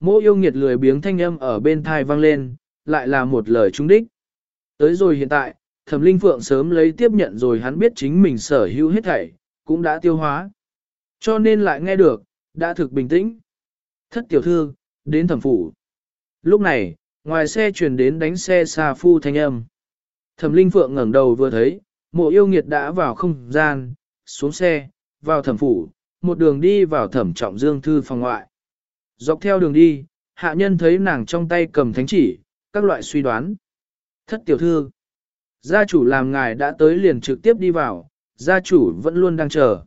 Mộ yêu nghiệt lười biếng thanh âm ở bên thai vang lên, lại là một lời trúng đích. Tới rồi hiện tại, thẩm linh phượng sớm lấy tiếp nhận rồi hắn biết chính mình sở hữu hết thảy, cũng đã tiêu hóa. Cho nên lại nghe được, đã thực bình tĩnh. Thất tiểu thư, đến thẩm phủ. Lúc này, ngoài xe truyền đến đánh xe xa phu thanh âm. Thẩm linh phượng ngẩng đầu vừa thấy, mộ yêu nghiệt đã vào không gian, xuống xe, vào thẩm phủ, một đường đi vào thẩm trọng dương thư phòng ngoại. Dọc theo đường đi, hạ nhân thấy nàng trong tay cầm thánh chỉ, các loại suy đoán. Thất tiểu thư, gia chủ làm ngài đã tới liền trực tiếp đi vào, gia chủ vẫn luôn đang chờ.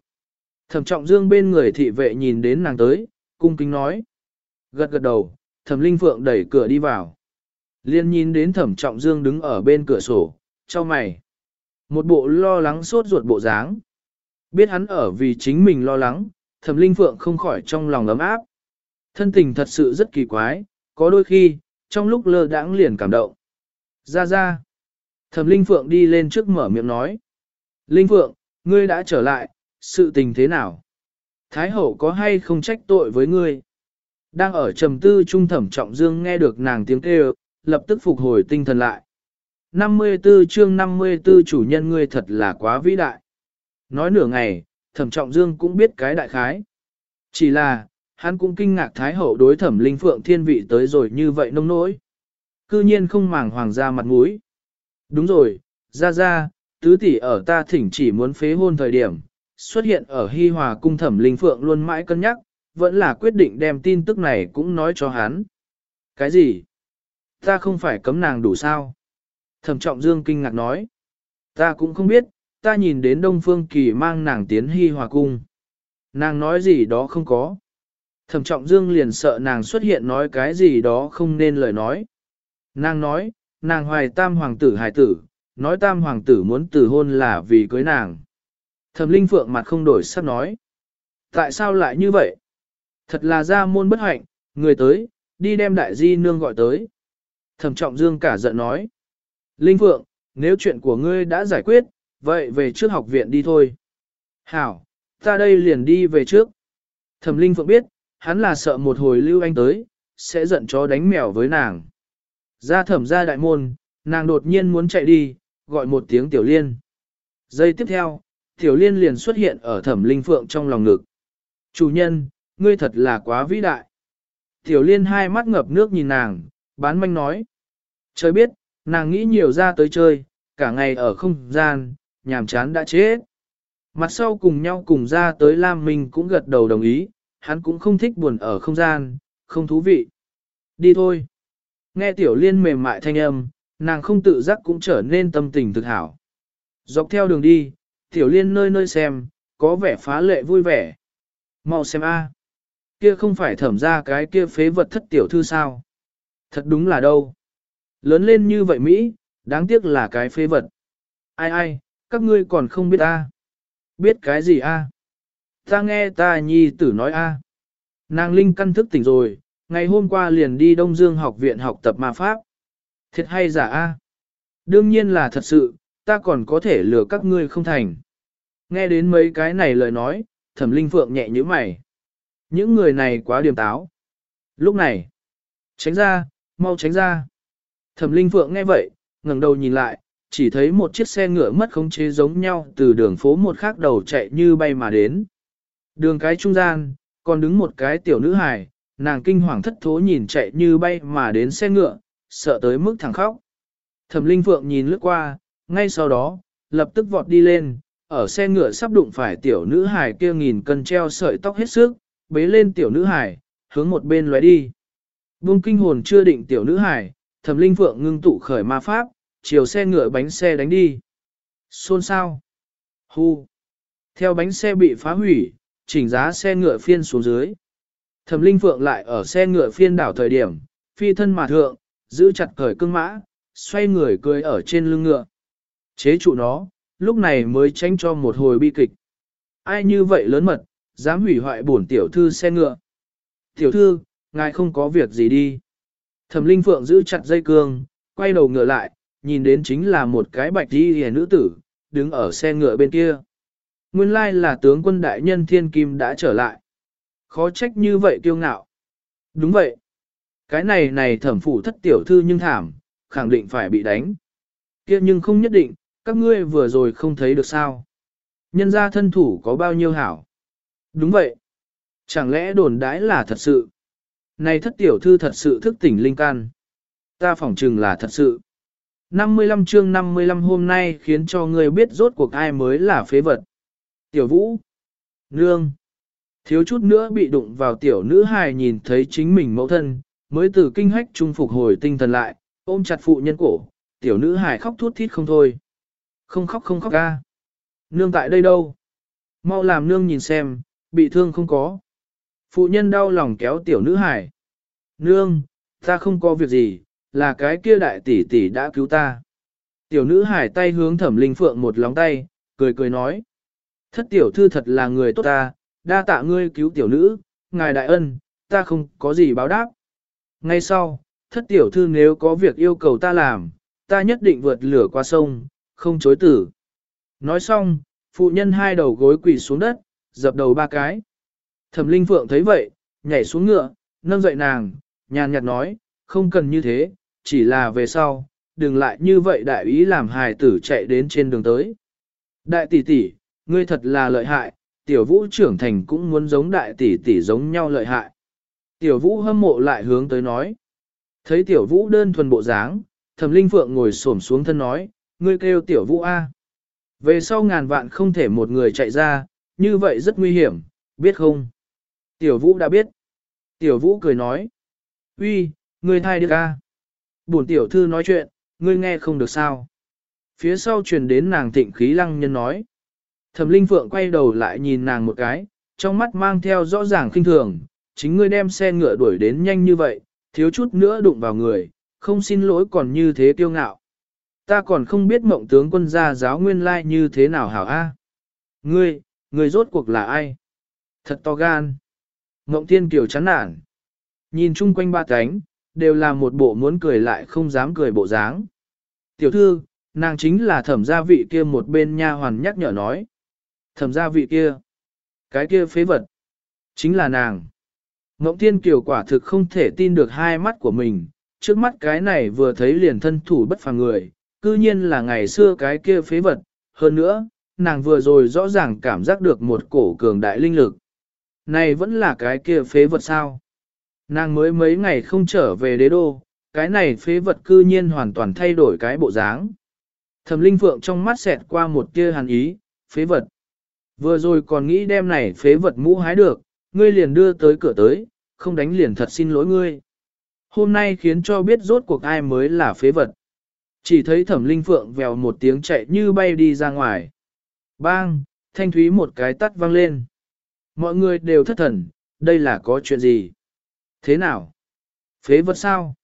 Thẩm trọng dương bên người thị vệ nhìn đến nàng tới, cung kính nói. Gật gật đầu, thẩm linh phượng đẩy cửa đi vào. Liên nhìn đến thẩm trọng dương đứng ở bên cửa sổ, cho mày. Một bộ lo lắng sốt ruột bộ dáng. Biết hắn ở vì chính mình lo lắng, thẩm linh phượng không khỏi trong lòng ấm áp. Thân tình thật sự rất kỳ quái, có đôi khi, trong lúc lơ đãng liền cảm động. Ra ra. Thẩm linh phượng đi lên trước mở miệng nói. Linh phượng, ngươi đã trở lại, sự tình thế nào? Thái hậu có hay không trách tội với ngươi? Đang ở trầm tư trung thẩm trọng dương nghe được nàng tiếng kêu, lập tức phục hồi tinh thần lại. 54 chương 54 chủ nhân ngươi thật là quá vĩ đại. Nói nửa ngày, thẩm trọng dương cũng biết cái đại khái. Chỉ là, hắn cũng kinh ngạc Thái Hậu đối thẩm linh phượng thiên vị tới rồi như vậy nông nỗi. Cư nhiên không màng hoàng gia mặt mũi. Đúng rồi, ra ra, tứ tỷ ở ta thỉnh chỉ muốn phế hôn thời điểm, xuất hiện ở Hi Hòa cung thẩm linh phượng luôn mãi cân nhắc, vẫn là quyết định đem tin tức này cũng nói cho hắn. Cái gì? Ta không phải cấm nàng đủ sao? Thẩm trọng dương kinh ngạc nói. Ta cũng không biết, ta nhìn đến Đông Phương Kỳ mang nàng tiến Hi Hòa cung. Nàng nói gì đó không có. Thẩm trọng dương liền sợ nàng xuất hiện nói cái gì đó không nên lời nói. Nàng nói, nàng hoài tam hoàng tử hài tử, nói tam hoàng tử muốn tử hôn là vì cưới nàng. Thẩm linh phượng mặt không đổi sắc nói. Tại sao lại như vậy? Thật là ra môn bất hạnh, người tới, đi đem đại di nương gọi tới. Thẩm trọng dương cả giận nói. Linh phượng, nếu chuyện của ngươi đã giải quyết, vậy về trước học viện đi thôi. Hảo, ta đây liền đi về trước. Thẩm linh phượng biết, hắn là sợ một hồi lưu anh tới, sẽ giận chó đánh mèo với nàng. Ra thẩm ra đại môn, nàng đột nhiên muốn chạy đi, gọi một tiếng tiểu liên. Giây tiếp theo, tiểu liên liền xuất hiện ở thẩm linh phượng trong lòng ngực. Chủ nhân, ngươi thật là quá vĩ đại. Tiểu liên hai mắt ngập nước nhìn nàng, bán manh nói. Trời biết, nàng nghĩ nhiều ra tới chơi, cả ngày ở không gian, nhàm chán đã chết. Mặt sau cùng nhau cùng ra tới Lam Minh cũng gật đầu đồng ý, hắn cũng không thích buồn ở không gian, không thú vị. Đi thôi. Nghe tiểu liên mềm mại thanh âm, nàng không tự giác cũng trở nên tâm tình thực hảo. Dọc theo đường đi, tiểu liên nơi nơi xem, có vẻ phá lệ vui vẻ. Mau xem a, Kia không phải thẩm ra cái kia phế vật thất tiểu thư sao? Thật đúng là đâu. Lớn lên như vậy Mỹ, đáng tiếc là cái phế vật. Ai ai, các ngươi còn không biết a? Biết cái gì a? Ta nghe ta nhi tử nói a. Nàng linh căn thức tỉnh rồi, ngày hôm qua liền đi Đông Dương học viện học tập ma pháp. Thiệt hay giả a? Đương nhiên là thật sự, ta còn có thể lừa các ngươi không thành. Nghe đến mấy cái này lời nói, thẩm linh phượng nhẹ như mày. Những người này quá điềm táo. Lúc này, tránh ra, mau tránh ra. Thẩm linh phượng nghe vậy, ngẩng đầu nhìn lại, chỉ thấy một chiếc xe ngựa mất khống chế giống nhau từ đường phố một khác đầu chạy như bay mà đến. Đường cái trung gian, còn đứng một cái tiểu nữ hài, nàng kinh hoàng thất thố nhìn chạy như bay mà đến xe ngựa, sợ tới mức thẳng khóc. Thẩm Linh Phượng nhìn lướt qua, ngay sau đó, lập tức vọt đi lên, ở xe ngựa sắp đụng phải tiểu nữ hài kia nghìn cân treo sợi tóc hết sức, bế lên tiểu nữ hài, hướng một bên lóe đi. Buông kinh hồn chưa định tiểu nữ hài, Thẩm Linh Phượng ngưng tụ khởi ma pháp, chiều xe ngựa bánh xe đánh đi. Xôn sao? Hu! Theo bánh xe bị phá hủy, chỉnh giá xe ngựa phiên xuống dưới. Thẩm Linh Phượng lại ở xe ngựa phiên đảo thời điểm, phi thân mà thượng, giữ chặt cởi cương mã, xoay người cười ở trên lưng ngựa. Chế trụ nó, lúc này mới tránh cho một hồi bi kịch. Ai như vậy lớn mật, dám hủy hoại bổn tiểu thư xe ngựa. Tiểu thư, ngài không có việc gì đi. Thẩm Linh Phượng giữ chặt dây cương, quay đầu ngựa lại, nhìn đến chính là một cái bạch đi hề nữ tử, đứng ở xe ngựa bên kia. Nguyên lai là tướng quân đại nhân thiên kim đã trở lại. Khó trách như vậy kiêu ngạo. Đúng vậy. Cái này này thẩm phủ thất tiểu thư nhưng thảm, khẳng định phải bị đánh. kia nhưng không nhất định, các ngươi vừa rồi không thấy được sao. Nhân ra thân thủ có bao nhiêu hảo. Đúng vậy. Chẳng lẽ đồn đãi là thật sự? Này thất tiểu thư thật sự thức tỉnh linh can. Ta phỏng chừng là thật sự. 55 chương 55 hôm nay khiến cho ngươi biết rốt cuộc ai mới là phế vật. Tiểu vũ. Nương. Thiếu chút nữa bị đụng vào tiểu nữ hài nhìn thấy chính mình mẫu thân, mới từ kinh hách trung phục hồi tinh thần lại, ôm chặt phụ nhân cổ, tiểu nữ hài khóc thút thít không thôi. Không khóc không khóc ca. Nương tại đây đâu? Mau làm nương nhìn xem, bị thương không có. Phụ nhân đau lòng kéo tiểu nữ hài. Nương, ta không có việc gì, là cái kia đại tỷ tỷ đã cứu ta. Tiểu nữ hải tay hướng thẩm linh phượng một lóng tay, cười cười nói. Thất tiểu thư thật là người tốt ta, đa tạ ngươi cứu tiểu nữ, ngài đại ân, ta không có gì báo đáp. Ngay sau, thất tiểu thư nếu có việc yêu cầu ta làm, ta nhất định vượt lửa qua sông, không chối tử. Nói xong, phụ nhân hai đầu gối quỳ xuống đất, dập đầu ba cái. Thẩm linh phượng thấy vậy, nhảy xuống ngựa, nâng dậy nàng, nhàn nhạt nói, không cần như thế, chỉ là về sau, đừng lại như vậy đại ý làm hài tử chạy đến trên đường tới. Đại tỷ tỷ, ngươi thật là lợi hại, tiểu vũ trưởng thành cũng muốn giống đại tỷ tỷ giống nhau lợi hại. Tiểu vũ hâm mộ lại hướng tới nói. Thấy tiểu vũ đơn thuần bộ dáng, thẩm linh phượng ngồi xổm xuống thân nói, ngươi kêu tiểu vũ A. Về sau ngàn vạn không thể một người chạy ra, như vậy rất nguy hiểm, biết không? Tiểu vũ đã biết. Tiểu vũ cười nói. uy, ngươi thai được A. Bổn tiểu thư nói chuyện, ngươi nghe không được sao. Phía sau truyền đến nàng thịnh khí lăng nhân nói. Thẩm Linh Phượng quay đầu lại nhìn nàng một cái, trong mắt mang theo rõ ràng khinh thường, chính ngươi đem xe ngựa đuổi đến nhanh như vậy, thiếu chút nữa đụng vào người, không xin lỗi còn như thế kiêu ngạo. Ta còn không biết mộng tướng quân gia giáo nguyên lai như thế nào hảo a. Ngươi, ngươi rốt cuộc là ai? Thật to gan. Mộng tiên kiều chán nản. Nhìn chung quanh ba cánh, đều là một bộ muốn cười lại không dám cười bộ dáng. Tiểu thư, nàng chính là thẩm gia vị kia một bên nha hoàn nhắc nhở nói. Thẩm gia vị kia, cái kia phế vật, chính là nàng. Ngộng Thiên Kiều quả thực không thể tin được hai mắt của mình, trước mắt cái này vừa thấy liền thân thủ bất phàm người, cư nhiên là ngày xưa cái kia phế vật, hơn nữa, nàng vừa rồi rõ ràng cảm giác được một cổ cường đại linh lực. Này vẫn là cái kia phế vật sao? Nàng mới mấy ngày không trở về đế đô, cái này phế vật cư nhiên hoàn toàn thay đổi cái bộ dáng. Thẩm Linh Phượng trong mắt xẹt qua một tia hàn ý, phế vật. Vừa rồi còn nghĩ đem này phế vật mũ hái được, ngươi liền đưa tới cửa tới, không đánh liền thật xin lỗi ngươi. Hôm nay khiến cho biết rốt cuộc ai mới là phế vật. Chỉ thấy thẩm linh phượng vèo một tiếng chạy như bay đi ra ngoài. Bang, thanh thúy một cái tắt vang lên. Mọi người đều thất thần, đây là có chuyện gì? Thế nào? Phế vật sao?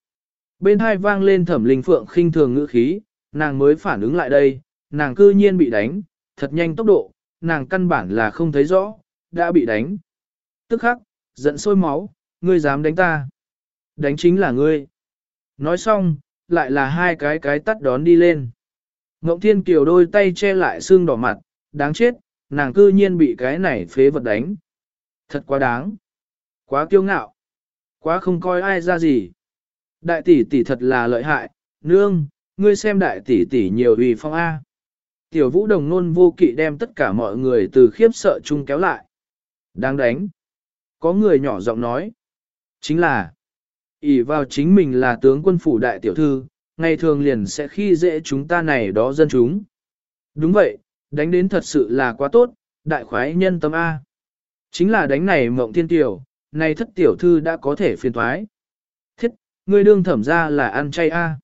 Bên hai vang lên thẩm linh phượng khinh thường ngữ khí, nàng mới phản ứng lại đây, nàng cư nhiên bị đánh, thật nhanh tốc độ, nàng căn bản là không thấy rõ, đã bị đánh. Tức khắc, giận sôi máu, ngươi dám đánh ta. Đánh chính là ngươi. Nói xong, lại là hai cái cái tắt đón đi lên. Ngộng Thiên Kiều đôi tay che lại xương đỏ mặt, đáng chết, nàng cư nhiên bị cái này phế vật đánh. Thật quá đáng. Quá kiêu ngạo. Quá không coi ai ra gì. Đại tỷ tỷ thật là lợi hại, nương, ngươi xem đại tỷ tỷ nhiều uy phong A. Tiểu vũ đồng nôn vô kỵ đem tất cả mọi người từ khiếp sợ chung kéo lại. Đang đánh. Có người nhỏ giọng nói. Chính là, ỷ vào chính mình là tướng quân phủ đại tiểu thư, ngày thường liền sẽ khi dễ chúng ta này đó dân chúng. Đúng vậy, đánh đến thật sự là quá tốt, đại khoái nhân tâm A. Chính là đánh này mộng thiên tiểu, này thất tiểu thư đã có thể phiền thoái. Thiết, ngươi đương thẩm ra là ăn chay A.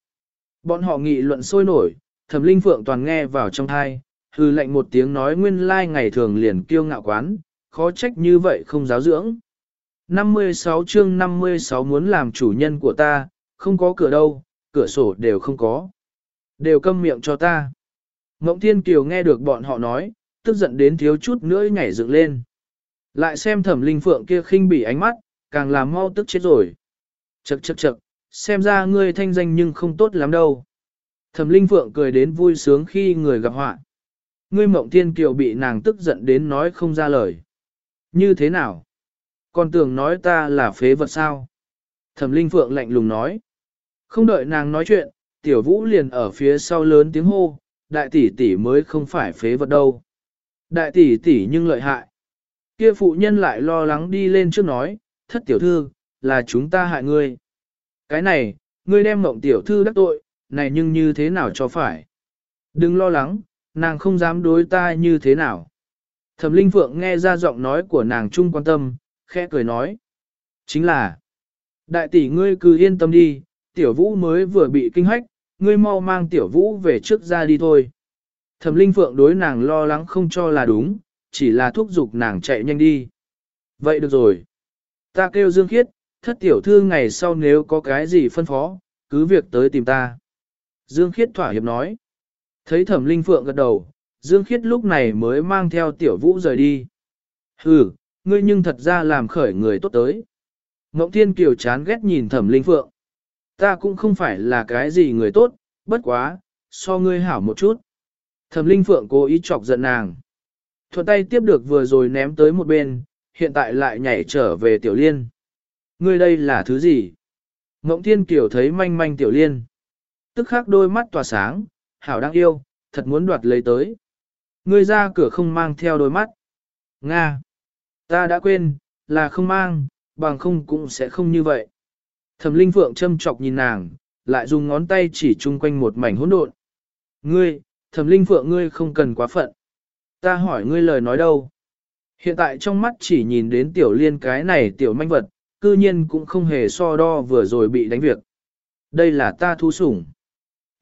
Bọn họ nghị luận sôi nổi, thẩm linh phượng toàn nghe vào trong thai, hư lệnh một tiếng nói nguyên lai like ngày thường liền kiêu ngạo quán, khó trách như vậy không giáo dưỡng. 56 chương 56 muốn làm chủ nhân của ta, không có cửa đâu, cửa sổ đều không có. Đều câm miệng cho ta. Ngộng Thiên Kiều nghe được bọn họ nói, tức giận đến thiếu chút nữa nhảy dựng lên. Lại xem thẩm linh phượng kia khinh bỉ ánh mắt, càng làm mau tức chết rồi. Chậc chậc chậc, xem ra ngươi thanh danh nhưng không tốt lắm đâu. Thẩm linh phượng cười đến vui sướng khi người gặp họa. Ngươi mộng thiên kiều bị nàng tức giận đến nói không ra lời. Như thế nào? Còn tưởng nói ta là phế vật sao? Thẩm Linh Phượng lạnh lùng nói. Không đợi nàng nói chuyện, tiểu vũ liền ở phía sau lớn tiếng hô, đại tỷ tỷ mới không phải phế vật đâu. Đại tỷ tỷ nhưng lợi hại. Kia phụ nhân lại lo lắng đi lên trước nói, thất tiểu thư, là chúng ta hại ngươi. Cái này, ngươi đem mộng tiểu thư đắc tội, này nhưng như thế nào cho phải. Đừng lo lắng, nàng không dám đối ta như thế nào. Thẩm Linh Phượng nghe ra giọng nói của nàng trung quan tâm, khẽ cười nói. Chính là, đại tỷ ngươi cứ yên tâm đi, tiểu vũ mới vừa bị kinh hách, ngươi mau mang tiểu vũ về trước ra đi thôi. Thẩm Linh Phượng đối nàng lo lắng không cho là đúng, chỉ là thúc giục nàng chạy nhanh đi. Vậy được rồi. Ta kêu Dương Khiết, thất tiểu thư ngày sau nếu có cái gì phân phó, cứ việc tới tìm ta. Dương Khiết thỏa hiệp nói. Thấy thẩm linh phượng gật đầu, Dương Khiết lúc này mới mang theo tiểu vũ rời đi. Hừ, ngươi nhưng thật ra làm khởi người tốt tới. Ngộng Thiên Kiều chán ghét nhìn thẩm linh phượng. Ta cũng không phải là cái gì người tốt, bất quá, so ngươi hảo một chút. Thẩm linh phượng cố ý chọc giận nàng. Thuận tay tiếp được vừa rồi ném tới một bên, hiện tại lại nhảy trở về tiểu liên. Ngươi đây là thứ gì? Ngộng Thiên Kiều thấy manh manh tiểu liên. Tức khắc đôi mắt tỏa sáng, hảo đang yêu, thật muốn đoạt lấy tới. Ngươi ra cửa không mang theo đôi mắt. Nga! Ta đã quên, là không mang, bằng không cũng sẽ không như vậy. Thẩm Linh Phượng châm chọc nhìn nàng, lại dùng ngón tay chỉ chung quanh một mảnh hỗn độn. Ngươi, Thẩm Linh Phượng ngươi không cần quá phận. Ta hỏi ngươi lời nói đâu? Hiện tại trong mắt chỉ nhìn đến tiểu liên cái này tiểu manh vật, cư nhiên cũng không hề so đo vừa rồi bị đánh việc. Đây là ta thu sủng.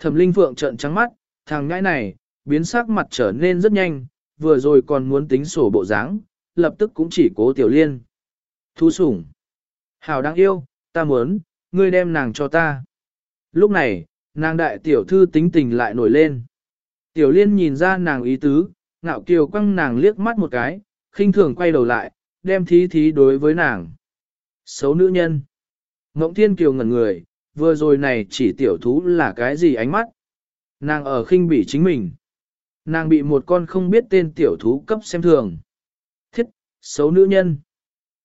Thẩm Linh Phượng trợn trắng mắt, thằng ngãi này, biến sắc mặt trở nên rất nhanh, vừa rồi còn muốn tính sổ bộ dáng, lập tức cũng chỉ cố tiểu liên. Thu sủng. Hảo đáng yêu, ta muốn, ngươi đem nàng cho ta. Lúc này, nàng đại tiểu thư tính tình lại nổi lên. Tiểu liên nhìn ra nàng ý tứ, ngạo kiều quăng nàng liếc mắt một cái, khinh thường quay đầu lại, đem thí thí đối với nàng. Xấu nữ nhân. Ngộng thiên kiều ngẩn người, vừa rồi này chỉ tiểu thú là cái gì ánh mắt. Nàng ở khinh bỉ chính mình. Nàng bị một con không biết tên tiểu thú cấp xem thường. Thiết, xấu nữ nhân.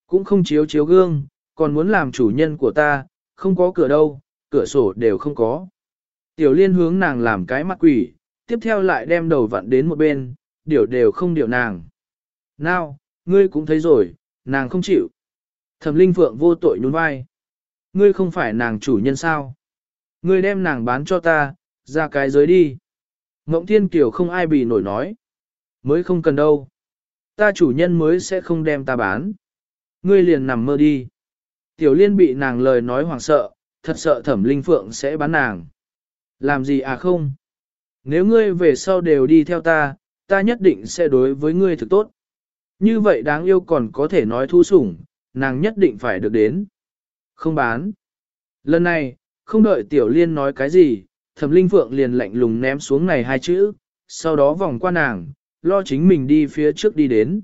Cũng không chiếu chiếu gương, còn muốn làm chủ nhân của ta, không có cửa đâu, cửa sổ đều không có. Tiểu liên hướng nàng làm cái mặt quỷ, tiếp theo lại đem đầu vặn đến một bên, điều đều không điều nàng. Nào, ngươi cũng thấy rồi, nàng không chịu. Thẩm linh phượng vô tội nhún vai. Ngươi không phải nàng chủ nhân sao? Ngươi đem nàng bán cho ta, ra cái giới đi. Ngộng thiên kiều không ai bị nổi nói. Mới không cần đâu. Ta chủ nhân mới sẽ không đem ta bán. Ngươi liền nằm mơ đi. Tiểu liên bị nàng lời nói hoảng sợ, thật sợ thẩm linh phượng sẽ bán nàng. Làm gì à không? Nếu ngươi về sau đều đi theo ta, ta nhất định sẽ đối với ngươi thực tốt. Như vậy đáng yêu còn có thể nói thu sủng, nàng nhất định phải được đến. Không bán. Lần này, không đợi tiểu liên nói cái gì, thẩm linh phượng liền lạnh lùng ném xuống này hai chữ, sau đó vòng qua nàng, lo chính mình đi phía trước đi đến.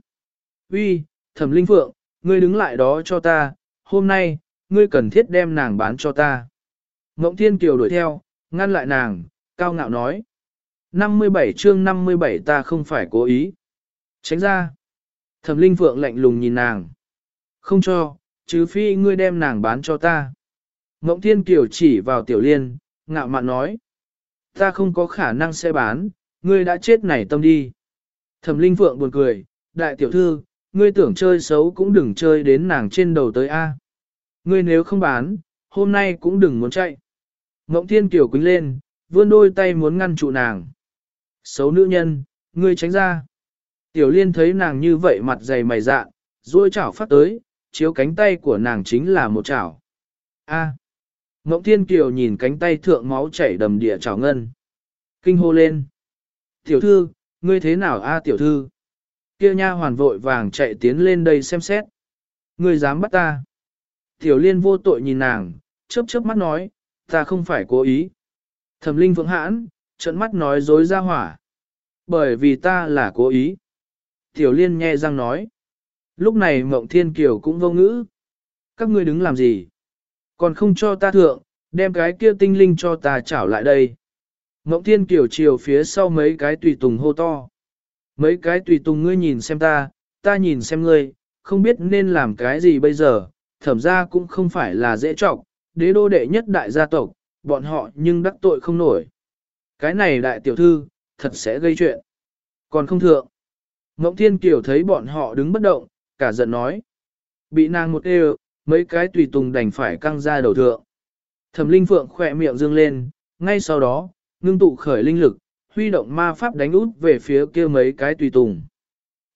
Uy, thẩm linh phượng, ngươi đứng lại đó cho ta, hôm nay, ngươi cần thiết đem nàng bán cho ta. Ngộng thiên kiều đuổi theo, ngăn lại nàng, cao ngạo nói. 57 chương 57 ta không phải cố ý. Tránh ra. Thẩm linh phượng lạnh lùng nhìn nàng. Không cho, chứ phi ngươi đem nàng bán cho ta. Ngộng thiên kiều chỉ vào tiểu liên, ngạo mạn nói. Ta không có khả năng sẽ bán, ngươi đã chết nảy tâm đi. Thẩm linh phượng buồn cười, đại tiểu thư, ngươi tưởng chơi xấu cũng đừng chơi đến nàng trên đầu tới A. Ngươi nếu không bán, hôm nay cũng đừng muốn chạy. Ngộng thiên kiều quýnh lên, vươn đôi tay muốn ngăn trụ nàng. Xấu nữ nhân, ngươi tránh ra. Tiểu liên thấy nàng như vậy mặt dày mày dạ, duỗi chảo phát tới, chiếu cánh tay của nàng chính là một chảo. A. Ngộng Thiên Kiều nhìn cánh tay thượng máu chảy đầm địa chảo ngân. Kinh hô lên. Tiểu thư, ngươi thế nào a tiểu thư? Kia nha hoàn vội vàng chạy tiến lên đây xem xét. Ngươi dám bắt ta? Tiểu liên vô tội nhìn nàng, chớp chớp mắt nói, ta không phải cố ý. Thẩm linh vững hãn, trận mắt nói dối ra hỏa. Bởi vì ta là cố ý. Tiểu liên nghe răng nói. Lúc này Mộng Thiên Kiều cũng vô ngữ. Các ngươi đứng làm gì? Còn không cho ta thượng, đem cái kia tinh linh cho ta trảo lại đây. Mộng Thiên Kiều chiều phía sau mấy cái tùy tùng hô to. Mấy cái tùy tùng ngươi nhìn xem ta, ta nhìn xem ngươi, không biết nên làm cái gì bây giờ, thẩm ra cũng không phải là dễ trọng, đế đô đệ nhất đại gia tộc, bọn họ nhưng đắc tội không nổi. Cái này đại tiểu thư, thật sẽ gây chuyện. Còn không thượng. Ngộng Thiên Kiều thấy bọn họ đứng bất động, cả giận nói. Bị nàng một đều, mấy cái tùy tùng đành phải căng ra đầu thượng. Thẩm Linh Phượng khỏe miệng dương lên, ngay sau đó, ngưng tụ khởi linh lực, huy động ma pháp đánh út về phía kia mấy cái tùy tùng.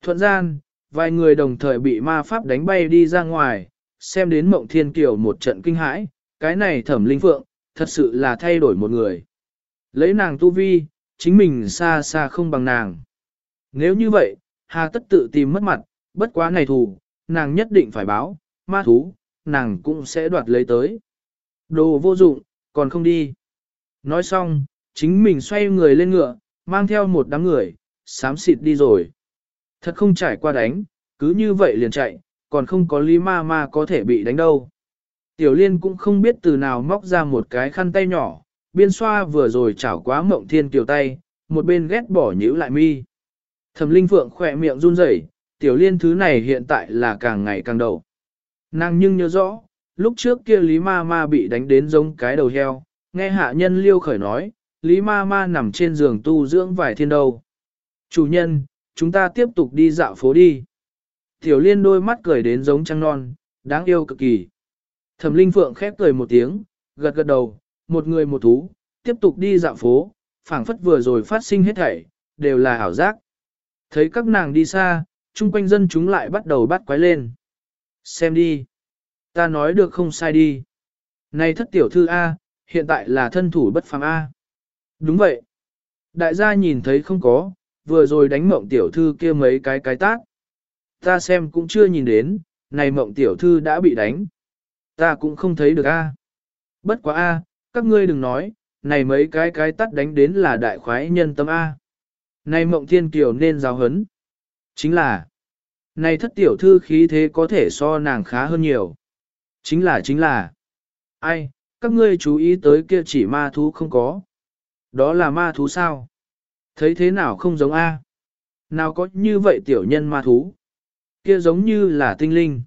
Thuận gian, vài người đồng thời bị ma pháp đánh bay đi ra ngoài, xem đến Mộng Thiên Kiều một trận kinh hãi, cái này Thẩm Linh Phượng, thật sự là thay đổi một người. Lấy nàng tu vi, chính mình xa xa không bằng nàng. Nếu như vậy, hà tất tự tìm mất mặt, bất quá này thù, nàng nhất định phải báo, ma thú, nàng cũng sẽ đoạt lấy tới. Đồ vô dụng, còn không đi. Nói xong, chính mình xoay người lên ngựa, mang theo một đám người, sám xịt đi rồi. Thật không trải qua đánh, cứ như vậy liền chạy, còn không có lý ma ma có thể bị đánh đâu. Tiểu liên cũng không biết từ nào móc ra một cái khăn tay nhỏ, biên xoa vừa rồi chảo quá mộng thiên kiều tay, một bên ghét bỏ nhữ lại mi. Thẩm linh phượng khỏe miệng run rẩy, tiểu liên thứ này hiện tại là càng ngày càng đầu. Nàng nhưng nhớ rõ, lúc trước kia Lý Ma Ma bị đánh đến giống cái đầu heo, nghe hạ nhân liêu khởi nói, Lý Ma Ma nằm trên giường tu dưỡng vài thiên đầu. Chủ nhân, chúng ta tiếp tục đi dạo phố đi. Tiểu liên đôi mắt cười đến giống trăng non, đáng yêu cực kỳ. Thẩm linh phượng khép cười một tiếng, gật gật đầu, một người một thú, tiếp tục đi dạo phố, phảng phất vừa rồi phát sinh hết thảy, đều là ảo giác. Thấy các nàng đi xa, chung quanh dân chúng lại bắt đầu bắt quái lên. Xem đi. Ta nói được không sai đi. Này thất tiểu thư A, hiện tại là thân thủ bất phàm A. Đúng vậy. Đại gia nhìn thấy không có, vừa rồi đánh mộng tiểu thư kia mấy cái cái tác. Ta xem cũng chưa nhìn đến, này mộng tiểu thư đã bị đánh. Ta cũng không thấy được A. Bất quá A, các ngươi đừng nói, này mấy cái cái tắt đánh đến là đại khoái nhân tâm A. Này mộng thiên kiều nên giáo hấn. Chính là, này thất tiểu thư khí thế có thể so nàng khá hơn nhiều. Chính là chính là, ai, các ngươi chú ý tới kia chỉ ma thú không có. Đó là ma thú sao? Thấy thế nào không giống A? Nào có như vậy tiểu nhân ma thú? Kia giống như là tinh linh.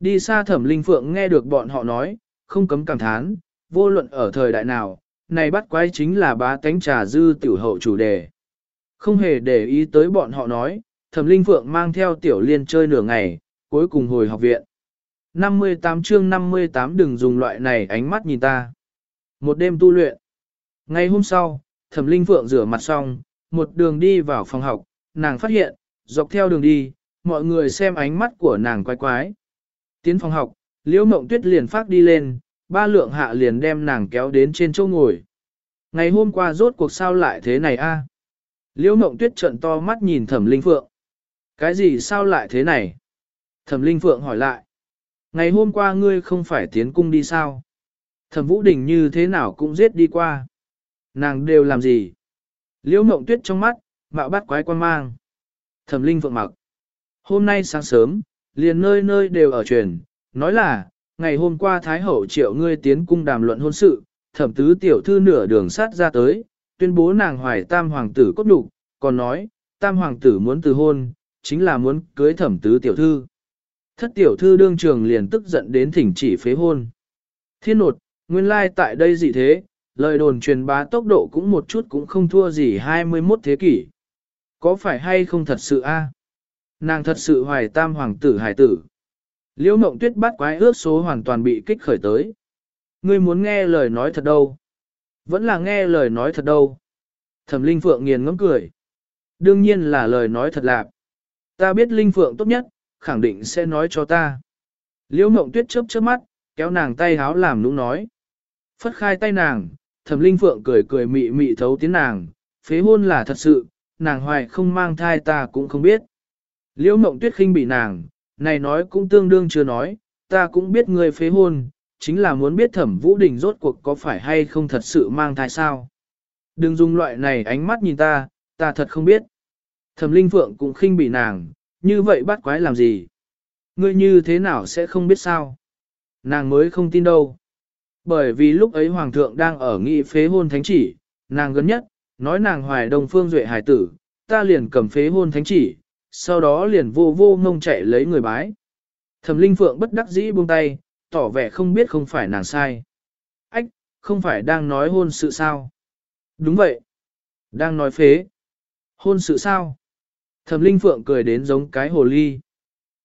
Đi xa thẩm linh phượng nghe được bọn họ nói, không cấm cảm thán, vô luận ở thời đại nào, này bắt quái chính là bá tánh trà dư tiểu hậu chủ đề. Không hề để ý tới bọn họ nói, thẩm linh phượng mang theo tiểu liên chơi nửa ngày, cuối cùng hồi học viện. 58 chương 58 đừng dùng loại này ánh mắt nhìn ta. Một đêm tu luyện. Ngày hôm sau, thẩm linh phượng rửa mặt xong, một đường đi vào phòng học, nàng phát hiện, dọc theo đường đi, mọi người xem ánh mắt của nàng quái quái. Tiến phòng học, liễu mộng tuyết liền phát đi lên, ba lượng hạ liền đem nàng kéo đến trên chỗ ngồi. Ngày hôm qua rốt cuộc sao lại thế này a? Liễu mộng tuyết trợn to mắt nhìn thẩm linh phượng. Cái gì sao lại thế này? Thẩm linh phượng hỏi lại. Ngày hôm qua ngươi không phải tiến cung đi sao? Thẩm vũ đình như thế nào cũng giết đi qua. Nàng đều làm gì? Liễu mộng tuyết trong mắt, mạo bắt quái quan mang. Thẩm linh phượng mặc. Hôm nay sáng sớm, liền nơi nơi đều ở truyền, nói là, ngày hôm qua Thái Hậu triệu ngươi tiến cung đàm luận hôn sự, thẩm tứ tiểu thư nửa đường sát ra tới, tuyên bố nàng hoài tam hoàng tử cốt đục, còn nói, tam hoàng tử muốn từ hôn, chính là muốn cưới thẩm tứ tiểu thư. Thất tiểu thư đương trường liền tức giận đến thỉnh chỉ phế hôn. Thiên nột, nguyên lai tại đây gì thế, lời đồn truyền bá tốc độ cũng một chút cũng không thua gì 21 thế kỷ. Có phải hay không thật sự a? Nàng thật sự hoài tam hoàng tử hải tử. Liễu mộng tuyết bắt quái ước số hoàn toàn bị kích khởi tới. Ngươi muốn nghe lời nói thật đâu? Vẫn là nghe lời nói thật đâu? Thẩm Linh Phượng nghiền ngẫm cười. Đương nhiên là lời nói thật lạc. Ta biết Linh Phượng tốt nhất, khẳng định sẽ nói cho ta. Liễu mộng tuyết chớp chớp mắt, kéo nàng tay háo làm nũng nói. Phất khai tay nàng, thẩm linh phượng cười cười mị mị thấu tiếng nàng, phế hôn là thật sự, nàng hoài không mang thai ta cũng không biết. Liễu mộng tuyết khinh bị nàng, này nói cũng tương đương chưa nói, ta cũng biết người phế hôn, chính là muốn biết thẩm vũ đình rốt cuộc có phải hay không thật sự mang thai sao. Đừng dùng loại này ánh mắt nhìn ta, ta thật không biết. Thẩm linh phượng cũng khinh bị nàng, như vậy bắt quái làm gì? Ngươi như thế nào sẽ không biết sao? Nàng mới không tin đâu. Bởi vì lúc ấy hoàng thượng đang ở nghị phế hôn thánh chỉ, nàng gần nhất, nói nàng hoài đồng phương duệ hải tử, ta liền cầm phế hôn thánh chỉ, sau đó liền vô vô ngông chạy lấy người bái. Thẩm linh phượng bất đắc dĩ buông tay, tỏ vẻ không biết không phải nàng sai. ách, không phải đang nói hôn sự sao? Đúng vậy. Đang nói phế. Hôn sự sao? Thẩm Linh Phượng cười đến giống cái hồ ly.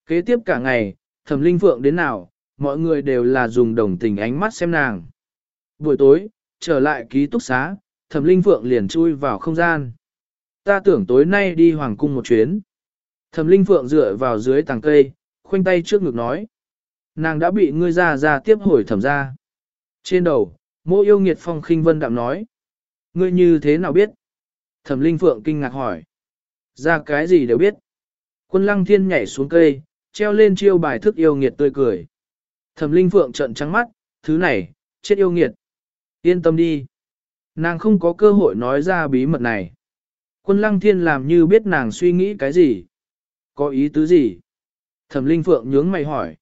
Kế tiếp cả ngày, Thẩm Linh Phượng đến nào, mọi người đều là dùng đồng tình ánh mắt xem nàng. Buổi tối, trở lại ký túc xá, Thẩm Linh Phượng liền chui vào không gian. Ta tưởng tối nay đi Hoàng Cung một chuyến. Thẩm Linh Phượng dựa vào dưới tàng cây, khoanh tay trước ngực nói. Nàng đã bị ngươi ra ra tiếp hồi thẩm ra. Trên đầu, mô yêu nghiệt phong khinh vân đạm nói. Ngươi như thế nào biết? Thẩm Linh Phượng kinh ngạc hỏi. Ra cái gì đều biết. Quân lăng thiên nhảy xuống cây, treo lên chiêu bài thức yêu nghiệt tươi cười. Thẩm Linh Phượng trợn trắng mắt, thứ này, chết yêu nghiệt. Yên tâm đi. Nàng không có cơ hội nói ra bí mật này. Quân lăng thiên làm như biết nàng suy nghĩ cái gì. Có ý tứ gì? Thẩm Linh Phượng nhướng mày hỏi.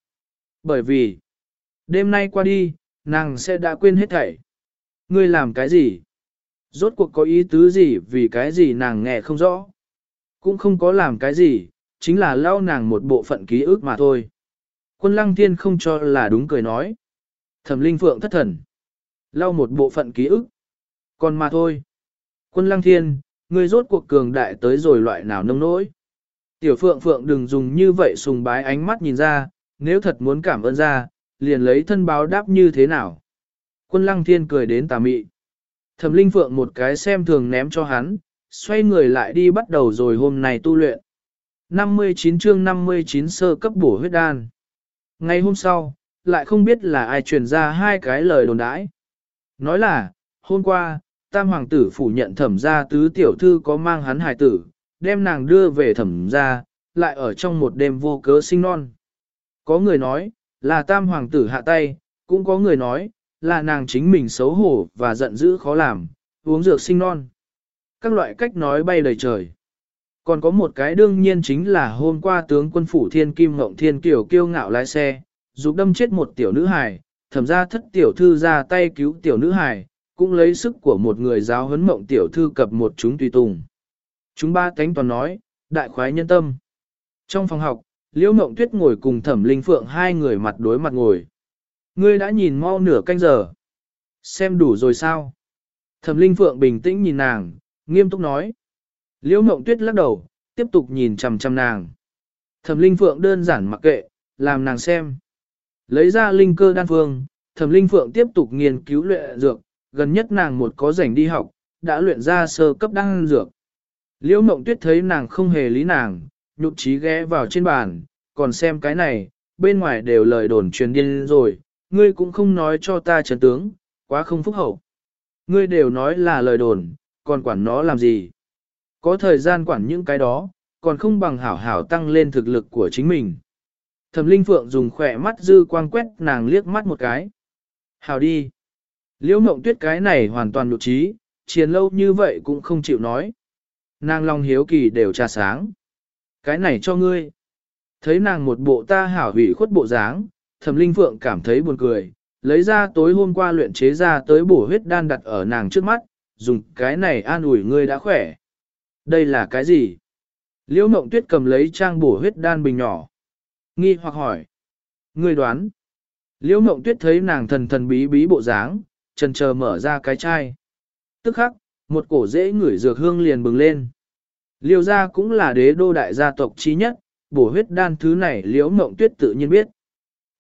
Bởi vì, đêm nay qua đi, nàng sẽ đã quên hết thảy. Ngươi làm cái gì? Rốt cuộc có ý tứ gì vì cái gì nàng nghe không rõ. Cũng không có làm cái gì, chính là lao nàng một bộ phận ký ức mà thôi. Quân lăng thiên không cho là đúng cười nói. Thẩm linh phượng thất thần. lao một bộ phận ký ức. Còn mà thôi. Quân lăng thiên, ngươi rốt cuộc cường đại tới rồi loại nào nông nỗi. Tiểu phượng phượng đừng dùng như vậy sùng bái ánh mắt nhìn ra, nếu thật muốn cảm ơn ra, liền lấy thân báo đáp như thế nào. Quân lăng thiên cười đến tà mị. Thẩm linh phượng một cái xem thường ném cho hắn, xoay người lại đi bắt đầu rồi hôm nay tu luyện. 59 chương 59 sơ cấp bổ huyết đan. Ngày hôm sau, lại không biết là ai truyền ra hai cái lời đồn đãi. Nói là, hôm qua, tam hoàng tử phủ nhận thẩm gia tứ tiểu thư có mang hắn hài tử, đem nàng đưa về thẩm gia, lại ở trong một đêm vô cớ sinh non. Có người nói, là tam hoàng tử hạ tay, cũng có người nói, là nàng chính mình xấu hổ và giận dữ khó làm, uống dược sinh non. Các loại cách nói bay đầy trời. Còn có một cái đương nhiên chính là hôm qua tướng quân phủ thiên kim ngộng thiên kiều kiêu ngạo lái xe, giúp đâm chết một tiểu nữ hài, thẩm ra thất tiểu thư ra tay cứu tiểu nữ hài, cũng lấy sức của một người giáo huấn mộng tiểu thư cập một chúng tùy tùng. Chúng ba cánh toàn nói, đại khoái nhân tâm. Trong phòng học, Liễu Mộng Tuyết ngồi cùng Thẩm Linh Phượng hai người mặt đối mặt ngồi. Ngươi đã nhìn mau nửa canh giờ. Xem đủ rồi sao? Thẩm Linh Phượng bình tĩnh nhìn nàng, nghiêm túc nói. Liễu Mộng Tuyết lắc đầu, tiếp tục nhìn chằm chằm nàng. Thẩm Linh Phượng đơn giản mặc kệ, làm nàng xem. Lấy ra linh cơ đan phương, Thẩm Linh Phượng tiếp tục nghiên cứu luyện dược, gần nhất nàng một có rảnh đi học, đã luyện ra sơ cấp đan dược. Liễu Mộng Tuyết thấy nàng không hề lý nàng, nhục trí ghé vào trên bàn, còn xem cái này, bên ngoài đều lời đồn truyền điên rồi, ngươi cũng không nói cho ta trấn tướng, quá không phúc hậu. Ngươi đều nói là lời đồn, còn quản nó làm gì? Có thời gian quản những cái đó, còn không bằng hảo hảo tăng lên thực lực của chính mình. Thẩm Linh Phượng dùng khỏe mắt dư quang quét nàng liếc mắt một cái. Hảo đi. Liễu mộng tuyết cái này hoàn toàn nhục trí, chiến lâu như vậy cũng không chịu nói. Nàng lòng hiếu kỳ đều trà sáng. Cái này cho ngươi. Thấy nàng một bộ ta hảo hủy khuất bộ dáng, thẩm linh phượng cảm thấy buồn cười, lấy ra tối hôm qua luyện chế ra tới bổ huyết đan đặt ở nàng trước mắt, dùng cái này an ủi ngươi đã khỏe. Đây là cái gì? Liễu mộng tuyết cầm lấy trang bổ huyết đan bình nhỏ. Nghi hoặc hỏi. Ngươi đoán. Liễu mộng tuyết thấy nàng thần thần bí bí bộ dáng, trần chờ mở ra cái chai. Tức khắc, một cổ dễ ngửi dược hương liền bừng lên. Liêu gia cũng là đế đô đại gia tộc trí nhất, bổ huyết đan thứ này liễu mộng tuyết tự nhiên biết.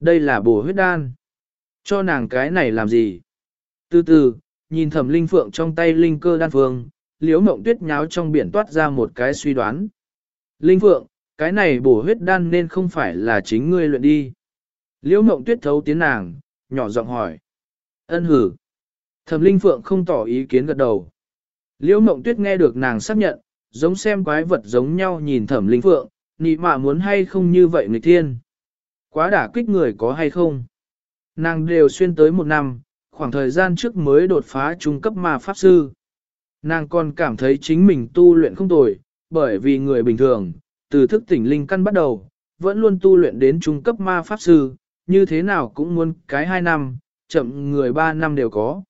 Đây là bổ huyết đan. Cho nàng cái này làm gì? Từ từ, nhìn thẩm linh phượng trong tay linh cơ đan phương, liễu mộng tuyết nháo trong biển toát ra một cái suy đoán. Linh phượng, cái này bổ huyết đan nên không phải là chính ngươi luyện đi. Liễu mộng tuyết thấu tiến nàng, nhỏ giọng hỏi. Ân hử. Thẩm linh phượng không tỏ ý kiến gật đầu. Liễu mộng tuyết nghe được nàng xác nhận, giống xem quái vật giống nhau nhìn thẩm linh phượng, nị mạ muốn hay không như vậy người thiên. Quá đả kích người có hay không? Nàng đều xuyên tới một năm, khoảng thời gian trước mới đột phá trung cấp ma pháp sư. Nàng còn cảm thấy chính mình tu luyện không tồi, bởi vì người bình thường, từ thức tỉnh linh căn bắt đầu, vẫn luôn tu luyện đến trung cấp ma pháp sư, như thế nào cũng muốn cái hai năm, chậm người ba năm đều có.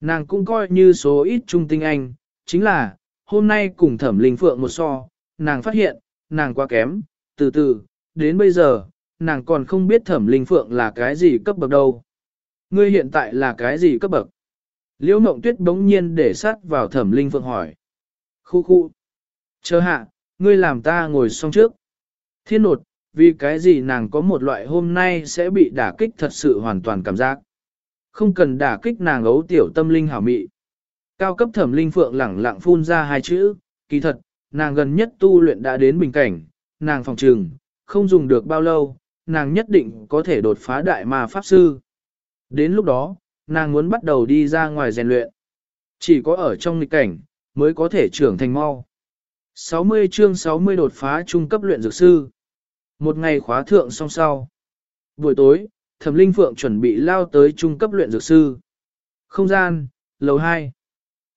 Nàng cũng coi như số ít trung tinh anh, chính là, hôm nay cùng thẩm linh phượng một so, nàng phát hiện, nàng quá kém, từ từ, đến bây giờ, nàng còn không biết thẩm linh phượng là cái gì cấp bậc đâu. Ngươi hiện tại là cái gì cấp bậc? Liễu mộng tuyết bỗng nhiên để sát vào thẩm linh phượng hỏi. Khu khu. Chờ hạ, ngươi làm ta ngồi xong trước. Thiên nột, vì cái gì nàng có một loại hôm nay sẽ bị đả kích thật sự hoàn toàn cảm giác. Không cần đả kích nàng ấu tiểu tâm linh hảo mị. Cao cấp thẩm linh phượng lẳng lặng phun ra hai chữ, kỳ thật, nàng gần nhất tu luyện đã đến bình cảnh, nàng phòng trừng, không dùng được bao lâu, nàng nhất định có thể đột phá đại ma pháp sư. Đến lúc đó, nàng muốn bắt đầu đi ra ngoài rèn luyện. Chỉ có ở trong nghịch cảnh, mới có thể trưởng thành mau. 60 chương 60 đột phá trung cấp luyện dược sư. Một ngày khóa thượng song sau. Buổi tối, Thẩm Linh Phượng chuẩn bị lao tới trung cấp luyện dược sư. Không gian, lầu 2.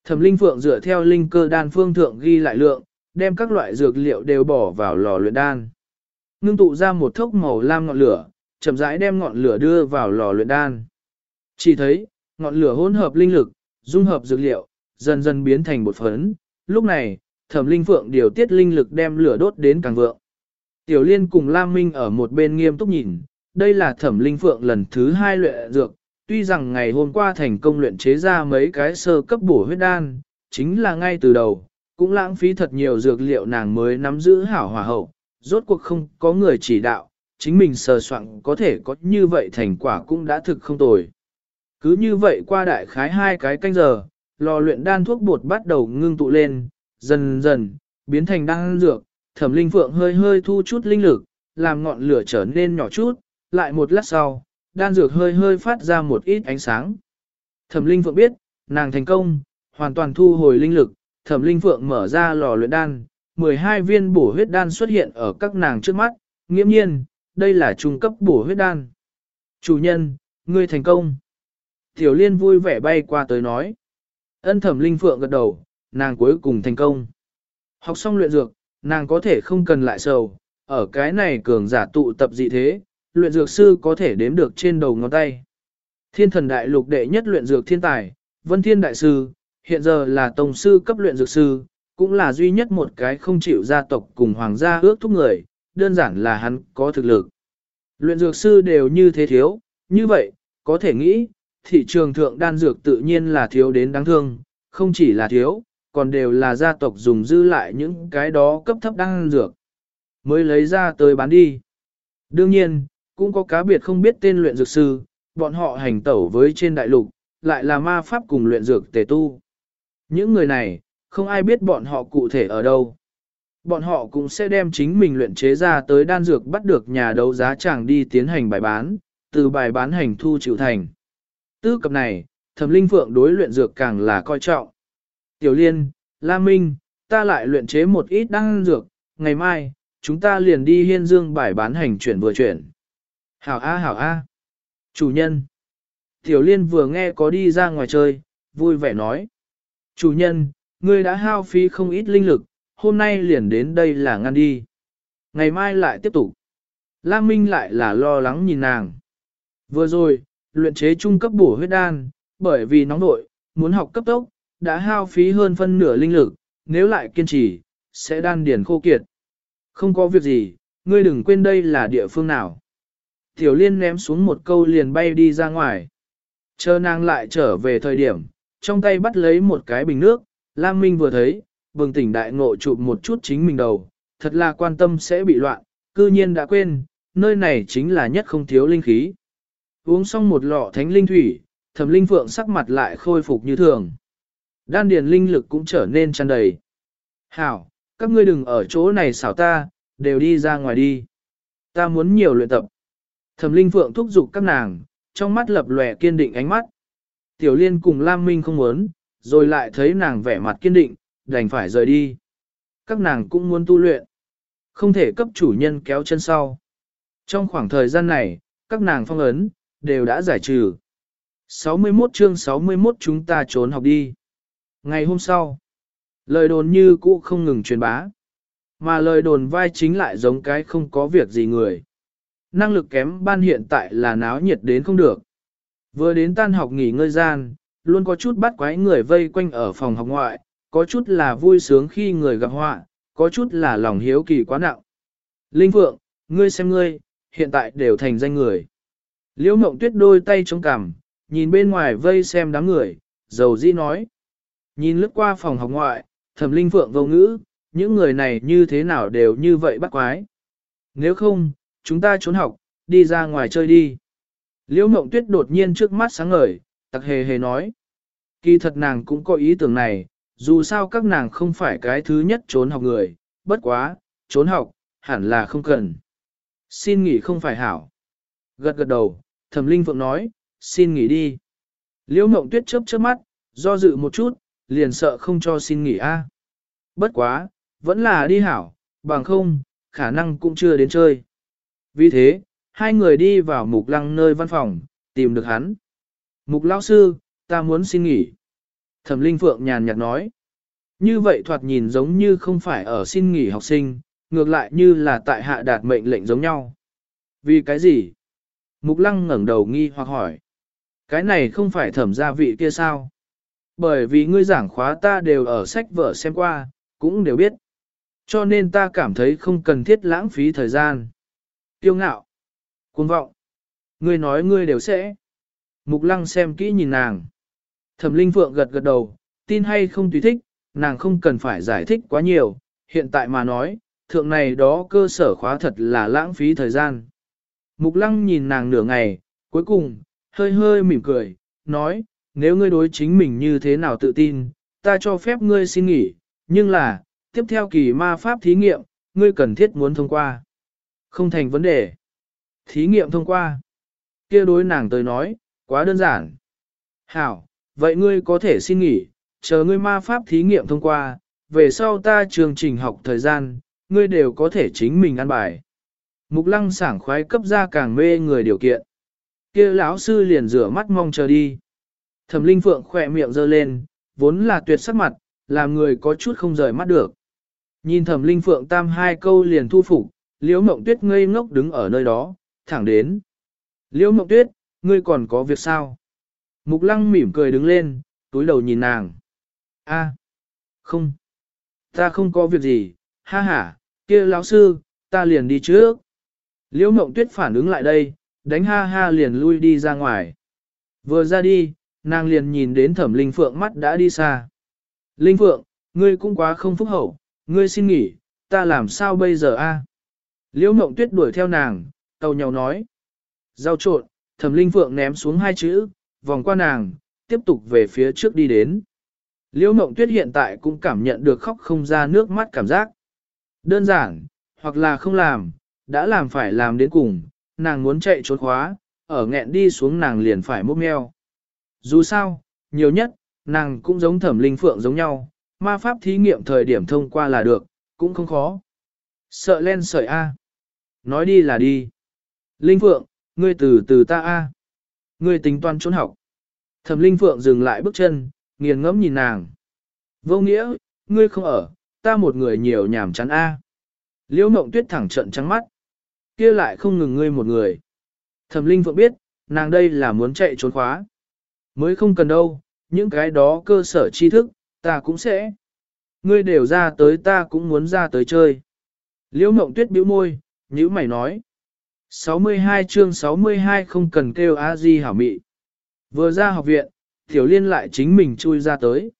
Thẩm Linh Phượng dựa theo linh cơ đan phương thượng ghi lại lượng, đem các loại dược liệu đều bỏ vào lò luyện đan. Ngưng tụ ra một thốc màu lam ngọn lửa, chậm rãi đem ngọn lửa đưa vào lò luyện đan. Chỉ thấy, ngọn lửa hỗn hợp linh lực, dung hợp dược liệu, dần dần biến thành bột phấn. Lúc này, Thẩm Linh Phượng điều tiết linh lực đem lửa đốt đến càng vượng. Tiểu Liên cùng Lam Minh ở một bên nghiêm túc nhìn, đây là Thẩm Linh Phượng lần thứ hai luyện dược, tuy rằng ngày hôm qua thành công luyện chế ra mấy cái sơ cấp bổ huyết đan, chính là ngay từ đầu, cũng lãng phí thật nhiều dược liệu nàng mới nắm giữ hảo hòa hậu, rốt cuộc không có người chỉ đạo, chính mình sờ soạn có thể có như vậy thành quả cũng đã thực không tồi. Cứ như vậy qua đại khái hai cái canh giờ, lò luyện đan thuốc bột bắt đầu ngưng tụ lên, dần dần, biến thành đan dược, thẩm linh phượng hơi hơi thu chút linh lực, làm ngọn lửa trở nên nhỏ chút, lại một lát sau, đan dược hơi hơi phát ra một ít ánh sáng. Thẩm linh phượng biết, nàng thành công, hoàn toàn thu hồi linh lực, thẩm linh phượng mở ra lò luyện đan, 12 viên bổ huyết đan xuất hiện ở các nàng trước mắt, nghiễm nhiên, đây là trung cấp bổ huyết đan. Chủ nhân, ngươi thành công. Tiểu liên vui vẻ bay qua tới nói. Ân thẩm linh phượng gật đầu, nàng cuối cùng thành công. Học xong luyện dược, nàng có thể không cần lại sầu, ở cái này cường giả tụ tập dị thế, luyện dược sư có thể đếm được trên đầu ngón tay. Thiên thần đại lục đệ nhất luyện dược thiên tài, Vân Thiên Đại Sư, hiện giờ là tổng sư cấp luyện dược sư, cũng là duy nhất một cái không chịu gia tộc cùng hoàng gia ước thúc người, đơn giản là hắn có thực lực. Luyện dược sư đều như thế thiếu, như vậy, có thể nghĩ, thị trường thượng đan dược tự nhiên là thiếu đến đáng thương, không chỉ là thiếu, còn đều là gia tộc dùng dư lại những cái đó cấp thấp đan dược, mới lấy ra tới bán đi. Đương nhiên, cũng có cá biệt không biết tên luyện dược sư, bọn họ hành tẩu với trên đại lục, lại là ma pháp cùng luyện dược tề tu. Những người này, không ai biết bọn họ cụ thể ở đâu. Bọn họ cũng sẽ đem chính mình luyện chế ra tới đan dược bắt được nhà đấu giá chẳng đi tiến hành bài bán, từ bài bán hành thu chịu thành. Tư cập này, thẩm linh phượng đối luyện dược càng là coi trọng. Tiểu liên, La Minh, ta lại luyện chế một ít đan dược, ngày mai, chúng ta liền đi hiên dương bài bán hành chuyển vừa chuyển. Hảo A hảo A. Chủ nhân. Tiểu liên vừa nghe có đi ra ngoài chơi, vui vẻ nói. Chủ nhân, ngươi đã hao phí không ít linh lực, hôm nay liền đến đây là ngăn đi. Ngày mai lại tiếp tục. Lam Minh lại là lo lắng nhìn nàng. Vừa rồi, luyện chế trung cấp bổ huyết đan, bởi vì nóng nội, muốn học cấp tốc, đã hao phí hơn phân nửa linh lực, nếu lại kiên trì, sẽ đan điền khô kiệt. Không có việc gì, ngươi đừng quên đây là địa phương nào. Tiểu liên ném xuống một câu liền bay đi ra ngoài. Chờ nàng lại trở về thời điểm, trong tay bắt lấy một cái bình nước, Lam Minh vừa thấy, bừng tỉnh đại ngộ chụp một chút chính mình đầu, thật là quan tâm sẽ bị loạn, cư nhiên đã quên, nơi này chính là nhất không thiếu linh khí. Uống xong một lọ thánh linh thủy, thẩm linh phượng sắc mặt lại khôi phục như thường. Đan điền linh lực cũng trở nên tràn đầy. Hảo, các ngươi đừng ở chỗ này xảo ta, đều đi ra ngoài đi. Ta muốn nhiều luyện tập. Thẩm linh phượng thúc giục các nàng, trong mắt lập lòe kiên định ánh mắt. Tiểu liên cùng Lam Minh không muốn, rồi lại thấy nàng vẻ mặt kiên định, đành phải rời đi. Các nàng cũng muốn tu luyện. Không thể cấp chủ nhân kéo chân sau. Trong khoảng thời gian này, các nàng phong ấn, đều đã giải trừ. 61 chương 61 chúng ta trốn học đi. Ngày hôm sau, lời đồn như cũ không ngừng truyền bá. Mà lời đồn vai chính lại giống cái không có việc gì người. Năng lực kém ban hiện tại là náo nhiệt đến không được. Vừa đến tan học nghỉ ngơi gian, luôn có chút bắt quái người vây quanh ở phòng học ngoại, có chút là vui sướng khi người gặp họa, có chút là lòng hiếu kỳ quá nặng. Linh Phượng, ngươi xem ngươi, hiện tại đều thành danh người. Liễu mộng tuyết đôi tay chống cằm, nhìn bên ngoài vây xem đám người, dầu dĩ nói. Nhìn lướt qua phòng học ngoại, thẩm linh phượng vô ngữ, những người này như thế nào đều như vậy bắt quái. Nếu không, chúng ta trốn học, đi ra ngoài chơi đi. Liễu mộng tuyết đột nhiên trước mắt sáng ngời, tặc hề hề nói. Kỳ thật nàng cũng có ý tưởng này, dù sao các nàng không phải cái thứ nhất trốn học người, bất quá, trốn học, hẳn là không cần. Xin nghỉ không phải hảo. Gật gật đầu, thẩm linh phượng nói, xin nghỉ đi. Liễu mộng tuyết chớp chớp mắt, do dự một chút, liền sợ không cho xin nghỉ a. Bất quá, vẫn là đi hảo, bằng không, khả năng cũng chưa đến chơi. Vì thế, hai người đi vào mục lăng nơi văn phòng, tìm được hắn. Mục lão sư, ta muốn xin nghỉ. Thẩm Linh Phượng nhàn nhạt nói. Như vậy thoạt nhìn giống như không phải ở xin nghỉ học sinh, ngược lại như là tại hạ đạt mệnh lệnh giống nhau. Vì cái gì? Mục lăng ngẩng đầu nghi hoặc hỏi. Cái này không phải thẩm gia vị kia sao? Bởi vì ngươi giảng khóa ta đều ở sách vở xem qua, cũng đều biết. Cho nên ta cảm thấy không cần thiết lãng phí thời gian. Tiêu ngạo. Cuồng vọng. Ngươi nói ngươi đều sẽ. Mục lăng xem kỹ nhìn nàng. Thẩm Linh Phượng gật gật đầu, tin hay không tùy thích, nàng không cần phải giải thích quá nhiều, hiện tại mà nói, thượng này đó cơ sở khóa thật là lãng phí thời gian. Mục lăng nhìn nàng nửa ngày, cuối cùng, hơi hơi mỉm cười, nói, nếu ngươi đối chính mình như thế nào tự tin, ta cho phép ngươi xin nghỉ, nhưng là, tiếp theo kỳ ma pháp thí nghiệm, ngươi cần thiết muốn thông qua. Không thành vấn đề. Thí nghiệm thông qua. kia đối nàng tới nói, quá đơn giản. Hảo, vậy ngươi có thể xin nghỉ, chờ ngươi ma pháp thí nghiệm thông qua, về sau ta chương trình học thời gian, ngươi đều có thể chính mình ăn bài. Mục lăng sảng khoái cấp ra càng mê người điều kiện. kia lão sư liền rửa mắt mong chờ đi. Thẩm linh phượng khỏe miệng giơ lên, vốn là tuyệt sắc mặt, làm người có chút không rời mắt được. Nhìn thẩm linh phượng tam hai câu liền thu phục, liễu mộng tuyết ngây ngốc đứng ở nơi đó, thẳng đến. Liễu mộng tuyết, ngươi còn có việc sao? Mục lăng mỉm cười đứng lên, túi đầu nhìn nàng. A, không, ta không có việc gì, ha ha, kia lão sư, ta liền đi trước. Liễu mộng tuyết phản ứng lại đây, đánh ha ha liền lui đi ra ngoài. Vừa ra đi, nàng liền nhìn đến thẩm linh phượng mắt đã đi xa. Linh phượng, ngươi cũng quá không phúc hậu, ngươi xin nghỉ, ta làm sao bây giờ a? Liễu mộng tuyết đuổi theo nàng, tàu nhau nói. Giao trộn, thẩm linh phượng ném xuống hai chữ, vòng qua nàng, tiếp tục về phía trước đi đến. Liễu mộng tuyết hiện tại cũng cảm nhận được khóc không ra nước mắt cảm giác. Đơn giản, hoặc là không làm, đã làm phải làm đến cùng, nàng muốn chạy trốn khóa, ở nghẹn đi xuống nàng liền phải múc meo. Dù sao, nhiều nhất, nàng cũng giống thẩm linh phượng giống nhau, ma pháp thí nghiệm thời điểm thông qua là được, cũng không khó. Sợ len sợi A. Nói đi là đi. Linh phượng, ngươi từ từ ta A. Ngươi tính toán trốn học. Thẩm linh phượng dừng lại bước chân, nghiền ngẫm nhìn nàng. Vô nghĩa, ngươi không ở, ta một người nhiều nhảm chán A. Liễu mộng tuyết thẳng trận trắng mắt kia lại không ngừng ngươi một người. Thẩm linh phượng biết, nàng đây là muốn chạy trốn khóa. Mới không cần đâu, những cái đó cơ sở tri thức, ta cũng sẽ. Ngươi đều ra tới ta cũng muốn ra tới chơi. Liễu mộng tuyết bĩu môi, nhữ mày nói. 62 chương 62 không cần kêu a di hảo mị. Vừa ra học viện, tiểu liên lại chính mình chui ra tới.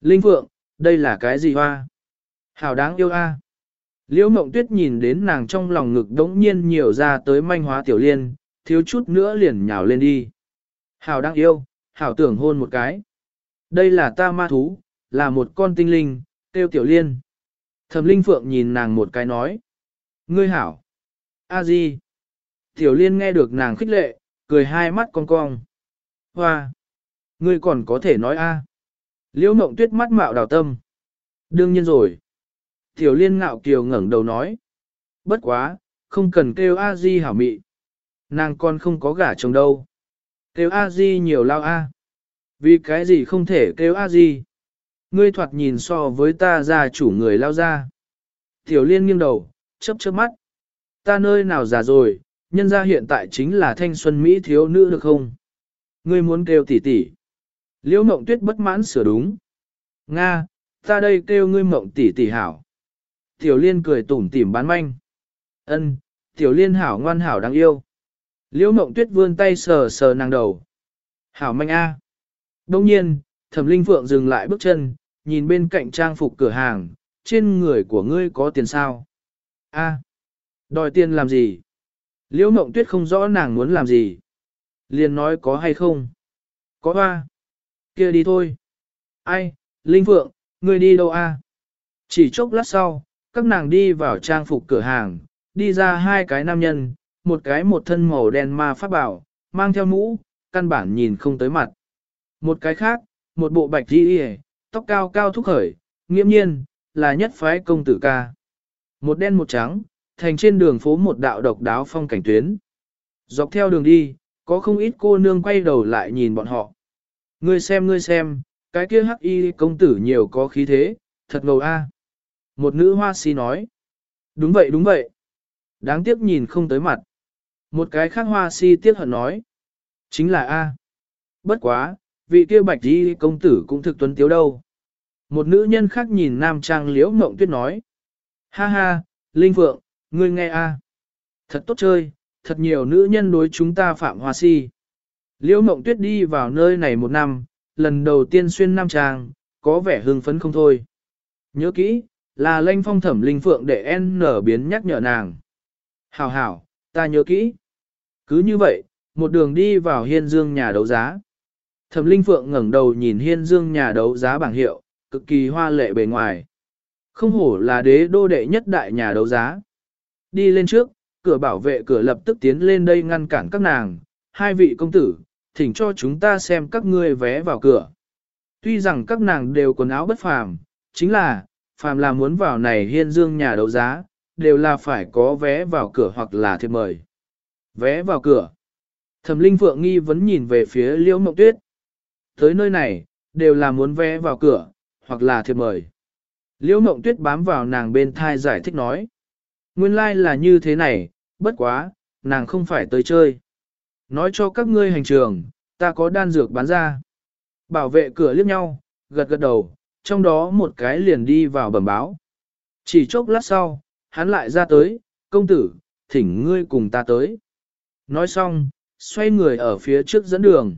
Linh Phượng, đây là cái gì hoa? Hảo đáng yêu a. Liễu mộng tuyết nhìn đến nàng trong lòng ngực đống nhiên nhiều ra tới manh hóa tiểu liên, thiếu chút nữa liền nhào lên đi. Hảo đang yêu, hảo tưởng hôn một cái. Đây là ta ma thú, là một con tinh linh, tiêu tiểu liên. Thẩm linh phượng nhìn nàng một cái nói. Ngươi hảo. A di. Tiểu liên nghe được nàng khích lệ, cười hai mắt cong cong. Hoa. Ngươi còn có thể nói a. Liễu mộng tuyết mắt mạo đào tâm. Đương nhiên rồi. Tiểu liên ngạo kiều ngẩng đầu nói. Bất quá, không cần kêu a di hảo mị. Nàng con không có gả chồng đâu. Kêu a di nhiều lao a. Vì cái gì không thể kêu a di? Ngươi thoạt nhìn so với ta già chủ người lao ra. Tiểu liên nghiêng đầu, chớp chớp mắt. Ta nơi nào già rồi, nhân ra hiện tại chính là thanh xuân Mỹ thiếu nữ được không? Ngươi muốn kêu tỷ tỷ. Liễu mộng tuyết bất mãn sửa đúng. Nga, ta đây kêu ngươi mộng tỷ tỷ hảo. Tiểu liên cười tủm tỉm bán manh. Ân, tiểu liên hảo ngoan hảo đáng yêu. Liễu mộng tuyết vươn tay sờ sờ nàng đầu. Hảo manh a. Đông nhiên, Thẩm Linh Phượng dừng lại bước chân, nhìn bên cạnh trang phục cửa hàng, trên người của ngươi có tiền sao? A, đòi tiền làm gì? Liễu Mộng Tuyết không rõ nàng muốn làm gì. Liền nói có hay không? Có hoa. Kia đi thôi. Ai, Linh Phượng, ngươi đi đâu a? Chỉ chốc lát sau, các nàng đi vào trang phục cửa hàng, đi ra hai cái nam nhân, một cái một thân màu đen ma pháp bảo, mang theo mũ, căn bản nhìn không tới mặt. Một cái khác, một bộ bạch đi tóc cao cao thúc khởi, nghiêm nhiên, là nhất phái công tử ca. Một đen một trắng, thành trên đường phố một đạo độc đáo phong cảnh tuyến. Dọc theo đường đi, có không ít cô nương quay đầu lại nhìn bọn họ. Ngươi xem ngươi xem, cái kia hắc y công tử nhiều có khí thế, thật ngầu a. Một nữ hoa si nói. Đúng vậy đúng vậy. Đáng tiếc nhìn không tới mặt. Một cái khác hoa si tiếc hận nói. Chính là A. Bất quá, vị kia bạch đi công tử cũng thực tuấn tiếu đâu. Một nữ nhân khác nhìn nam trang liễu mộng tuyết nói. Ha ha, Linh Phượng, ngươi nghe A. Thật tốt chơi, thật nhiều nữ nhân đối chúng ta phạm hoa si. Liễu mộng tuyết đi vào nơi này một năm, lần đầu tiên xuyên nam trang, có vẻ hưng phấn không thôi. Nhớ kỹ, là lanh phong thẩm linh phượng để N biến nhắc nhở nàng. Hảo hảo, ta nhớ kỹ. Cứ như vậy, một đường đi vào hiên dương nhà đấu giá. Thẩm linh phượng ngẩng đầu nhìn hiên dương nhà đấu giá bảng hiệu, cực kỳ hoa lệ bề ngoài. Không hổ là đế đô đệ nhất đại nhà đấu giá. Đi lên trước, cửa bảo vệ cửa lập tức tiến lên đây ngăn cản các nàng. Hai vị công tử, thỉnh cho chúng ta xem các ngươi vé vào cửa. Tuy rằng các nàng đều quần áo bất phàm, chính là, phàm là muốn vào này hiên dương nhà đấu giá, đều là phải có vé vào cửa hoặc là thiệp mời. Vé vào cửa. Thẩm Linh Phượng nghi vấn nhìn về phía Liễu Mộng Tuyết. Tới nơi này, đều là muốn vé vào cửa, hoặc là thiệp mời. Liễu Mộng Tuyết bám vào nàng bên thai giải thích nói. Nguyên lai like là như thế này, bất quá, nàng không phải tới chơi. Nói cho các ngươi hành trường, ta có đan dược bán ra. Bảo vệ cửa liếc nhau, gật gật đầu, trong đó một cái liền đi vào bẩm báo. Chỉ chốc lát sau, hắn lại ra tới, công tử, thỉnh ngươi cùng ta tới. Nói xong, xoay người ở phía trước dẫn đường.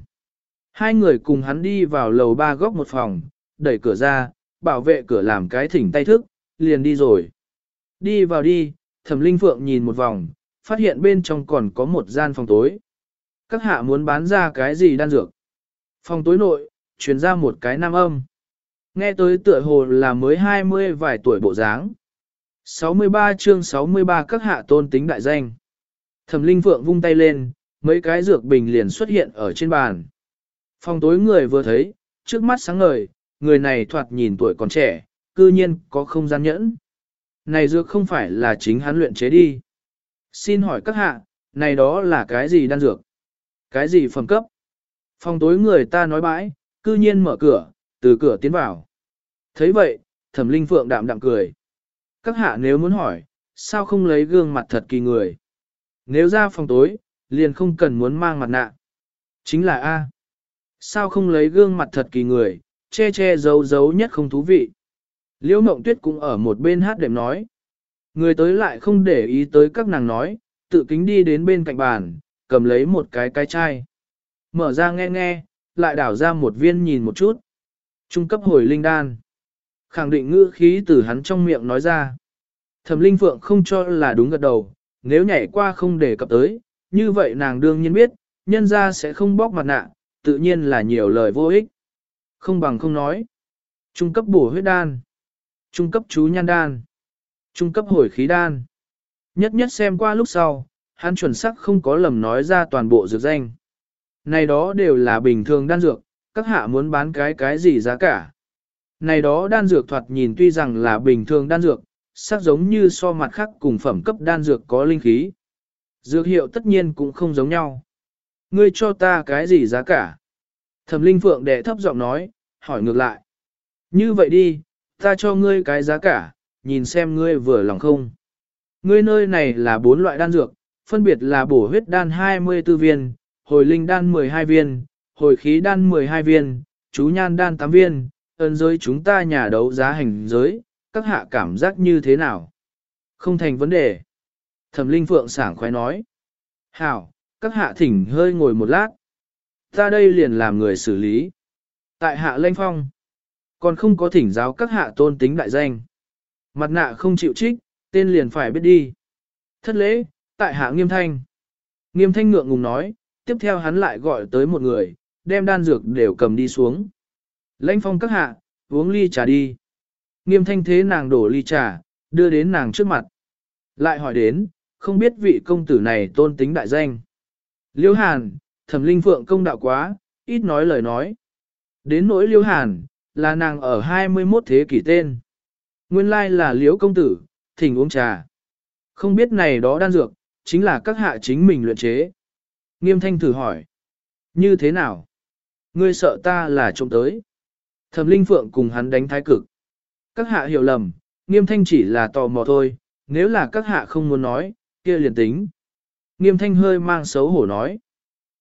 Hai người cùng hắn đi vào lầu ba góc một phòng, đẩy cửa ra, bảo vệ cửa làm cái thỉnh tay thức, liền đi rồi. Đi vào đi, thẩm linh phượng nhìn một vòng, phát hiện bên trong còn có một gian phòng tối. Các hạ muốn bán ra cái gì đan dược? Phòng tối nội, truyền ra một cái nam âm. Nghe tới tựa hồ là mới 20 vài tuổi bộ dáng. 63 chương 63 các hạ tôn tính đại danh. Thẩm Linh Phượng vung tay lên, mấy cái dược bình liền xuất hiện ở trên bàn. Phòng tối người vừa thấy, trước mắt sáng ngời, người này thoạt nhìn tuổi còn trẻ, cư nhiên có không gian nhẫn. Này dược không phải là chính hắn luyện chế đi. Xin hỏi các hạ, này đó là cái gì đan dược? Cái gì phẩm cấp? Phòng tối người ta nói bãi, cư nhiên mở cửa, từ cửa tiến vào. thấy vậy, thẩm linh phượng đạm đạm cười. Các hạ nếu muốn hỏi, sao không lấy gương mặt thật kỳ người? Nếu ra phòng tối, liền không cần muốn mang mặt nạ. Chính là A. Sao không lấy gương mặt thật kỳ người, che che giấu giấu nhất không thú vị. Liễu Mộng Tuyết cũng ở một bên hát đệm nói. Người tới lại không để ý tới các nàng nói, tự kính đi đến bên cạnh bàn, cầm lấy một cái cái chai. Mở ra nghe nghe, lại đảo ra một viên nhìn một chút. Trung cấp hồi linh đan. Khẳng định ngữ khí từ hắn trong miệng nói ra. Thẩm linh phượng không cho là đúng gật đầu, nếu nhảy qua không để cập tới, như vậy nàng đương nhiên biết, nhân ra sẽ không bóc mặt nạ, tự nhiên là nhiều lời vô ích. Không bằng không nói. Trung cấp bổ huyết đan. Trung cấp chú nhan đan. Trung cấp hồi khí đan. Nhất nhất xem qua lúc sau, hắn chuẩn xác không có lầm nói ra toàn bộ dược danh. Này đó đều là bình thường đan dược, các hạ muốn bán cái cái gì giá cả. Này đó đan dược thoạt nhìn tuy rằng là bình thường đan dược, sắc giống như so mặt khác cùng phẩm cấp đan dược có linh khí. Dược hiệu tất nhiên cũng không giống nhau. Ngươi cho ta cái gì giá cả? Thẩm Linh Phượng đệ thấp giọng nói, hỏi ngược lại. Như vậy đi, ta cho ngươi cái giá cả, nhìn xem ngươi vừa lòng không. Ngươi nơi này là bốn loại đan dược, phân biệt là bổ huyết đan 24 viên, hồi linh đan 12 viên, hồi khí đan 12 viên, chú nhan đan 8 viên, ơn giới chúng ta nhà đấu giá hành giới, các hạ cảm giác như thế nào? Không thành vấn đề. Thẩm Linh Phượng sảng khoái nói. Hảo, các hạ thỉnh hơi ngồi một lát. Ta đây liền làm người xử lý. Tại hạ lanh phong, còn không có thỉnh giáo các hạ tôn tính đại danh. Mặt nạ không chịu trích, tên liền phải biết đi. Thất lễ, tại hạ nghiêm thanh. Nghiêm thanh ngượng ngùng nói, tiếp theo hắn lại gọi tới một người, đem đan dược đều cầm đi xuống. Lãnh phong các hạ, uống ly trà đi. Nghiêm thanh thế nàng đổ ly trà, đưa đến nàng trước mặt. Lại hỏi đến, không biết vị công tử này tôn tính đại danh. Liêu Hàn, thẩm linh phượng công đạo quá, ít nói lời nói. Đến nỗi Liêu Hàn, là nàng ở 21 thế kỷ tên. Nguyên lai là Liễu công tử, thỉnh uống trà. Không biết này đó đan dược, chính là các hạ chính mình luyện chế. Nghiêm thanh thử hỏi. Như thế nào? Ngươi sợ ta là trộm tới. Thẩm Linh Phượng cùng hắn đánh thái cực. Các hạ hiểu lầm, nghiêm thanh chỉ là tò mò thôi, nếu là các hạ không muốn nói, kia liền tính. Nghiêm thanh hơi mang xấu hổ nói.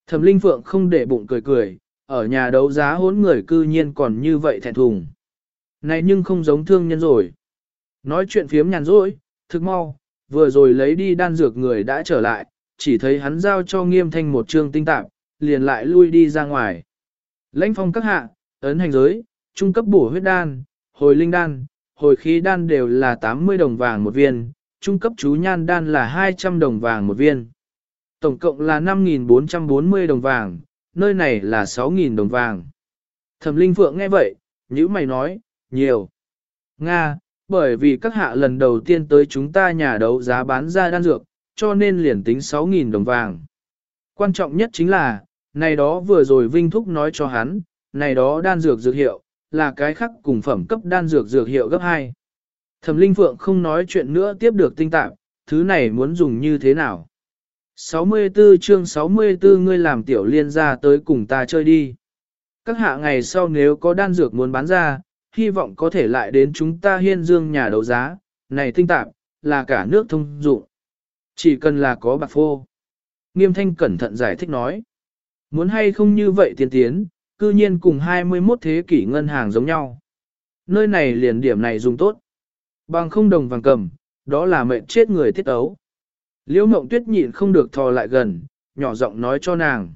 Thẩm Linh Phượng không để bụng cười cười, ở nhà đấu giá hỗn người cư nhiên còn như vậy thẹn thùng. Này nhưng không giống thương nhân rồi. Nói chuyện phiếm nhàn rỗi, thực mau, vừa rồi lấy đi đan dược người đã trở lại, chỉ thấy hắn giao cho nghiêm thanh một trương tinh tạp, liền lại lui đi ra ngoài. Lãnh phong các hạ, ấn hành giới, trung cấp bổ huyết đan, hồi linh đan, hồi khí đan đều là 80 đồng vàng một viên, trung cấp chú nhan đan là 200 đồng vàng một viên. Tổng cộng là 5.440 đồng vàng, nơi này là 6.000 đồng vàng. Thẩm Linh Phượng nghe vậy, nhữ mày nói, nhiều. Nga, bởi vì các hạ lần đầu tiên tới chúng ta nhà đấu giá bán ra đan dược, cho nên liền tính 6.000 đồng vàng. Quan trọng nhất chính là, này đó vừa rồi Vinh Thúc nói cho hắn, này đó đan dược dược hiệu, là cái khác cùng phẩm cấp đan dược dược hiệu gấp 2. Thẩm Linh Phượng không nói chuyện nữa tiếp được tinh tạm, thứ này muốn dùng như thế nào. 64 chương 64 ngươi làm tiểu liên ra tới cùng ta chơi đi. Các hạ ngày sau nếu có đan dược muốn bán ra, hy vọng có thể lại đến chúng ta hiên dương nhà đấu giá, này tinh tạp, là cả nước thông dụng. Chỉ cần là có bạc phô. Nghiêm thanh cẩn thận giải thích nói. Muốn hay không như vậy tiên tiến, cư nhiên cùng 21 thế kỷ ngân hàng giống nhau. Nơi này liền điểm này dùng tốt. Bằng không đồng vàng cầm, đó là mệnh chết người tiết ấu. Liễu mộng tuyết nhịn không được thò lại gần, nhỏ giọng nói cho nàng.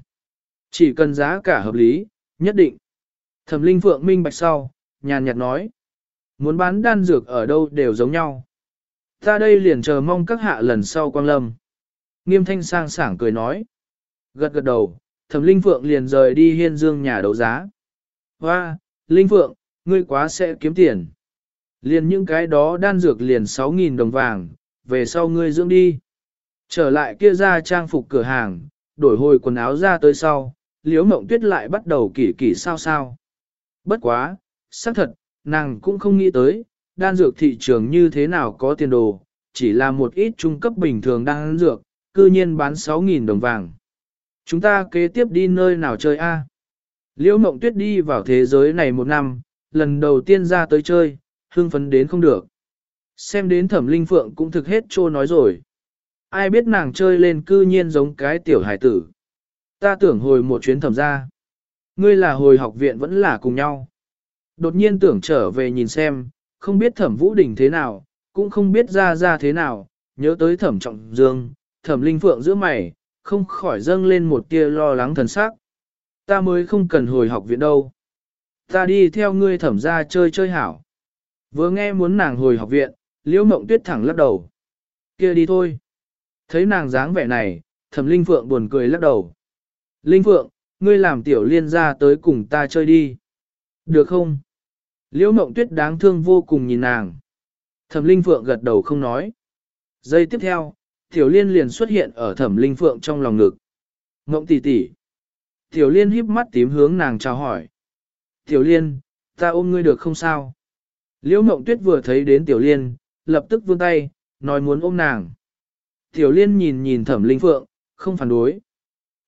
Chỉ cần giá cả hợp lý, nhất định. Thẩm linh phượng minh bạch sau, nhàn nhạt nói. Muốn bán đan dược ở đâu đều giống nhau. Ta đây liền chờ mong các hạ lần sau quang lâm. Nghiêm thanh sang sảng cười nói. Gật gật đầu, thẩm linh phượng liền rời đi hiên dương nhà đấu giá. Hoa, linh phượng, ngươi quá sẽ kiếm tiền. Liền những cái đó đan dược liền 6.000 đồng vàng, về sau ngươi dưỡng đi. Trở lại kia ra trang phục cửa hàng, đổi hồi quần áo ra tới sau, liếu mộng tuyết lại bắt đầu kỳ kỳ sao sao. Bất quá, xác thật, nàng cũng không nghĩ tới, đan dược thị trường như thế nào có tiền đồ, chỉ là một ít trung cấp bình thường đan dược, cư nhiên bán 6.000 đồng vàng. Chúng ta kế tiếp đi nơi nào chơi a? Liễu Mộng Tuyết đi vào thế giới này một năm, lần đầu tiên ra tới chơi, hương phấn đến không được. Xem đến thẩm linh phượng cũng thực hết trô nói rồi. Ai biết nàng chơi lên cư nhiên giống cái tiểu hải tử. Ta tưởng hồi một chuyến thẩm ra. Ngươi là hồi học viện vẫn là cùng nhau. Đột nhiên tưởng trở về nhìn xem, không biết thẩm vũ đình thế nào, cũng không biết ra ra thế nào, nhớ tới thẩm trọng dương, thẩm linh phượng giữa mày, không khỏi dâng lên một tia lo lắng thần sắc. Ta mới không cần hồi học viện đâu. Ta đi theo ngươi thẩm ra chơi chơi hảo. Vừa nghe muốn nàng hồi học viện, liễu mộng tuyết thẳng lắc đầu. kia đi thôi. Thấy nàng dáng vẻ này, thẩm linh phượng buồn cười lắc đầu. Linh phượng, ngươi làm tiểu liên ra tới cùng ta chơi đi. Được không? Liễu mộng tuyết đáng thương vô cùng nhìn nàng. Thẩm linh phượng gật đầu không nói. Giây tiếp theo, tiểu liên liền xuất hiện ở thẩm linh phượng trong lòng ngực. Ngộng tỷ tỷ. Tiểu liên híp mắt tím hướng nàng chào hỏi. Tiểu liên, ta ôm ngươi được không sao? Liễu mộng tuyết vừa thấy đến tiểu liên, lập tức vươn tay, nói muốn ôm nàng. Tiểu liên nhìn nhìn thẩm linh phượng, không phản đối.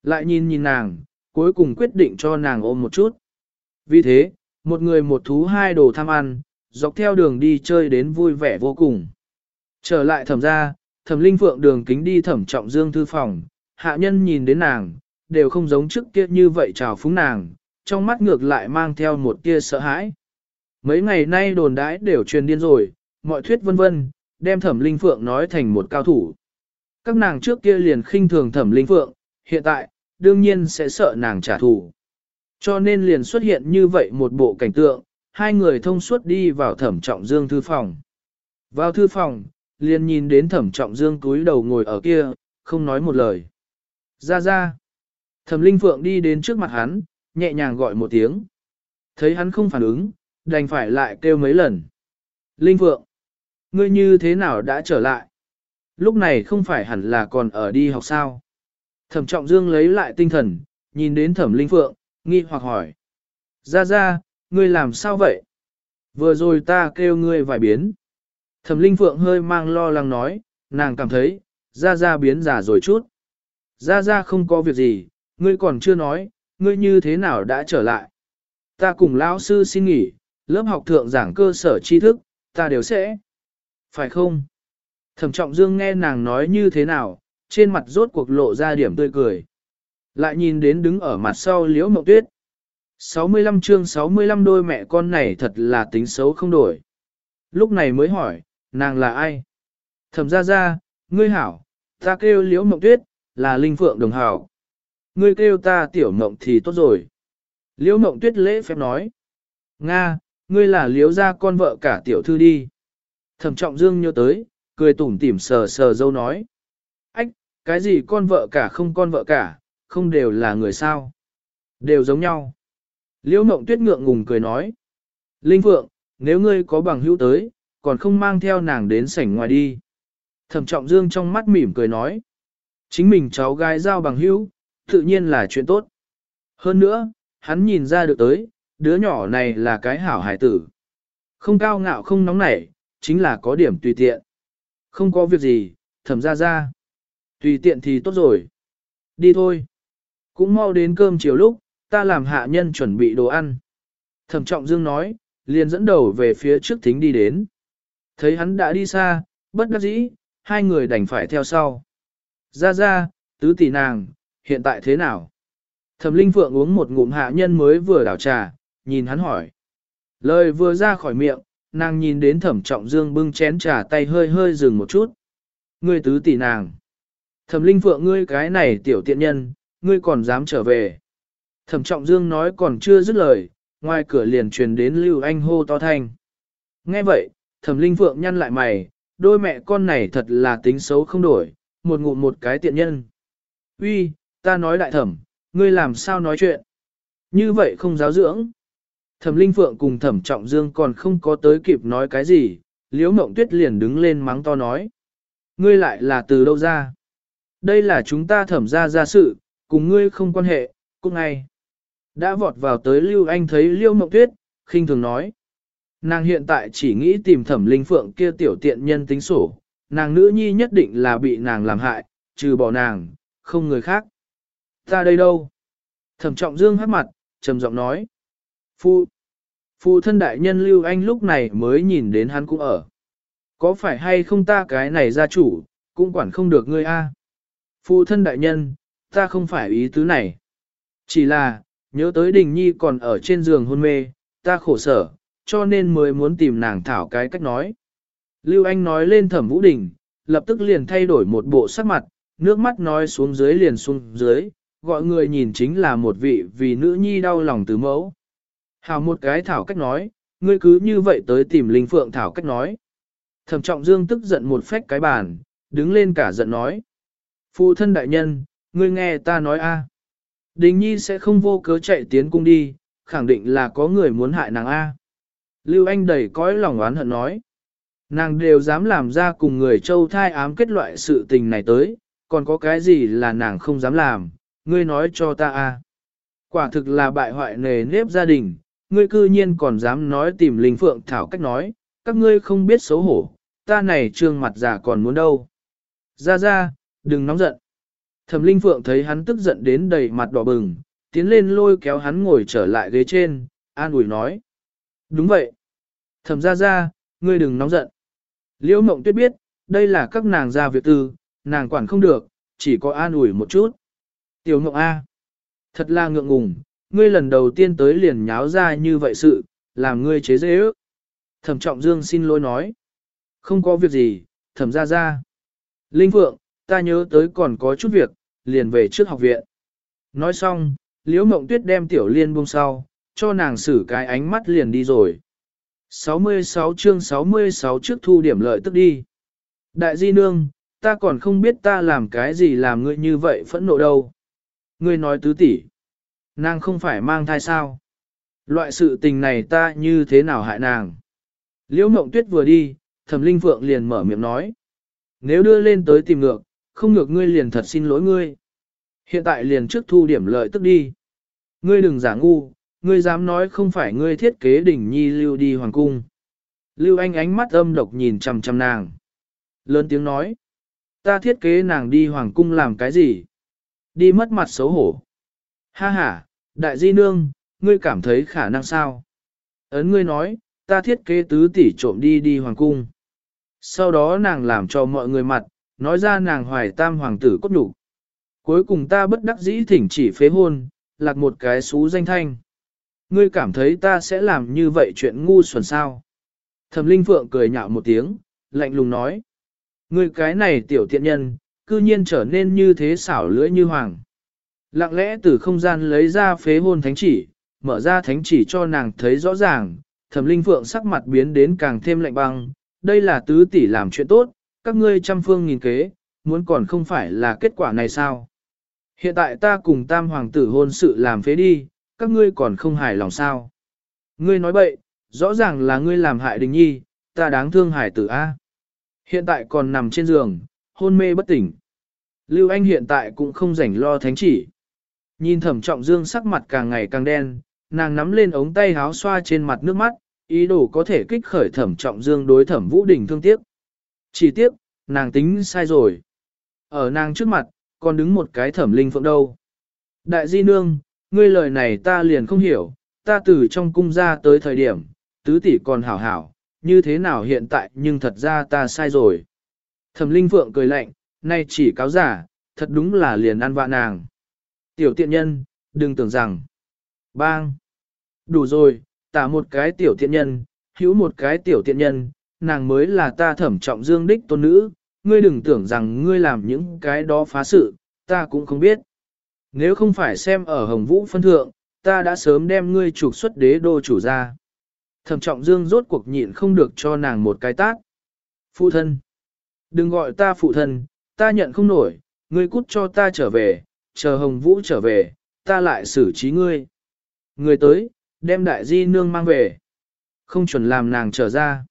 Lại nhìn nhìn nàng, cuối cùng quyết định cho nàng ôm một chút. Vì thế, một người một thú hai đồ tham ăn, dọc theo đường đi chơi đến vui vẻ vô cùng. Trở lại thẩm ra, thẩm linh phượng đường kính đi thẩm trọng dương thư phòng, hạ nhân nhìn đến nàng, đều không giống trước kia như vậy chào phúng nàng, trong mắt ngược lại mang theo một tia sợ hãi. Mấy ngày nay đồn đãi đều truyền điên rồi, mọi thuyết vân vân, đem thẩm linh phượng nói thành một cao thủ. Các nàng trước kia liền khinh thường thẩm linh phượng, hiện tại, đương nhiên sẽ sợ nàng trả thù. Cho nên liền xuất hiện như vậy một bộ cảnh tượng, hai người thông suốt đi vào thẩm trọng dương thư phòng. Vào thư phòng, liền nhìn đến thẩm trọng dương túi đầu ngồi ở kia, không nói một lời. Ra ra. Thẩm linh phượng đi đến trước mặt hắn, nhẹ nhàng gọi một tiếng. Thấy hắn không phản ứng, đành phải lại kêu mấy lần. Linh phượng. Ngươi như thế nào đã trở lại? Lúc này không phải hẳn là còn ở đi học sao? Thẩm trọng dương lấy lại tinh thần, nhìn đến thẩm linh phượng, nghi hoặc hỏi. Ra ra, ngươi làm sao vậy? Vừa rồi ta kêu ngươi vài biến. Thẩm linh phượng hơi mang lo lắng nói, nàng cảm thấy, Gia Gia biến giả rồi chút. Gia Gia không có việc gì, ngươi còn chưa nói, ngươi như thế nào đã trở lại. Ta cùng lão sư xin nghỉ, lớp học thượng giảng cơ sở tri thức, ta đều sẽ. Phải không? Thẩm trọng dương nghe nàng nói như thế nào, trên mặt rốt cuộc lộ ra điểm tươi cười. Lại nhìn đến đứng ở mặt sau liễu mộng tuyết. 65 chương 65 đôi mẹ con này thật là tính xấu không đổi. Lúc này mới hỏi, nàng là ai? Thẩm ra ra, ngươi hảo, ta kêu liễu mộng tuyết, là linh phượng đồng hảo. Ngươi kêu ta tiểu mộng thì tốt rồi. Liễu mộng tuyết lễ phép nói. Nga, ngươi là liễu gia con vợ cả tiểu thư đi. Thẩm trọng dương nhớ tới, cười tủm tỉm sờ sờ dâu nói. Ách, cái gì con vợ cả không con vợ cả, không đều là người sao. Đều giống nhau. Liễu mộng tuyết ngượng ngùng cười nói. Linh Phượng, nếu ngươi có bằng hữu tới, còn không mang theo nàng đến sảnh ngoài đi. Thẩm trọng dương trong mắt mỉm cười nói. Chính mình cháu gái giao bằng hữu, tự nhiên là chuyện tốt. Hơn nữa, hắn nhìn ra được tới, đứa nhỏ này là cái hảo hải tử. Không cao ngạo không nóng nảy, chính là có điểm tùy tiện. Không có việc gì, thẩm ra ra. Tùy tiện thì tốt rồi. Đi thôi. Cũng mau đến cơm chiều lúc, ta làm hạ nhân chuẩn bị đồ ăn. Thẩm trọng dương nói, liền dẫn đầu về phía trước thính đi đến. Thấy hắn đã đi xa, bất đắc dĩ, hai người đành phải theo sau. Ra ra, tứ tỷ nàng, hiện tại thế nào? Thẩm Linh Phượng uống một ngụm hạ nhân mới vừa đảo trà, nhìn hắn hỏi. Lời vừa ra khỏi miệng, nàng nhìn đến thẩm trọng dương bưng chén trà tay hơi hơi dừng một chút. Ngươi tứ tỷ nàng. Thẩm Linh Phượng ngươi cái này tiểu tiện nhân, ngươi còn dám trở về. Thẩm trọng dương nói còn chưa dứt lời, ngoài cửa liền truyền đến Lưu Anh hô to thanh. Nghe vậy, thẩm Linh Phượng nhăn lại mày, đôi mẹ con này thật là tính xấu không đổi, một ngụm một cái tiện nhân. Uy, ta nói đại thẩm, ngươi làm sao nói chuyện? Như vậy không giáo dưỡng. Thẩm Linh Phượng cùng Thẩm Trọng Dương còn không có tới kịp nói cái gì, Liễu Mộng Tuyết liền đứng lên mắng to nói. Ngươi lại là từ đâu ra? Đây là chúng ta thẩm ra ra sự, cùng ngươi không quan hệ, cũng ngay. Đã vọt vào tới Lưu Anh thấy Liễu Mộng Tuyết, khinh thường nói. Nàng hiện tại chỉ nghĩ tìm Thẩm Linh Phượng kia tiểu tiện nhân tính sổ, nàng nữ nhi nhất định là bị nàng làm hại, trừ bỏ nàng, không người khác. Ta đây đâu? Thẩm Trọng Dương hát mặt, trầm giọng nói. Phu, phu thân đại nhân Lưu Anh lúc này mới nhìn đến hắn cũng ở. Có phải hay không ta cái này gia chủ, cũng quản không được ngươi a. À? Phu thân đại nhân, ta không phải ý tứ này. Chỉ là, nhớ tới đình nhi còn ở trên giường hôn mê, ta khổ sở, cho nên mới muốn tìm nàng thảo cái cách nói. Lưu Anh nói lên thẩm vũ đình, lập tức liền thay đổi một bộ sắc mặt, nước mắt nói xuống dưới liền xuống dưới, gọi người nhìn chính là một vị vì nữ nhi đau lòng từ mẫu. Hào một cái thảo cách nói, ngươi cứ như vậy tới tìm Linh Phượng thảo cách nói. Thẩm trọng dương tức giận một phách cái bàn, đứng lên cả giận nói. Phụ thân đại nhân, ngươi nghe ta nói a. Đình nhi sẽ không vô cớ chạy tiến cung đi, khẳng định là có người muốn hại nàng a. Lưu Anh đầy cõi lòng oán hận nói. Nàng đều dám làm ra cùng người châu thai ám kết loại sự tình này tới, còn có cái gì là nàng không dám làm, ngươi nói cho ta a. Quả thực là bại hoại nề nếp gia đình, ngươi cư nhiên còn dám nói tìm linh phượng thảo cách nói, các ngươi không biết xấu hổ, ta này trương mặt già còn muốn đâu. Ra ra, đừng nóng giận. Thẩm linh phượng thấy hắn tức giận đến đầy mặt đỏ bừng, tiến lên lôi kéo hắn ngồi trở lại ghế trên, an ủi nói. Đúng vậy. Thẩm ra ra, ngươi đừng nóng giận. Liễu mộng tuyết biết, đây là các nàng ra việc tư, nàng quản không được, chỉ có an ủi một chút. Tiểu mộng A. Thật là ngượng ngùng, ngươi lần đầu tiên tới liền nháo ra như vậy sự, làm ngươi chế dễ ước. Thẩm Trọng Dương xin lỗi nói. Không có việc gì, thẩm ra ra. Linh Phượng, ta nhớ tới còn có chút việc, liền về trước học viện. Nói xong, liễu mộng tuyết đem tiểu liên buông sau, cho nàng xử cái ánh mắt liền đi rồi. 66 chương 66 trước thu điểm lợi tức đi. Đại di nương, ta còn không biết ta làm cái gì làm ngươi như vậy phẫn nộ đâu. Ngươi nói tứ tỷ, nàng không phải mang thai sao? Loại sự tình này ta như thế nào hại nàng? Liễu mộng tuyết vừa đi, thẩm linh phượng liền mở miệng nói. Nếu đưa lên tới tìm ngược, không ngược ngươi liền thật xin lỗi ngươi. Hiện tại liền trước thu điểm lợi tức đi. Ngươi đừng giả ngu, ngươi dám nói không phải ngươi thiết kế đỉnh nhi lưu đi hoàng cung. Lưu anh ánh mắt âm độc nhìn chằm chằm nàng. Lớn tiếng nói. Ta thiết kế nàng đi hoàng cung làm cái gì? Đi mất mặt xấu hổ. Ha ha, đại di nương, ngươi cảm thấy khả năng sao? Ấn ngươi nói, ta thiết kế tứ tỷ trộm đi đi hoàng cung. Sau đó nàng làm cho mọi người mặt, nói ra nàng hoài tam hoàng tử cốt đủ. Cuối cùng ta bất đắc dĩ thỉnh chỉ phế hôn, lạc một cái xú danh thanh. Ngươi cảm thấy ta sẽ làm như vậy chuyện ngu xuẩn sao? Thẩm Linh Phượng cười nhạo một tiếng, lạnh lùng nói. Ngươi cái này tiểu tiện nhân, cư nhiên trở nên như thế xảo lưỡi như hoàng. Lặng lẽ từ không gian lấy ra phế hôn thánh chỉ, mở ra thánh chỉ cho nàng thấy rõ ràng, thẩm linh phượng sắc mặt biến đến càng thêm lạnh băng, đây là tứ tỷ làm chuyện tốt, các ngươi trăm phương nghìn kế, muốn còn không phải là kết quả này sao? Hiện tại ta cùng tam hoàng tử hôn sự làm phế đi, các ngươi còn không hài lòng sao? Ngươi nói bậy, rõ ràng là ngươi làm hại đình nhi, ta đáng thương hải tử A. Hiện tại còn nằm trên giường, hôn mê bất tỉnh. Lưu Anh hiện tại cũng không rảnh lo thánh chỉ. Nhìn thẩm trọng dương sắc mặt càng ngày càng đen, nàng nắm lên ống tay háo xoa trên mặt nước mắt, ý đồ có thể kích khởi thẩm trọng dương đối thẩm vũ đình thương tiếc. Chỉ tiếc, nàng tính sai rồi. Ở nàng trước mặt, còn đứng một cái thẩm linh phượng đâu. Đại di nương, ngươi lời này ta liền không hiểu, ta từ trong cung ra tới thời điểm, tứ tỷ còn hảo hảo, như thế nào hiện tại nhưng thật ra ta sai rồi. Thẩm linh phượng cười lạnh, nay chỉ cáo giả, thật đúng là liền ăn vạ nàng. Tiểu tiện nhân, đừng tưởng rằng. Bang! Đủ rồi, tả một cái tiểu tiện nhân, hữu một cái tiểu tiện nhân, nàng mới là ta thẩm trọng dương đích tôn nữ, ngươi đừng tưởng rằng ngươi làm những cái đó phá sự, ta cũng không biết. Nếu không phải xem ở Hồng Vũ phân thượng, ta đã sớm đem ngươi trục xuất đế đô chủ ra. Thẩm trọng dương rốt cuộc nhịn không được cho nàng một cái tát. Phụ thân! Đừng gọi ta phụ thân, ta nhận không nổi, ngươi cút cho ta trở về, chờ Hồng Vũ trở về, ta lại xử trí ngươi. Người tới, đem đại di nương mang về. Không chuẩn làm nàng trở ra.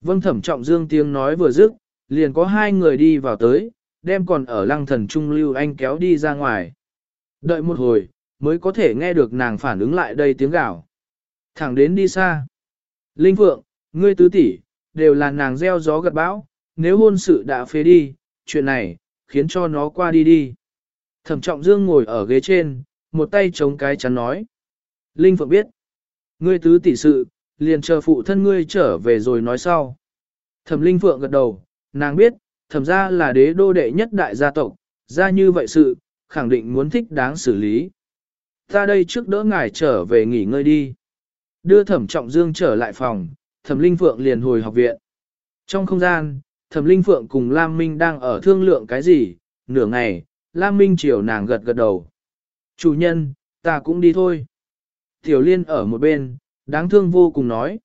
Vâng thẩm trọng dương tiếng nói vừa dứt, liền có hai người đi vào tới, đem còn ở lăng thần trung lưu anh kéo đi ra ngoài. Đợi một hồi, mới có thể nghe được nàng phản ứng lại đây tiếng gào. Thẳng đến đi xa. Linh Phượng, ngươi tứ tỷ, đều là nàng gieo gió gặt bão, nếu hôn sự đã phế đi, chuyện này, khiến cho nó qua đi đi. Thẩm trọng dương ngồi ở ghế trên, một tay chống cái chắn nói. Linh Phượng biết. Ngươi tứ tỷ sự, liền chờ phụ thân ngươi trở về rồi nói sau. Thẩm Linh Phượng gật đầu, nàng biết, thẩm ra là đế đô đệ nhất đại gia tộc, ra như vậy sự, khẳng định muốn thích đáng xử lý. Ta đây trước đỡ ngài trở về nghỉ ngơi đi. Đưa thẩm trọng dương trở lại phòng, thẩm Linh Phượng liền hồi học viện. Trong không gian, thẩm Linh Phượng cùng Lam Minh đang ở thương lượng cái gì, nửa ngày, Lam Minh chiều nàng gật gật đầu. Chủ nhân, ta cũng đi thôi. Tiểu Liên ở một bên, đáng thương vô cùng nói.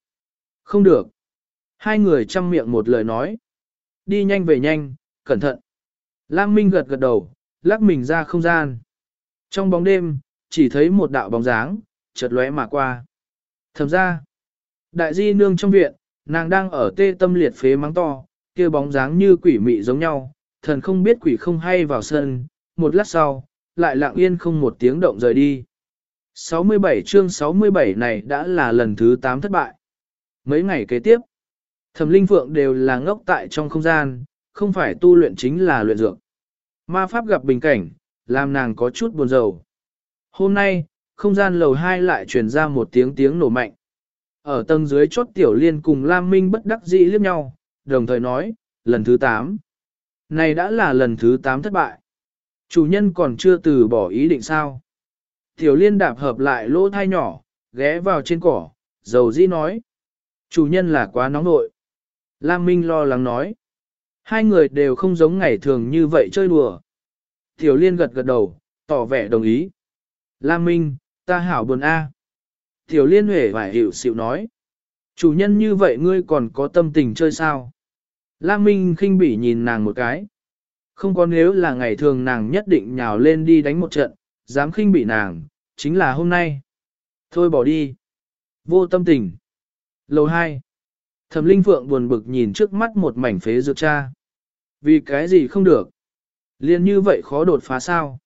Không được. Hai người chăm miệng một lời nói. Đi nhanh về nhanh, cẩn thận. Lam Minh gật gật đầu, lắc mình ra không gian. Trong bóng đêm, chỉ thấy một đạo bóng dáng, chợt lóe mà qua. Thầm ra, đại di nương trong viện, nàng đang ở tê tâm liệt phế mắng to, kia bóng dáng như quỷ mị giống nhau, thần không biết quỷ không hay vào sân, một lát sau, lại lặng yên không một tiếng động rời đi. 67 chương 67 này đã là lần thứ 8 thất bại. Mấy ngày kế tiếp, thẩm linh phượng đều là ngốc tại trong không gian, không phải tu luyện chính là luyện dược. Ma pháp gặp bình cảnh, làm nàng có chút buồn rầu. Hôm nay, không gian lầu 2 lại truyền ra một tiếng tiếng nổ mạnh. Ở tầng dưới chốt tiểu liên cùng Lam Minh bất đắc dĩ liếc nhau, đồng thời nói, lần thứ 8. Này đã là lần thứ 8 thất bại. Chủ nhân còn chưa từ bỏ ý định sao. Tiểu liên đạp hợp lại lỗ thai nhỏ, ghé vào trên cỏ, dầu dĩ nói. Chủ nhân là quá nóng nội. Lam Minh lo lắng nói. Hai người đều không giống ngày thường như vậy chơi đùa. Tiểu liên gật gật đầu, tỏ vẻ đồng ý. Lam Minh, ta hảo buồn a. Tiểu liên huệ vải hiểu xịu nói. Chủ nhân như vậy ngươi còn có tâm tình chơi sao? Lam Minh khinh bỉ nhìn nàng một cái. Không có nếu là ngày thường nàng nhất định nhào lên đi đánh một trận, dám khinh bỉ nàng, chính là hôm nay. Thôi bỏ đi. Vô tâm tình. Lầu 2. Thẩm Linh Phượng buồn bực nhìn trước mắt một mảnh phế dược cha. Vì cái gì không được? Liên như vậy khó đột phá sao?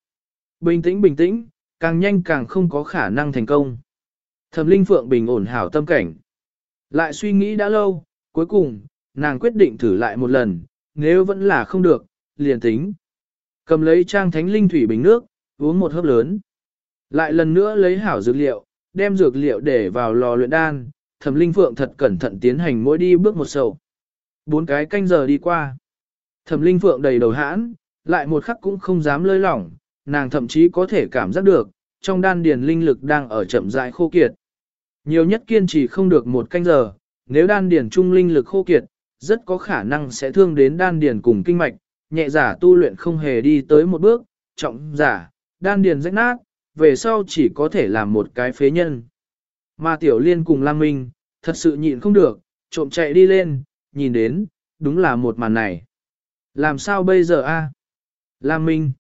Bình tĩnh bình tĩnh, càng nhanh càng không có khả năng thành công. Thẩm Linh Phượng bình ổn hảo tâm cảnh. Lại suy nghĩ đã lâu, cuối cùng, nàng quyết định thử lại một lần, nếu vẫn là không được, liền tính. Cầm lấy trang thánh linh thủy bình nước, uống một hớp lớn. Lại lần nữa lấy hảo dược liệu, đem dược liệu để vào lò luyện đan, thẩm linh phượng thật cẩn thận tiến hành mỗi đi bước một sầu. Bốn cái canh giờ đi qua. Thẩm linh phượng đầy đầu hãn, lại một khắc cũng không dám lơi lỏng, nàng thậm chí có thể cảm giác được, trong đan điền linh lực đang ở chậm rãi khô kiệt. Nhiều nhất kiên trì không được một canh giờ, nếu đan điền trung linh lực khô kiệt, rất có khả năng sẽ thương đến đan điền cùng kinh mạch, nhẹ giả tu luyện không hề đi tới một bước, trọng giả, đan điền rách nát, về sau chỉ có thể làm một cái phế nhân. Mà tiểu liên cùng Lam Minh, thật sự nhịn không được, trộm chạy đi lên, nhìn đến, đúng là một màn này. Làm sao bây giờ a? Lam Minh.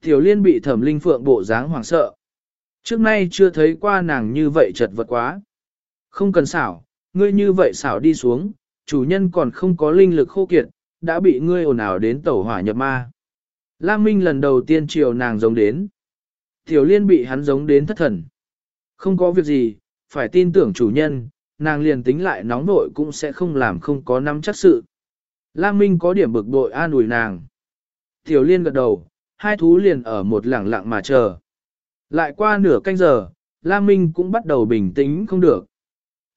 Tiểu liên bị thẩm linh phượng bộ dáng hoảng sợ. Trước nay chưa thấy qua nàng như vậy chật vật quá. Không cần xảo, ngươi như vậy xảo đi xuống, chủ nhân còn không có linh lực khô kiệt, đã bị ngươi ồn ào đến tẩu hỏa nhập ma. Lam Minh lần đầu tiên chiều nàng giống đến. Tiểu liên bị hắn giống đến thất thần. Không có việc gì, phải tin tưởng chủ nhân, nàng liền tính lại nóng nội cũng sẽ không làm không có nắm chắc sự. Lam Minh có điểm bực bội an ủi nàng. Tiểu liên gật đầu, hai thú liền ở một lẳng lặng mà chờ. Lại qua nửa canh giờ, Lam Minh cũng bắt đầu bình tĩnh không được.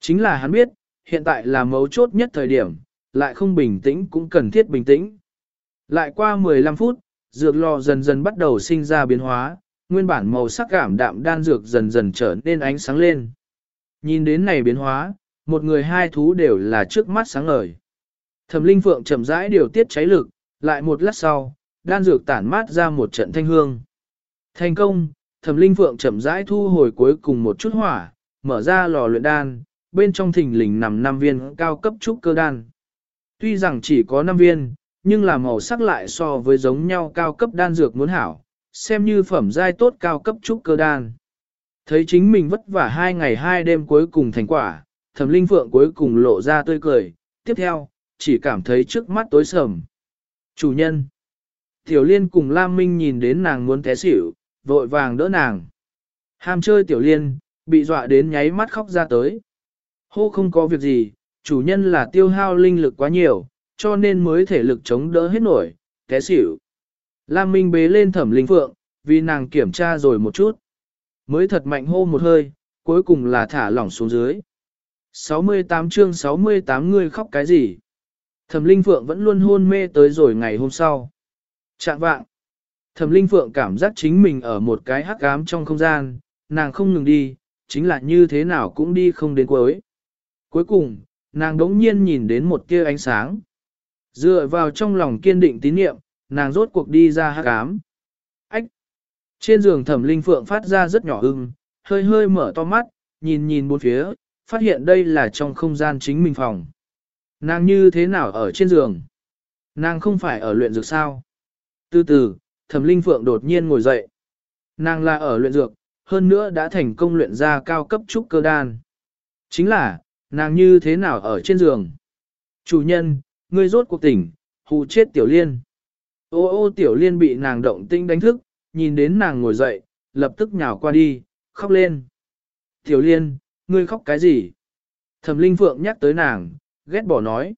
Chính là hắn biết, hiện tại là mấu chốt nhất thời điểm, lại không bình tĩnh cũng cần thiết bình tĩnh. Lại qua 15 phút, dược lò dần dần bắt đầu sinh ra biến hóa, nguyên bản màu sắc cảm đạm đan dược dần dần trở nên ánh sáng lên. Nhìn đến này biến hóa, một người hai thú đều là trước mắt sáng ngời. Thẩm Linh Phượng chậm rãi điều tiết cháy lực, lại một lát sau, đan dược tản mát ra một trận thanh hương. Thành công, Thẩm Linh Phượng chậm rãi thu hồi cuối cùng một chút hỏa, mở ra lò luyện đan, bên trong thình lình nằm 5 viên cao cấp trúc cơ đan. Tuy rằng chỉ có 5 viên, nhưng là màu sắc lại so với giống nhau cao cấp đan dược muốn hảo, xem như phẩm giai tốt cao cấp trúc cơ đan. Thấy chính mình vất vả hai ngày hai đêm cuối cùng thành quả, thẩm linh phượng cuối cùng lộ ra tươi cười, tiếp theo, chỉ cảm thấy trước mắt tối sầm. Chủ nhân. Tiểu liên cùng Lam Minh nhìn đến nàng muốn té xỉu, vội vàng đỡ nàng. Ham chơi tiểu liên, bị dọa đến nháy mắt khóc ra tới. Hô không có việc gì, chủ nhân là tiêu hao linh lực quá nhiều, cho nên mới thể lực chống đỡ hết nổi, té xỉu. Lam Minh bế lên thẩm linh phượng, vì nàng kiểm tra rồi một chút. Mới thật mạnh hô một hơi, cuối cùng là thả lỏng xuống dưới. 68 chương 68 người khóc cái gì? Thẩm linh phượng vẫn luôn hôn mê tới rồi ngày hôm sau. Trạng vạng. Thẩm linh phượng cảm giác chính mình ở một cái hắc ám trong không gian, nàng không ngừng đi, chính là như thế nào cũng đi không đến cuối. Cuối cùng, nàng đống nhiên nhìn đến một tia ánh sáng. Dựa vào trong lòng kiên định tín niệm, nàng rốt cuộc đi ra hắc ám. Ách! Trên giường thẩm linh phượng phát ra rất nhỏ ưng, hơi hơi mở to mắt, nhìn nhìn bốn phía, phát hiện đây là trong không gian chính mình phòng. Nàng như thế nào ở trên giường? Nàng không phải ở luyện dược sao? Từ từ, thẩm linh phượng đột nhiên ngồi dậy. Nàng là ở luyện dược, hơn nữa đã thành công luyện ra cao cấp trúc cơ đan. Chính là, nàng như thế nào ở trên giường? Chủ nhân, ngươi rốt cuộc tỉnh, hù chết tiểu liên. Ô ô tiểu liên bị nàng động tinh đánh thức, nhìn đến nàng ngồi dậy, lập tức nhào qua đi, khóc lên. Tiểu liên, ngươi khóc cái gì? Thẩm linh phượng nhắc tới nàng, ghét bỏ nói.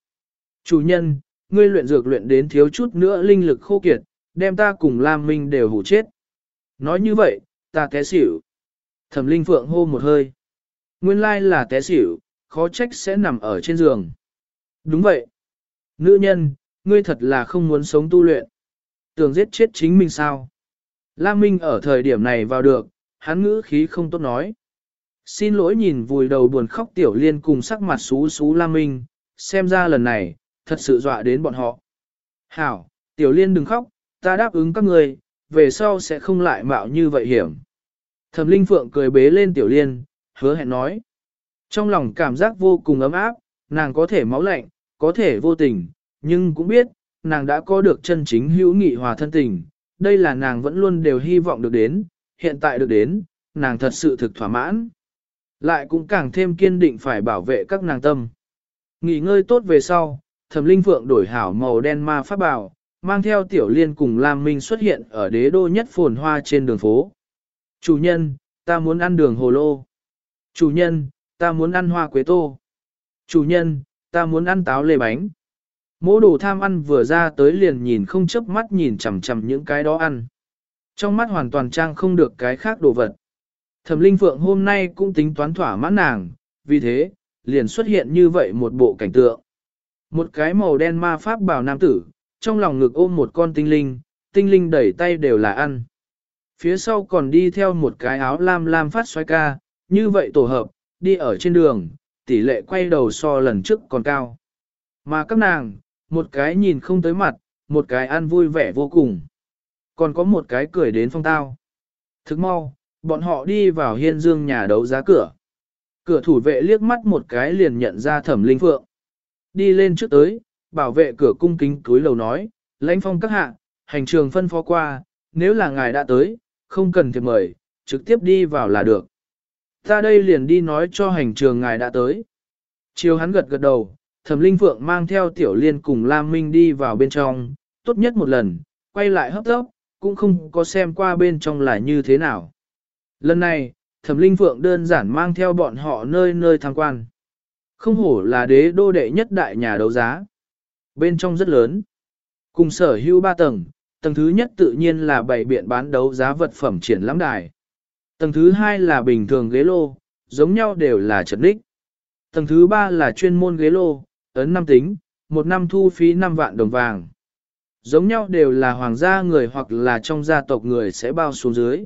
Chủ nhân, ngươi luyện dược luyện đến thiếu chút nữa linh lực khô kiệt, đem ta cùng Lam Minh đều hủ chết. Nói như vậy, ta té xỉu. Thẩm linh phượng hô một hơi. Nguyên lai là té xỉu, khó trách sẽ nằm ở trên giường. Đúng vậy. Nữ nhân, ngươi thật là không muốn sống tu luyện. Tưởng giết chết chính mình sao? Lam Minh ở thời điểm này vào được, hắn ngữ khí không tốt nói. Xin lỗi nhìn vùi đầu buồn khóc tiểu liên cùng sắc mặt xú xú Lam Minh, xem ra lần này, thật sự dọa đến bọn họ. Hảo, tiểu liên đừng khóc, ta đáp ứng các người, về sau sẽ không lại mạo như vậy hiểm. Thẩm Linh Phượng cười bế lên Tiểu Liên, hứa hẹn nói. Trong lòng cảm giác vô cùng ấm áp, nàng có thể máu lạnh, có thể vô tình, nhưng cũng biết, nàng đã có được chân chính hữu nghị hòa thân tình. Đây là nàng vẫn luôn đều hy vọng được đến, hiện tại được đến, nàng thật sự thực thỏa mãn. Lại cũng càng thêm kiên định phải bảo vệ các nàng tâm. Nghỉ ngơi tốt về sau, thẩm linh phượng đổi hảo màu đen ma pháp bào, mang theo tiểu liên cùng Lam Minh xuất hiện ở đế đô nhất phồn hoa trên đường phố. Chủ nhân, ta muốn ăn đường hồ lô. Chủ nhân, ta muốn ăn hoa quế tô. Chủ nhân, ta muốn ăn táo lê bánh. Mỗ đồ tham ăn vừa ra tới liền nhìn không chớp mắt nhìn chằm chằm những cái đó ăn. Trong mắt hoàn toàn trang không được cái khác đồ vật. Thẩm Linh Phượng hôm nay cũng tính toán thỏa mãn nàng, vì thế, liền xuất hiện như vậy một bộ cảnh tượng. Một cái màu đen ma pháp bảo nam tử, trong lòng ngực ôm một con tinh linh, tinh linh đẩy tay đều là ăn. Phía sau còn đi theo một cái áo lam lam phát xoay ca, như vậy tổ hợp, đi ở trên đường, tỷ lệ quay đầu so lần trước còn cao. Mà các nàng, một cái nhìn không tới mặt, một cái ăn vui vẻ vô cùng. Còn có một cái cười đến phong tao. Thức mau, bọn họ đi vào hiên dương nhà đấu giá cửa. Cửa thủ vệ liếc mắt một cái liền nhận ra thẩm linh phượng. Đi lên trước tới, bảo vệ cửa cung kính túi lầu nói, lãnh phong các hạ, hành trường phân phó qua, nếu là ngài đã tới, không cần thiệp mời, trực tiếp đi vào là được. Ta đây liền đi nói cho hành trường ngài đã tới. Chiều hắn gật gật đầu, thẩm linh phượng mang theo tiểu liên cùng Lam Minh đi vào bên trong, tốt nhất một lần, quay lại hấp tốc, cũng không có xem qua bên trong là như thế nào. Lần này, thẩm linh phượng đơn giản mang theo bọn họ nơi nơi tham quan. Không hổ là đế đô đệ nhất đại nhà đấu giá. Bên trong rất lớn. Cùng sở hữu ba tầng, tầng thứ nhất tự nhiên là bảy biện bán đấu giá vật phẩm triển lãm đài. Tầng thứ hai là bình thường ghế lô, giống nhau đều là trật đích. Tầng thứ ba là chuyên môn ghế lô, ấn năm tính, một năm thu phí 5 vạn đồng vàng. Giống nhau đều là hoàng gia người hoặc là trong gia tộc người sẽ bao xuống dưới.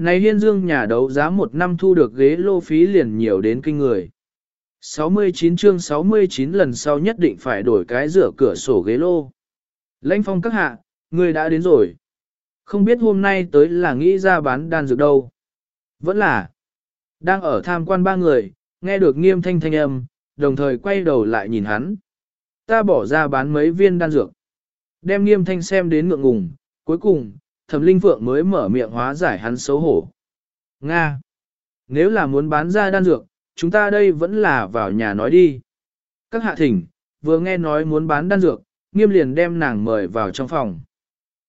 Này hiên dương nhà đấu giá một năm thu được ghế lô phí liền nhiều đến kinh người. 69 chương 69 lần sau nhất định phải đổi cái rửa cửa sổ ghế lô. Lãnh phong các hạ, người đã đến rồi. Không biết hôm nay tới là nghĩ ra bán đan dược đâu. Vẫn là, đang ở tham quan ba người, nghe được nghiêm thanh thanh âm, đồng thời quay đầu lại nhìn hắn. Ta bỏ ra bán mấy viên đan dược. Đem nghiêm thanh xem đến ngượng ngùng, cuối cùng, thẩm linh phượng mới mở miệng hóa giải hắn xấu hổ. Nga! Nếu là muốn bán ra đan dược, chúng ta đây vẫn là vào nhà nói đi. Các hạ thỉnh, vừa nghe nói muốn bán đan dược, nghiêm liền đem nàng mời vào trong phòng.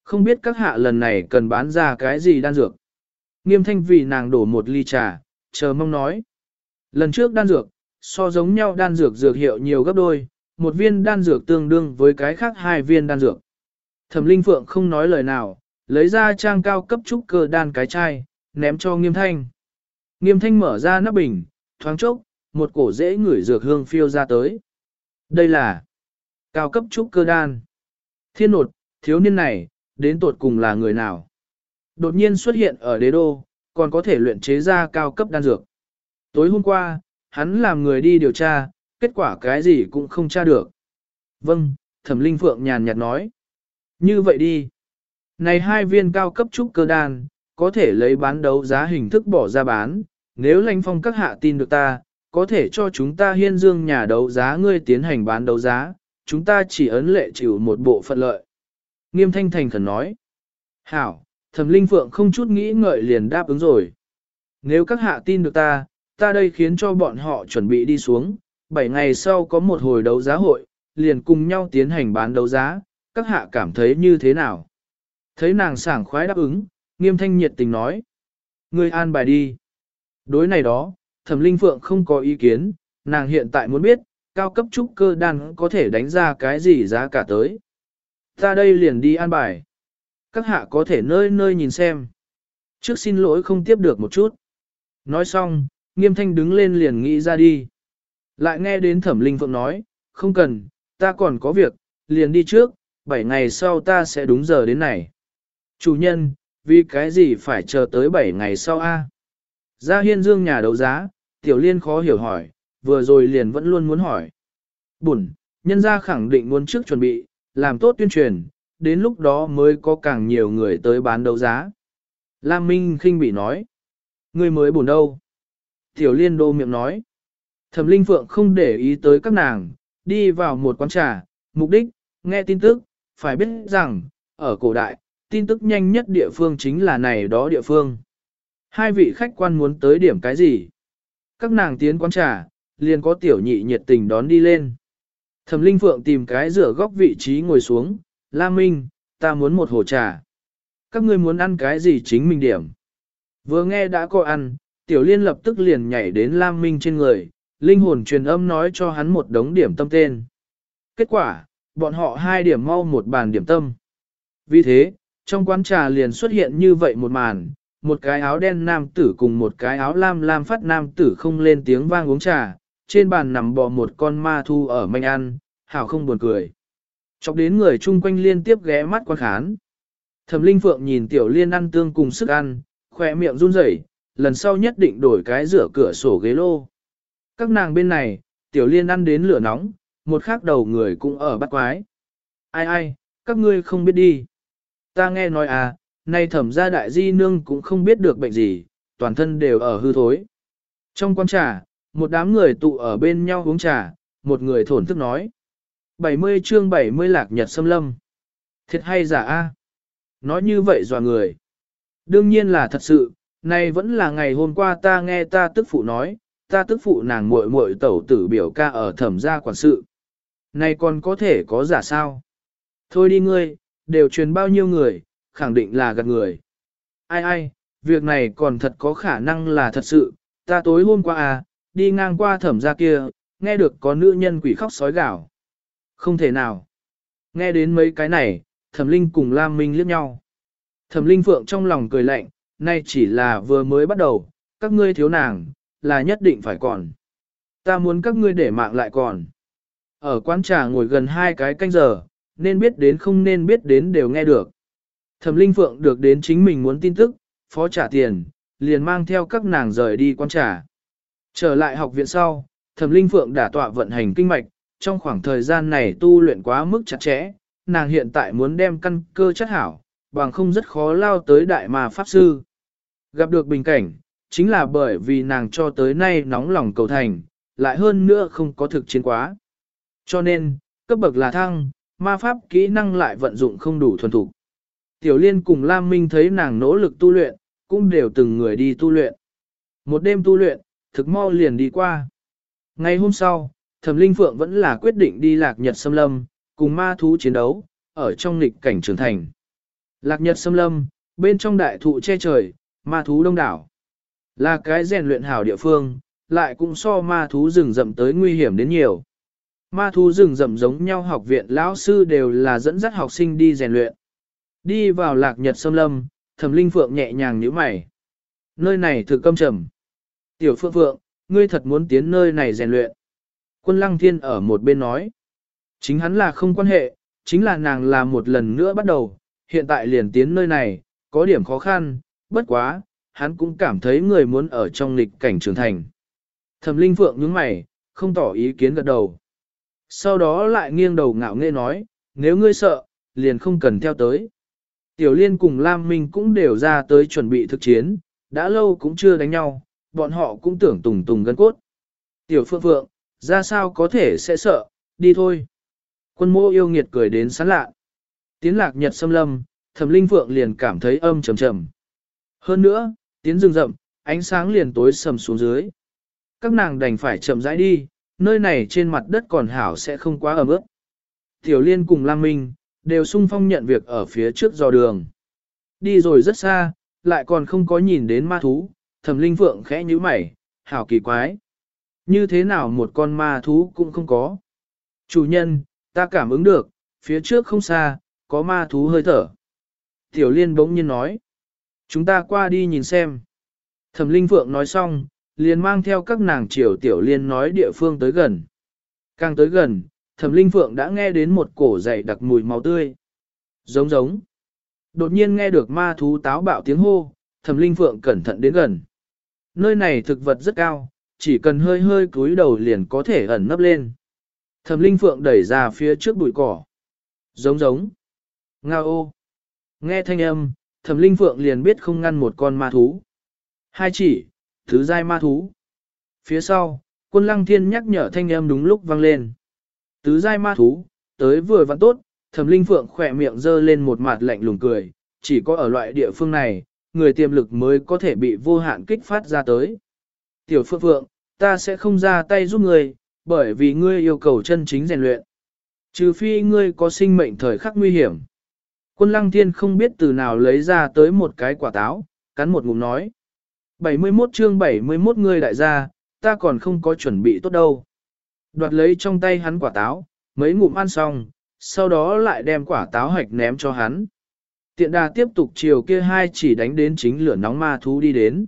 Không biết các hạ lần này cần bán ra cái gì đan dược. Nghiêm thanh vì nàng đổ một ly trà, chờ mong nói. Lần trước đan dược, so giống nhau đan dược dược hiệu nhiều gấp đôi, một viên đan dược tương đương với cái khác hai viên đan dược. Thẩm Linh Phượng không nói lời nào, lấy ra trang cao cấp trúc cơ đan cái chai, ném cho Nghiêm Thanh. Nghiêm Thanh mở ra nắp bình, thoáng chốc, một cổ dễ ngửi dược hương phiêu ra tới. Đây là cao cấp trúc cơ đan. Thiên nột, thiếu niên này, đến tột cùng là người nào? Đột nhiên xuất hiện ở đế đô, còn có thể luyện chế ra cao cấp đan dược. Tối hôm qua, hắn làm người đi điều tra, kết quả cái gì cũng không tra được. Vâng, thẩm linh phượng nhàn nhạt nói. Như vậy đi. Này hai viên cao cấp trúc cơ đan, có thể lấy bán đấu giá hình thức bỏ ra bán, nếu lãnh phong các hạ tin được ta, có thể cho chúng ta hiên dương nhà đấu giá ngươi tiến hành bán đấu giá, chúng ta chỉ ấn lệ chịu một bộ phận lợi. Nghiêm thanh thành khẩn nói. Hảo, thẩm linh phượng không chút nghĩ ngợi liền đáp ứng rồi. Nếu các hạ tin được ta, ta đây khiến cho bọn họ chuẩn bị đi xuống, 7 ngày sau có một hồi đấu giá hội, liền cùng nhau tiến hành bán đấu giá, các hạ cảm thấy như thế nào? Thấy nàng sảng khoái đáp ứng, nghiêm thanh nhiệt tình nói. Ngươi an bài đi. Đối này đó, thẩm linh phượng không có ý kiến, nàng hiện tại muốn biết, cao cấp trúc cơ đan có thể đánh ra cái gì giá cả tới. Ta đây liền đi an bài. Các hạ có thể nơi nơi nhìn xem. Trước xin lỗi không tiếp được một chút. Nói xong, nghiêm thanh đứng lên liền nghĩ ra đi. Lại nghe đến thẩm linh phượng nói, không cần, ta còn có việc, liền đi trước, 7 ngày sau ta sẽ đúng giờ đến này. Chủ nhân, vì cái gì phải chờ tới 7 ngày sau a? Gia hiên dương nhà đấu giá, tiểu liên khó hiểu hỏi, vừa rồi liền vẫn luôn muốn hỏi. Bùn, nhân gia khẳng định muốn trước chuẩn bị, làm tốt tuyên truyền, đến lúc đó mới có càng nhiều người tới bán đấu giá. Lam Minh khinh bị nói. người mới buồn đâu. Tiểu liên đô miệng nói. Thẩm linh phượng không để ý tới các nàng, đi vào một quán trà, mục đích, nghe tin tức, phải biết rằng, ở cổ đại, tin tức nhanh nhất địa phương chính là này đó địa phương. Hai vị khách quan muốn tới điểm cái gì? Các nàng tiến quán trà, liền có tiểu nhị nhiệt tình đón đi lên. Thẩm Linh Phượng tìm cái rửa góc vị trí ngồi xuống, La Minh, ta muốn một hồ trà. Các ngươi muốn ăn cái gì chính mình điểm. Vừa nghe đã có ăn, Tiểu Liên lập tức liền nhảy đến Lam Minh trên người, linh hồn truyền âm nói cho hắn một đống điểm tâm tên. Kết quả, bọn họ hai điểm mau một bàn điểm tâm. Vì thế, trong quán trà liền xuất hiện như vậy một màn, một cái áo đen nam tử cùng một cái áo lam lam phát nam tử không lên tiếng vang uống trà, trên bàn nằm bò một con ma thu ở manh ăn, hảo không buồn cười. Chọc đến người chung quanh liên tiếp ghé mắt quan khán. Thẩm Linh Phượng nhìn Tiểu Liên ăn tương cùng sức ăn, khỏe miệng run rẩy, lần sau nhất định đổi cái rửa cửa sổ ghế lô. Các nàng bên này, Tiểu Liên ăn đến lửa nóng, một khác đầu người cũng ở bắt quái. Ai ai, các ngươi không biết đi. Ta nghe nói à, nay thẩm gia đại di nương cũng không biết được bệnh gì, toàn thân đều ở hư thối. Trong quán trà, một đám người tụ ở bên nhau uống trà, một người thổn thức nói. 70 chương 70 lạc nhật xâm lâm. Thiệt hay giả a? Nói như vậy dò người. Đương nhiên là thật sự, nay vẫn là ngày hôm qua ta nghe ta tức phụ nói, ta tức phụ nàng muội muội tẩu tử biểu ca ở thẩm gia quản sự. Này còn có thể có giả sao? Thôi đi ngươi, đều truyền bao nhiêu người, khẳng định là gạt người. Ai ai, việc này còn thật có khả năng là thật sự, ta tối hôm qua à, đi ngang qua thẩm gia kia, nghe được có nữ nhân quỷ khóc sói gào. Không thể nào. Nghe đến mấy cái này, thẩm linh cùng Lam Minh liếc nhau. Thẩm linh phượng trong lòng cười lạnh, nay chỉ là vừa mới bắt đầu, các ngươi thiếu nàng, là nhất định phải còn. Ta muốn các ngươi để mạng lại còn. Ở quán trà ngồi gần hai cái canh giờ, nên biết đến không nên biết đến đều nghe được. Thẩm Linh Phượng được đến chính mình muốn tin tức, phó trả tiền, liền mang theo các nàng rời đi quan trả. Trở lại học viện sau, Thẩm Linh Phượng đã tọa vận hành kinh mạch, trong khoảng thời gian này tu luyện quá mức chặt chẽ, nàng hiện tại muốn đem căn cơ chất hảo, bằng không rất khó lao tới đại mà pháp sư. Gặp được bình cảnh, chính là bởi vì nàng cho tới nay nóng lòng cầu thành, lại hơn nữa không có thực chiến quá. Cho nên, cấp bậc là thăng, ma pháp kỹ năng lại vận dụng không đủ thuần thục. Tiểu Liên cùng Lam Minh thấy nàng nỗ lực tu luyện, cũng đều từng người đi tu luyện. Một đêm tu luyện, thực mau liền đi qua. Ngày hôm sau, Thẩm Linh Phượng vẫn là quyết định đi lạc nhật xâm lâm, cùng ma thú chiến đấu, ở trong nghịch cảnh trưởng thành. Lạc nhật xâm lâm, bên trong đại thụ che trời, ma thú đông đảo. Là cái rèn luyện hảo địa phương, lại cũng so ma thú rừng rậm tới nguy hiểm đến nhiều. Ma thú rừng rậm giống nhau học viện lão sư đều là dẫn dắt học sinh đi rèn luyện. Đi vào lạc nhật sâm lâm, thẩm linh phượng nhẹ nhàng nhíu mày. Nơi này thực câm trầm. Tiểu phượng phượng, ngươi thật muốn tiến nơi này rèn luyện. Quân lăng thiên ở một bên nói. Chính hắn là không quan hệ, chính là nàng là một lần nữa bắt đầu, hiện tại liền tiến nơi này, có điểm khó khăn, bất quá, hắn cũng cảm thấy người muốn ở trong lịch cảnh trưởng thành. Thẩm linh phượng nhướng mày, không tỏ ý kiến gật đầu. Sau đó lại nghiêng đầu ngạo nghễ nói, nếu ngươi sợ, liền không cần theo tới. Tiểu Liên cùng Lam Minh cũng đều ra tới chuẩn bị thực chiến, đã lâu cũng chưa đánh nhau, bọn họ cũng tưởng tùng tùng gân cốt. Tiểu Phượng Phượng, ra sao có thể sẽ sợ, đi thôi. Quân mô yêu nghiệt cười đến sán lạ. Tiến lạc nhật xâm lâm, thẩm linh phượng liền cảm thấy âm trầm trầm. Hơn nữa, tiến rừng rậm, ánh sáng liền tối sầm xuống dưới. Các nàng đành phải chậm rãi đi, nơi này trên mặt đất còn hảo sẽ không quá ẩm ướt. Tiểu Liên cùng Lam Minh, đều sung phong nhận việc ở phía trước dò đường. Đi rồi rất xa, lại còn không có nhìn đến ma thú, thẩm linh phượng khẽ nhíu mày, hảo kỳ quái. Như thế nào một con ma thú cũng không có. Chủ nhân, ta cảm ứng được, phía trước không xa, có ma thú hơi thở. Tiểu liên bỗng nhiên nói. Chúng ta qua đi nhìn xem. Thẩm linh phượng nói xong, liền mang theo các nàng triều tiểu liên nói địa phương tới gần. Càng tới gần, thẩm linh phượng đã nghe đến một cổ dày đặc mùi máu tươi. Giống giống. Đột nhiên nghe được ma thú táo bạo tiếng hô, thẩm linh phượng cẩn thận đến gần. Nơi này thực vật rất cao, chỉ cần hơi hơi cúi đầu liền có thể ẩn nấp lên. Thẩm linh phượng đẩy ra phía trước bụi cỏ. Giống giống. Nga ô. Nghe thanh âm, thẩm linh phượng liền biết không ngăn một con ma thú. Hai chỉ, thứ giai ma thú. Phía sau, quân lăng thiên nhắc nhở thanh âm đúng lúc vang lên. Tứ giai ma thú, tới vừa vặn tốt, thẩm linh phượng khỏe miệng dơ lên một mặt lạnh lùng cười, chỉ có ở loại địa phương này, người tiềm lực mới có thể bị vô hạn kích phát ra tới. Tiểu phượng phượng, ta sẽ không ra tay giúp người, bởi vì ngươi yêu cầu chân chính rèn luyện. Trừ phi ngươi có sinh mệnh thời khắc nguy hiểm. Quân lăng thiên không biết từ nào lấy ra tới một cái quả táo, cắn một ngụm nói. 71 chương 71 ngươi đại gia, ta còn không có chuẩn bị tốt đâu. Đoạt lấy trong tay hắn quả táo, mấy ngụm ăn xong, sau đó lại đem quả táo hạch ném cho hắn. Tiện đà tiếp tục chiều kia hai chỉ đánh đến chính lửa nóng ma thú đi đến.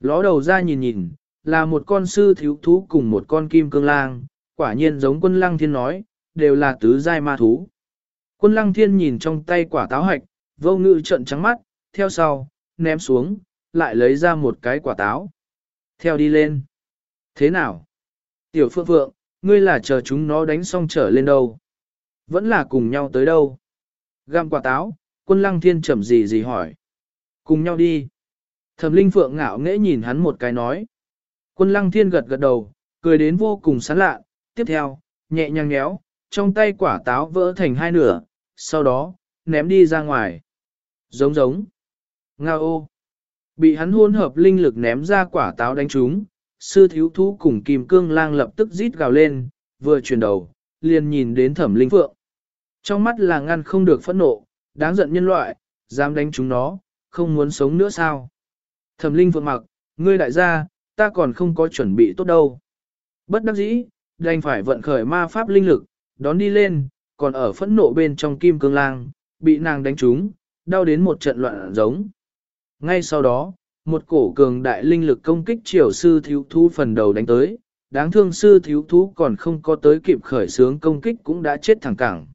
Ló đầu ra nhìn nhìn, là một con sư thiếu thú cùng một con kim cương lang, quả nhiên giống quân lăng thiên nói, đều là tứ giai ma thú. Quân lăng thiên nhìn trong tay quả táo hạch, vô ngự trận trắng mắt, theo sau, ném xuống, lại lấy ra một cái quả táo. Theo đi lên. Thế nào? Tiểu phượng phượng, ngươi là chờ chúng nó đánh xong trở lên đâu? Vẫn là cùng nhau tới đâu? Găm quả táo, quân lăng thiên chậm gì gì hỏi. Cùng nhau đi. Thẩm linh phượng ngạo nghễ nhìn hắn một cái nói. Quân lăng thiên gật gật đầu, cười đến vô cùng sán lạ. Tiếp theo, nhẹ nhàng nhéo, trong tay quả táo vỡ thành hai nửa, sau đó, ném đi ra ngoài. Giống giống. Ngao ô. Bị hắn hôn hợp linh lực ném ra quả táo đánh trúng, sư thiếu thú cùng kim cương lang lập tức rít gào lên, vừa chuyển đầu, liền nhìn đến thẩm linh phượng. Trong mắt là ngăn không được phẫn nộ, đáng giận nhân loại, dám đánh chúng nó, không muốn sống nữa sao. Thẩm linh phượng mặc, ngươi đại gia, ta còn không có chuẩn bị tốt đâu. Bất đắc dĩ, đành phải vận khởi ma pháp linh lực, đón đi lên, còn ở phẫn nộ bên trong kim cương lang, bị nàng đánh trúng, đau đến một trận loạn giống. Ngay sau đó, một cổ cường đại linh lực công kích triều sư thiếu thú phần đầu đánh tới, đáng thương sư thiếu thú còn không có tới kịp khởi sướng công kích cũng đã chết thẳng cẳng.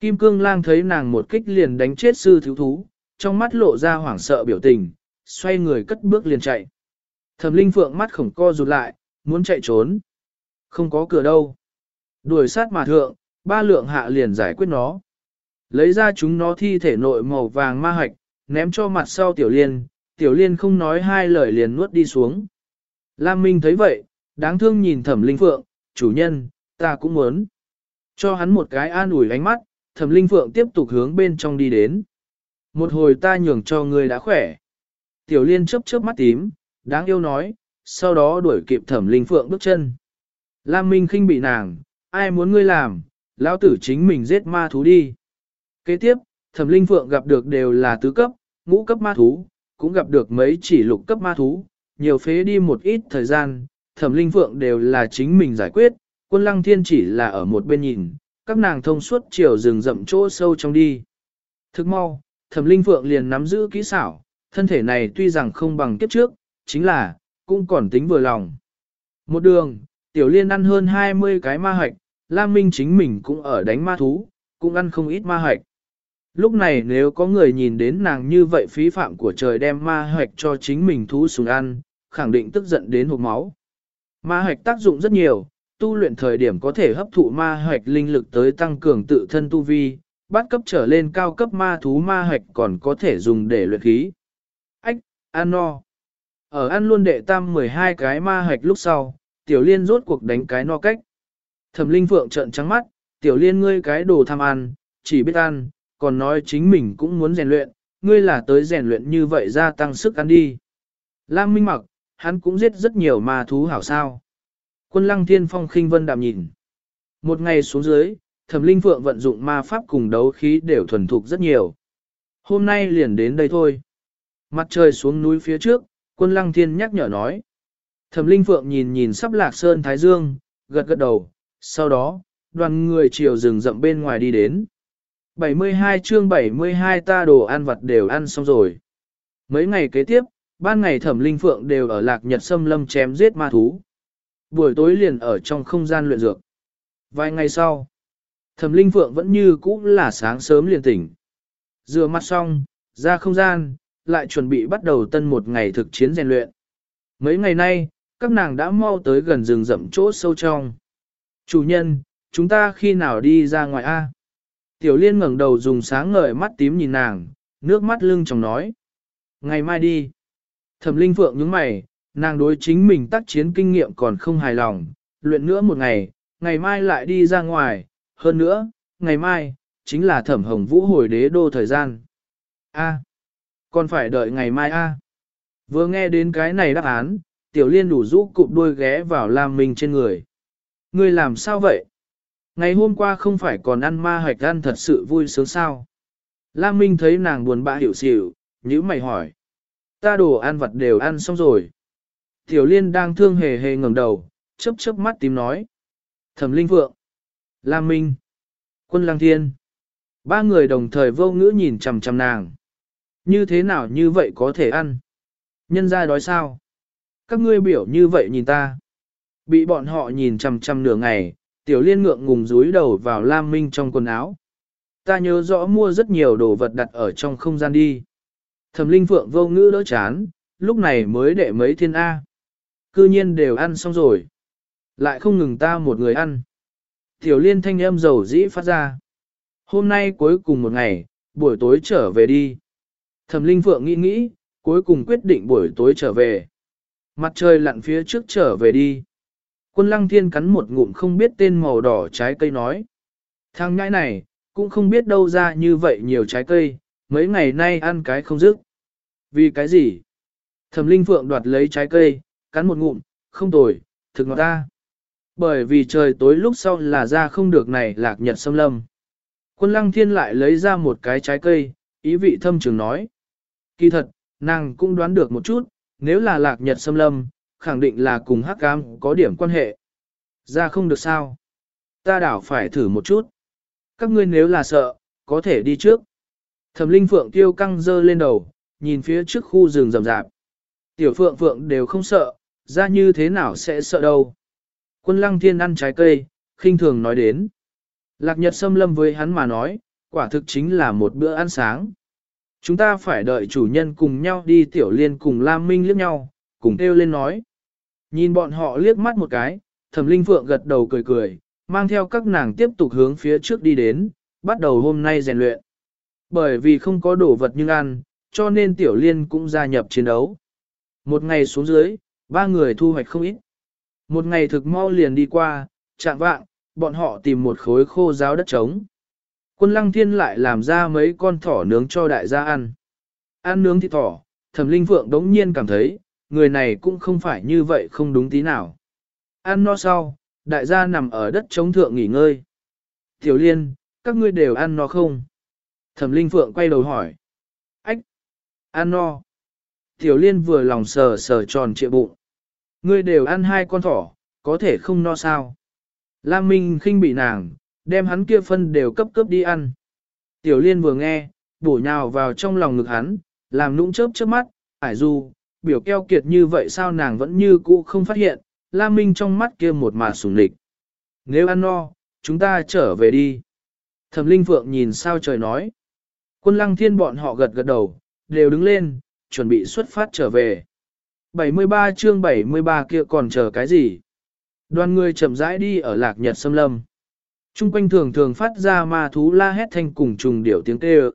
Kim cương lang thấy nàng một kích liền đánh chết sư thiếu thú, trong mắt lộ ra hoảng sợ biểu tình, xoay người cất bước liền chạy. Thẩm linh phượng mắt khổng co rụt lại, muốn chạy trốn. Không có cửa đâu. Đuổi sát mà thượng, ba lượng hạ liền giải quyết nó. Lấy ra chúng nó thi thể nội màu vàng ma hạch, ném cho mặt sau tiểu liên, tiểu liên không nói hai lời liền nuốt đi xuống. Lam Minh thấy vậy, đáng thương nhìn thẩm linh phượng, chủ nhân, ta cũng muốn. Cho hắn một cái an ủi ánh mắt, thẩm linh phượng tiếp tục hướng bên trong đi đến. Một hồi ta nhường cho người đã khỏe. Tiểu liên chớp chớp mắt tím, đáng yêu nói, sau đó đuổi kịp thẩm linh phượng bước chân. Lam Minh khinh bị nàng, ai muốn ngươi làm, lão tử chính mình giết ma thú đi. Kế tiếp, thẩm linh phượng gặp được đều là tứ cấp, ngũ cấp ma thú, cũng gặp được mấy chỉ lục cấp ma thú, nhiều phế đi một ít thời gian, thẩm linh phượng đều là chính mình giải quyết, quân lăng thiên chỉ là ở một bên nhìn, các nàng thông suốt chiều rừng rậm chỗ sâu trong đi. Thức mau, thẩm linh phượng liền nắm giữ kỹ xảo, thân thể này tuy rằng không bằng kiếp trước, chính là, cũng còn tính vừa lòng. Một đường, tiểu liên ăn hơn 20 cái ma hạch, Lam Minh chính mình cũng ở đánh ma thú, cũng ăn không ít ma hạch. Lúc này nếu có người nhìn đến nàng như vậy phí phạm của trời đem ma hoạch cho chính mình thú sùng ăn, khẳng định tức giận đến hộp máu. Ma hoạch tác dụng rất nhiều, tu luyện thời điểm có thể hấp thụ ma hoạch linh lực tới tăng cường tự thân tu vi, bắt cấp trở lên cao cấp ma thú ma hoạch còn có thể dùng để luyện khí. Ách, ăn no. Ở ăn luôn đệ tam 12 cái ma hoạch lúc sau, tiểu liên rốt cuộc đánh cái no cách. Thẩm linh phượng trợn trắng mắt, tiểu liên ngươi cái đồ tham ăn, chỉ biết ăn, còn nói chính mình cũng muốn rèn luyện, ngươi là tới rèn luyện như vậy gia tăng sức ăn đi. Lam Minh mặc, hắn cũng giết rất nhiều ma thú hảo sao. Quân lăng thiên phong khinh vân đạm nhìn. Một ngày xuống dưới, thẩm linh phượng vận dụng ma pháp cùng đấu khí đều thuần thục rất nhiều. Hôm nay liền đến đây thôi. Mặt trời xuống núi phía trước, quân lăng thiên nhắc nhở nói. Thẩm linh phượng nhìn nhìn sắp lạc sơn thái dương, gật gật đầu, sau đó, đoàn người chiều rừng rậm bên ngoài đi đến. 72 chương 72 ta đồ ăn vặt đều ăn xong rồi. Mấy ngày kế tiếp, ban ngày thẩm linh phượng đều ở lạc nhật sâm lâm chém giết ma thú. Buổi tối liền ở trong không gian luyện dược. Vài ngày sau, thẩm linh phượng vẫn như cũ là sáng sớm liền tỉnh. Rửa mặt xong, ra không gian, lại chuẩn bị bắt đầu tân một ngày thực chiến rèn luyện. Mấy ngày nay, các nàng đã mau tới gần rừng rậm chỗ sâu trong. Chủ nhân, chúng ta khi nào đi ra ngoài A? Tiểu liên ngẩng đầu dùng sáng ngời mắt tím nhìn nàng, nước mắt lưng chồng nói. Ngày mai đi. Thẩm Linh Phượng nhướng mày, nàng đối chính mình tác chiến kinh nghiệm còn không hài lòng, luyện nữa một ngày, ngày mai lại đi ra ngoài, hơn nữa, ngày mai, chính là thẩm hồng vũ hồi đế đô thời gian. A, còn phải đợi ngày mai a. Vừa nghe đến cái này đáp án, tiểu liên đủ rũ cụp đuôi ghé vào Lam Minh trên người. Ngươi làm sao vậy? Ngày hôm qua không phải còn ăn ma hoạch ăn thật sự vui sướng sao? Lam Minh thấy nàng buồn bã hiểu xỉu, nhữ mày hỏi. Ta đồ ăn vật đều ăn xong rồi. Tiểu liên đang thương hề hề ngẩng đầu, chớp chớp mắt tím nói. Thẩm Linh Phượng. Lam Minh. Quân Lăng Thiên. Ba người đồng thời vô ngữ nhìn chằm chằm nàng. Như thế nào như vậy có thể ăn? Nhân ra đói sao? Các ngươi biểu như vậy nhìn ta. Bị bọn họ nhìn chằm chằm nửa ngày, tiểu liên ngượng ngùng rúi đầu vào Lam Minh trong quần áo. Ta nhớ rõ mua rất nhiều đồ vật đặt ở trong không gian đi. Thẩm Linh Phượng vô ngữ đỡ chán, lúc này mới đệ mấy thiên A. Cư nhiên đều ăn xong rồi. Lại không ngừng ta một người ăn. Tiểu liên thanh âm dầu dĩ phát ra. Hôm nay cuối cùng một ngày, buổi tối trở về đi. Thẩm Linh Phượng nghĩ nghĩ, cuối cùng quyết định buổi tối trở về. Mặt trời lặn phía trước trở về đi. Quân lăng thiên cắn một ngụm không biết tên màu đỏ trái cây nói. Thằng nhãi này, cũng không biết đâu ra như vậy nhiều trái cây, mấy ngày nay ăn cái không dứt. Vì cái gì? Thẩm Linh Phượng đoạt lấy trái cây, cắn một ngụm, không tồi, thực ngọt ta. Bởi vì trời tối lúc sau là ra không được này lạc nhật xâm lâm. Quân lăng thiên lại lấy ra một cái trái cây, ý vị thâm trường nói. Kỳ thật, nàng cũng đoán được một chút, nếu là lạc nhật xâm lâm, khẳng định là cùng hắc cam có điểm quan hệ. Ra không được sao. Ta đảo phải thử một chút. Các ngươi nếu là sợ, có thể đi trước. Thẩm linh phượng tiêu căng dơ lên đầu, nhìn phía trước khu rừng rậm rạp. Tiểu phượng phượng đều không sợ, ra như thế nào sẽ sợ đâu. Quân lăng thiên ăn trái cây, khinh thường nói đến. Lạc nhật xâm lâm với hắn mà nói, quả thực chính là một bữa ăn sáng. Chúng ta phải đợi chủ nhân cùng nhau đi tiểu liên cùng Lam Minh liếc nhau, cùng kêu lên nói. Nhìn bọn họ liếc mắt một cái, thẩm linh phượng gật đầu cười cười, mang theo các nàng tiếp tục hướng phía trước đi đến, bắt đầu hôm nay rèn luyện. Bởi vì không có đồ vật nhưng ăn, cho nên tiểu liên cũng gia nhập chiến đấu. Một ngày xuống dưới, ba người thu hoạch không ít. Một ngày thực mau liền đi qua, chạm vạng, bọn họ tìm một khối khô giáo đất trống. Quân lăng thiên lại làm ra mấy con thỏ nướng cho đại gia ăn. Ăn nướng thịt thỏ, thẩm linh phượng đống nhiên cảm thấy, người này cũng không phải như vậy không đúng tí nào. Ăn no sau, đại gia nằm ở đất chống thượng nghỉ ngơi. Tiểu liên, các ngươi đều ăn no không? Thẩm linh phượng quay đầu hỏi. Ách! Ăn no. Tiểu liên vừa lòng sờ sờ tròn trịa bụng. Ngươi đều ăn hai con thỏ, có thể không no sao? Lam Minh khinh bị nàng, đem hắn kia phân đều cấp cấp đi ăn. Tiểu liên vừa nghe, bổ nhào vào trong lòng ngực hắn, làm nũng chớp chớp mắt, ải du, biểu keo kiệt như vậy sao nàng vẫn như cũ không phát hiện, Lam Minh trong mắt kia một mà sùng lịch. Nếu ăn no, chúng ta trở về đi. Thẩm Linh Phượng nhìn sao trời nói. Quân lăng thiên bọn họ gật gật đầu, đều đứng lên, chuẩn bị xuất phát trở về. 73 chương 73 kia còn chờ cái gì? Đoàn người chậm rãi đi ở lạc nhật xâm lâm. Trung quanh thường thường phát ra ma thú la hét thanh cùng trùng điểu tiếng kêu.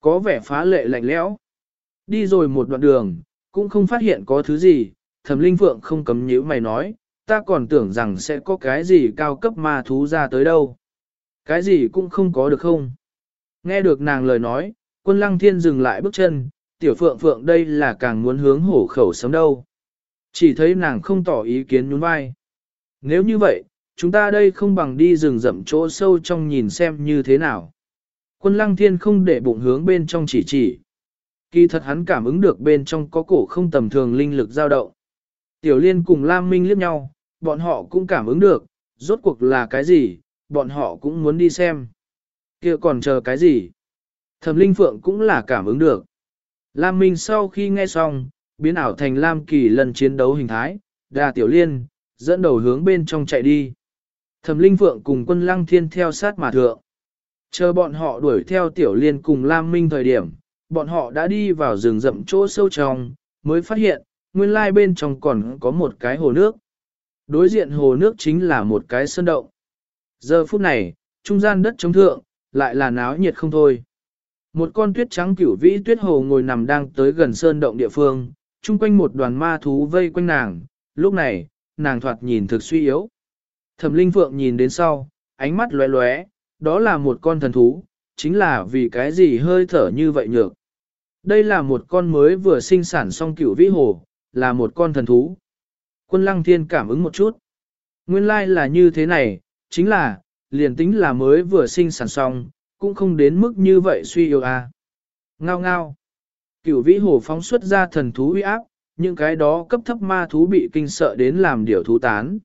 Có vẻ phá lệ lạnh lẽo. Đi rồi một đoạn đường, cũng không phát hiện có thứ gì, thẩm linh phượng không cấm nhíu mày nói, ta còn tưởng rằng sẽ có cái gì cao cấp ma thú ra tới đâu. Cái gì cũng không có được không? Nghe được nàng lời nói, quân lăng thiên dừng lại bước chân, tiểu phượng phượng đây là càng muốn hướng hổ khẩu sớm đâu. Chỉ thấy nàng không tỏ ý kiến nhún vai. Nếu như vậy, chúng ta đây không bằng đi rừng rậm chỗ sâu trong nhìn xem như thế nào. Quân lăng thiên không để bụng hướng bên trong chỉ chỉ. Kỳ thật hắn cảm ứng được bên trong có cổ không tầm thường linh lực dao động. Tiểu liên cùng Lam Minh liếc nhau, bọn họ cũng cảm ứng được, rốt cuộc là cái gì, bọn họ cũng muốn đi xem. kia còn chờ cái gì? Thẩm Linh Phượng cũng là cảm ứng được. Lam Minh sau khi nghe xong, biến ảo thành Lam Kỳ lần chiến đấu hình thái, đà tiểu liên, dẫn đầu hướng bên trong chạy đi. Thẩm Linh Phượng cùng quân lăng thiên theo sát mà thượng. Chờ bọn họ đuổi theo tiểu liên cùng Lam Minh thời điểm, bọn họ đã đi vào rừng rậm chỗ sâu trong, mới phát hiện, nguyên lai bên trong còn có một cái hồ nước. Đối diện hồ nước chính là một cái sơn động. Giờ phút này, trung gian đất trống thượng, lại là náo nhiệt không thôi. Một con tuyết trắng cửu vĩ tuyết hồ ngồi nằm đang tới gần sơn động địa phương, chung quanh một đoàn ma thú vây quanh nàng, lúc này, nàng thoạt nhìn thực suy yếu. Thẩm Linh Phượng nhìn đến sau, ánh mắt lóe lóe, đó là một con thần thú, chính là vì cái gì hơi thở như vậy nhược. Đây là một con mới vừa sinh sản xong cửu vĩ hồ, là một con thần thú. Quân lăng thiên cảm ứng một chút. Nguyên lai là như thế này, chính là, liền tính là mới vừa sinh sản xong, cũng không đến mức như vậy suy yếu à. Ngao ngao. Cửu vĩ hồ phóng xuất ra thần thú uy áp, những cái đó cấp thấp ma thú bị kinh sợ đến làm điều thú tán.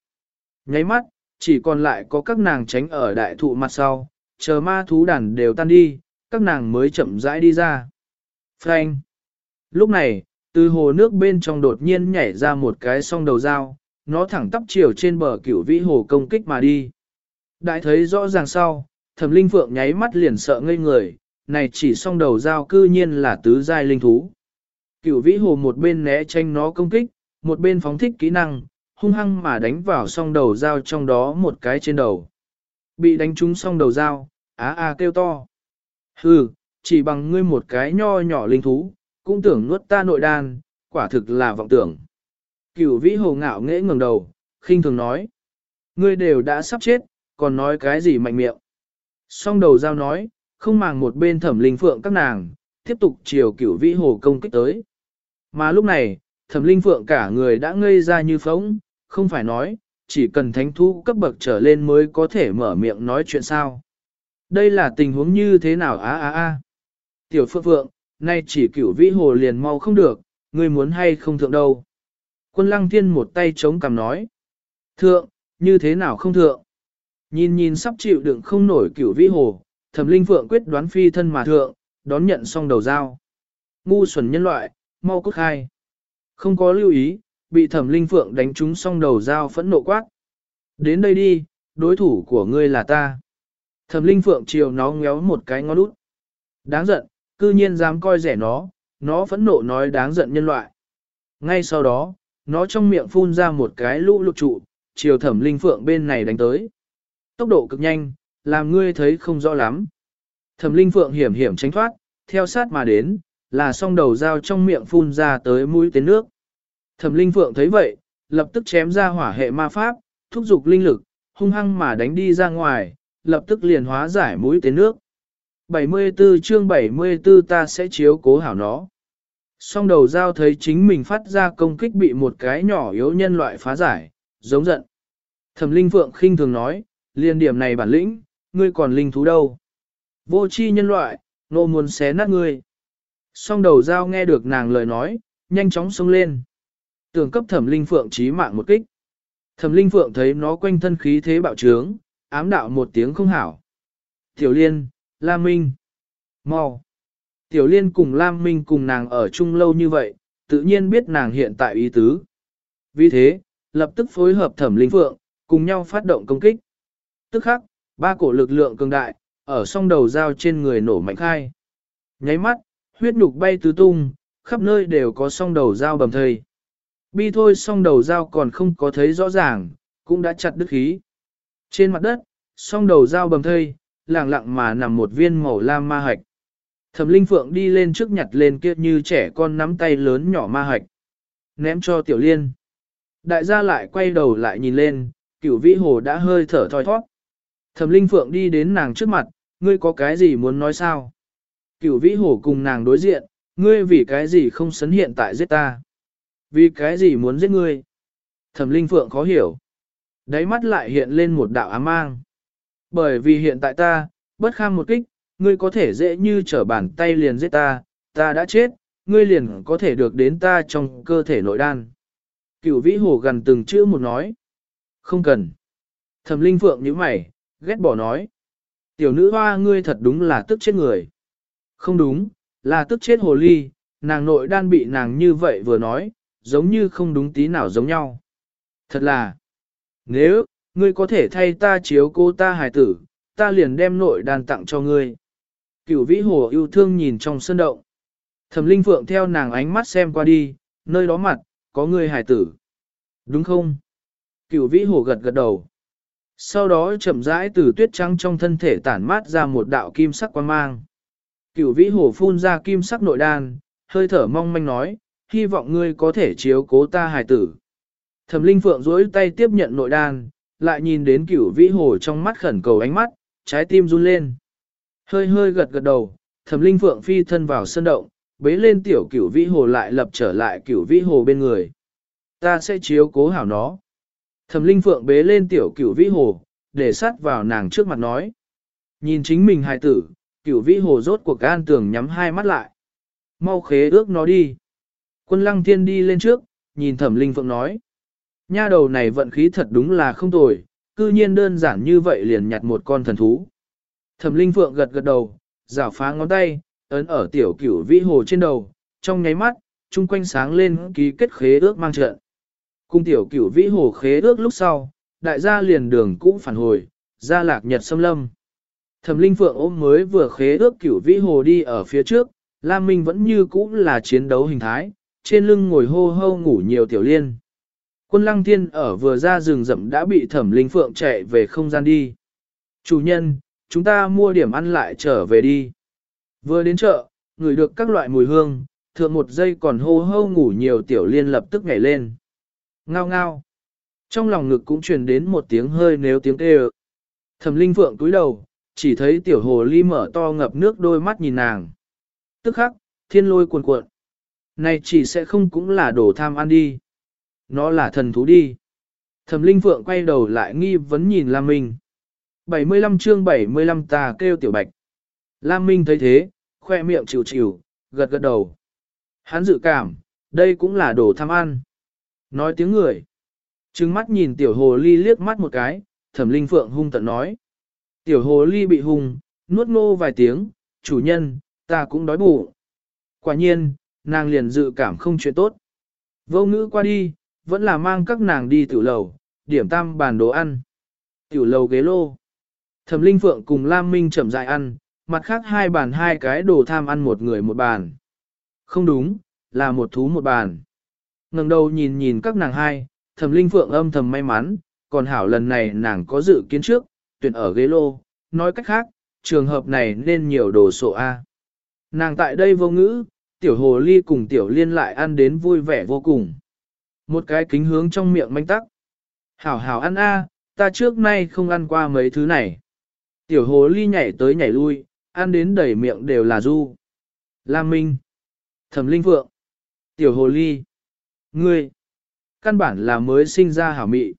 Nháy mắt, chỉ còn lại có các nàng tránh ở đại thụ mặt sau, chờ ma thú đàn đều tan đi, các nàng mới chậm rãi đi ra. Phanh. Lúc này, từ hồ nước bên trong đột nhiên nhảy ra một cái song đầu dao, nó thẳng tắp chiều trên bờ cửu vĩ hồ công kích mà đi. Đại thấy rõ ràng sau, thẩm linh phượng nháy mắt liền sợ ngây người, này chỉ song đầu dao cư nhiên là tứ giai linh thú. Cửu vĩ hồ một bên né tranh nó công kích, một bên phóng thích kỹ năng, hung hăng mà đánh vào song đầu dao trong đó một cái trên đầu. Bị đánh trúng song đầu dao, á a kêu to. Hừ, chỉ bằng ngươi một cái nho nhỏ linh thú, cũng tưởng nuốt ta nội đan, quả thực là vọng tưởng. Cửu vĩ hồ ngạo nghễ ngẩng đầu, khinh thường nói. Ngươi đều đã sắp chết, còn nói cái gì mạnh miệng. Song đầu giao nói, không màng một bên thẩm linh phượng các nàng, tiếp tục chiều cửu vĩ hồ công kích tới. Mà lúc này, thẩm linh phượng cả người đã ngây ra như phóng, không phải nói, chỉ cần thánh thu cấp bậc trở lên mới có thể mở miệng nói chuyện sao. Đây là tình huống như thế nào á á á. Tiểu phượng phượng, nay chỉ cửu vĩ hồ liền mau không được, ngươi muốn hay không thượng đâu. Quân lăng thiên một tay chống cằm nói. Thượng, như thế nào không thượng? Nhìn nhìn sắp chịu đựng không nổi cửu vĩ hồ, thẩm linh phượng quyết đoán phi thân mà thượng, đón nhận xong đầu dao. Ngu xuẩn nhân loại, mau cốt khai. Không có lưu ý, bị thẩm linh phượng đánh trúng xong đầu dao phẫn nộ quát. Đến đây đi, đối thủ của ngươi là ta. Thẩm linh phượng chiều nó ngéo một cái ngón út. Đáng giận, cư nhiên dám coi rẻ nó, nó phẫn nộ nói đáng giận nhân loại. Ngay sau đó, nó trong miệng phun ra một cái lũ lục trụ, chiều thẩm linh phượng bên này đánh tới. Tốc độ cực nhanh, làm ngươi thấy không rõ lắm. Thẩm linh phượng hiểm hiểm tránh thoát, theo sát mà đến, là song đầu dao trong miệng phun ra tới mũi tên nước. Thẩm linh phượng thấy vậy, lập tức chém ra hỏa hệ ma pháp, thúc giục linh lực, hung hăng mà đánh đi ra ngoài, lập tức liền hóa giải mũi tên nước. 74 chương 74 ta sẽ chiếu cố hảo nó. Song đầu giao thấy chính mình phát ra công kích bị một cái nhỏ yếu nhân loại phá giải, giống giận. Thẩm linh phượng khinh thường nói, liên điểm này bản lĩnh, ngươi còn linh thú đâu. Vô chi nhân loại, nô muốn xé nát ngươi. Song đầu giao nghe được nàng lời nói, nhanh chóng xông lên. Tưởng cấp thẩm linh phượng trí mạng một kích. Thẩm linh phượng thấy nó quanh thân khí thế bạo trướng, ám đạo một tiếng không hảo. Tiểu liên, Lam Minh, mau. Tiểu liên cùng Lam Minh cùng nàng ở chung lâu như vậy, tự nhiên biết nàng hiện tại ý tứ. Vì thế, lập tức phối hợp thẩm linh phượng, cùng nhau phát động công kích. Tức khắc, ba cổ lực lượng cường đại, ở song đầu dao trên người nổ mạnh khai. Nháy mắt, huyết nhục bay tứ tung, khắp nơi đều có song đầu dao bầm thây. Bi thôi song đầu dao còn không có thấy rõ ràng, cũng đã chặt đứt khí. Trên mặt đất, song đầu dao bầm thây, lặng lặng mà nằm một viên màu lam ma hạch. Thẩm Linh Phượng đi lên trước nhặt lên kia như trẻ con nắm tay lớn nhỏ ma hạch. Ném cho Tiểu Liên. Đại gia lại quay đầu lại nhìn lên, cửu vĩ hồ đã hơi thở thoi thoát. Thẩm Linh Phượng đi đến nàng trước mặt, ngươi có cái gì muốn nói sao? Cửu vĩ hồ cùng nàng đối diện, ngươi vì cái gì không sấn hiện tại giết ta? Vì cái gì muốn giết ngươi? Thẩm Linh Phượng khó hiểu. Đáy mắt lại hiện lên một đạo ám mang. Bởi vì hiện tại ta, bất kham một kích, ngươi có thể dễ như trở bàn tay liền giết ta, ta đã chết, ngươi liền có thể được đến ta trong cơ thể nội đan. Cửu vĩ hồ gần từng chữ một nói. Không cần. Thẩm Linh Phượng như mày, ghét bỏ nói. Tiểu nữ hoa ngươi thật đúng là tức chết người. Không đúng, là tức chết hồ ly, nàng nội đan bị nàng như vậy vừa nói, giống như không đúng tí nào giống nhau. Thật là, nếu, ngươi có thể thay ta chiếu cô ta hài tử, ta liền đem nội đàn tặng cho ngươi. Cửu vĩ hồ yêu thương nhìn trong sân động. Thẩm linh phượng theo nàng ánh mắt xem qua đi, nơi đó mặt, có ngươi hài tử. Đúng không? Cửu vĩ hồ gật gật đầu. Sau đó chậm rãi từ tuyết trắng trong thân thể tản mát ra một đạo kim sắc quang mang. Cửu vĩ hồ phun ra kim sắc nội đan, hơi thở mong manh nói, hy vọng ngươi có thể chiếu cố ta hài tử. Thẩm Linh Phượng duỗi tay tiếp nhận nội đan, lại nhìn đến cửu vĩ hồ trong mắt khẩn cầu ánh mắt, trái tim run lên. Hơi hơi gật gật đầu, Thẩm Linh Phượng phi thân vào sân động, bế lên tiểu cửu vĩ hồ lại lập trở lại cửu vĩ hồ bên người. Ta sẽ chiếu cố hảo nó. Thẩm Linh Phượng bế lên tiểu cửu vĩ hồ, để sát vào nàng trước mặt nói. Nhìn chính mình hài tử, cửu vĩ hồ rốt cuộc gan tường nhắm hai mắt lại. Mau khế ước nó đi. Quân lăng thiên đi lên trước, nhìn thẩm linh phượng nói. Nha đầu này vận khí thật đúng là không tồi, cư nhiên đơn giản như vậy liền nhặt một con thần thú. Thẩm linh phượng gật gật đầu, rảo phá ngón tay, ấn ở tiểu cửu vĩ hồ trên đầu, trong nháy mắt, chung quanh sáng lên ký kết khế ước mang trận. Cung tiểu cửu vĩ hồ khế ước lúc sau, đại gia liền đường cũ phản hồi, ra lạc nhật xâm lâm. Thẩm linh phượng ôm mới vừa khế ước cửu vĩ hồ đi ở phía trước, Lam Minh vẫn như cũ là chiến đấu hình thái, trên lưng ngồi hô hô ngủ nhiều tiểu liên. Quân lăng thiên ở vừa ra rừng rậm đã bị thẩm linh phượng chạy về không gian đi. Chủ nhân, chúng ta mua điểm ăn lại trở về đi. Vừa đến chợ, ngửi được các loại mùi hương, thượng một giây còn hô hô ngủ nhiều tiểu liên lập tức nhảy lên. Ngao ngao. Trong lòng ngực cũng truyền đến một tiếng hơi nếu tiếng kêu. Thẩm linh phượng túi đầu, chỉ thấy tiểu hồ ly mở to ngập nước đôi mắt nhìn nàng. Tức khắc, thiên lôi cuồn cuộn. Này chỉ sẽ không cũng là đồ tham ăn đi. Nó là thần thú đi. Thẩm Linh Phượng quay đầu lại nghi vấn nhìn Lam Minh. 75 chương 75 ta kêu tiểu bạch. Lam Minh thấy thế, khoe miệng chịu chịu, gật gật đầu. Hắn dự cảm, đây cũng là đồ tham ăn. Nói tiếng người. Trừng mắt nhìn tiểu hồ ly liếc mắt một cái, thẩm linh phượng hung tận nói. Tiểu hồ ly bị hung, nuốt ngô vài tiếng, chủ nhân, ta cũng đói bụng. Quả nhiên, nàng liền dự cảm không chuyện tốt. Vô ngữ qua đi, vẫn là mang các nàng đi tiểu lầu, điểm tam bàn đồ ăn. Tiểu lầu ghế lô. Thẩm Linh Phượng cùng Lam Minh chậm dại ăn, mặt khác hai bàn hai cái đồ tham ăn một người một bàn. Không đúng, là một thú một bàn. ngẩng đầu nhìn nhìn các nàng hai, Thẩm Linh Phượng âm thầm may mắn, còn hảo lần này nàng có dự kiến trước, tuyển ở ghế lô, nói cách khác, trường hợp này nên nhiều đồ sộ A. Nàng tại đây vô ngữ, tiểu hồ ly cùng tiểu liên lại ăn đến vui vẻ vô cùng. Một cái kính hướng trong miệng manh tắc. Hảo hảo ăn a, ta trước nay không ăn qua mấy thứ này. Tiểu hồ ly nhảy tới nhảy lui, ăn đến đầy miệng đều là du. Lam Minh. Thẩm Linh Phượng. Tiểu hồ ly. Ngươi. Căn bản là mới sinh ra hảo mị.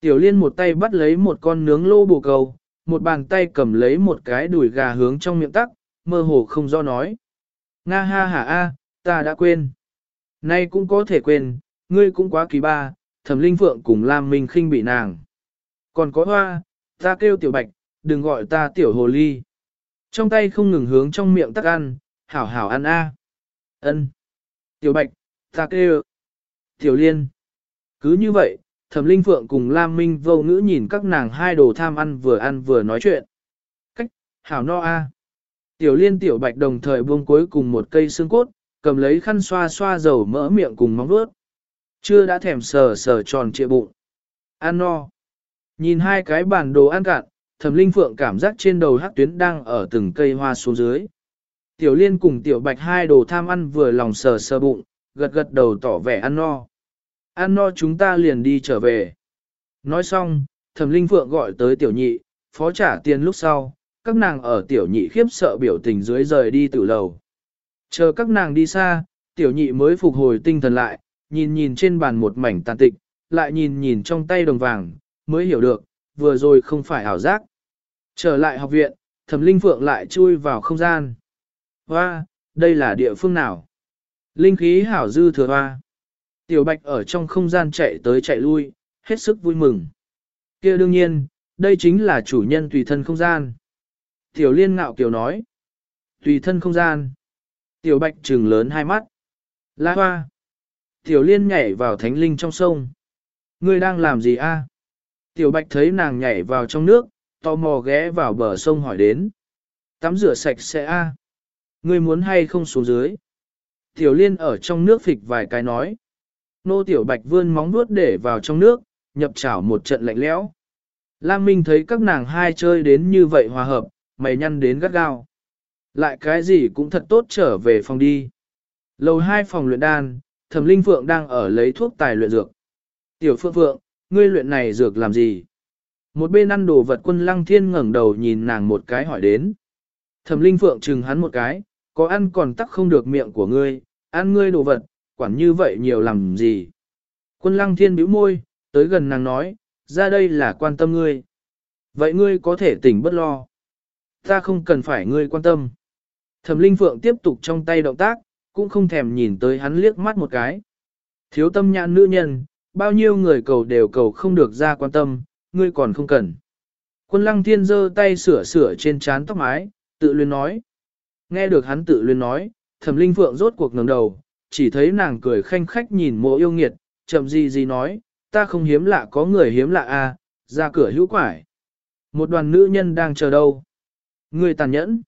Tiểu liên một tay bắt lấy một con nướng lô bồ cầu, một bàn tay cầm lấy một cái đùi gà hướng trong miệng tắc, mơ hồ không do nói. Nga ha hả a, ta đã quên. Nay cũng có thể quên, ngươi cũng quá kỳ ba, thẩm linh phượng cùng Lam Minh khinh bị nàng. Còn có hoa, ta kêu tiểu bạch, đừng gọi ta tiểu hồ ly. Trong tay không ngừng hướng trong miệng tắc ăn, hảo hảo ăn a. Ân. Tiểu bạch, ta kêu. Tiểu liên. Cứ như vậy, thẩm linh phượng cùng Lam Minh vô ngữ nhìn các nàng hai đồ tham ăn vừa ăn vừa nói chuyện. Cách, hảo no a. Tiểu liên tiểu bạch đồng thời buông cuối cùng một cây xương cốt, cầm lấy khăn xoa xoa dầu mỡ miệng cùng móng vuốt. Chưa đã thèm sờ sờ tròn trịa bụng. Ăn no. Nhìn hai cái bản đồ ăn cạn, thẩm linh phượng cảm giác trên đầu hắc tuyến đang ở từng cây hoa xuống dưới. Tiểu liên cùng tiểu bạch hai đồ tham ăn vừa lòng sờ sờ bụng, gật gật đầu tỏ vẻ ăn no. Ăn no chúng ta liền đi trở về. Nói xong, thẩm linh phượng gọi tới tiểu nhị, phó trả tiền lúc sau, các nàng ở tiểu nhị khiếp sợ biểu tình dưới rời đi tử lầu. Chờ các nàng đi xa, tiểu nhị mới phục hồi tinh thần lại, nhìn nhìn trên bàn một mảnh tàn tịch, lại nhìn nhìn trong tay đồng vàng, mới hiểu được, vừa rồi không phải ảo giác. Trở lại học viện, thẩm linh phượng lại chui vào không gian. Hoa, đây là địa phương nào? Linh khí hảo dư thừa hoa. Tiểu bạch ở trong không gian chạy tới chạy lui, hết sức vui mừng. kia đương nhiên, đây chính là chủ nhân tùy thân không gian. Tiểu liên ngạo kiều nói. Tùy thân không gian. Tiểu bạch trừng lớn hai mắt. Lá hoa. Tiểu liên nhảy vào thánh linh trong sông. Ngươi đang làm gì a? Tiểu bạch thấy nàng nhảy vào trong nước, tò mò ghé vào bờ sông hỏi đến. Tắm rửa sạch sẽ a. Ngươi muốn hay không xuống dưới? Tiểu liên ở trong nước phịch vài cái nói. Nô tiểu bạch vươn móng vuốt để vào trong nước, nhập chảo một trận lạnh lẽo. Lam Minh thấy các nàng hai chơi đến như vậy hòa hợp, mày nhăn đến gắt gao. Lại cái gì cũng thật tốt trở về phòng đi. Lầu hai phòng luyện đan, Thẩm Linh Phượng đang ở lấy thuốc tài luyện dược. Tiểu Phượng Phượng, ngươi luyện này dược làm gì? Một bên ăn đồ vật quân lăng thiên ngẩng đầu nhìn nàng một cái hỏi đến. Thẩm Linh Phượng chừng hắn một cái, có ăn còn tắc không được miệng của ngươi, ăn ngươi đồ vật, quản như vậy nhiều làm gì? Quân lăng thiên bĩu môi, tới gần nàng nói, ra đây là quan tâm ngươi. Vậy ngươi có thể tỉnh bất lo. Ta không cần phải ngươi quan tâm. Thẩm Linh Phượng tiếp tục trong tay động tác, cũng không thèm nhìn tới hắn liếc mắt một cái. Thiếu tâm nhãn nữ nhân, bao nhiêu người cầu đều cầu không được ra quan tâm, ngươi còn không cần. Quân lăng thiên giơ tay sửa sửa trên trán tóc mái, tự luyên nói. Nghe được hắn tự luyên nói, thẩm linh phượng rốt cuộc ngẩng đầu, chỉ thấy nàng cười khanh khách nhìn mộ yêu nghiệt, chậm gì gì nói, ta không hiếm lạ có người hiếm lạ a, à, ra cửa hữu quải. Một đoàn nữ nhân đang chờ đâu. Người tàn nhẫn.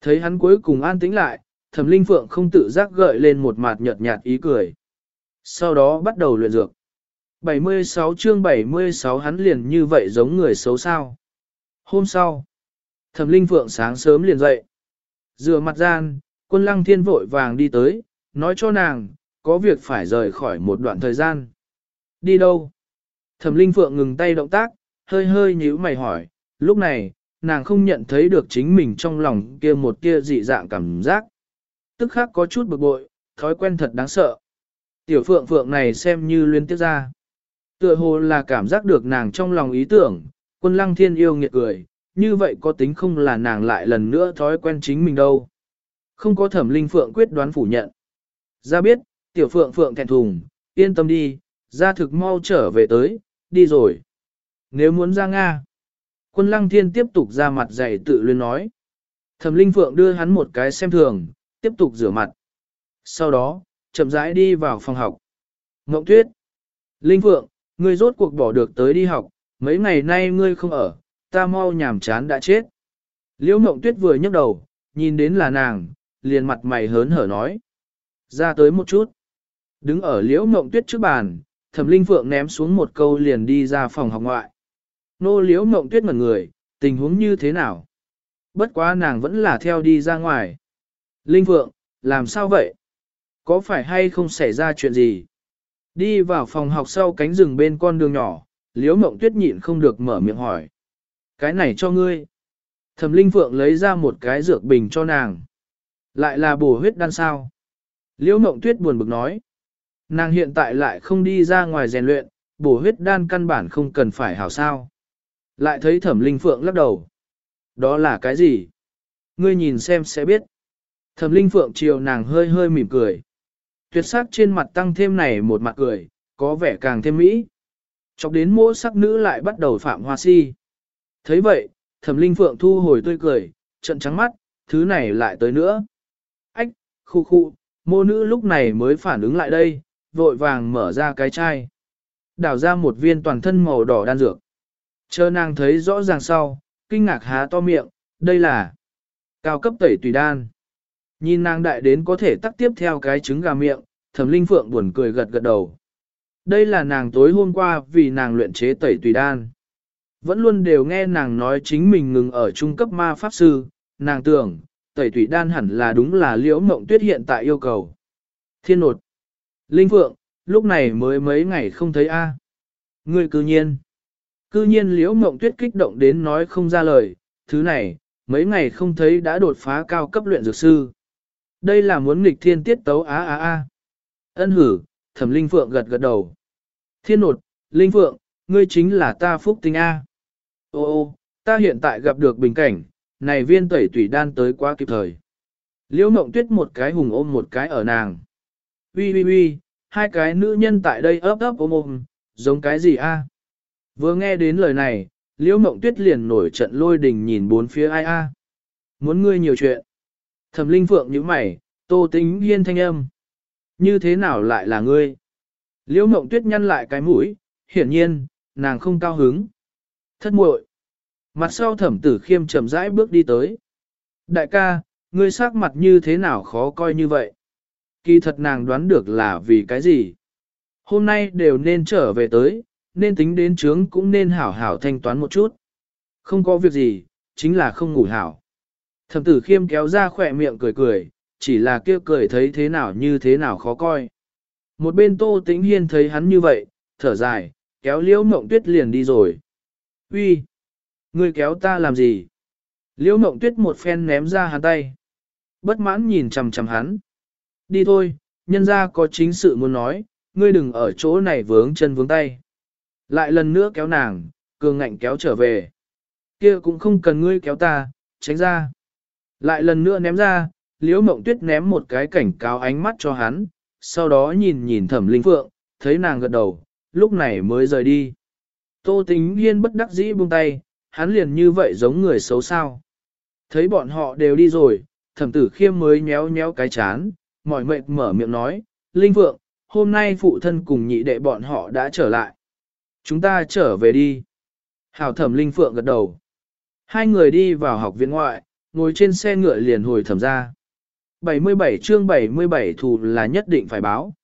Thấy hắn cuối cùng an tĩnh lại, thẩm linh phượng không tự giác gợi lên một mặt nhợt nhạt ý cười. Sau đó bắt đầu luyện dược. 76 chương 76 hắn liền như vậy giống người xấu sao. Hôm sau, thẩm linh phượng sáng sớm liền dậy. Rửa mặt gian, quân lăng thiên vội vàng đi tới, nói cho nàng, có việc phải rời khỏi một đoạn thời gian. Đi đâu? Thẩm linh phượng ngừng tay động tác, hơi hơi nhíu mày hỏi, lúc này, nàng không nhận thấy được chính mình trong lòng kia một kia dị dạng cảm giác. Tức khắc có chút bực bội, thói quen thật đáng sợ. Tiểu phượng phượng này xem như liên tiếp ra. Tựa hồ là cảm giác được nàng trong lòng ý tưởng, quân lăng thiên yêu nghiệt cười, như vậy có tính không là nàng lại lần nữa thói quen chính mình đâu. Không có thẩm linh phượng quyết đoán phủ nhận. Ra biết, tiểu phượng phượng thẹn thùng, yên tâm đi, ra thực mau trở về tới, đi rồi. Nếu muốn ra Nga, quân lăng thiên tiếp tục ra mặt dạy tự luyên nói. Thẩm linh phượng đưa hắn một cái xem thường, tiếp tục rửa mặt. Sau đó, chậm rãi đi vào phòng học. Ngộng tuyết. Linh phượng, ngươi rốt cuộc bỏ được tới đi học, mấy ngày nay ngươi không ở, ta mau nhàm chán đã chết. Liễu Ngộng tuyết vừa nhấc đầu, nhìn đến là nàng, liền mặt mày hớn hở nói. Ra tới một chút. Đứng ở liễu Ngộng tuyết trước bàn, thẩm linh phượng ném xuống một câu liền đi ra phòng học ngoại. Nô liễu Ngộng tuyết ngẩn người, tình huống như thế nào? Bất quá nàng vẫn là theo đi ra ngoài. Linh phượng, làm sao vậy? Có phải hay không xảy ra chuyện gì? Đi vào phòng học sau cánh rừng bên con đường nhỏ, liễu mộng tuyết nhịn không được mở miệng hỏi. Cái này cho ngươi. Thẩm Linh Phượng lấy ra một cái dược bình cho nàng. Lại là bổ huyết đan sao. Liễu mộng tuyết buồn bực nói. Nàng hiện tại lại không đi ra ngoài rèn luyện, bổ huyết đan căn bản không cần phải hảo sao. Lại thấy thẩm linh phượng lắc đầu. Đó là cái gì? Ngươi nhìn xem sẽ biết. Thẩm linh phượng chiều nàng hơi hơi mỉm cười. Tuyệt sắc trên mặt tăng thêm này một mặt cười, có vẻ càng thêm mỹ. Chọc đến mỗi sắc nữ lại bắt đầu phạm hoa si. thấy vậy, thẩm linh phượng thu hồi tươi cười, trận trắng mắt, thứ này lại tới nữa. Ách, khu khu, mô nữ lúc này mới phản ứng lại đây, vội vàng mở ra cái chai. Đảo ra một viên toàn thân màu đỏ đan dược. Chờ nàng thấy rõ ràng sau, kinh ngạc há to miệng, đây là cao cấp tẩy tùy đan. Nhìn nàng đại đến có thể tắt tiếp theo cái trứng gà miệng, thẩm linh phượng buồn cười gật gật đầu. Đây là nàng tối hôm qua vì nàng luyện chế tẩy tùy đan. Vẫn luôn đều nghe nàng nói chính mình ngừng ở trung cấp ma pháp sư, nàng tưởng, tẩy tùy đan hẳn là đúng là liễu mộng tuyết hiện tại yêu cầu. Thiên nột. Linh Phượng, lúc này mới mấy ngày không thấy a. Ngươi cư nhiên. Cư nhiên liễu mộng tuyết kích động đến nói không ra lời, thứ này, mấy ngày không thấy đã đột phá cao cấp luyện dược sư. Đây là muốn nghịch thiên tiết tấu á á á. Ân hử, thẩm linh phượng gật gật đầu. Thiên nột, linh phượng, ngươi chính là ta phúc tinh A. Ô ô, ta hiện tại gặp được bình cảnh, này viên tẩy tủy đan tới quá kịp thời. Liễu mộng tuyết một cái hùng ôm một cái ở nàng. Ui ui ui, hai cái nữ nhân tại đây ấp ấp ôm ôm, giống cái gì a? Vừa nghe đến lời này, liễu mộng tuyết liền nổi trận lôi đình nhìn bốn phía ai a. Muốn ngươi nhiều chuyện. Thẩm linh phượng như mày, tô tính hiên thanh âm. Như thế nào lại là ngươi? Liễu mộng tuyết nhăn lại cái mũi, hiển nhiên, nàng không cao hứng. Thất muội. Mặt sau thẩm tử khiêm chậm rãi bước đi tới. Đại ca, ngươi sắc mặt như thế nào khó coi như vậy? Kỳ thật nàng đoán được là vì cái gì? Hôm nay đều nên trở về tới, nên tính đến trướng cũng nên hảo hảo thanh toán một chút. Không có việc gì, chính là không ngủ hảo. Thẩm tử khiêm kéo ra khỏe miệng cười cười, chỉ là kia cười thấy thế nào như thế nào khó coi. Một bên Tô Tĩnh Hiên thấy hắn như vậy, thở dài, kéo Liễu Mộng Tuyết liền đi rồi. Uy, Ngươi kéo ta làm gì? Liễu Mộng Tuyết một phen ném ra hắn tay. Bất mãn nhìn chằm chằm hắn. Đi thôi, nhân ra có chính sự muốn nói, ngươi đừng ở chỗ này vướng chân vướng tay. Lại lần nữa kéo nàng, cường ngạnh kéo trở về. Kia cũng không cần ngươi kéo ta, tránh ra. Lại lần nữa ném ra, liễu mộng tuyết ném một cái cảnh cáo ánh mắt cho hắn, sau đó nhìn nhìn thẩm linh phượng, thấy nàng gật đầu, lúc này mới rời đi. Tô tính hiên bất đắc dĩ buông tay, hắn liền như vậy giống người xấu sao. Thấy bọn họ đều đi rồi, thẩm tử khiêm mới nhéo nhéo cái chán, mỏi mệt mở miệng nói, Linh Phượng, hôm nay phụ thân cùng nhị đệ bọn họ đã trở lại. Chúng ta trở về đi. Hảo thẩm Linh Phượng gật đầu. Hai người đi vào học viện ngoại, ngồi trên xe ngựa liền hồi thẩm ra. 77 chương 77 thù là nhất định phải báo.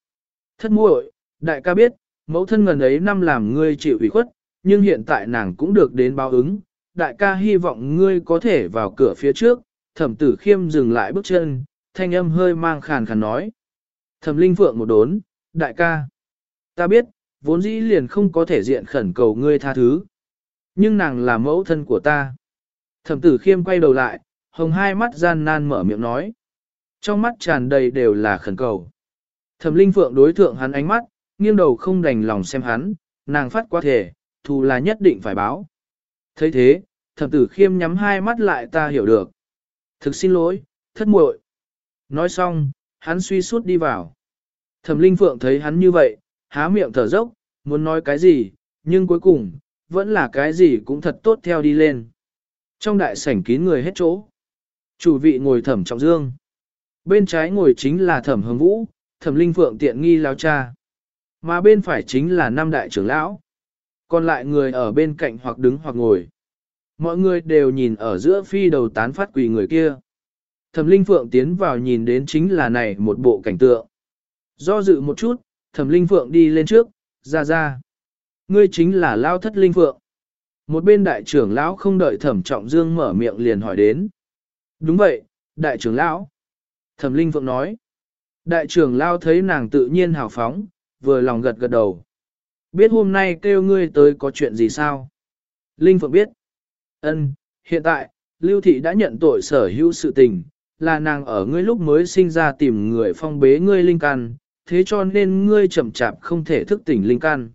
Thất muội, đại ca biết, mẫu thân ngần ấy năm làm ngươi chịu ủy khuất, nhưng hiện tại nàng cũng được đến báo ứng. Đại ca hy vọng ngươi có thể vào cửa phía trước, thẩm tử khiêm dừng lại bước chân, thanh âm hơi mang khàn khàn nói. Thẩm linh phượng một đốn, đại ca. Ta biết, vốn dĩ liền không có thể diện khẩn cầu ngươi tha thứ. Nhưng nàng là mẫu thân của ta. Thẩm tử khiêm quay đầu lại, hồng hai mắt gian nan mở miệng nói. Trong mắt tràn đầy đều là khẩn cầu. Thẩm linh phượng đối thượng hắn ánh mắt, nghiêng đầu không đành lòng xem hắn, nàng phát qua thể, thù là nhất định phải báo. thấy thế, thẩm tử khiêm nhắm hai mắt lại ta hiểu được. Thực xin lỗi, thất muội. Nói xong, hắn suy suốt đi vào. Thẩm linh phượng thấy hắn như vậy, há miệng thở dốc, muốn nói cái gì, nhưng cuối cùng, vẫn là cái gì cũng thật tốt theo đi lên. Trong đại sảnh kín người hết chỗ. Chủ vị ngồi thẩm trọng dương. Bên trái ngồi chính là thẩm hồng vũ, thẩm linh phượng tiện nghi lao cha. Mà bên phải chính là năm đại trưởng lão. Còn lại người ở bên cạnh hoặc đứng hoặc ngồi. Mọi người đều nhìn ở giữa phi đầu tán phát quỳ người kia. Thẩm Linh Phượng tiến vào nhìn đến chính là này một bộ cảnh tượng. Do dự một chút, Thẩm Linh Phượng đi lên trước, ra ra. Ngươi chính là Lao Thất Linh Phượng. Một bên đại trưởng lão không đợi Thẩm Trọng Dương mở miệng liền hỏi đến. Đúng vậy, đại trưởng lão. Thẩm Linh Phượng nói. Đại trưởng lão thấy nàng tự nhiên hào phóng, vừa lòng gật gật đầu. Biết hôm nay kêu ngươi tới có chuyện gì sao? Linh Phượng biết. Ân, hiện tại, Lưu Thị đã nhận tội sở hữu sự tình, là nàng ở ngươi lúc mới sinh ra tìm người phong bế ngươi linh căn, thế cho nên ngươi chậm chạp không thể thức tỉnh linh căn.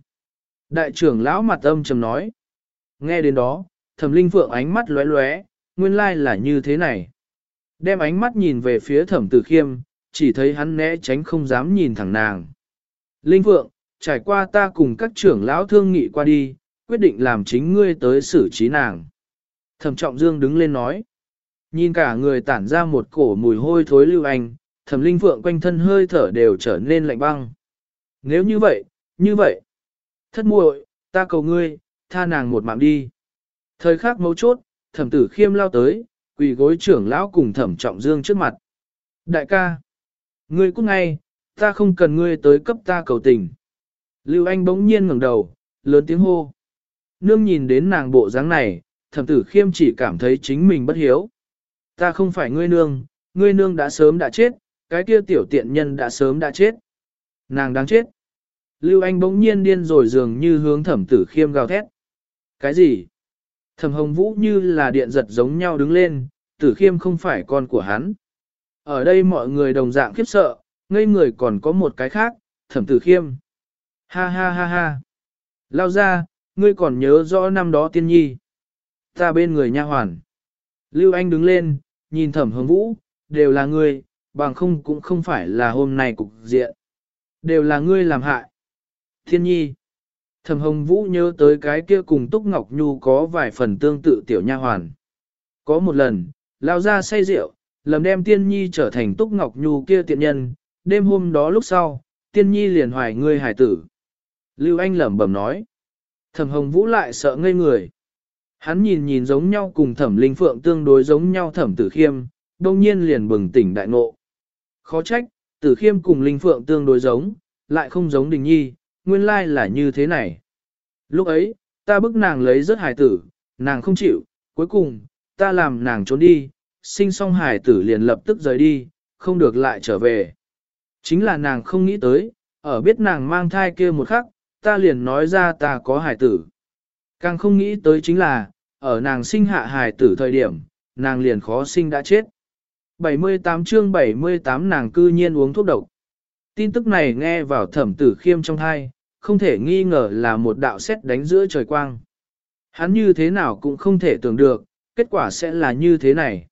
Đại trưởng lão mặt âm trầm nói. Nghe đến đó, thẩm linh phượng ánh mắt lóe lóe, nguyên lai là như thế này. Đem ánh mắt nhìn về phía thẩm tử khiêm, chỉ thấy hắn né tránh không dám nhìn thẳng nàng. Linh phượng, trải qua ta cùng các trưởng lão thương nghị qua đi, quyết định làm chính ngươi tới xử trí nàng. Thẩm trọng dương đứng lên nói. Nhìn cả người tản ra một cổ mùi hôi thối lưu anh, thẩm linh phượng quanh thân hơi thở đều trở nên lạnh băng. Nếu như vậy, như vậy, thất muội, ta cầu ngươi, tha nàng một mạng đi. Thời khắc mấu chốt, thẩm tử khiêm lao tới, quỳ gối trưởng lão cùng thẩm trọng dương trước mặt. Đại ca, ngươi cũng ngay, ta không cần ngươi tới cấp ta cầu tình. Lưu Anh bỗng nhiên ngẩng đầu, lớn tiếng hô. Nương nhìn đến nàng bộ dáng này, thẩm tử khiêm chỉ cảm thấy chính mình bất hiếu. Ta không phải ngươi nương, ngươi nương đã sớm đã chết, cái kia tiểu tiện nhân đã sớm đã chết. Nàng đáng chết. Lưu Anh bỗng nhiên điên rồi dường như hướng thẩm tử khiêm gào thét. Cái gì? Thẩm hồng vũ như là điện giật giống nhau đứng lên, tử khiêm không phải con của hắn. Ở đây mọi người đồng dạng khiếp sợ, ngây người còn có một cái khác, thẩm tử khiêm. Ha ha ha ha. Lao ra, ngươi còn nhớ rõ năm đó tiên nhi. Ta bên người nha hoàn. Lưu Anh đứng lên, nhìn thẩm Hồng vũ, đều là ngươi, bằng không cũng không phải là hôm nay cục diện. Đều là ngươi làm hại. Thiên nhi. Thẩm hồng vũ nhớ tới cái kia cùng Túc Ngọc Nhu có vài phần tương tự tiểu nha hoàn. Có một lần, lao ra say rượu, lầm đem tiên nhi trở thành Túc Ngọc Nhu kia tiện nhân, đêm hôm đó lúc sau, tiên nhi liền hoài ngươi hải tử. Lưu Anh lẩm bẩm nói. Thẩm hồng vũ lại sợ ngây người. Hắn nhìn nhìn giống nhau cùng thẩm linh phượng tương đối giống nhau thẩm tử khiêm, đông nhiên liền bừng tỉnh đại ngộ. Khó trách, tử khiêm cùng linh phượng tương đối giống, lại không giống đình nhi, nguyên lai là như thế này. Lúc ấy, ta bức nàng lấy rất hài tử, nàng không chịu, cuối cùng, ta làm nàng trốn đi, sinh xong hài tử liền lập tức rời đi, không được lại trở về. Chính là nàng không nghĩ tới, ở biết nàng mang thai kia một khắc, ta liền nói ra ta có hài tử. Càng không nghĩ tới chính là, ở nàng sinh hạ hài tử thời điểm, nàng liền khó sinh đã chết. 78 chương 78 nàng cư nhiên uống thuốc độc. Tin tức này nghe vào thẩm tử khiêm trong thai, không thể nghi ngờ là một đạo xét đánh giữa trời quang. Hắn như thế nào cũng không thể tưởng được, kết quả sẽ là như thế này.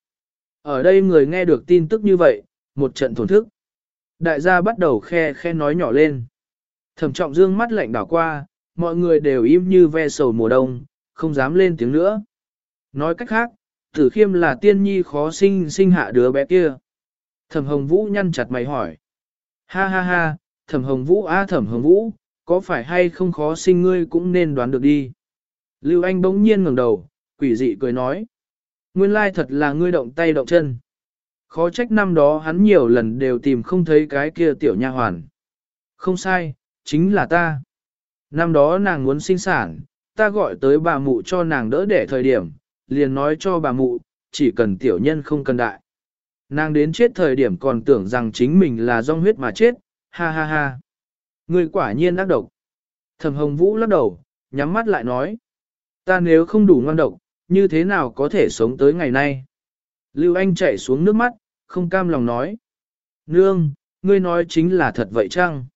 Ở đây người nghe được tin tức như vậy, một trận thổn thức. Đại gia bắt đầu khe khe nói nhỏ lên. Thẩm trọng dương mắt lạnh đảo qua, mọi người đều im như ve sầu mùa đông, không dám lên tiếng nữa. Nói cách khác, tử khiêm là tiên nhi khó sinh sinh hạ đứa bé kia. Thẩm hồng vũ nhăn chặt mày hỏi. Ha ha ha, thẩm hồng vũ a thẩm hồng vũ, có phải hay không khó sinh ngươi cũng nên đoán được đi. Lưu Anh bỗng nhiên ngẩng đầu, quỷ dị cười nói. Nguyên lai thật là ngươi động tay động chân. Khó trách năm đó hắn nhiều lần đều tìm không thấy cái kia tiểu nha hoàn. Không sai, chính là ta. Năm đó nàng muốn sinh sản, ta gọi tới bà mụ cho nàng đỡ để thời điểm, liền nói cho bà mụ, chỉ cần tiểu nhân không cần đại. Nàng đến chết thời điểm còn tưởng rằng chính mình là do huyết mà chết, ha ha ha. Người quả nhiên ác độc. Thẩm hồng vũ lắc đầu, nhắm mắt lại nói. Ta nếu không đủ ngoan độc, như thế nào có thể sống tới ngày nay? Lưu Anh chạy xuống nước mắt, không cam lòng nói. Nương, ngươi nói chính là thật vậy chăng?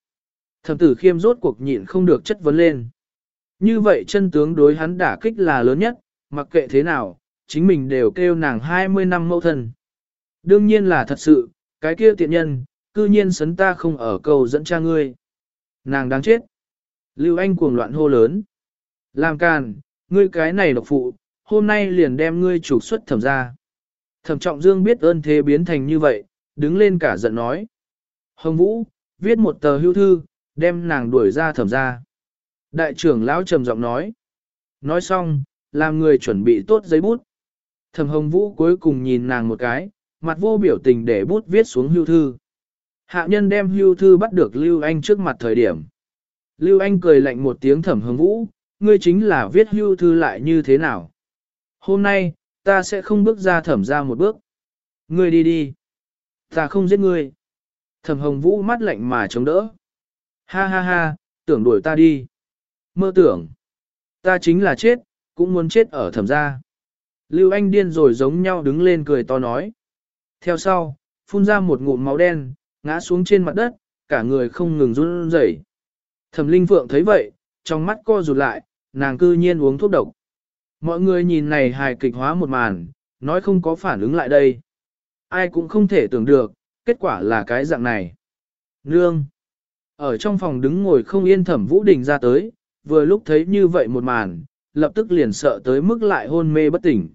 Thẩm tử khiêm rốt cuộc nhịn không được chất vấn lên. Như vậy chân tướng đối hắn đả kích là lớn nhất, mặc kệ thế nào, chính mình đều kêu nàng 20 năm mẫu thân. Đương nhiên là thật sự, cái kia tiện nhân, cư nhiên sấn ta không ở cầu dẫn cha ngươi. Nàng đáng chết. Lưu Anh cuồng loạn hô lớn. Làm càn, ngươi cái này độc phụ, hôm nay liền đem ngươi trục xuất thẩm ra. Thẩm trọng dương biết ơn thế biến thành như vậy, đứng lên cả giận nói. Hồng Vũ, viết một tờ hưu thư, đem nàng đuổi ra thẩm ra. Đại trưởng lão trầm giọng nói. Nói xong, làm người chuẩn bị tốt giấy bút. Thẩm Hồng Vũ cuối cùng nhìn nàng một cái, mặt vô biểu tình để bút viết xuống hưu thư. Hạ nhân đem hưu thư bắt được Lưu Anh trước mặt thời điểm. Lưu Anh cười lạnh một tiếng Thẩm Hồng Vũ, ngươi chính là viết hưu thư lại như thế nào. Hôm nay, ta sẽ không bước ra thẩm ra một bước. Ngươi đi đi. Ta không giết ngươi. Thẩm hồng vũ mắt lạnh mà chống đỡ. Ha ha ha, tưởng đuổi ta đi. Mơ tưởng. Ta chính là chết, cũng muốn chết ở thẩm gia. Lưu Anh điên rồi giống nhau đứng lên cười to nói. Theo sau, phun ra một ngụm máu đen, ngã xuống trên mặt đất, cả người không ngừng run rẩy. Thẩm Linh Phượng thấy vậy, trong mắt co rụt lại, nàng cư nhiên uống thuốc độc. Mọi người nhìn này hài kịch hóa một màn, nói không có phản ứng lại đây. Ai cũng không thể tưởng được, kết quả là cái dạng này. Nương! Ở trong phòng đứng ngồi không yên thẩm Vũ Đình ra tới, vừa lúc thấy như vậy một màn, lập tức liền sợ tới mức lại hôn mê bất tỉnh.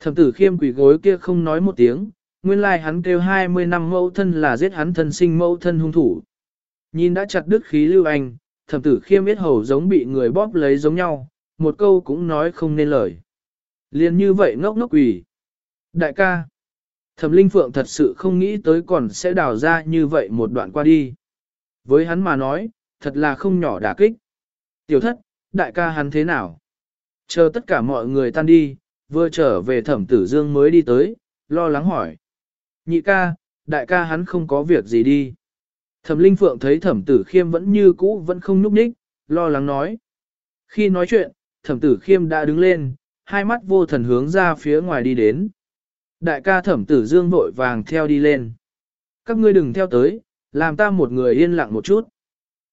Thẩm tử khiêm quỷ gối kia không nói một tiếng, nguyên lai hắn kêu 20 năm mẫu thân là giết hắn thân sinh mẫu thân hung thủ. Nhìn đã chặt đứt khí lưu anh, thẩm tử khiêm biết hầu giống bị người bóp lấy giống nhau, một câu cũng nói không nên lời. Liên như vậy ngốc ngốc quỷ. Đại ca, thẩm linh phượng thật sự không nghĩ tới còn sẽ đào ra như vậy một đoạn qua đi. Với hắn mà nói, thật là không nhỏ đả kích. Tiểu thất, đại ca hắn thế nào? Chờ tất cả mọi người tan đi, vừa trở về thẩm tử dương mới đi tới, lo lắng hỏi. Nhị ca, đại ca hắn không có việc gì đi. Thẩm Linh Phượng thấy thẩm tử khiêm vẫn như cũ vẫn không nhúc nhích, lo lắng nói. Khi nói chuyện, thẩm tử khiêm đã đứng lên, hai mắt vô thần hướng ra phía ngoài đi đến. Đại ca thẩm tử dương vội vàng theo đi lên. Các ngươi đừng theo tới, làm ta một người yên lặng một chút.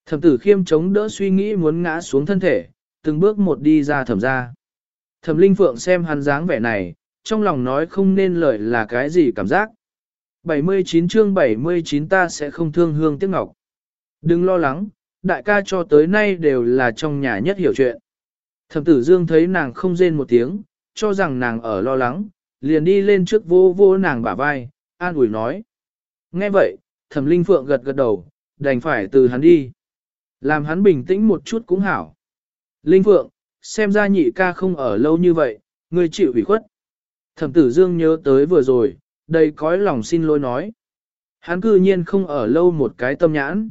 Thẩm tử khiêm chống đỡ suy nghĩ muốn ngã xuống thân thể, từng bước một đi ra thẩm ra. Thẩm linh phượng xem hắn dáng vẻ này, trong lòng nói không nên lời là cái gì cảm giác. 79 chương 79 ta sẽ không thương hương tiếc ngọc. Đừng lo lắng, đại ca cho tới nay đều là trong nhà nhất hiểu chuyện. Thẩm tử dương thấy nàng không rên một tiếng, cho rằng nàng ở lo lắng, liền đi lên trước vô vô nàng bả vai, an ủi nói. Nghe vậy, thẩm linh phượng gật gật đầu, đành phải từ hắn đi. Làm hắn bình tĩnh một chút cũng hảo. Linh phượng, xem ra nhị ca không ở lâu như vậy, ngươi chịu ủy khuất. Thẩm tử dương nhớ tới vừa rồi, đầy cõi lòng xin lỗi nói. Hắn cư nhiên không ở lâu một cái tâm nhãn.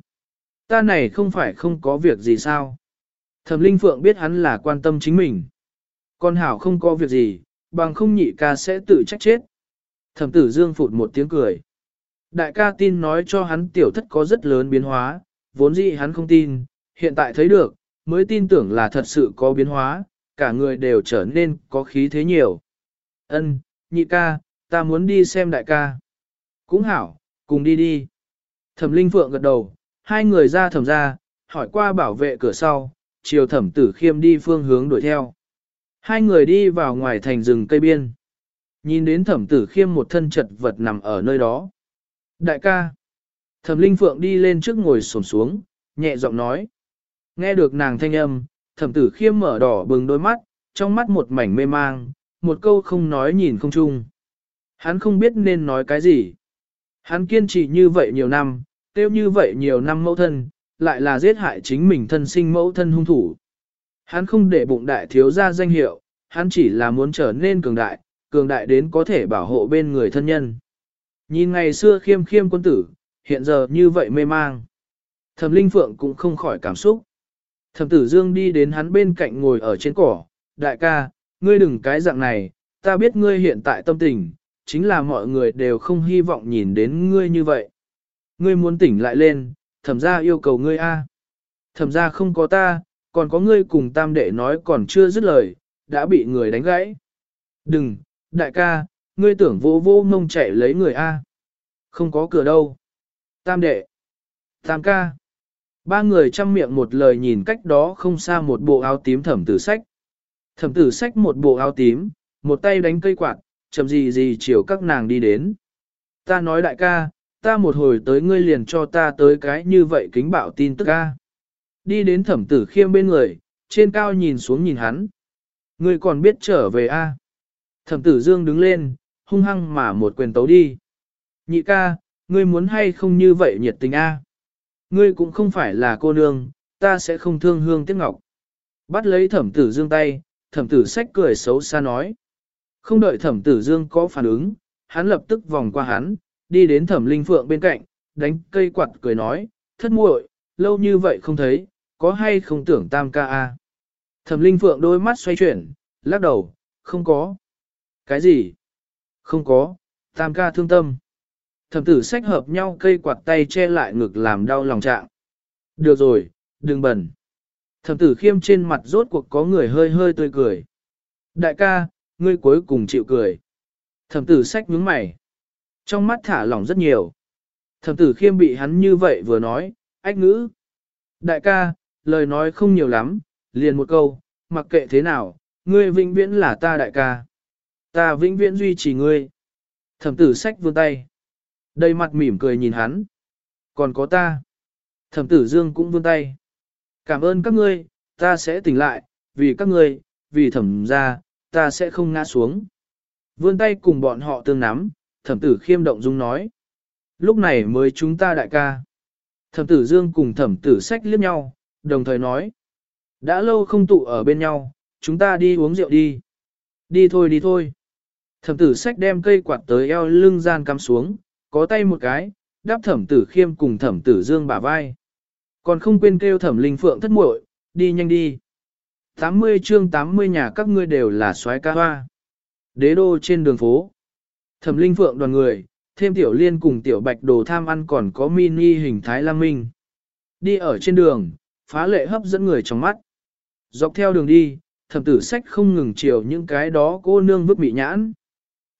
Ta này không phải không có việc gì sao. Thẩm Linh Phượng biết hắn là quan tâm chính mình. Con Hảo không có việc gì, bằng không nhị ca sẽ tự trách chết. Thẩm tử Dương phụt một tiếng cười. Đại ca tin nói cho hắn tiểu thất có rất lớn biến hóa, vốn dĩ hắn không tin, hiện tại thấy được, mới tin tưởng là thật sự có biến hóa, cả người đều trở nên có khí thế nhiều. Ân, nhị ca, ta muốn đi xem đại ca. Cũng hảo, cùng đi đi. Thẩm Linh Phượng gật đầu, hai người ra thẩm ra, hỏi qua bảo vệ cửa sau, chiều thẩm tử khiêm đi phương hướng đuổi theo. Hai người đi vào ngoài thành rừng cây biên. Nhìn đến thẩm tử khiêm một thân chật vật nằm ở nơi đó. Đại ca. Thẩm Linh Phượng đi lên trước ngồi xổm xuống, nhẹ giọng nói. Nghe được nàng thanh âm, thẩm tử khiêm mở đỏ bừng đôi mắt, trong mắt một mảnh mê mang, một câu không nói nhìn không chung. Hắn không biết nên nói cái gì. Hắn kiên trì như vậy nhiều năm, tiêu như vậy nhiều năm mẫu thân, lại là giết hại chính mình thân sinh mẫu thân hung thủ. Hắn không để bụng đại thiếu ra danh hiệu, hắn chỉ là muốn trở nên cường đại, cường đại đến có thể bảo hộ bên người thân nhân. Nhìn ngày xưa khiêm khiêm quân tử, hiện giờ như vậy mê mang. Thẩm Linh Phượng cũng không khỏi cảm xúc. Thẩm Tử Dương đi đến hắn bên cạnh ngồi ở trên cỏ, đại ca, ngươi đừng cái dạng này, ta biết ngươi hiện tại tâm tình, chính là mọi người đều không hy vọng nhìn đến ngươi như vậy. Ngươi muốn tỉnh lại lên, thẩm ra yêu cầu ngươi a. Thẩm ra không có ta, còn có ngươi cùng tam đệ nói còn chưa dứt lời, đã bị người đánh gãy. Đừng, đại ca, ngươi tưởng vô vô mông chạy lấy người a. Không có cửa đâu. Tam đệ. Tam ca. Ba người chăm miệng một lời nhìn cách đó không xa một bộ áo tím thẩm tử sách. Thẩm tử sách một bộ áo tím, một tay đánh cây quạt, chậm gì gì chiều các nàng đi đến. Ta nói đại ca, ta một hồi tới ngươi liền cho ta tới cái như vậy kính bạo tin tức ca. Đi đến thẩm tử khiêm bên người, trên cao nhìn xuống nhìn hắn. Ngươi còn biết trở về a? Thẩm tử dương đứng lên, hung hăng mà một quyền tấu đi. Nhị ca, ngươi muốn hay không như vậy nhiệt tình a? Ngươi cũng không phải là cô nương, ta sẽ không thương hương tiếc ngọc. Bắt lấy thẩm tử dương tay, thẩm tử sách cười xấu xa nói. Không đợi thẩm tử dương có phản ứng, hắn lập tức vòng qua hắn, đi đến thẩm linh phượng bên cạnh, đánh cây quạt cười nói, thất muội, lâu như vậy không thấy, có hay không tưởng tam ca a? Thẩm linh phượng đôi mắt xoay chuyển, lắc đầu, không có. Cái gì? Không có, tam ca thương tâm. Thẩm tử sách hợp nhau cây quạt tay che lại ngực làm đau lòng trạng. Được rồi, đừng bẩn. Thẩm tử khiêm trên mặt rốt cuộc có người hơi hơi tươi cười. Đại ca, ngươi cuối cùng chịu cười. Thẩm tử sách nhướng mày. Trong mắt thả lỏng rất nhiều. Thẩm tử khiêm bị hắn như vậy vừa nói, ách ngữ. Đại ca, lời nói không nhiều lắm, liền một câu, mặc kệ thế nào, ngươi vĩnh viễn là ta đại ca. Ta vĩnh viễn duy trì ngươi. Thẩm tử sách vươn tay. Đầy mặt mỉm cười nhìn hắn. Còn có ta. Thẩm tử dương cũng vươn tay. Cảm ơn các ngươi, ta sẽ tỉnh lại, vì các ngươi, vì thẩm gia ta sẽ không ngã xuống. Vươn tay cùng bọn họ tương nắm, thẩm tử khiêm động dung nói. Lúc này mới chúng ta đại ca. Thẩm tử dương cùng thẩm tử sách liếc nhau, đồng thời nói. Đã lâu không tụ ở bên nhau, chúng ta đi uống rượu đi. Đi thôi đi thôi. Thẩm tử sách đem cây quạt tới eo lưng gian cắm xuống, có tay một cái, đáp thẩm tử khiêm cùng thẩm tử dương bả vai. Còn không quên kêu thẩm linh phượng thất muội, đi nhanh đi. 80 chương 80 nhà các ngươi đều là soái ca hoa. Đế đô trên đường phố. Thẩm linh phượng đoàn người, thêm tiểu liên cùng tiểu bạch đồ tham ăn còn có mini hình thái lam minh. Đi ở trên đường, phá lệ hấp dẫn người trong mắt. Dọc theo đường đi, thẩm tử sách không ngừng chiều những cái đó cô nương vứt bị nhãn.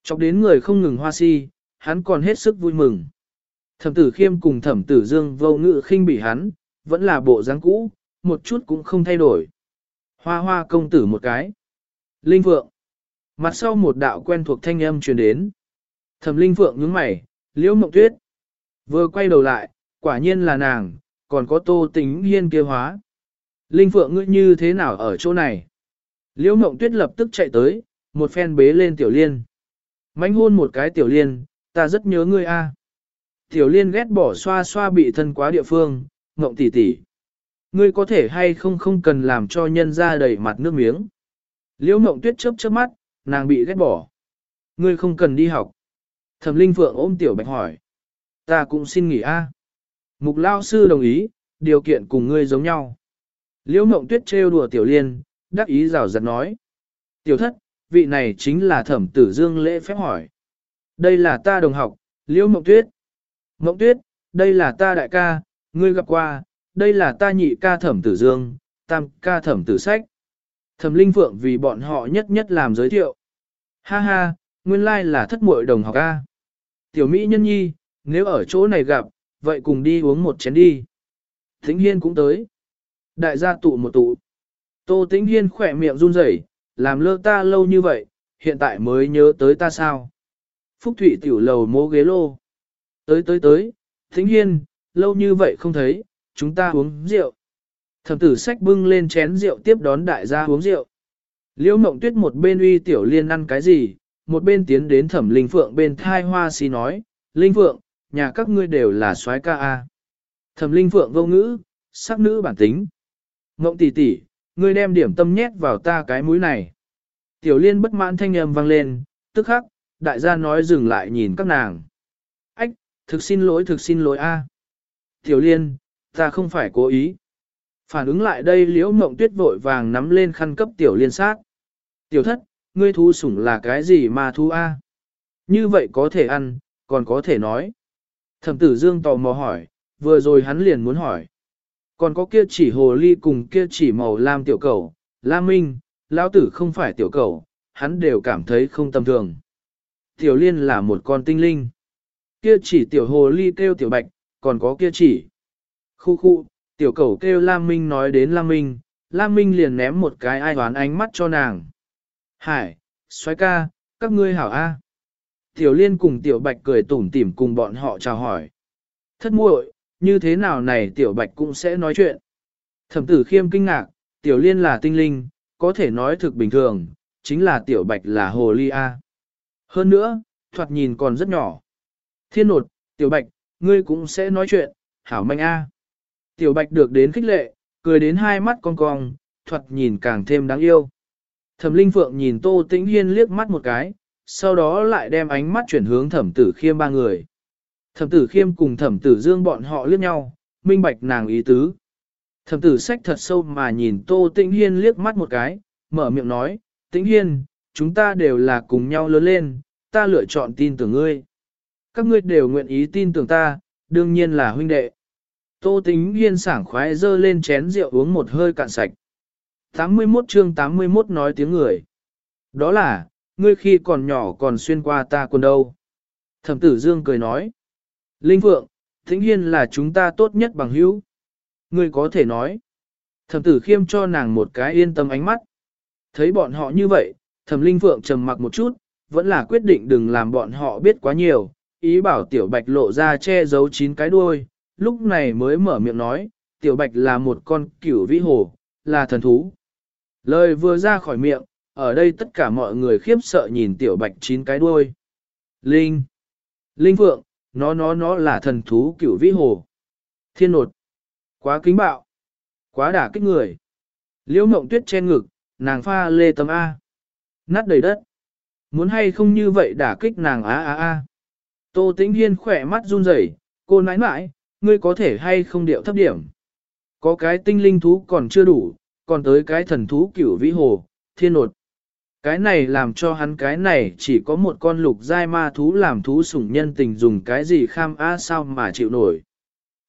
Chọc đến người không ngừng hoa si, hắn còn hết sức vui mừng. Thẩm tử khiêm cùng thẩm tử dương vô ngự khinh bị hắn, vẫn là bộ dáng cũ, một chút cũng không thay đổi. Hoa hoa công tử một cái. Linh Phượng. Mặt sau một đạo quen thuộc thanh âm truyền đến. Thẩm Linh Phượng nhướng mày, liễu mộng tuyết. Vừa quay đầu lại, quả nhiên là nàng, còn có tô tính hiên kia hóa. Linh Phượng ngươi như thế nào ở chỗ này? Liễu mộng tuyết lập tức chạy tới, một phen bế lên tiểu liên. mánh hôn một cái tiểu liên, ta rất nhớ ngươi a. Tiểu liên ghét bỏ xoa xoa bị thân quá địa phương, mộng tỷ tỷ. Ngươi có thể hay không không cần làm cho nhân ra đầy mặt nước miếng. Liễu mộng tuyết chớp chớp mắt, nàng bị ghét bỏ. Ngươi không cần đi học. Thẩm Linh Phượng ôm tiểu bạch hỏi. Ta cũng xin nghỉ a. Mục lao sư đồng ý, điều kiện cùng ngươi giống nhau. Liễu mộng tuyết trêu đùa tiểu liên, đắc ý rào rạt nói. Tiểu thất, vị này chính là thẩm tử dương lễ phép hỏi. Đây là ta đồng học, Liễu mộng tuyết. Mộng tuyết, đây là ta đại ca, ngươi gặp qua, đây là ta nhị ca thẩm tử dương, tam ca thẩm tử sách. Thẩm linh phượng vì bọn họ nhất nhất làm giới thiệu. Ha ha, nguyên lai là thất muội đồng học A. Tiểu Mỹ nhân nhi, nếu ở chỗ này gặp, vậy cùng đi uống một chén đi. Thính Hiên cũng tới. Đại gia tụ một tụ. Tô Tĩnh Hiên khỏe miệng run rẩy, làm lơ ta lâu như vậy, hiện tại mới nhớ tới ta sao. Phúc Thụy tiểu lầu mố ghế lô. Tới tới tới, Tĩnh Hiên, lâu như vậy không thấy, chúng ta uống rượu. Thẩm tử sách bưng lên chén rượu tiếp đón đại gia uống rượu. Liễu mộng tuyết một bên uy tiểu liên ăn cái gì, một bên tiến đến thẩm linh phượng bên thai hoa xì nói, Linh phượng, nhà các ngươi đều là soái ca A. Thẩm linh phượng vô ngữ, sắc nữ bản tính. Mộng tỷ tỷ, ngươi đem điểm tâm nhét vào ta cái mũi này. Tiểu liên bất mãn thanh âm vang lên, tức khắc, đại gia nói dừng lại nhìn các nàng. Ách, thực xin lỗi thực xin lỗi a. Tiểu liên, ta không phải cố ý. Phản ứng lại đây liễu mộng tuyết vội vàng nắm lên khăn cấp tiểu liên sát. Tiểu thất, ngươi thú sủng là cái gì mà thú a? Như vậy có thể ăn, còn có thể nói. Thẩm tử dương tò mò hỏi, vừa rồi hắn liền muốn hỏi. Còn có kia chỉ hồ ly cùng kia chỉ màu lam tiểu cầu, lam minh, lão tử không phải tiểu cầu, hắn đều cảm thấy không tầm thường. Tiểu liên là một con tinh linh. Kia chỉ tiểu hồ ly kêu tiểu bạch, còn có kia chỉ. Khu khu, tiểu cầu kêu lam minh nói đến lam minh, lam minh liền ném một cái ai đoán ánh mắt cho nàng. Hải, xoái ca, các ngươi hảo A. Tiểu liên cùng tiểu bạch cười tủm tỉm cùng bọn họ chào hỏi. Thất muội, như thế nào này tiểu bạch cũng sẽ nói chuyện. Thẩm tử khiêm kinh ngạc, tiểu liên là tinh linh, có thể nói thực bình thường, chính là tiểu bạch là hồ ly A. Hơn nữa, thoạt nhìn còn rất nhỏ. Thiên nột, tiểu bạch, ngươi cũng sẽ nói chuyện, hảo manh A. Tiểu bạch được đến khích lệ, cười đến hai mắt cong cong, thuật nhìn càng thêm đáng yêu. Thẩm linh phượng nhìn tô tĩnh hiên liếc mắt một cái, sau đó lại đem ánh mắt chuyển hướng thẩm tử khiêm ba người. Thẩm tử khiêm cùng thẩm tử dương bọn họ liếc nhau, minh bạch nàng ý tứ. Thẩm tử sách thật sâu mà nhìn Tô Tĩnh Hiên liếc mắt một cái, mở miệng nói, Tĩnh Hiên, chúng ta đều là cùng nhau lớn lên, ta lựa chọn tin tưởng ngươi. Các ngươi đều nguyện ý tin tưởng ta, đương nhiên là huynh đệ. Tô Tĩnh Hiên sảng khoái dơ lên chén rượu uống một hơi cạn sạch. 81 chương 81 nói tiếng người. Đó là, ngươi khi còn nhỏ còn xuyên qua ta quần đâu. Thẩm tử Dương cười nói. Linh Phượng, Thính Hiên là chúng ta tốt nhất bằng hữu. Ngươi có thể nói. Thẩm tử khiêm cho nàng một cái yên tâm ánh mắt. Thấy bọn họ như vậy, thẩm Linh Phượng trầm mặc một chút, vẫn là quyết định đừng làm bọn họ biết quá nhiều. Ý bảo tiểu bạch lộ ra che giấu chín cái đuôi, lúc này mới mở miệng nói, tiểu bạch là một con cửu vĩ hồ, là thần thú. Lời vừa ra khỏi miệng, ở đây tất cả mọi người khiếp sợ nhìn tiểu bạch chín cái đuôi. Linh! Linh Phượng, nó nó nó là thần thú cửu vĩ hồ. Thiên nột! Quá kính bạo! Quá đả kích người! Liễu mộng tuyết trên ngực, nàng pha lê tấm A. Nát đầy đất. Muốn hay không như vậy đả kích nàng á á a Tô tĩnh hiên khỏe mắt run rẩy, cô nãi nãi, ngươi có thể hay không điệu thấp điểm. Có cái tinh linh thú còn chưa đủ, còn tới cái thần thú cửu vĩ hồ, thiên nột. Cái này làm cho hắn cái này chỉ có một con lục giai ma thú làm thú sủng nhân tình dùng cái gì kham a sao mà chịu nổi.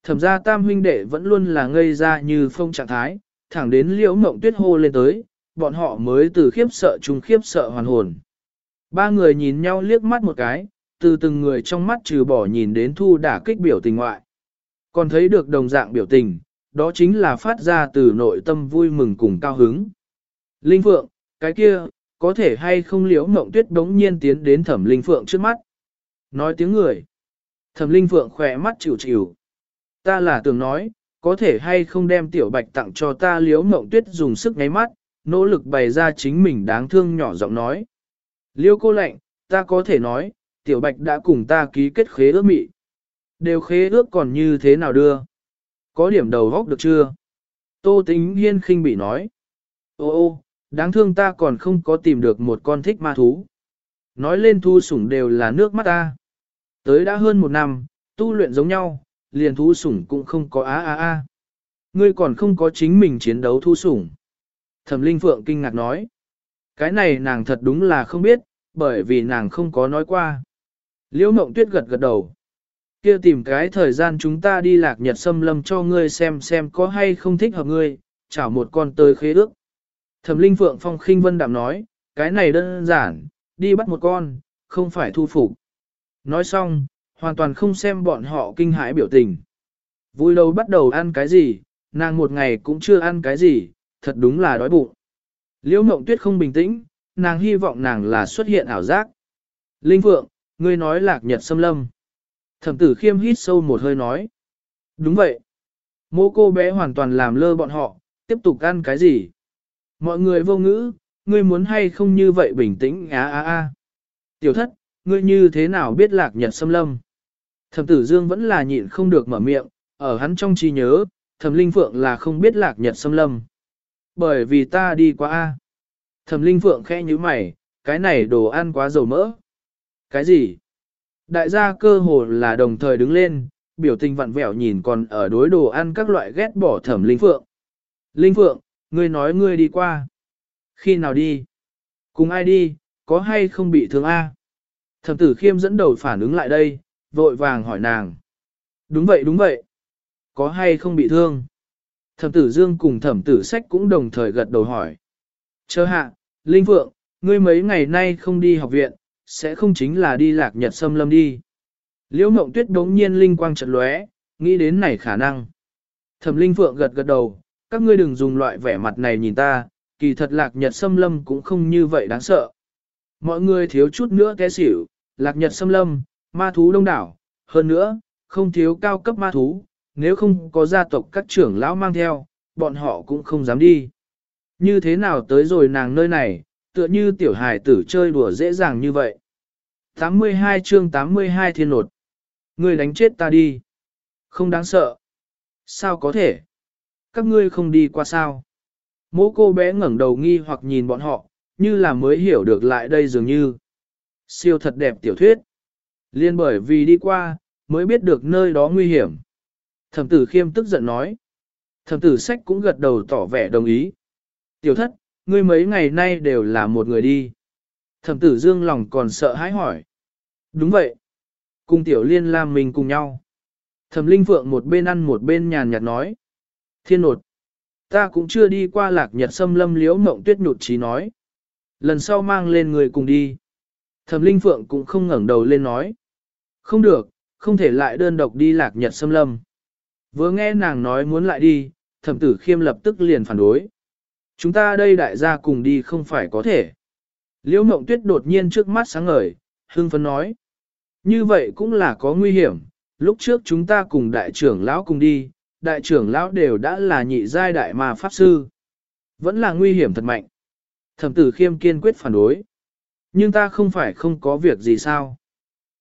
Thẩm ra tam huynh đệ vẫn luôn là ngây ra như phong trạng thái, thẳng đến liễu mộng tuyết hô lên tới, bọn họ mới từ khiếp sợ chung khiếp sợ hoàn hồn. Ba người nhìn nhau liếc mắt một cái, từ từng người trong mắt trừ bỏ nhìn đến thu đả kích biểu tình ngoại. Còn thấy được đồng dạng biểu tình, đó chính là phát ra từ nội tâm vui mừng cùng cao hứng. Linh Phượng, cái kia, có thể hay không liễu mộng tuyết đống nhiên tiến đến thẩm linh phượng trước mắt. Nói tiếng người. Thẩm linh phượng khỏe mắt chịu chịu. Ta là tưởng nói, có thể hay không đem tiểu bạch tặng cho ta liễu mộng tuyết dùng sức ngáy mắt, nỗ lực bày ra chính mình đáng thương nhỏ giọng nói. Liêu cô lệnh, ta có thể nói, tiểu bạch đã cùng ta ký kết khế ước mị. Đều khế ước còn như thế nào đưa? Có điểm đầu góc được chưa? Tô tính hiên khinh bị nói. Ô ô, Đáng thương ta còn không có tìm được một con thích ma thú. Nói lên thu sủng đều là nước mắt ta. Tới đã hơn một năm, tu luyện giống nhau, liền thu sủng cũng không có á á á. Ngươi còn không có chính mình chiến đấu thu sủng. Thẩm Linh Phượng kinh ngạc nói. Cái này nàng thật đúng là không biết, bởi vì nàng không có nói qua. Liễu Mộng Tuyết gật gật đầu kia tìm cái thời gian chúng ta đi lạc nhật xâm lâm cho ngươi xem xem có hay không thích hợp ngươi, chảo một con tới khế ước. Thẩm Linh Phượng Phong khinh vân đạm nói, cái này đơn giản, đi bắt một con, không phải thu phục. Nói xong, hoàn toàn không xem bọn họ kinh hãi biểu tình. Vui lâu bắt đầu ăn cái gì, nàng một ngày cũng chưa ăn cái gì, thật đúng là đói bụng. Liễu mộng tuyết không bình tĩnh, nàng hy vọng nàng là xuất hiện ảo giác. Linh Phượng, ngươi nói lạc nhật xâm lâm. Thẩm tử khiêm hít sâu một hơi nói. Đúng vậy. Mô cô bé hoàn toàn làm lơ bọn họ, tiếp tục ăn cái gì. Mọi người vô ngữ, ngươi muốn hay không như vậy bình tĩnh á á á. Tiểu thất, ngươi như thế nào biết lạc nhật xâm lâm? Thẩm tử dương vẫn là nhịn không được mở miệng, ở hắn trong trí nhớ, thẩm linh phượng là không biết lạc nhật xâm lâm. Bởi vì ta đi qua A. Thẩm linh phượng khẽ như mày, cái này đồ ăn quá dầu mỡ. Cái gì? Đại gia cơ hồ là đồng thời đứng lên, biểu tình vặn vẹo nhìn còn ở đối đồ ăn các loại ghét bỏ thẩm linh phượng. Linh phượng, ngươi nói ngươi đi qua. Khi nào đi? Cùng ai đi, có hay không bị thương A? Thẩm tử khiêm dẫn đầu phản ứng lại đây, vội vàng hỏi nàng. Đúng vậy đúng vậy. Có hay không bị thương? Thẩm tử dương cùng thẩm tử sách cũng đồng thời gật đầu hỏi. Chờ hạ, Linh Phượng, ngươi mấy ngày nay không đi học viện, sẽ không chính là đi lạc nhật xâm lâm đi. Liễu mộng tuyết đống nhiên linh quang chợt lóe, nghĩ đến này khả năng. Thẩm Linh Phượng gật gật đầu, các ngươi đừng dùng loại vẻ mặt này nhìn ta, kỳ thật lạc nhật xâm lâm cũng không như vậy đáng sợ. Mọi người thiếu chút nữa té xỉu, lạc nhật xâm lâm, ma thú đông đảo, hơn nữa, không thiếu cao cấp ma thú, nếu không có gia tộc các trưởng lão mang theo, bọn họ cũng không dám đi. Như thế nào tới rồi nàng nơi này, tựa như tiểu hài tử chơi đùa dễ dàng như vậy. 82 chương 82 thiên nột. Ngươi đánh chết ta đi. Không đáng sợ. Sao có thể? Các ngươi không đi qua sao? Mỗ cô bé ngẩng đầu nghi hoặc nhìn bọn họ, như là mới hiểu được lại đây dường như. Siêu thật đẹp tiểu thuyết. Liên bởi vì đi qua, mới biết được nơi đó nguy hiểm. Thẩm tử khiêm tức giận nói. Thẩm tử sách cũng gật đầu tỏ vẻ đồng ý. Tiểu thất, ngươi mấy ngày nay đều là một người đi. Thẩm tử dương lòng còn sợ hãi hỏi. Đúng vậy. Cùng tiểu liên làm mình cùng nhau. Thẩm linh phượng một bên ăn một bên nhàn nhạt nói. Thiên nột. Ta cũng chưa đi qua lạc nhật xâm lâm liễu mộng tuyết nhụt trí nói. Lần sau mang lên người cùng đi. Thẩm linh phượng cũng không ngẩng đầu lên nói. Không được, không thể lại đơn độc đi lạc nhật xâm lâm. Vừa nghe nàng nói muốn lại đi, thẩm tử khiêm lập tức liền phản đối. Chúng ta đây đại gia cùng đi không phải có thể. Liễu mộng tuyết đột nhiên trước mắt sáng ngời, hưng phấn nói. Như vậy cũng là có nguy hiểm, lúc trước chúng ta cùng đại trưởng lão cùng đi, đại trưởng lão đều đã là nhị giai đại mà pháp sư. Vẫn là nguy hiểm thật mạnh. Thẩm tử khiêm kiên quyết phản đối. Nhưng ta không phải không có việc gì sao.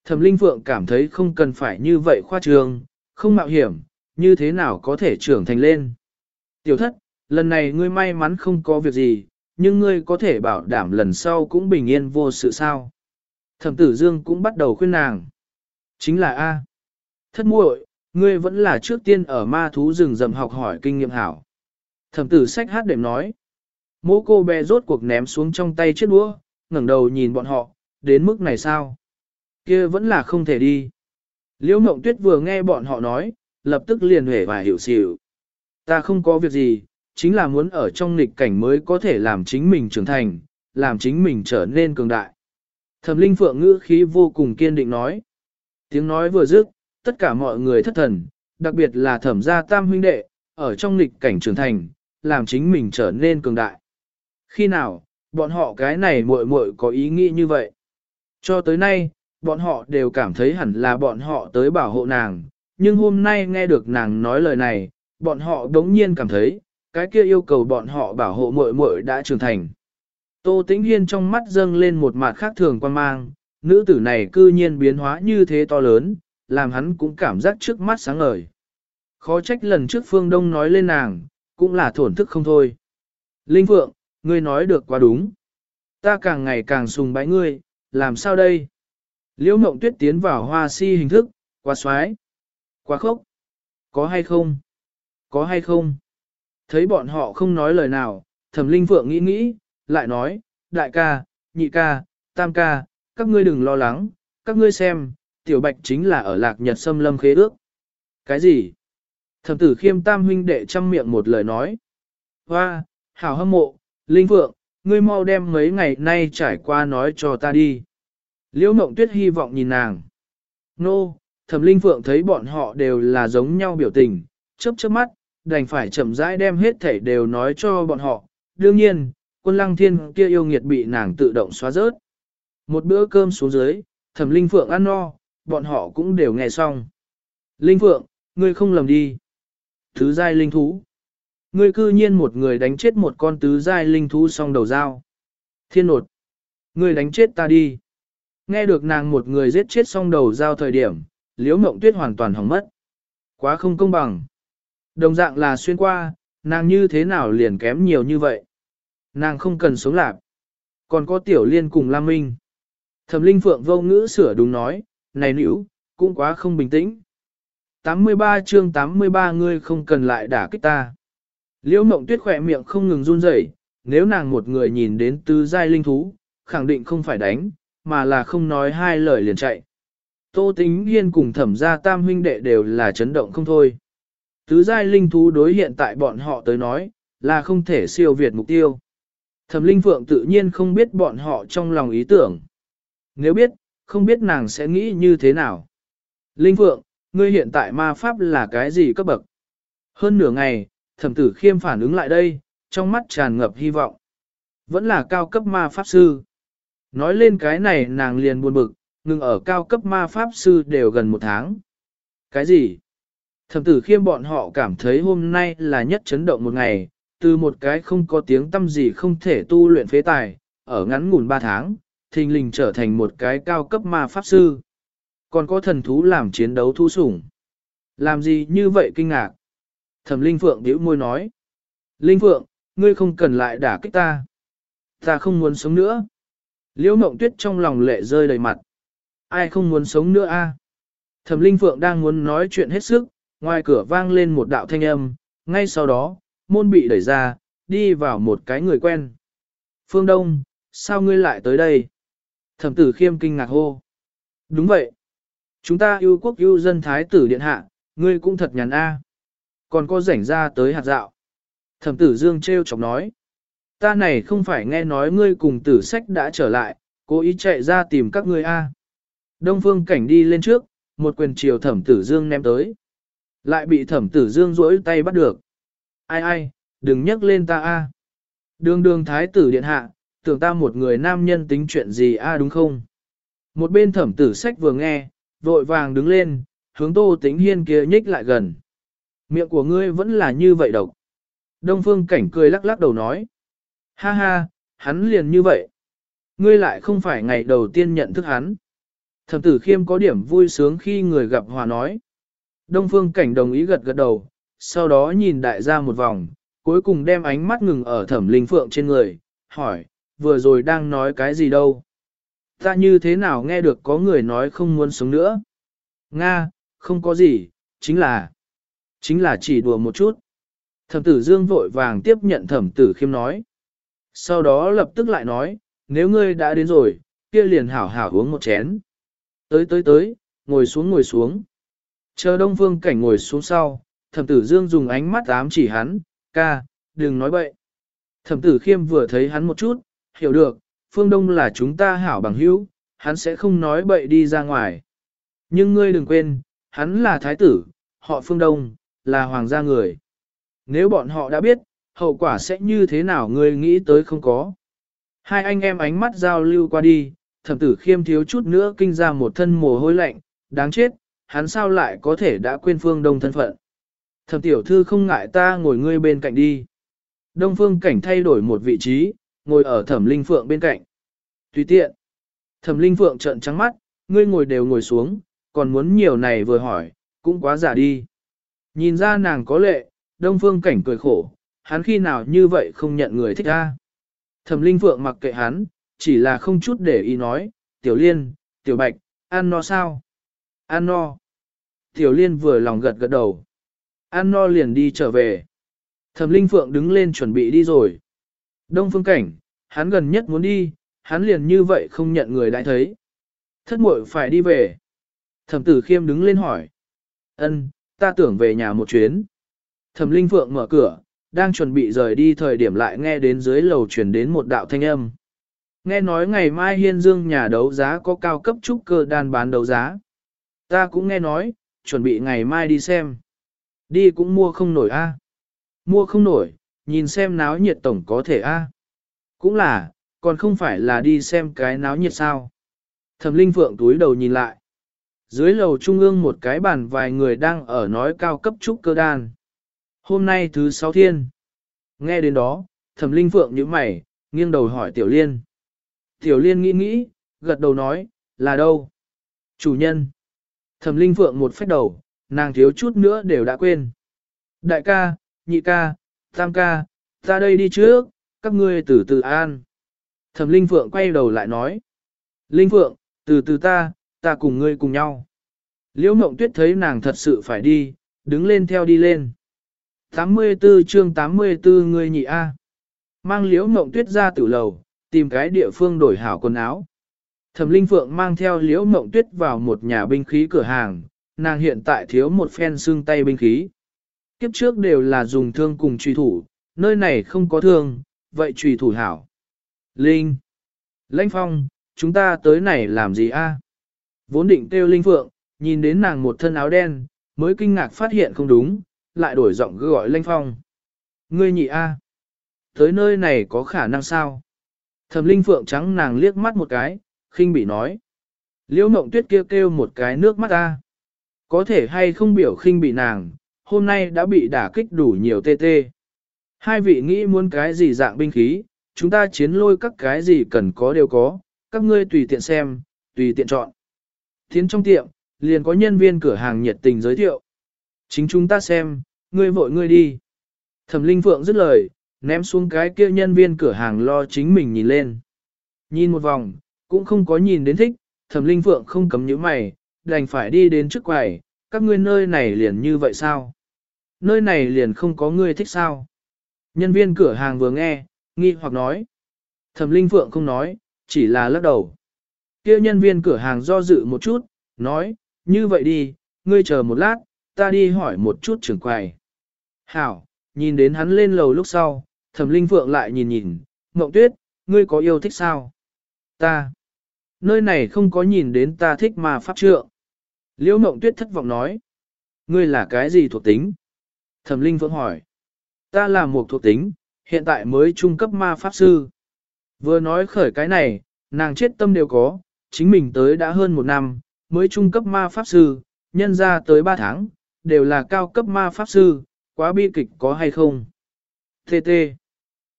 Thẩm linh phượng cảm thấy không cần phải như vậy khoa trường, không mạo hiểm, như thế nào có thể trưởng thành lên. Tiểu thất, lần này ngươi may mắn không có việc gì, nhưng ngươi có thể bảo đảm lần sau cũng bình yên vô sự sao. Thẩm tử dương cũng bắt đầu khuyên nàng. Chính là A. Thất muội, ngươi vẫn là trước tiên ở ma thú rừng rầm học hỏi kinh nghiệm hảo. Thẩm tử sách hát đệm nói. Mô cô bé rốt cuộc ném xuống trong tay chiếc đũa, ngẩng đầu nhìn bọn họ, đến mức này sao? kia vẫn là không thể đi. Liễu mộng tuyết vừa nghe bọn họ nói, lập tức liền hể và hiểu xỉu. Ta không có việc gì, chính là muốn ở trong nghịch cảnh mới có thể làm chính mình trưởng thành, làm chính mình trở nên cường đại. Thẩm linh phượng ngữ khí vô cùng kiên định nói. Tiếng nói vừa dứt, tất cả mọi người thất thần, đặc biệt là thẩm gia tam huynh đệ, ở trong nghịch cảnh trưởng thành, làm chính mình trở nên cường đại. Khi nào, bọn họ cái này muội muội có ý nghĩ như vậy? Cho tới nay, bọn họ đều cảm thấy hẳn là bọn họ tới bảo hộ nàng, nhưng hôm nay nghe được nàng nói lời này, bọn họ đống nhiên cảm thấy, cái kia yêu cầu bọn họ bảo hộ muội muội đã trưởng thành. Tô Tĩnh Hiên trong mắt dâng lên một mặt khác thường quan mang, nữ tử này cư nhiên biến hóa như thế to lớn, làm hắn cũng cảm giác trước mắt sáng ngời. Khó trách lần trước Phương Đông nói lên nàng, cũng là thổn thức không thôi. Linh Phượng, ngươi nói được quá đúng. Ta càng ngày càng sùng bái ngươi, làm sao đây? Liễu Mộng Tuyết tiến vào hoa si hình thức, quá xoái, quá khốc. Có hay không? Có hay không? Thấy bọn họ không nói lời nào, Thẩm Linh Phượng nghĩ nghĩ, lại nói, đại ca, nhị ca, tam ca, các ngươi đừng lo lắng, các ngươi xem, tiểu bạch chính là ở lạc nhật xâm lâm khế ước. Cái gì? Thẩm tử khiêm tam huynh đệ chăm miệng một lời nói. Hoa, hảo hâm mộ, Linh Phượng, ngươi mau đem mấy ngày nay trải qua nói cho ta đi. Liễu mộng tuyết hy vọng nhìn nàng. Nô, thẩm Linh Phượng thấy bọn họ đều là giống nhau biểu tình, chớp chớp mắt, đành phải chậm rãi đem hết thảy đều nói cho bọn họ. Đương nhiên, quân lăng thiên kia yêu nghiệt bị nàng tự động xóa rớt. Một bữa cơm xuống dưới, thẩm Linh Phượng ăn no, bọn họ cũng đều nghe xong. Linh Phượng, ngươi không lầm đi. Thứ giai linh thú. Ngươi cư nhiên một người đánh chết một con tứ giai linh thú song đầu dao. Thiên nột. Ngươi đánh chết ta đi. Nghe được nàng một người giết chết song đầu dao thời điểm, liễu mộng tuyết hoàn toàn hỏng mất. Quá không công bằng. Đồng dạng là xuyên qua, nàng như thế nào liền kém nhiều như vậy. Nàng không cần sống lạc. Còn có tiểu liên cùng Lam Minh. Thẩm linh phượng vô ngữ sửa đúng nói, này nữ, cũng quá không bình tĩnh. 83 chương 83 ngươi không cần lại đả kích ta. Liễu mộng tuyết khỏe miệng không ngừng run rẩy, nếu nàng một người nhìn đến tứ giai linh thú, khẳng định không phải đánh, mà là không nói hai lời liền chạy. Tô tính hiên cùng thẩm gia tam huynh đệ đều là chấn động không thôi. Tứ giai linh thú đối hiện tại bọn họ tới nói, là không thể siêu việt mục tiêu. Thẩm linh phượng tự nhiên không biết bọn họ trong lòng ý tưởng. Nếu biết, không biết nàng sẽ nghĩ như thế nào. Linh phượng, ngươi hiện tại ma pháp là cái gì cấp bậc? Hơn nửa ngày, thẩm tử khiêm phản ứng lại đây, trong mắt tràn ngập hy vọng. Vẫn là cao cấp ma pháp sư. Nói lên cái này nàng liền buồn bực, ngừng ở cao cấp ma pháp sư đều gần một tháng. Cái gì? Thẩm tử khiêm bọn họ cảm thấy hôm nay là nhất chấn động một ngày, từ một cái không có tiếng tâm gì không thể tu luyện phế tài, ở ngắn ngủn ba tháng, thình lình trở thành một cái cao cấp ma pháp sư. Còn có thần thú làm chiến đấu thu sủng. Làm gì như vậy kinh ngạc? Thẩm Linh Phượng bĩu môi nói. Linh Phượng, ngươi không cần lại đả kích ta. Ta không muốn sống nữa. Liễu Mộng Tuyết trong lòng lệ rơi đầy mặt. Ai không muốn sống nữa a? Thẩm Linh Phượng đang muốn nói chuyện hết sức, ngoài cửa vang lên một đạo thanh âm, ngay sau đó, môn bị đẩy ra, đi vào một cái người quen. Phương Đông, sao ngươi lại tới đây? Thẩm tử khiêm kinh ngạc hô. Đúng vậy. Chúng ta yêu quốc yêu dân thái tử điện hạ, ngươi cũng thật nhàn a. Còn có rảnh ra tới hạt dạo. Thẩm tử dương treo chọc nói. Ta này không phải nghe nói ngươi cùng tử sách đã trở lại, cố ý chạy ra tìm các ngươi a. Đông phương cảnh đi lên trước, một quyền chiều thẩm tử dương ném tới. Lại bị thẩm tử dương rỗi tay bắt được. Ai ai, đừng nhắc lên ta a. Đường đường thái tử điện hạ, tưởng ta một người nam nhân tính chuyện gì a đúng không? Một bên thẩm tử sách vừa nghe, vội vàng đứng lên, hướng tô tính hiên kia nhích lại gần. Miệng của ngươi vẫn là như vậy độc. Đông phương cảnh cười lắc lắc đầu nói. Ha ha, hắn liền như vậy. Ngươi lại không phải ngày đầu tiên nhận thức hắn. Thẩm tử khiêm có điểm vui sướng khi người gặp hòa nói. Đông phương cảnh đồng ý gật gật đầu, sau đó nhìn đại gia một vòng, cuối cùng đem ánh mắt ngừng ở thẩm linh phượng trên người, hỏi, vừa rồi đang nói cái gì đâu? Ta như thế nào nghe được có người nói không muốn sống nữa? Nga, không có gì, chính là, chính là chỉ đùa một chút. Thẩm tử dương vội vàng tiếp nhận thẩm tử khiêm nói. Sau đó lập tức lại nói, nếu ngươi đã đến rồi, kia liền hảo hảo uống một chén. Tới tới tới, ngồi xuống ngồi xuống. Chờ đông phương cảnh ngồi xuống sau, thẩm tử dương dùng ánh mắt ám chỉ hắn, ca, đừng nói bậy. Thẩm tử khiêm vừa thấy hắn một chút, hiểu được, phương đông là chúng ta hảo bằng hữu, hắn sẽ không nói bậy đi ra ngoài. Nhưng ngươi đừng quên, hắn là thái tử, họ phương đông, là hoàng gia người. Nếu bọn họ đã biết, hậu quả sẽ như thế nào ngươi nghĩ tới không có. Hai anh em ánh mắt giao lưu qua đi, thẩm tử khiêm thiếu chút nữa kinh ra một thân mồ hôi lạnh, đáng chết, hắn sao lại có thể đã quên phương đông thân phận. Thẩm tiểu thư không ngại ta ngồi ngươi bên cạnh đi. Đông phương cảnh thay đổi một vị trí, ngồi ở thẩm linh phượng bên cạnh. Tùy tiện. Thẩm linh phượng trợn trắng mắt, ngươi ngồi đều ngồi xuống, còn muốn nhiều này vừa hỏi, cũng quá giả đi. Nhìn ra nàng có lệ, đông phương cảnh cười khổ, hắn khi nào như vậy không nhận người thích ra. Thẩm linh phượng mặc kệ hắn, chỉ là không chút để ý nói, tiểu liên, tiểu bạch, ăn no sao? Ăn no. Tiểu liên vừa lòng gật gật đầu. Ăn no liền đi trở về. Thẩm linh phượng đứng lên chuẩn bị đi rồi. Đông phương cảnh, hắn gần nhất muốn đi, hắn liền như vậy không nhận người đã thấy. Thất muội phải đi về. Thẩm tử khiêm đứng lên hỏi. ân, ta tưởng về nhà một chuyến. Thẩm linh phượng mở cửa, đang chuẩn bị rời đi thời điểm lại nghe đến dưới lầu chuyển đến một đạo thanh âm. Nghe nói ngày mai hiên dương nhà đấu giá có cao cấp trúc cơ đan bán đấu giá. Ta cũng nghe nói, chuẩn bị ngày mai đi xem. Đi cũng mua không nổi a. À? Mua không nổi, nhìn xem náo nhiệt tổng có thể a. À? Cũng là, còn không phải là đi xem cái náo nhiệt sao. Thẩm Linh Phượng túi đầu nhìn lại. Dưới lầu trung ương một cái bàn vài người đang ở nói cao cấp trúc cơ đan. Hôm nay thứ sáu thiên. Nghe đến đó, Thẩm Linh Phượng nhíu mày, nghiêng đầu hỏi Tiểu Liên. Tiểu Liên nghĩ nghĩ, gật đầu nói, là đâu? Chủ nhân. Thẩm Linh Phượng một phách đầu, nàng thiếu chút nữa đều đã quên. Đại ca, nhị ca, tam ca, ta đây đi trước, các ngươi từ từ an. Thẩm Linh Phượng quay đầu lại nói. Linh Phượng, từ từ ta, ta cùng ngươi cùng nhau. Liễu Mộng Tuyết thấy nàng thật sự phải đi, đứng lên theo đi lên. 84 chương 84 ngươi nhị A. Mang Liễu Mộng Tuyết ra tử lầu, tìm cái địa phương đổi hảo quần áo. Thẩm Linh Phượng mang theo Liễu Mộng Tuyết vào một nhà binh khí cửa hàng, nàng hiện tại thiếu một phen xương tay binh khí. Kiếp trước đều là dùng thương cùng truy thủ, nơi này không có thương, vậy truy thủ hảo. Linh! Lãnh Phong, chúng ta tới này làm gì a? Vốn định kêu Linh Phượng, nhìn đến nàng một thân áo đen, mới kinh ngạc phát hiện không đúng, lại đổi giọng gọi Lãnh Phong. Ngươi nhị a, Tới nơi này có khả năng sao? Thẩm Linh Phượng trắng nàng liếc mắt một cái, khinh bị nói. Liễu mộng tuyết kêu kêu một cái nước mắt ta. Có thể hay không biểu khinh bị nàng, hôm nay đã bị đả kích đủ nhiều tê tê. Hai vị nghĩ muốn cái gì dạng binh khí, chúng ta chiến lôi các cái gì cần có đều có, các ngươi tùy tiện xem, tùy tiện chọn. Tiến trong tiệm, liền có nhân viên cửa hàng nhiệt tình giới thiệu. Chính chúng ta xem, ngươi vội ngươi đi. Thẩm Linh Phượng dứt lời, ném xuống cái kia nhân viên cửa hàng lo chính mình nhìn lên. Nhìn một vòng, cũng không có nhìn đến thích, Thẩm Linh Phượng không cấm những mày, đành phải đi đến trước quầy, các ngươi nơi này liền như vậy sao? Nơi này liền không có ngươi thích sao? Nhân viên cửa hàng vừa nghe, nghi hoặc nói. Thẩm Linh Phượng không nói, chỉ là lắc đầu. Kia nhân viên cửa hàng do dự một chút, nói, như vậy đi, ngươi chờ một lát, ta đi hỏi một chút trưởng quầy. Hảo, nhìn đến hắn lên lầu lúc sau, Thẩm Linh Phượng lại nhìn nhìn, mộng Tuyết, ngươi có yêu thích sao? Ta. Nơi này không có nhìn đến ta thích mà pháp trượng. Liễu mộng Tuyết thất vọng nói. Ngươi là cái gì thuộc tính? Thẩm Linh Phượng hỏi. Ta là một thuộc tính, hiện tại mới trung cấp ma pháp sư. Vừa nói khởi cái này, nàng chết tâm đều có, chính mình tới đã hơn một năm, mới trung cấp ma pháp sư, nhân ra tới ba tháng, đều là cao cấp ma pháp sư, quá bi kịch có hay không? Tê tê.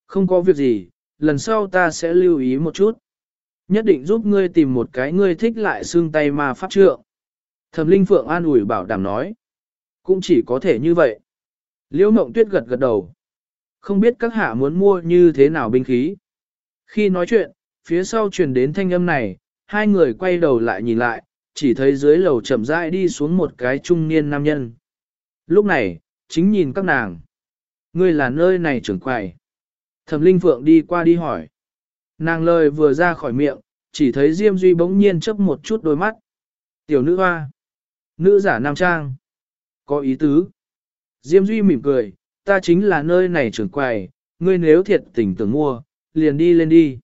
Không có việc gì, lần sau ta sẽ lưu ý một chút. Nhất định giúp ngươi tìm một cái ngươi thích lại xương tay ma pháp trượng. Thẩm Linh Phượng an ủi bảo đảm nói. Cũng chỉ có thể như vậy. Liễu Mộng Tuyết gật gật đầu. Không biết các hạ muốn mua như thế nào binh khí. Khi nói chuyện, phía sau truyền đến thanh âm này, hai người quay đầu lại nhìn lại, chỉ thấy dưới lầu chậm rãi đi xuống một cái trung niên nam nhân. Lúc này, chính nhìn các nàng. Ngươi là nơi này trưởng quầy. Thẩm Linh Phượng đi qua đi hỏi. Nàng lời vừa ra khỏi miệng, chỉ thấy Diêm Duy bỗng nhiên chớp một chút đôi mắt. Tiểu nữ hoa. Nữ giả nam trang. Có ý tứ. Diêm Duy mỉm cười, ta chính là nơi này trưởng quầy, ngươi nếu thiệt tình tưởng mua, liền đi lên đi.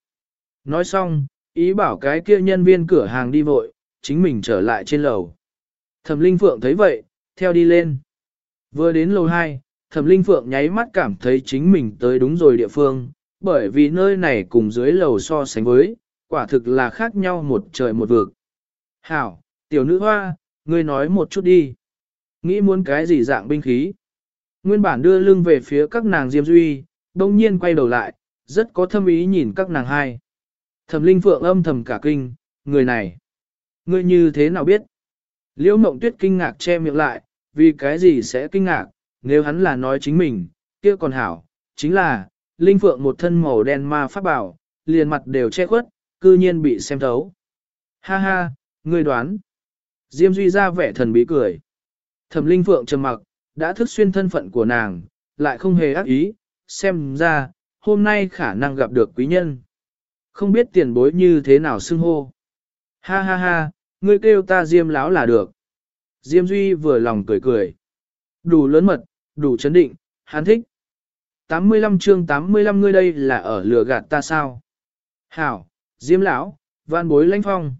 Nói xong, ý bảo cái kia nhân viên cửa hàng đi vội, chính mình trở lại trên lầu. Thẩm Linh Phượng thấy vậy, theo đi lên. Vừa đến lầu 2, Thẩm Linh Phượng nháy mắt cảm thấy chính mình tới đúng rồi địa phương, bởi vì nơi này cùng dưới lầu so sánh với, quả thực là khác nhau một trời một vực. Hảo, tiểu nữ hoa, ngươi nói một chút đi. Nghĩ muốn cái gì dạng binh khí? Nguyên bản đưa lưng về phía các nàng Diêm Duy, đông nhiên quay đầu lại, rất có thâm ý nhìn các nàng hai. Thẩm Linh Phượng âm thầm cả kinh, người này. Ngươi như thế nào biết? Liễu Mộng Tuyết kinh ngạc che miệng lại, vì cái gì sẽ kinh ngạc, nếu hắn là nói chính mình, kia còn hảo, chính là, Linh Phượng một thân màu đen ma pháp bảo, liền mặt đều che khuất, cư nhiên bị xem thấu. Ha ha, ngươi đoán. Diêm Duy ra vẻ thần bí cười. Thẩm Linh Phượng trầm mặc, đã thức xuyên thân phận của nàng, lại không hề ác ý, xem ra, hôm nay khả năng gặp được quý nhân. Không biết tiền bối như thế nào xưng hô. Ha ha ha, ngươi kêu ta diêm láo là được. Diêm Duy vừa lòng cười cười. Đủ lớn mật, đủ chấn định, hắn thích. 85 chương 85 ngươi đây là ở lừa gạt ta sao? Hảo, Diêm lão, van bối lãnh phong.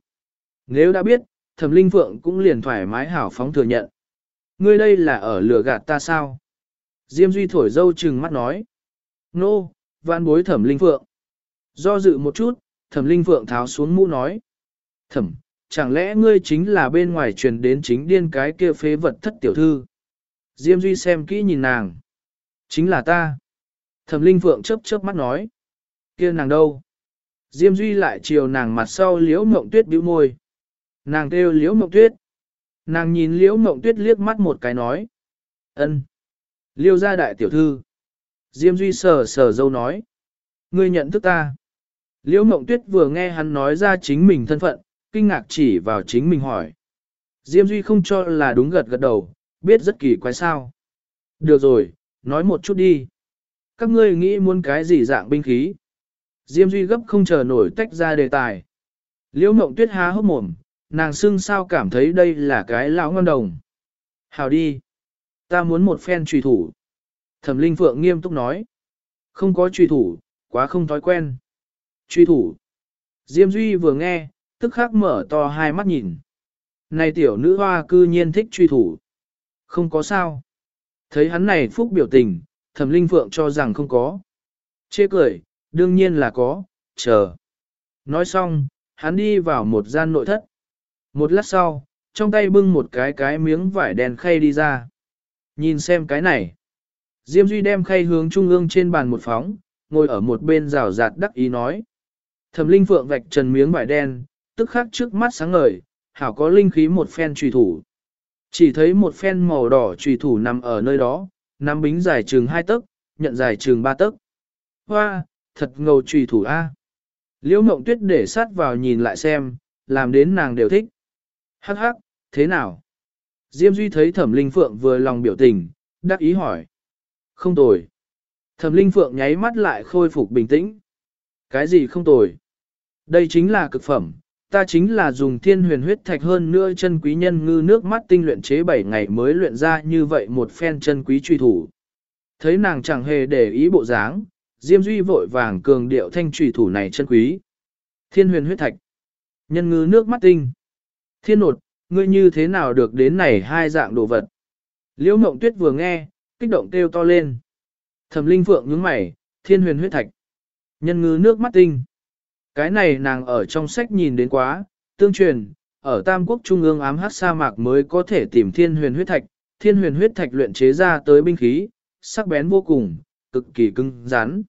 Nếu đã biết, thẩm linh phượng cũng liền thoải mái hảo phóng thừa nhận. Ngươi đây là ở lừa gạt ta sao? Diêm Duy thổi dâu trừng mắt nói. Nô, no, van bối thẩm linh phượng. Do dự một chút, thẩm linh phượng tháo xuống mũ nói. Thẩm, chẳng lẽ ngươi chính là bên ngoài truyền đến chính điên cái kia phế vật thất tiểu thư? Diêm Duy xem kỹ nhìn nàng. Chính là ta. Thẩm linh phượng chớp chớp mắt nói. kia nàng đâu? Diêm Duy lại chiều nàng mặt sau liễu mộng tuyết bĩu môi. Nàng kêu liễu mộng tuyết. Nàng nhìn liễu mộng tuyết liếc mắt một cái nói. ân, Liêu gia đại tiểu thư. Diêm Duy sờ sờ dâu nói. Ngươi nhận thức ta. Liễu mộng tuyết vừa nghe hắn nói ra chính mình thân phận, kinh ngạc chỉ vào chính mình hỏi. Diêm Duy không cho là đúng gật gật đầu, biết rất kỳ quái sao. Được rồi, nói một chút đi. Các ngươi nghĩ muốn cái gì dạng binh khí? Diêm Duy gấp không chờ nổi tách ra đề tài. Liễu mộng tuyết há hốc mồm, nàng xưng sao cảm thấy đây là cái lão ngon đồng. Hào đi. Ta muốn một phen trùy thủ. Thẩm Linh Phượng nghiêm túc nói. Không có trùy thủ, quá không thói quen. Truy thủ. Diêm Duy vừa nghe, tức khắc mở to hai mắt nhìn. Này tiểu nữ hoa cư nhiên thích truy thủ. Không có sao. Thấy hắn này phúc biểu tình, thẩm linh phượng cho rằng không có. Chê cười, đương nhiên là có, chờ. Nói xong, hắn đi vào một gian nội thất. Một lát sau, trong tay bưng một cái cái miếng vải đèn khay đi ra. Nhìn xem cái này. Diêm Duy đem khay hướng trung ương trên bàn một phóng, ngồi ở một bên rào rạt đắc ý nói. Thẩm linh phượng vạch trần miếng vải đen, tức khắc trước mắt sáng ngời, hảo có linh khí một phen trùy thủ. Chỉ thấy một phen màu đỏ trùy thủ nằm ở nơi đó, nắm bính dài trường hai tấc, nhận dài trường ba tấc. Hoa, thật ngầu trùy thủ A. Liễu mộng tuyết để sát vào nhìn lại xem, làm đến nàng đều thích. Hắc hắc, thế nào? Diêm Duy thấy thẩm linh phượng vừa lòng biểu tình, đắc ý hỏi. Không tồi. Thẩm linh phượng nháy mắt lại khôi phục bình tĩnh. Cái gì không tồi? Đây chính là cực phẩm, ta chính là dùng thiên huyền huyết thạch hơn nữa chân quý nhân ngư nước mắt tinh luyện chế 7 ngày mới luyện ra như vậy một phen chân quý truy thủ. Thấy nàng chẳng hề để ý bộ dáng, Diêm Duy vội vàng cường điệu thanh truy thủ này chân quý. Thiên huyền huyết thạch, nhân ngư nước mắt tinh. Thiên nột, ngươi như thế nào được đến này hai dạng đồ vật? Liễu Mộng Tuyết vừa nghe, kích động kêu to lên. Thẩm Linh Phượng nhướng mày, thiên huyền huyết thạch. Nhân ngư nước mắt tinh. Cái này nàng ở trong sách nhìn đến quá, tương truyền, ở Tam Quốc Trung ương ám hát sa mạc mới có thể tìm thiên huyền huyết thạch, thiên huyền huyết thạch luyện chế ra tới binh khí, sắc bén vô cùng, cực kỳ cứng rắn.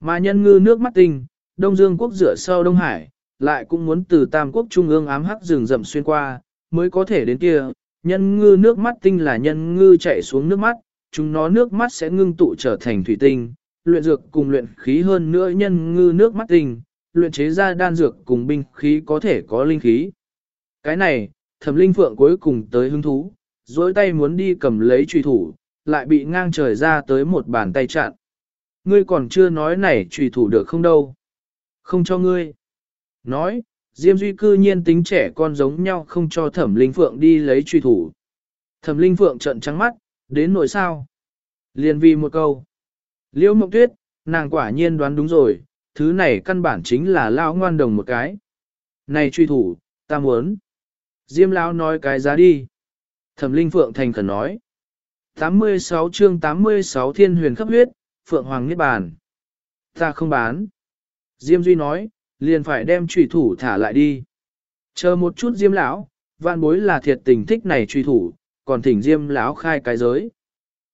Mà nhân ngư nước mắt tinh, Đông Dương quốc rửa sau Đông Hải, lại cũng muốn từ Tam Quốc Trung ương ám hắc rừng rậm xuyên qua, mới có thể đến kia. Nhân ngư nước mắt tinh là nhân ngư chạy xuống nước mắt, chúng nó nước mắt sẽ ngưng tụ trở thành thủy tinh, luyện dược cùng luyện khí hơn nữa nhân ngư nước mắt tinh, luyện chế ra đan dược cùng binh khí có thể có linh khí. Cái này, thẩm linh phượng cuối cùng tới hứng thú, dối tay muốn đi cầm lấy truy thủ, lại bị ngang trời ra tới một bàn tay chặn. Ngươi còn chưa nói này truy thủ được không đâu. Không cho ngươi. Nói, Diêm Duy cư nhiên tính trẻ con giống nhau không cho thẩm linh phượng đi lấy truy thủ. Thẩm linh phượng trận trắng mắt, đến nỗi sao. Liền vì một câu. Liễu Mộng Tuyết, nàng quả nhiên đoán đúng rồi, thứ này căn bản chính là lao ngoan đồng một cái. Này truy thủ, ta muốn. Diêm lão nói cái giá đi. Thẩm Linh Phượng thành khẩn nói. 86 chương 86 thiên huyền khắp huyết, Phượng Hoàng Niết Bàn. Ta không bán. Diêm Duy nói, liền phải đem truy thủ thả lại đi. Chờ một chút Diêm lão, vạn bối là thiệt tình thích này truy thủ, còn thỉnh Diêm lão khai cái giới.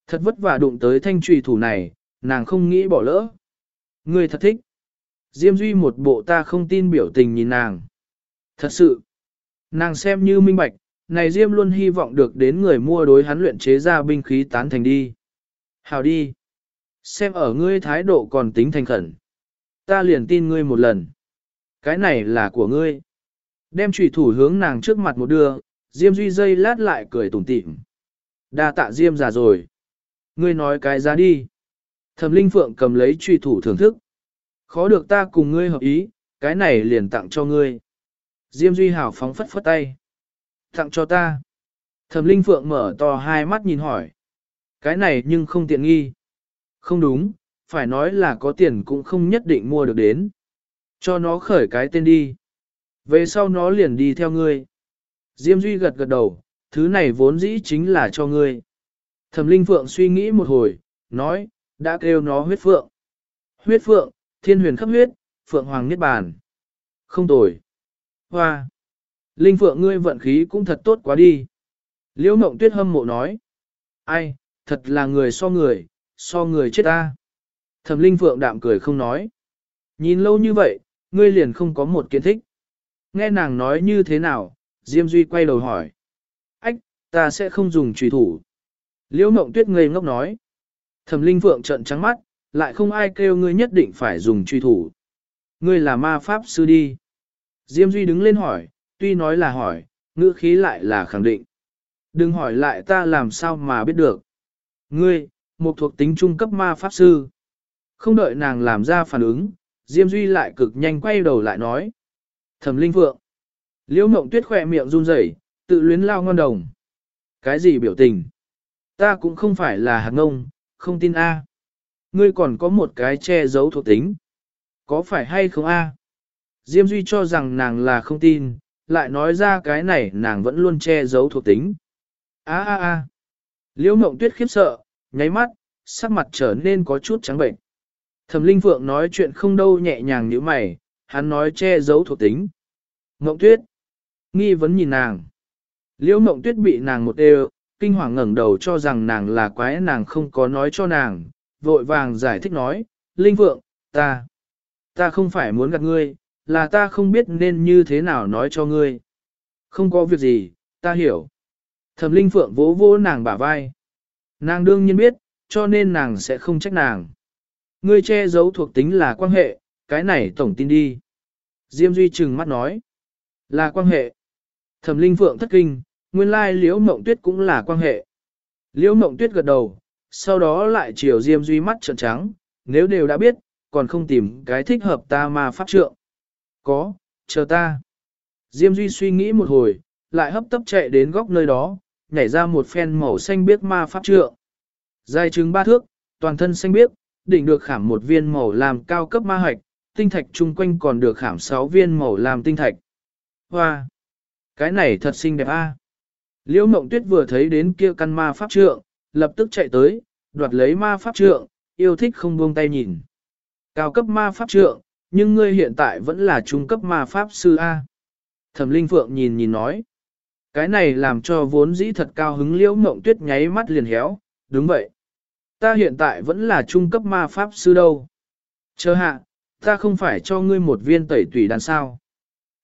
Thật vất vả đụng tới thanh truy thủ này, nàng không nghĩ bỏ lỡ. Ngươi thật thích. Diêm Duy một bộ ta không tin biểu tình nhìn nàng. Thật sự, nàng xem như minh bạch, này Diêm luôn hy vọng được đến người mua đối hắn luyện chế ra binh khí tán thành đi. Hào đi. Xem ở ngươi thái độ còn tính thành khẩn. Ta liền tin ngươi một lần. Cái này là của ngươi. Đem trùy thủ hướng nàng trước mặt một đưa, Diêm Duy dây lát lại cười tủm tỉm. Đa tạ Diêm già rồi. Ngươi nói cái giá đi. Thẩm Linh Phượng cầm lấy truy thủ thưởng thức. Khó được ta cùng ngươi hợp ý, cái này liền tặng cho ngươi. Diêm Duy Hảo phóng phất phất tay. Tặng cho ta. Thẩm Linh Phượng mở to hai mắt nhìn hỏi. Cái này nhưng không tiện nghi. Không đúng, phải nói là có tiền cũng không nhất định mua được đến. Cho nó khởi cái tên đi. Về sau nó liền đi theo ngươi. Diêm Duy gật gật đầu, thứ này vốn dĩ chính là cho ngươi. Thẩm Linh Phượng suy nghĩ một hồi, nói, đã kêu nó huyết phượng. Huyết phượng, thiên huyền khắp huyết, phượng hoàng niết bàn. Không tồi. Hoa. Linh Phượng ngươi vận khí cũng thật tốt quá đi. Liễu Mộng Tuyết hâm mộ nói. Ai, thật là người so người, so người chết ta. Thẩm Linh Phượng đạm cười không nói. Nhìn lâu như vậy, ngươi liền không có một kiến thích. Nghe nàng nói như thế nào, Diêm Duy quay đầu hỏi. Ách, ta sẽ không dùng trùy thủ. Liễu Mộng Tuyết ngây ngốc nói. Thẩm Linh Phượng trợn trắng mắt, lại không ai kêu ngươi nhất định phải dùng truy thủ. Ngươi là ma pháp sư đi. Diêm Duy đứng lên hỏi, tuy nói là hỏi, ngữ khí lại là khẳng định. Đừng hỏi lại ta làm sao mà biết được. Ngươi, một thuộc tính trung cấp ma pháp sư. Không đợi nàng làm ra phản ứng, Diêm Duy lại cực nhanh quay đầu lại nói. Thẩm Linh Phượng. Liễu Mộng Tuyết khỏe miệng run rẩy, tự luyến lao ngon đồng. Cái gì biểu tình? Ta cũng không phải là hạt ngông, không tin A. Ngươi còn có một cái che giấu thuộc tính. Có phải hay không A? Diêm Duy cho rằng nàng là không tin, lại nói ra cái này nàng vẫn luôn che giấu thuộc tính. A a a. Liễu Mộng Tuyết khiếp sợ, nháy mắt, sắc mặt trở nên có chút trắng bệnh. Thẩm Linh Phượng nói chuyện không đâu nhẹ nhàng như mày, hắn nói che giấu thuộc tính. Mộng Tuyết. Nghi vấn nhìn nàng. Liễu Mộng Tuyết bị nàng một đều, kinh hoàng ngẩng đầu cho rằng nàng là quái nàng không có nói cho nàng, vội vàng giải thích nói, Linh Phượng, ta, ta không phải muốn gặp ngươi, là ta không biết nên như thế nào nói cho ngươi. Không có việc gì, ta hiểu. Thẩm Linh Phượng vỗ vỗ nàng bả vai. Nàng đương nhiên biết, cho nên nàng sẽ không trách nàng. Ngươi che giấu thuộc tính là quan hệ, cái này tổng tin đi. Diêm Duy trừng mắt nói. Là quan hệ. Thẩm Linh Phượng thất kinh, nguyên lai liễu mộng tuyết cũng là quan hệ. Liễu mộng tuyết gật đầu, sau đó lại chiều Diêm Duy mắt trợn trắng, nếu đều đã biết, còn không tìm cái thích hợp ta mà pháp trượng. Có, chờ ta. Diêm Duy suy nghĩ một hồi, lại hấp tấp chạy đến góc nơi đó, nhảy ra một phen màu xanh biếc ma pháp trượng. Dài trứng ba thước, toàn thân xanh biếc, đỉnh được khảm một viên màu làm cao cấp ma hạch, tinh thạch chung quanh còn được khảm sáu viên màu làm tinh thạch. Hoa! Cái này thật xinh đẹp a. Liễu Mộng Tuyết vừa thấy đến kia căn ma pháp trượng, lập tức chạy tới, đoạt lấy ma pháp trượng, yêu thích không buông tay nhìn. Cao cấp ma pháp trượng, nhưng ngươi hiện tại vẫn là trung cấp ma pháp sư A. Thẩm Linh Phượng nhìn nhìn nói. Cái này làm cho vốn dĩ thật cao hứng liễu mộng tuyết nháy mắt liền héo, đúng vậy. Ta hiện tại vẫn là trung cấp ma pháp sư đâu. Chờ hạ, ta không phải cho ngươi một viên tẩy tùy đan sao.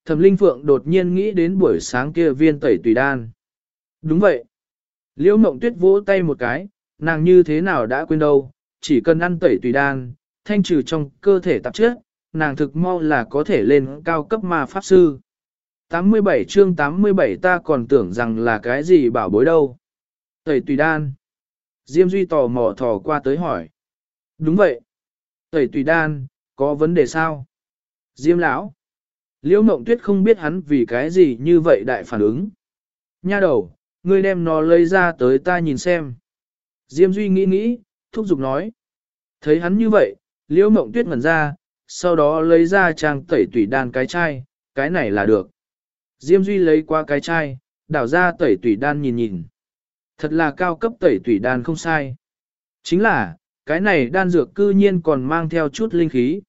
Thẩm Linh Phượng đột nhiên nghĩ đến buổi sáng kia viên tẩy tùy đan. Đúng vậy. Liễu mộng tuyết vỗ tay một cái, nàng như thế nào đã quên đâu, chỉ cần ăn tẩy tùy đan, thanh trừ trong cơ thể tạp chất, nàng thực mau là có thể lên cao cấp ma pháp sư. 87 chương 87 ta còn tưởng rằng là cái gì bảo bối đâu. Tẩy tùy đan. Diêm Duy tò mò thò qua tới hỏi. Đúng vậy. Tẩy tùy đan, có vấn đề sao? Diêm lão. Liễu Mộng Tuyết không biết hắn vì cái gì như vậy đại phản ứng. Nha đầu, ngươi đem nó lấy ra tới ta nhìn xem. Diêm Duy nghĩ nghĩ, thúc giục nói. Thấy hắn như vậy, Liễu Mộng Tuyết ngẩn ra, sau đó lấy ra trang tẩy tủy đan cái chai, cái này là được. Diêm Duy lấy qua cái chai, đảo ra tẩy tủy đan nhìn nhìn. Thật là cao cấp tẩy tủy đan không sai. Chính là, cái này đan dược cư nhiên còn mang theo chút linh khí.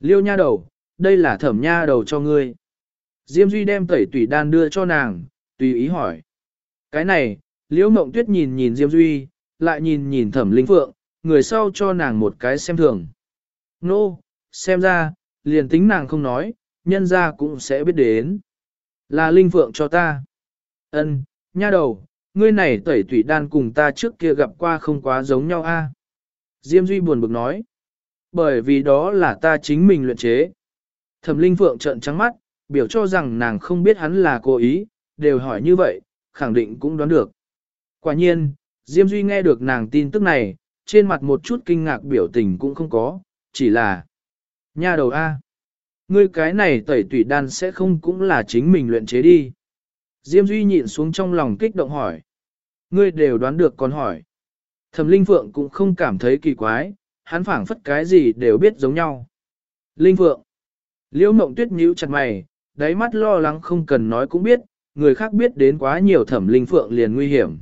Liêu nha đầu, đây là thẩm nha đầu cho ngươi. Diêm Duy đem tẩy tủy đan đưa cho nàng, tùy ý hỏi. Cái này, Liễu Mộng Tuyết nhìn nhìn Diêm Duy, lại nhìn nhìn thẩm linh phượng, người sau cho nàng một cái xem thường. Nô, no, xem ra, liền tính nàng không nói, nhân ra cũng sẽ biết đến. Là linh phượng cho ta. Ân, nha đầu, ngươi này tẩy tủy đan cùng ta trước kia gặp qua không quá giống nhau a. Diêm Duy buồn bực nói. Bởi vì đó là ta chính mình luyện chế. Thẩm linh phượng trợn trắng mắt, biểu cho rằng nàng không biết hắn là cố ý, đều hỏi như vậy, khẳng định cũng đoán được. Quả nhiên, Diêm Duy nghe được nàng tin tức này, trên mặt một chút kinh ngạc biểu tình cũng không có, chỉ là Nha đầu A. Ngươi cái này tẩy tủy đan sẽ không cũng là chính mình luyện chế đi. Diêm Duy nhịn xuống trong lòng kích động hỏi. Ngươi đều đoán được còn hỏi. Thẩm Linh Phượng cũng không cảm thấy kỳ quái, hắn phảng phất cái gì đều biết giống nhau. Linh Phượng. Liễu Mộng Tuyết nhíu chặt mày, đáy mắt lo lắng không cần nói cũng biết, người khác biết đến quá nhiều Thẩm Linh Phượng liền nguy hiểm.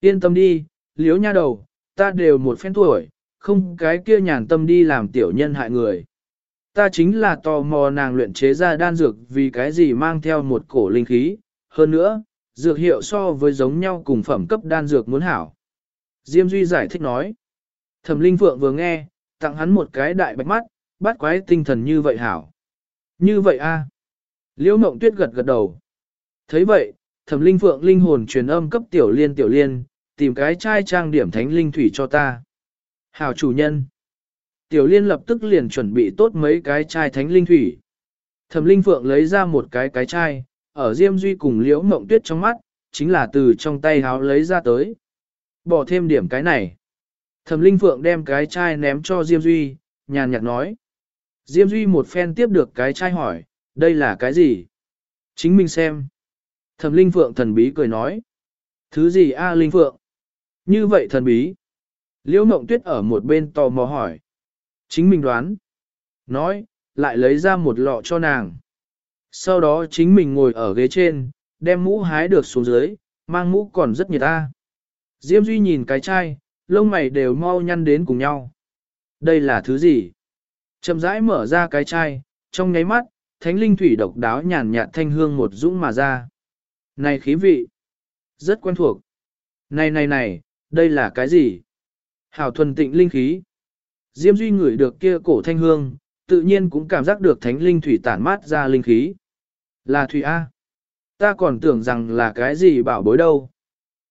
Yên tâm đi, Liễu nha đầu, ta đều một phen tuổi, không cái kia nhàn tâm đi làm tiểu nhân hại người. Ta chính là tò mò nàng luyện chế ra đan dược vì cái gì mang theo một cổ linh khí, hơn nữa, dược hiệu so với giống nhau cùng phẩm cấp đan dược muốn hảo. Diêm Duy giải thích nói. Thẩm Linh Phượng vừa nghe, tặng hắn một cái đại bạch mắt, bắt quái tinh thần như vậy hảo. Như vậy a Liễu Mộng Tuyết gật gật đầu thấy vậy, Thẩm Linh Phượng linh hồn truyền âm cấp tiểu liên tiểu liên, tìm cái chai trang điểm thánh linh thủy cho ta. Hảo chủ nhân. Tiểu liên lập tức liền chuẩn bị tốt mấy cái chai thánh linh thủy. Thẩm Linh Phượng lấy ra một cái cái chai, ở Diêm Duy cùng Liễu Mộng Tuyết trong mắt, chính là từ trong tay háo lấy ra tới. Bỏ thêm điểm cái này. Thẩm Linh Phượng đem cái chai ném cho Diêm Duy, nhàn nhạt nói. Diêm Duy một phen tiếp được cái chai hỏi, đây là cái gì? Chính mình xem. Thẩm Linh Phượng thần bí cười nói. Thứ gì a Linh Phượng? Như vậy thần bí. Liễu Mộng Tuyết ở một bên tò mò hỏi. Chính mình đoán. Nói, lại lấy ra một lọ cho nàng. Sau đó chính mình ngồi ở ghế trên, đem mũ hái được xuống dưới, mang mũ còn rất nhiệt ta. Diêm Duy nhìn cái chai, lông mày đều mau nhăn đến cùng nhau. Đây là thứ gì? Chậm rãi mở ra cái chai, trong nháy mắt, thánh linh thủy độc đáo nhàn nhạt thanh hương một dũng mà ra. Này khí vị! Rất quen thuộc. Này này này, đây là cái gì? Hảo thuần tịnh linh khí. Diêm Duy ngửi được kia cổ thanh hương, tự nhiên cũng cảm giác được thánh linh thủy tản mát ra linh khí. Là thủy A. Ta còn tưởng rằng là cái gì bảo bối đâu.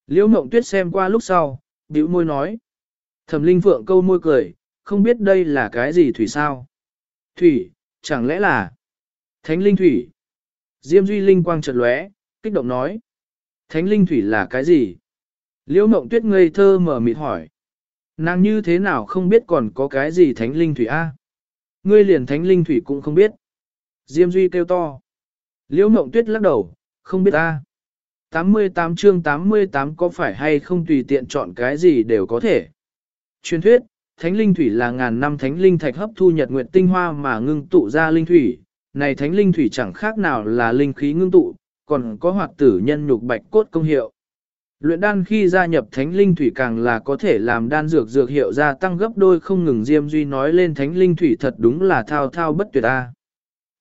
Liễu mộng tuyết xem qua lúc sau, bĩu môi nói. Thẩm linh phượng câu môi cười, không biết đây là cái gì thủy sao. Thủy, chẳng lẽ là thánh linh thủy. Diêm duy linh quang chợt lóe, kích động nói. Thánh linh thủy là cái gì? Liễu mộng tuyết ngây thơ mở mịt hỏi. Nàng như thế nào không biết còn có cái gì thánh linh thủy A? Ngươi liền thánh linh thủy cũng không biết. Diêm duy kêu to. Liễu mộng tuyết lắc đầu, không biết A. 88 chương 88 có phải hay không tùy tiện chọn cái gì đều có thể. Truyền thuyết, thánh linh thủy là ngàn năm thánh linh thạch hấp thu nhật nguyệt tinh hoa mà ngưng tụ ra linh thủy. Này thánh linh thủy chẳng khác nào là linh khí ngưng tụ, còn có hoạt tử nhân nhục bạch cốt công hiệu. Luyện đan khi gia nhập thánh linh thủy càng là có thể làm đan dược dược hiệu gia tăng gấp đôi không ngừng Diêm Duy nói lên thánh linh thủy thật đúng là thao thao bất tuyệt a.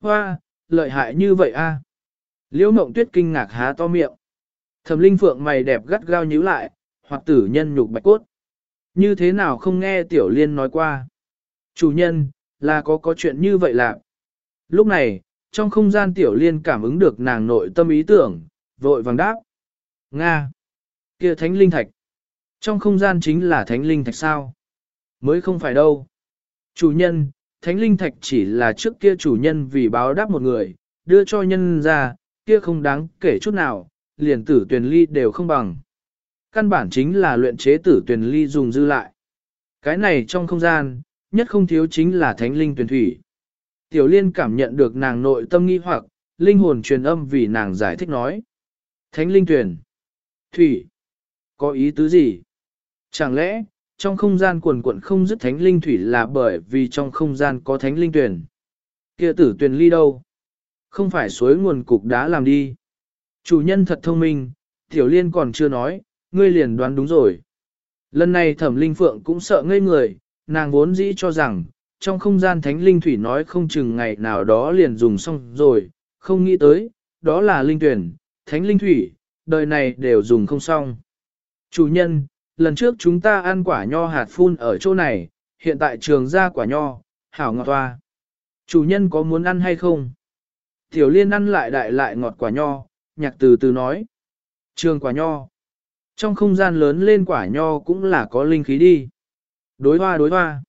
Hoa, lợi hại như vậy a. Liễu Mộng Tuyết kinh ngạc há to miệng. Thẩm Linh Phượng mày đẹp gắt gao nhíu lại, hoặc tử nhân nhục bạch cốt. Như thế nào không nghe Tiểu Liên nói qua? Chủ nhân, là có có chuyện như vậy lạc. Lúc này, trong không gian Tiểu Liên cảm ứng được nàng nội tâm ý tưởng, vội vàng đáp. Nga! kia thánh linh thạch. Trong không gian chính là thánh linh thạch sao? Mới không phải đâu. Chủ nhân, thánh linh thạch chỉ là trước kia chủ nhân vì báo đáp một người, đưa cho nhân ra, kia không đáng kể chút nào, liền tử tuyển ly đều không bằng. Căn bản chính là luyện chế tử tuyển ly dùng dư lại. Cái này trong không gian, nhất không thiếu chính là thánh linh tuyển thủy. Tiểu liên cảm nhận được nàng nội tâm nghi hoặc, linh hồn truyền âm vì nàng giải thích nói. Thánh linh tuyển. Thủy. Có ý tứ gì? Chẳng lẽ, trong không gian quần quận không dứt thánh linh thủy là bởi vì trong không gian có thánh linh tuyển? Kia tử tuyển ly đâu? Không phải suối nguồn cục đá làm đi. Chủ nhân thật thông minh, tiểu liên còn chưa nói, ngươi liền đoán đúng rồi. Lần này thẩm linh phượng cũng sợ ngây người, nàng vốn dĩ cho rằng, trong không gian thánh linh thủy nói không chừng ngày nào đó liền dùng xong rồi, không nghĩ tới, đó là linh tuyển, thánh linh thủy, đời này đều dùng không xong. Chủ nhân, lần trước chúng ta ăn quả nho hạt phun ở chỗ này, hiện tại trường ra quả nho, hảo ngọt toa. Chủ nhân có muốn ăn hay không? Tiểu liên ăn lại đại lại ngọt quả nho, nhạc từ từ nói. Trường quả nho. Trong không gian lớn lên quả nho cũng là có linh khí đi. Đối hoa đối hoa.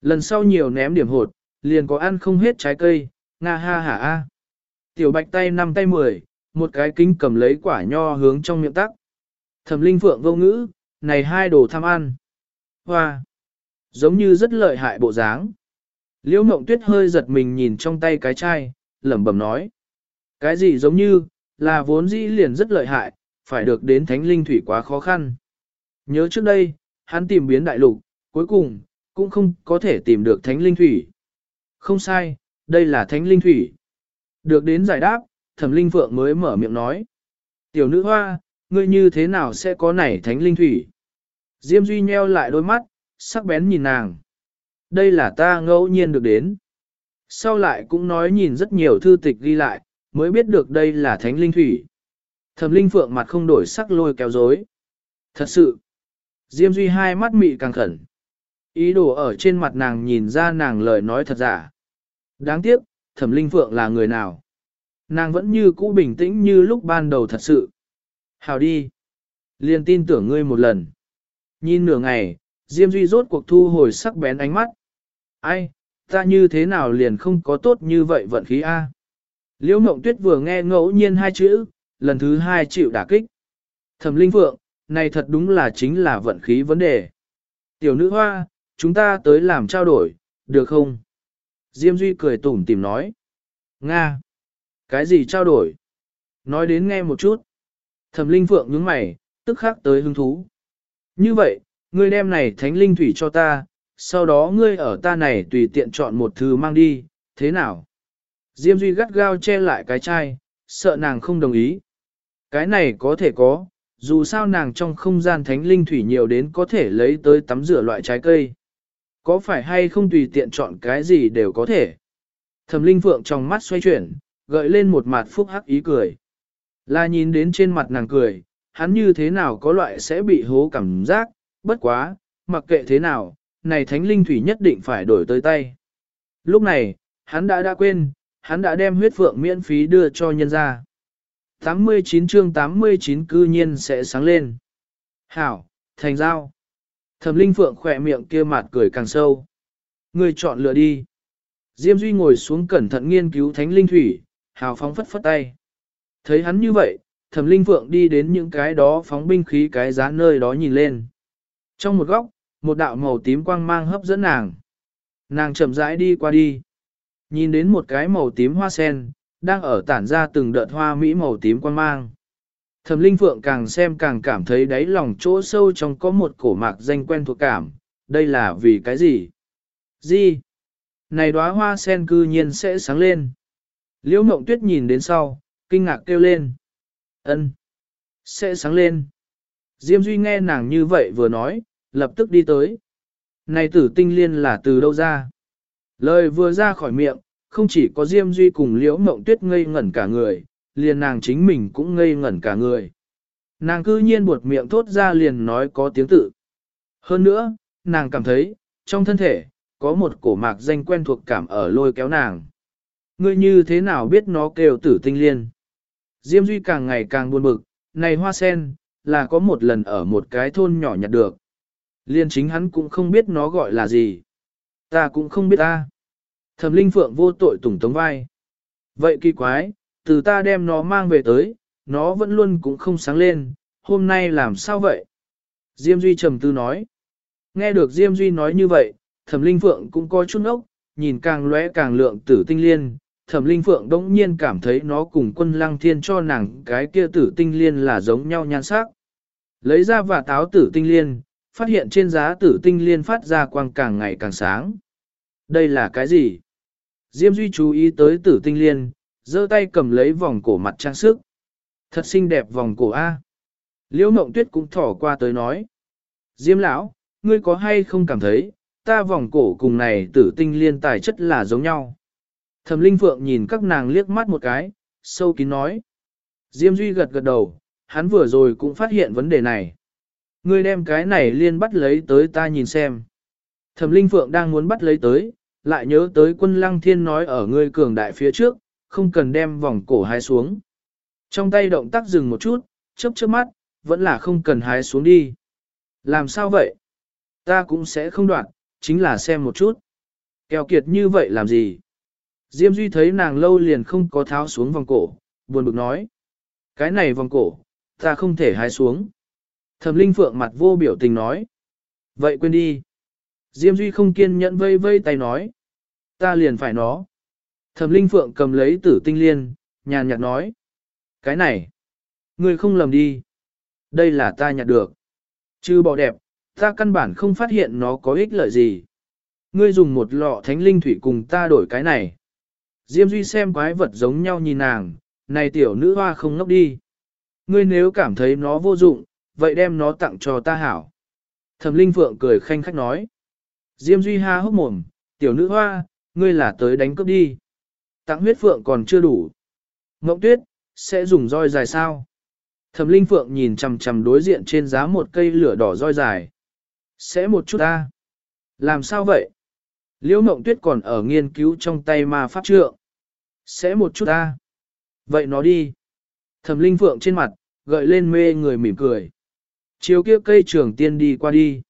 Lần sau nhiều ném điểm hột, liền có ăn không hết trái cây, nga ha ha a. Tiểu bạch tay năm tay mười, một cái kính cầm lấy quả nho hướng trong miệng tắc. Thẩm linh phượng vô ngữ, này hai đồ tham ăn. Hoa! Giống như rất lợi hại bộ dáng. Liễu mộng tuyết hơi giật mình nhìn trong tay cái chai, lẩm bẩm nói. Cái gì giống như, là vốn dĩ liền rất lợi hại, phải được đến thánh linh thủy quá khó khăn. Nhớ trước đây, hắn tìm biến đại lục, cuối cùng, cũng không có thể tìm được thánh linh thủy. Không sai, đây là thánh linh thủy. Được đến giải đáp, thẩm linh phượng mới mở miệng nói. Tiểu nữ hoa, ngươi như thế nào sẽ có nảy thánh linh thủy? Diêm Duy nheo lại đôi mắt, sắc bén nhìn nàng. Đây là ta ngẫu nhiên được đến. Sau lại cũng nói nhìn rất nhiều thư tịch ghi lại, mới biết được đây là thánh linh thủy. Thẩm linh phượng mặt không đổi sắc lôi kéo dối. Thật sự, Diêm Duy hai mắt mị càng khẩn. Ý đồ ở trên mặt nàng nhìn ra nàng lời nói thật giả. Đáng tiếc, thẩm linh phượng là người nào? Nàng vẫn như cũ bình tĩnh như lúc ban đầu thật sự. Hào đi. Liên tin tưởng ngươi một lần. Nhìn nửa ngày, Diêm Duy rốt cuộc thu hồi sắc bén ánh mắt. Ai, ta như thế nào liền không có tốt như vậy vận khí A. Liễu Mộng Tuyết vừa nghe ngẫu nhiên hai chữ, lần thứ hai chịu đả kích. Thẩm Linh Phượng, này thật đúng là chính là vận khí vấn đề. Tiểu nữ hoa, chúng ta tới làm trao đổi, được không? Diêm Duy cười tủm tìm nói. Nga! Cái gì trao đổi? Nói đến nghe một chút. Thẩm Linh Phượng nhướng mày, tức khắc tới hứng thú. Như vậy, ngươi đem này thánh linh thủy cho ta, sau đó ngươi ở ta này tùy tiện chọn một thứ mang đi, thế nào? Diêm Duy gắt gao che lại cái chai, sợ nàng không đồng ý. Cái này có thể có, dù sao nàng trong không gian thánh linh thủy nhiều đến có thể lấy tới tắm rửa loại trái cây. Có phải hay không tùy tiện chọn cái gì đều có thể. Thẩm linh phượng trong mắt xoay chuyển, gợi lên một mặt phúc hắc ý cười. Là nhìn đến trên mặt nàng cười, hắn như thế nào có loại sẽ bị hố cảm giác, bất quá, mặc kệ thế nào, này thánh linh thủy nhất định phải đổi tới tay. Lúc này, hắn đã đã quên, hắn đã đem huyết phượng miễn phí đưa cho nhân ra. 89 chương 89 cư nhiên sẽ sáng lên. Hảo, thành giao. Thẩm linh phượng khỏe miệng kia mặt cười càng sâu. Người chọn lựa đi. Diêm Duy ngồi xuống cẩn thận nghiên cứu thánh linh thủy, hào phóng phất phất tay. Thấy hắn như vậy, thẩm linh phượng đi đến những cái đó phóng binh khí cái giá nơi đó nhìn lên. Trong một góc, một đạo màu tím quang mang hấp dẫn nàng. Nàng chậm rãi đi qua đi. Nhìn đến một cái màu tím hoa sen, đang ở tản ra từng đợt hoa mỹ màu tím quang mang. Thẩm Linh Phượng càng xem càng cảm thấy đáy lòng chỗ sâu trong có một cổ mạc danh quen thuộc cảm, đây là vì cái gì? Gì? Này đóa hoa sen cư nhiên sẽ sáng lên. Liễu Mộng Tuyết nhìn đến sau, kinh ngạc kêu lên. Ân, Sẽ sáng lên. Diêm Duy nghe nàng như vậy vừa nói, lập tức đi tới. Này tử tinh liên là từ đâu ra? Lời vừa ra khỏi miệng, không chỉ có Diêm Duy cùng Liễu Mộng Tuyết ngây ngẩn cả người, liền nàng chính mình cũng ngây ngẩn cả người. Nàng cư nhiên buột miệng thốt ra liền nói có tiếng tự. Hơn nữa, nàng cảm thấy, trong thân thể, có một cổ mạc danh quen thuộc cảm ở lôi kéo nàng. Ngươi như thế nào biết nó kêu tử tinh liên? Diêm Duy càng ngày càng buồn bực, này hoa sen, là có một lần ở một cái thôn nhỏ nhặt được. Liên chính hắn cũng không biết nó gọi là gì. Ta cũng không biết ta. Thẩm Linh Phượng vô tội tủng tống vai. Vậy kỳ quái, từ ta đem nó mang về tới, nó vẫn luôn cũng không sáng lên, hôm nay làm sao vậy? Diêm Duy trầm tư nói. Nghe được Diêm Duy nói như vậy, Thẩm Linh Phượng cũng có chút ốc, nhìn càng lóe càng lượng tử tinh liên. Thẩm Linh Phượng đỗng nhiên cảm thấy nó cùng quân lăng thiên cho nàng cái kia tử tinh liên là giống nhau nhan sắc. Lấy ra và táo tử tinh liên, phát hiện trên giá tử tinh liên phát ra quang càng ngày càng sáng. Đây là cái gì? Diêm Duy chú ý tới tử tinh liên, giơ tay cầm lấy vòng cổ mặt trang sức. Thật xinh đẹp vòng cổ A. Liễu Mộng Tuyết cũng thỏ qua tới nói. Diêm lão, ngươi có hay không cảm thấy, ta vòng cổ cùng này tử tinh liên tài chất là giống nhau. Thẩm Linh Phượng nhìn các nàng liếc mắt một cái, sâu kín nói. Diêm Duy gật gật đầu, hắn vừa rồi cũng phát hiện vấn đề này. Ngươi đem cái này liên bắt lấy tới ta nhìn xem. Thẩm Linh Phượng đang muốn bắt lấy tới, lại nhớ tới quân lăng thiên nói ở ngươi cường đại phía trước, không cần đem vòng cổ hái xuống. Trong tay động tác dừng một chút, chớp chớp mắt, vẫn là không cần hái xuống đi. Làm sao vậy? Ta cũng sẽ không đoạn, chính là xem một chút. Kèo kiệt như vậy làm gì? Diêm Duy thấy nàng lâu liền không có tháo xuống vòng cổ, buồn bực nói. Cái này vòng cổ, ta không thể hái xuống. Thẩm Linh Phượng mặt vô biểu tình nói. Vậy quên đi. Diêm Duy không kiên nhẫn vây vây tay nói. Ta liền phải nó. Thẩm Linh Phượng cầm lấy tử tinh liên, nhàn nhạt nói. Cái này, ngươi không lầm đi. Đây là ta nhặt được. Chứ bỏ đẹp, ta căn bản không phát hiện nó có ích lợi gì. Ngươi dùng một lọ thánh linh thủy cùng ta đổi cái này. Diêm Duy xem quái vật giống nhau nhìn nàng, này tiểu nữ hoa không ngốc đi. Ngươi nếu cảm thấy nó vô dụng, vậy đem nó tặng cho ta hảo. Thẩm Linh Phượng cười khanh khách nói. Diêm Duy ha hốc mồm, tiểu nữ hoa, ngươi là tới đánh cướp đi. Tặng huyết phượng còn chưa đủ. Ngộng tuyết, sẽ dùng roi dài sao? Thẩm Linh Phượng nhìn chằm chằm đối diện trên giá một cây lửa đỏ roi dài. Sẽ một chút ta. Làm sao vậy? Liễu mộng Tuyết còn ở nghiên cứu trong tay ma pháp trượng. Sẽ một chút ta. Vậy nó đi. Thẩm Linh Phượng trên mặt, gợi lên mê người mỉm cười. Chiều kia cây trường tiên đi qua đi.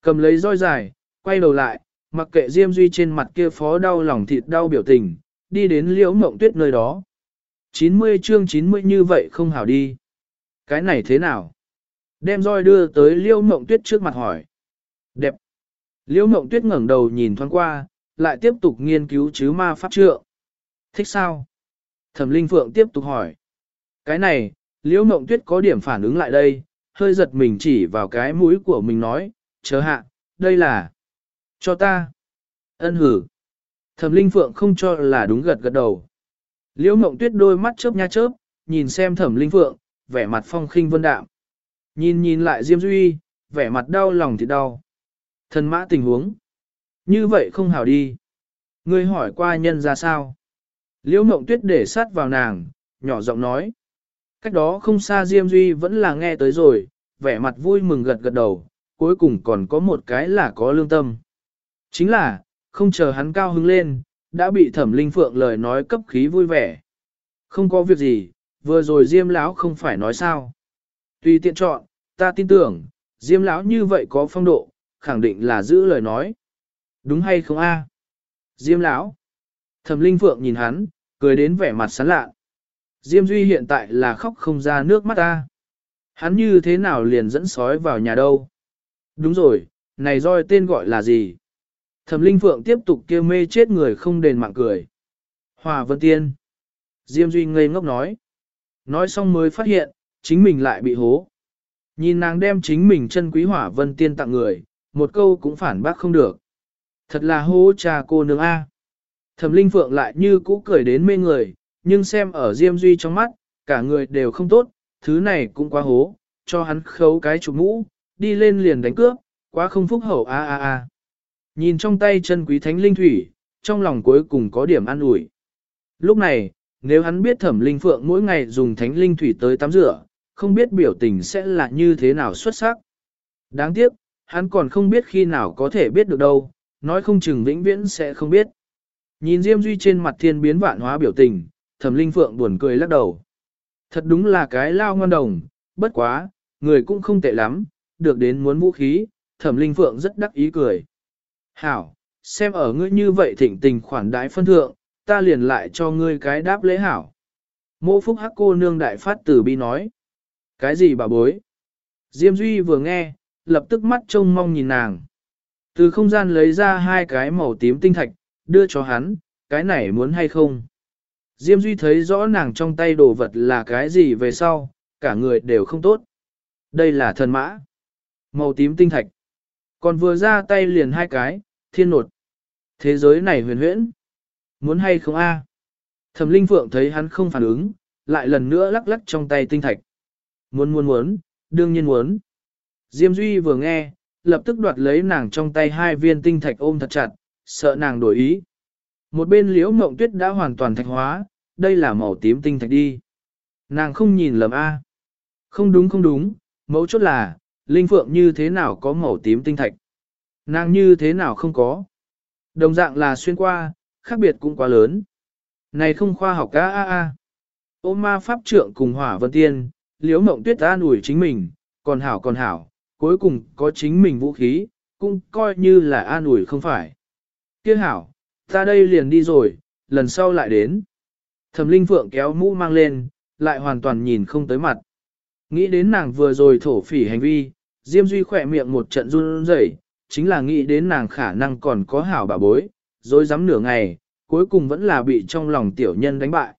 Cầm lấy roi dài, quay đầu lại, mặc kệ Diêm Duy trên mặt kia phó đau lòng thịt đau biểu tình, đi đến liễu mộng tuyết nơi đó. 90 chương 90 như vậy không hảo đi. Cái này thế nào? Đem roi đưa tới liễu mộng tuyết trước mặt hỏi. Đẹp. Liễu mộng tuyết ngẩng đầu nhìn thoáng qua, lại tiếp tục nghiên cứu chứ ma pháp trượng. Thích sao? Thẩm Linh Phượng tiếp tục hỏi. Cái này, liễu mộng tuyết có điểm phản ứng lại đây, hơi giật mình chỉ vào cái mũi của mình nói, chờ hạ, đây là... Cho ta. Ân hử. Thẩm Linh Phượng không cho là đúng gật gật đầu. Liễu Mộng Tuyết đôi mắt chớp nha chớp, nhìn xem Thẩm Linh Phượng, vẻ mặt phong khinh vân đạm. Nhìn nhìn lại Diêm Duy, vẻ mặt đau lòng thì đau. Thần mã tình huống. Như vậy không hảo đi. Ngươi hỏi qua nhân ra sao? Liễu Mộng Tuyết để sát vào nàng, nhỏ giọng nói. Cách đó không xa Diêm Duy vẫn là nghe tới rồi, vẻ mặt vui mừng gật gật đầu, cuối cùng còn có một cái là có lương tâm. Chính là, không chờ hắn cao hứng lên, đã bị thẩm linh phượng lời nói cấp khí vui vẻ. Không có việc gì, vừa rồi Diêm lão không phải nói sao. Tùy tiện chọn, ta tin tưởng, Diêm lão như vậy có phong độ, khẳng định là giữ lời nói. Đúng hay không a? Diêm lão. Thẩm Linh Phượng nhìn hắn, cười đến vẻ mặt sán lạ. Diêm Duy hiện tại là khóc không ra nước mắt ta. Hắn như thế nào liền dẫn sói vào nhà đâu? Đúng rồi, này roi tên gọi là gì? Thẩm Linh Phượng tiếp tục kêu mê chết người không đền mạng cười. Hòa Vân Tiên. Diêm Duy ngây ngốc nói. Nói xong mới phát hiện, chính mình lại bị hố. Nhìn nàng đem chính mình chân quý Hỏa Vân Tiên tặng người, một câu cũng phản bác không được. Thật là hố cha cô nương A. Thẩm Linh Phượng lại như cũ cười đến mê người, nhưng xem ở Diêm Duy trong mắt, cả người đều không tốt, thứ này cũng quá hố, cho hắn khấu cái chụp mũ, đi lên liền đánh cướp, quá không phúc hậu a a a. Nhìn trong tay chân quý thánh linh thủy, trong lòng cuối cùng có điểm an ủi. Lúc này, nếu hắn biết thẩm linh phượng mỗi ngày dùng thánh linh thủy tới tắm rửa, không biết biểu tình sẽ là như thế nào xuất sắc. Đáng tiếc, hắn còn không biết khi nào có thể biết được đâu, nói không chừng vĩnh viễn sẽ không biết. Nhìn Diêm Duy trên mặt thiên biến vạn hóa biểu tình, thẩm linh phượng buồn cười lắc đầu. Thật đúng là cái lao ngon đồng, bất quá, người cũng không tệ lắm, được đến muốn vũ khí, thẩm linh phượng rất đắc ý cười. Hảo, xem ở ngươi như vậy thịnh tình khoản đái phân thượng, ta liền lại cho ngươi cái đáp lễ hảo. Mộ phúc hắc cô nương đại phát tử bi nói. Cái gì bà bối? Diêm Duy vừa nghe, lập tức mắt trông mong nhìn nàng. Từ không gian lấy ra hai cái màu tím tinh thạch, đưa cho hắn, cái này muốn hay không? Diêm Duy thấy rõ nàng trong tay đồ vật là cái gì về sau, cả người đều không tốt. Đây là thần mã. Màu tím tinh thạch. Còn vừa ra tay liền hai cái, thiên nột. Thế giới này huyền huyễn. Muốn hay không a? Thẩm Linh Phượng thấy hắn không phản ứng, lại lần nữa lắc lắc trong tay tinh thạch. Muốn muốn muốn, đương nhiên muốn. Diêm Duy vừa nghe, lập tức đoạt lấy nàng trong tay hai viên tinh thạch ôm thật chặt, sợ nàng đổi ý. Một bên liễu mộng tuyết đã hoàn toàn thạch hóa, đây là màu tím tinh thạch đi. Nàng không nhìn lầm A. Không đúng không đúng, mẫu chốt là, Linh Phượng như thế nào có màu tím tinh thạch. Nàng như thế nào không có. Đồng dạng là xuyên qua, khác biệt cũng quá lớn. Này không khoa học ca a a. Ôm ma pháp trượng cùng hỏa vân tiên, liếu mộng tuyết an ủi chính mình, còn hảo còn hảo, cuối cùng có chính mình vũ khí, cũng coi như là an ủi không phải. Kia hảo, ta đây liền đi rồi, lần sau lại đến. Thẩm Linh Phượng kéo mũ mang lên, lại hoàn toàn nhìn không tới mặt. Nghĩ đến nàng vừa rồi thổ phỉ hành vi, Diêm Duy khỏe miệng một trận run rẩy, chính là nghĩ đến nàng khả năng còn có hảo bà bối, rồi dám nửa ngày, cuối cùng vẫn là bị trong lòng tiểu nhân đánh bại.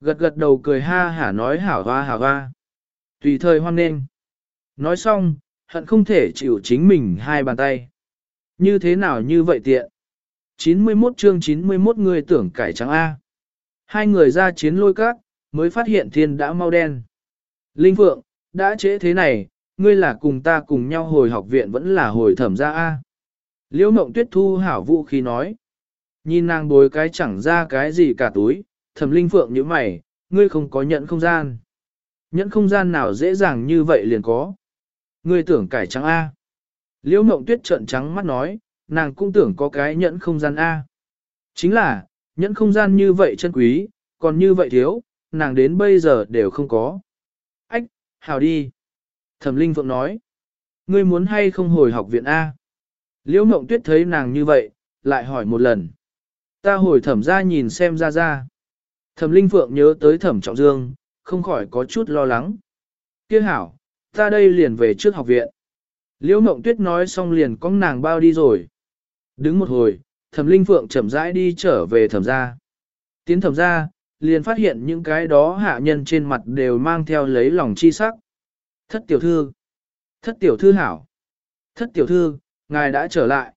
Gật gật đầu cười ha hả nói hảo hoa hảo hoa. Tùy thời hoan nên Nói xong, hận không thể chịu chính mình hai bàn tay. Như thế nào như vậy tiện? 91 chương 91 người tưởng cải trắng A. Hai người ra chiến lôi các, mới phát hiện thiên đã mau đen. Linh Phượng, đã chế thế này, ngươi là cùng ta cùng nhau hồi học viện vẫn là hồi thẩm ra A. Liễu mộng tuyết thu hảo vũ khí nói. Nhìn nàng bối cái chẳng ra cái gì cả túi, thẩm linh phượng như mày, ngươi không có nhận không gian. Nhận không gian nào dễ dàng như vậy liền có. Ngươi tưởng cải trắng A. Liễu mộng tuyết trợn trắng mắt nói, nàng cũng tưởng có cái nhẫn không gian A. Chính là, nhẫn không gian như vậy chân quý, còn như vậy thiếu, nàng đến bây giờ đều không có. Ách, hào đi. Thẩm Linh Phượng nói, ngươi muốn hay không hồi học viện A. Liễu Mộng Tuyết thấy nàng như vậy, lại hỏi một lần. Ta hồi thẩm ra nhìn xem ra ra. Thẩm Linh Phượng nhớ tới thẩm trọng dương, không khỏi có chút lo lắng. Kia hảo, ta đây liền về trước học viện. Liễu Mộng Tuyết nói xong liền con nàng bao đi rồi. Đứng một hồi, thẩm Linh Phượng chậm rãi đi trở về thẩm ra. Tiến thẩm ra, liền phát hiện những cái đó hạ nhân trên mặt đều mang theo lấy lòng chi sắc. Thất tiểu thư. Thất tiểu thư hảo. Thất tiểu thư, ngài đã trở lại.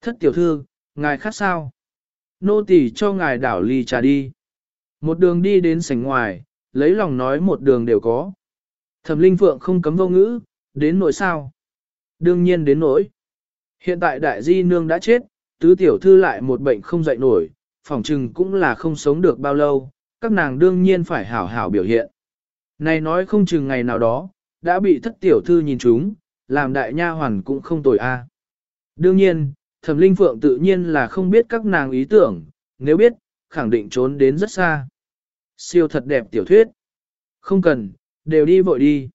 Thất tiểu thư, ngài khác sao? Nô tỳ cho ngài đảo ly trà đi. Một đường đi đến sảnh ngoài, lấy lòng nói một đường đều có. Thẩm linh phượng không cấm vô ngữ, đến nỗi sao? Đương nhiên đến nỗi. Hiện tại đại di nương đã chết, tứ tiểu thư lại một bệnh không dậy nổi, phỏng chừng cũng là không sống được bao lâu, các nàng đương nhiên phải hảo hảo biểu hiện. Này nói không chừng ngày nào đó, đã bị thất tiểu thư nhìn chúng, làm đại nha hoàn cũng không tồi a. Đương nhiên, thẩm linh phượng tự nhiên là không biết các nàng ý tưởng, nếu biết, khẳng định trốn đến rất xa. Siêu thật đẹp tiểu thuyết. Không cần, đều đi vội đi.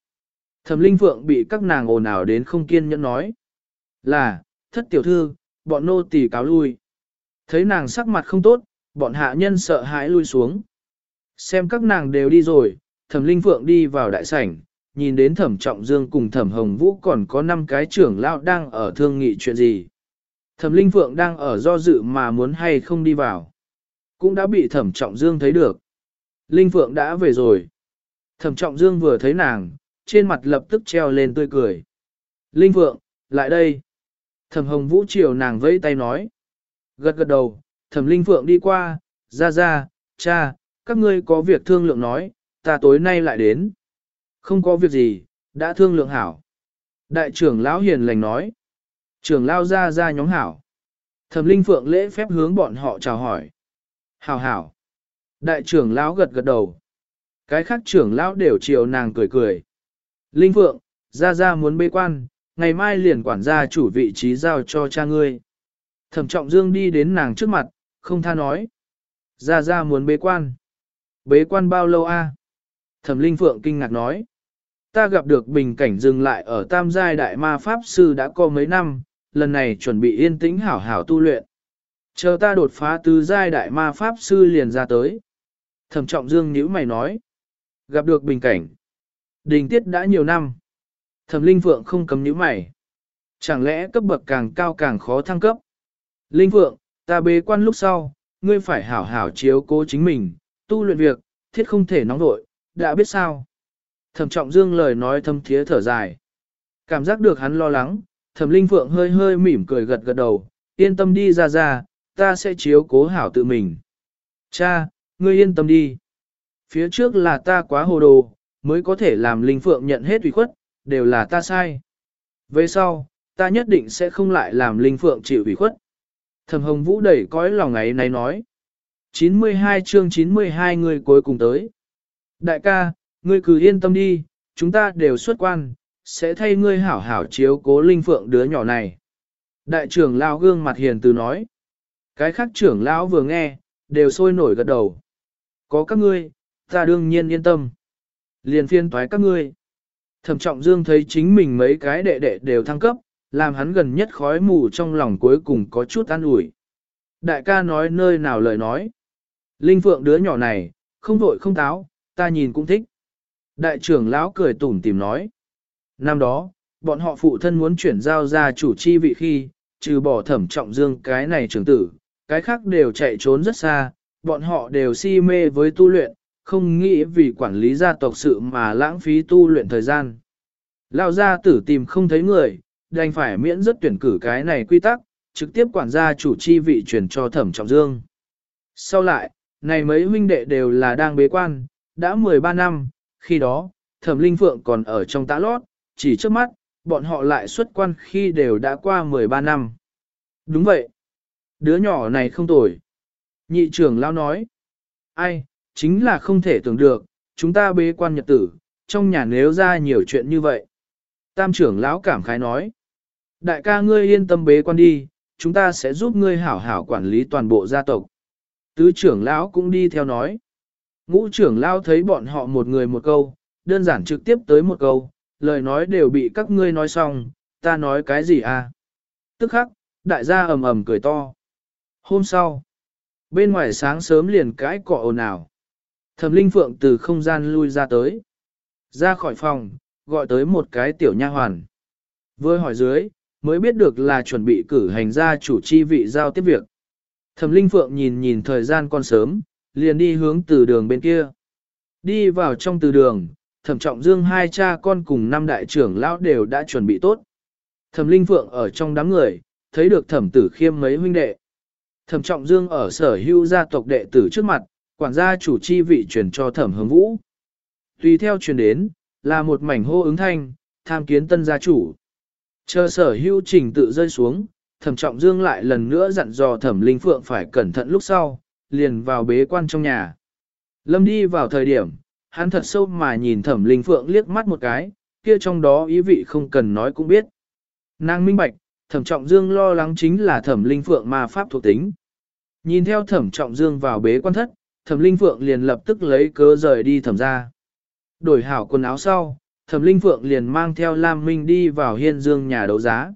Thẩm linh phượng bị các nàng ồn ào đến không kiên nhẫn nói. Là, thất tiểu thư, bọn nô tỳ cáo lui. Thấy nàng sắc mặt không tốt, bọn hạ nhân sợ hãi lui xuống. Xem các nàng đều đi rồi, thẩm linh phượng đi vào đại sảnh, nhìn đến thẩm trọng dương cùng thẩm hồng vũ còn có 5 cái trưởng lao đang ở thương nghị chuyện gì. Thẩm linh phượng đang ở do dự mà muốn hay không đi vào. Cũng đã bị thẩm trọng dương thấy được. Linh phượng đã về rồi. Thẩm trọng dương vừa thấy nàng, trên mặt lập tức treo lên tươi cười. Linh phượng, lại đây. Thẩm hồng vũ chiều nàng vẫy tay nói. Gật gật đầu, thẩm linh phượng đi qua, ra ra, cha, các ngươi có việc thương lượng nói, ta tối nay lại đến. Không có việc gì, đã thương lượng hảo. Đại trưởng lão hiền lành nói. Trưởng lão ra ra nhóm hảo. Thẩm linh phượng lễ phép hướng bọn họ chào hỏi. Hảo hảo. Đại trưởng lão gật gật đầu. Cái khác trưởng lão đều chiều nàng cười cười. Linh phượng, ra ra muốn bế quan, ngày mai liền quản gia chủ vị trí giao cho cha ngươi. Thẩm trọng dương đi đến nàng trước mặt, không tha nói. Ra ra muốn bế quan. Bế quan bao lâu a? Thẩm Linh Phượng kinh ngạc nói. Ta gặp được bình cảnh dừng lại ở tam giai đại ma pháp sư đã có mấy năm, lần này chuẩn bị yên tĩnh hảo hảo tu luyện. Chờ ta đột phá tứ giai đại ma pháp sư liền ra tới. Thẩm trọng dương nhữ mày nói. Gặp được bình cảnh. Đình tiết đã nhiều năm. Thẩm Linh Phượng không cấm nhữ mày. Chẳng lẽ cấp bậc càng cao càng khó thăng cấp? Linh Phượng, ta bế quan lúc sau, ngươi phải hảo hảo chiếu cố chính mình, tu luyện việc, thiết không thể nóng nội, đã biết sao. Thẩm trọng dương lời nói thâm thiế thở dài. Cảm giác được hắn lo lắng, thẩm linh phượng hơi hơi mỉm cười gật gật đầu, yên tâm đi ra ra, ta sẽ chiếu cố hảo tự mình. Cha, ngươi yên tâm đi. Phía trước là ta quá hồ đồ, mới có thể làm linh phượng nhận hết ủy khuất, đều là ta sai. Về sau, ta nhất định sẽ không lại làm linh phượng chịu ủy khuất. Thẩm hồng vũ đẩy cõi lòng ấy này nói. 92 chương 92 người cuối cùng tới. Đại ca, ngươi cứ yên tâm đi, chúng ta đều xuất quan, sẽ thay ngươi hảo hảo chiếu cố linh phượng đứa nhỏ này. Đại trưởng lão gương mặt hiền từ nói. Cái khác trưởng lão vừa nghe, đều sôi nổi gật đầu. Có các ngươi, ta đương nhiên yên tâm. Liền phiên toái các ngươi. Thẩm trọng dương thấy chính mình mấy cái đệ đệ đều thăng cấp, làm hắn gần nhất khói mù trong lòng cuối cùng có chút an ủi. Đại ca nói nơi nào lời nói. Linh phượng đứa nhỏ này, không vội không táo, ta nhìn cũng thích. Đại trưởng lão cười tủm tìm nói. Năm đó, bọn họ phụ thân muốn chuyển giao ra chủ chi vị khi, trừ bỏ thẩm trọng dương cái này trưởng tử, cái khác đều chạy trốn rất xa, bọn họ đều si mê với tu luyện, không nghĩ vì quản lý gia tộc sự mà lãng phí tu luyện thời gian. Lao gia tử tìm không thấy người, đành phải miễn rất tuyển cử cái này quy tắc, trực tiếp quản gia chủ chi vị chuyển cho thẩm trọng dương. Sau lại, này mấy huynh đệ đều là đang bế quan, đã 13 năm, khi đó, thẩm linh phượng còn ở trong tã lót, chỉ trước mắt, bọn họ lại xuất quan khi đều đã qua 13 năm. Đúng vậy. Đứa nhỏ này không tồi. Nhị trưởng lao nói. Ai, chính là không thể tưởng được, chúng ta bế quan nhật tử, trong nhà nếu ra nhiều chuyện như vậy. Tam trưởng lão cảm khái nói. Đại ca ngươi yên tâm bế quan đi, chúng ta sẽ giúp ngươi hảo hảo quản lý toàn bộ gia tộc. Tứ trưởng lão cũng đi theo nói. Ngũ trưởng lao thấy bọn họ một người một câu, đơn giản trực tiếp tới một câu, lời nói đều bị các ngươi nói xong, ta nói cái gì à? Tức khắc, đại gia ầm ầm cười to. Hôm sau, bên ngoài sáng sớm liền cãi cọ ồn ào. Thẩm Linh Phượng từ không gian lui ra tới. Ra khỏi phòng, gọi tới một cái tiểu nha hoàn. Vừa hỏi dưới, mới biết được là chuẩn bị cử hành ra chủ chi vị giao tiếp việc. Thẩm Linh Phượng nhìn nhìn thời gian còn sớm, liền đi hướng từ đường bên kia. Đi vào trong từ đường, thẩm trọng dương hai cha con cùng năm đại trưởng lão đều đã chuẩn bị tốt. Thẩm Linh Phượng ở trong đám người, thấy được thẩm tử khiêm mấy huynh đệ. Thẩm trọng dương ở sở hữu gia tộc đệ tử trước mặt, quản gia chủ chi vị truyền cho thẩm hướng vũ. Tùy theo truyền đến, là một mảnh hô ứng thanh, tham kiến tân gia chủ. Chờ sở hữu trình tự rơi xuống, thẩm trọng dương lại lần nữa dặn dò thẩm linh phượng phải cẩn thận lúc sau, liền vào bế quan trong nhà. Lâm đi vào thời điểm, hắn thật sâu mà nhìn thẩm linh phượng liếc mắt một cái, kia trong đó ý vị không cần nói cũng biết. Nàng minh bạch, thẩm trọng dương lo lắng chính là thẩm linh phượng ma pháp thuộc tính. Nhìn theo thẩm trọng dương vào bế quan thất, thẩm linh phượng liền lập tức lấy cớ rời đi thẩm ra. Đổi hảo quần áo sau, thẩm linh phượng liền mang theo Lam Minh đi vào hiên dương nhà đấu giá.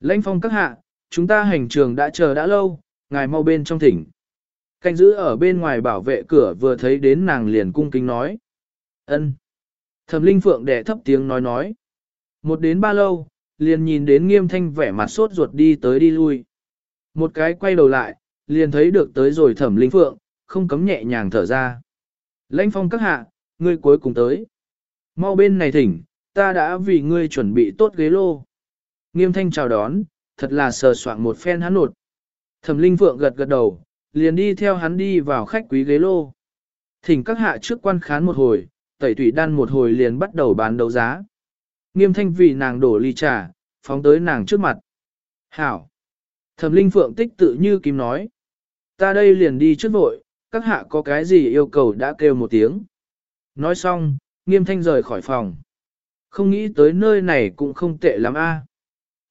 Lãnh phong các hạ, chúng ta hành trường đã chờ đã lâu, ngài mau bên trong thỉnh. Canh giữ ở bên ngoài bảo vệ cửa vừa thấy đến nàng liền cung kính nói. ân. Thẩm linh phượng đẻ thấp tiếng nói nói. Một đến ba lâu, liền nhìn đến nghiêm thanh vẻ mặt sốt ruột đi tới đi lui. Một cái quay đầu lại, liền thấy được tới rồi thẩm linh phượng, không cấm nhẹ nhàng thở ra. Lãnh phong các hạ, ngươi cuối cùng tới. Mau bên này thỉnh, ta đã vì ngươi chuẩn bị tốt ghế lô. Nghiêm thanh chào đón, thật là sờ soạn một phen hắn nột. Thẩm linh phượng gật gật đầu, liền đi theo hắn đi vào khách quý ghế lô. Thỉnh các hạ trước quan khán một hồi, tẩy tủy đan một hồi liền bắt đầu bán đấu giá. Nghiêm thanh vì nàng đổ ly trà, phóng tới nàng trước mặt. Hảo! Thẩm linh phượng tích tự như kim nói. Ta đây liền đi trước vội, các hạ có cái gì yêu cầu đã kêu một tiếng. Nói xong, nghiêm thanh rời khỏi phòng. Không nghĩ tới nơi này cũng không tệ lắm a.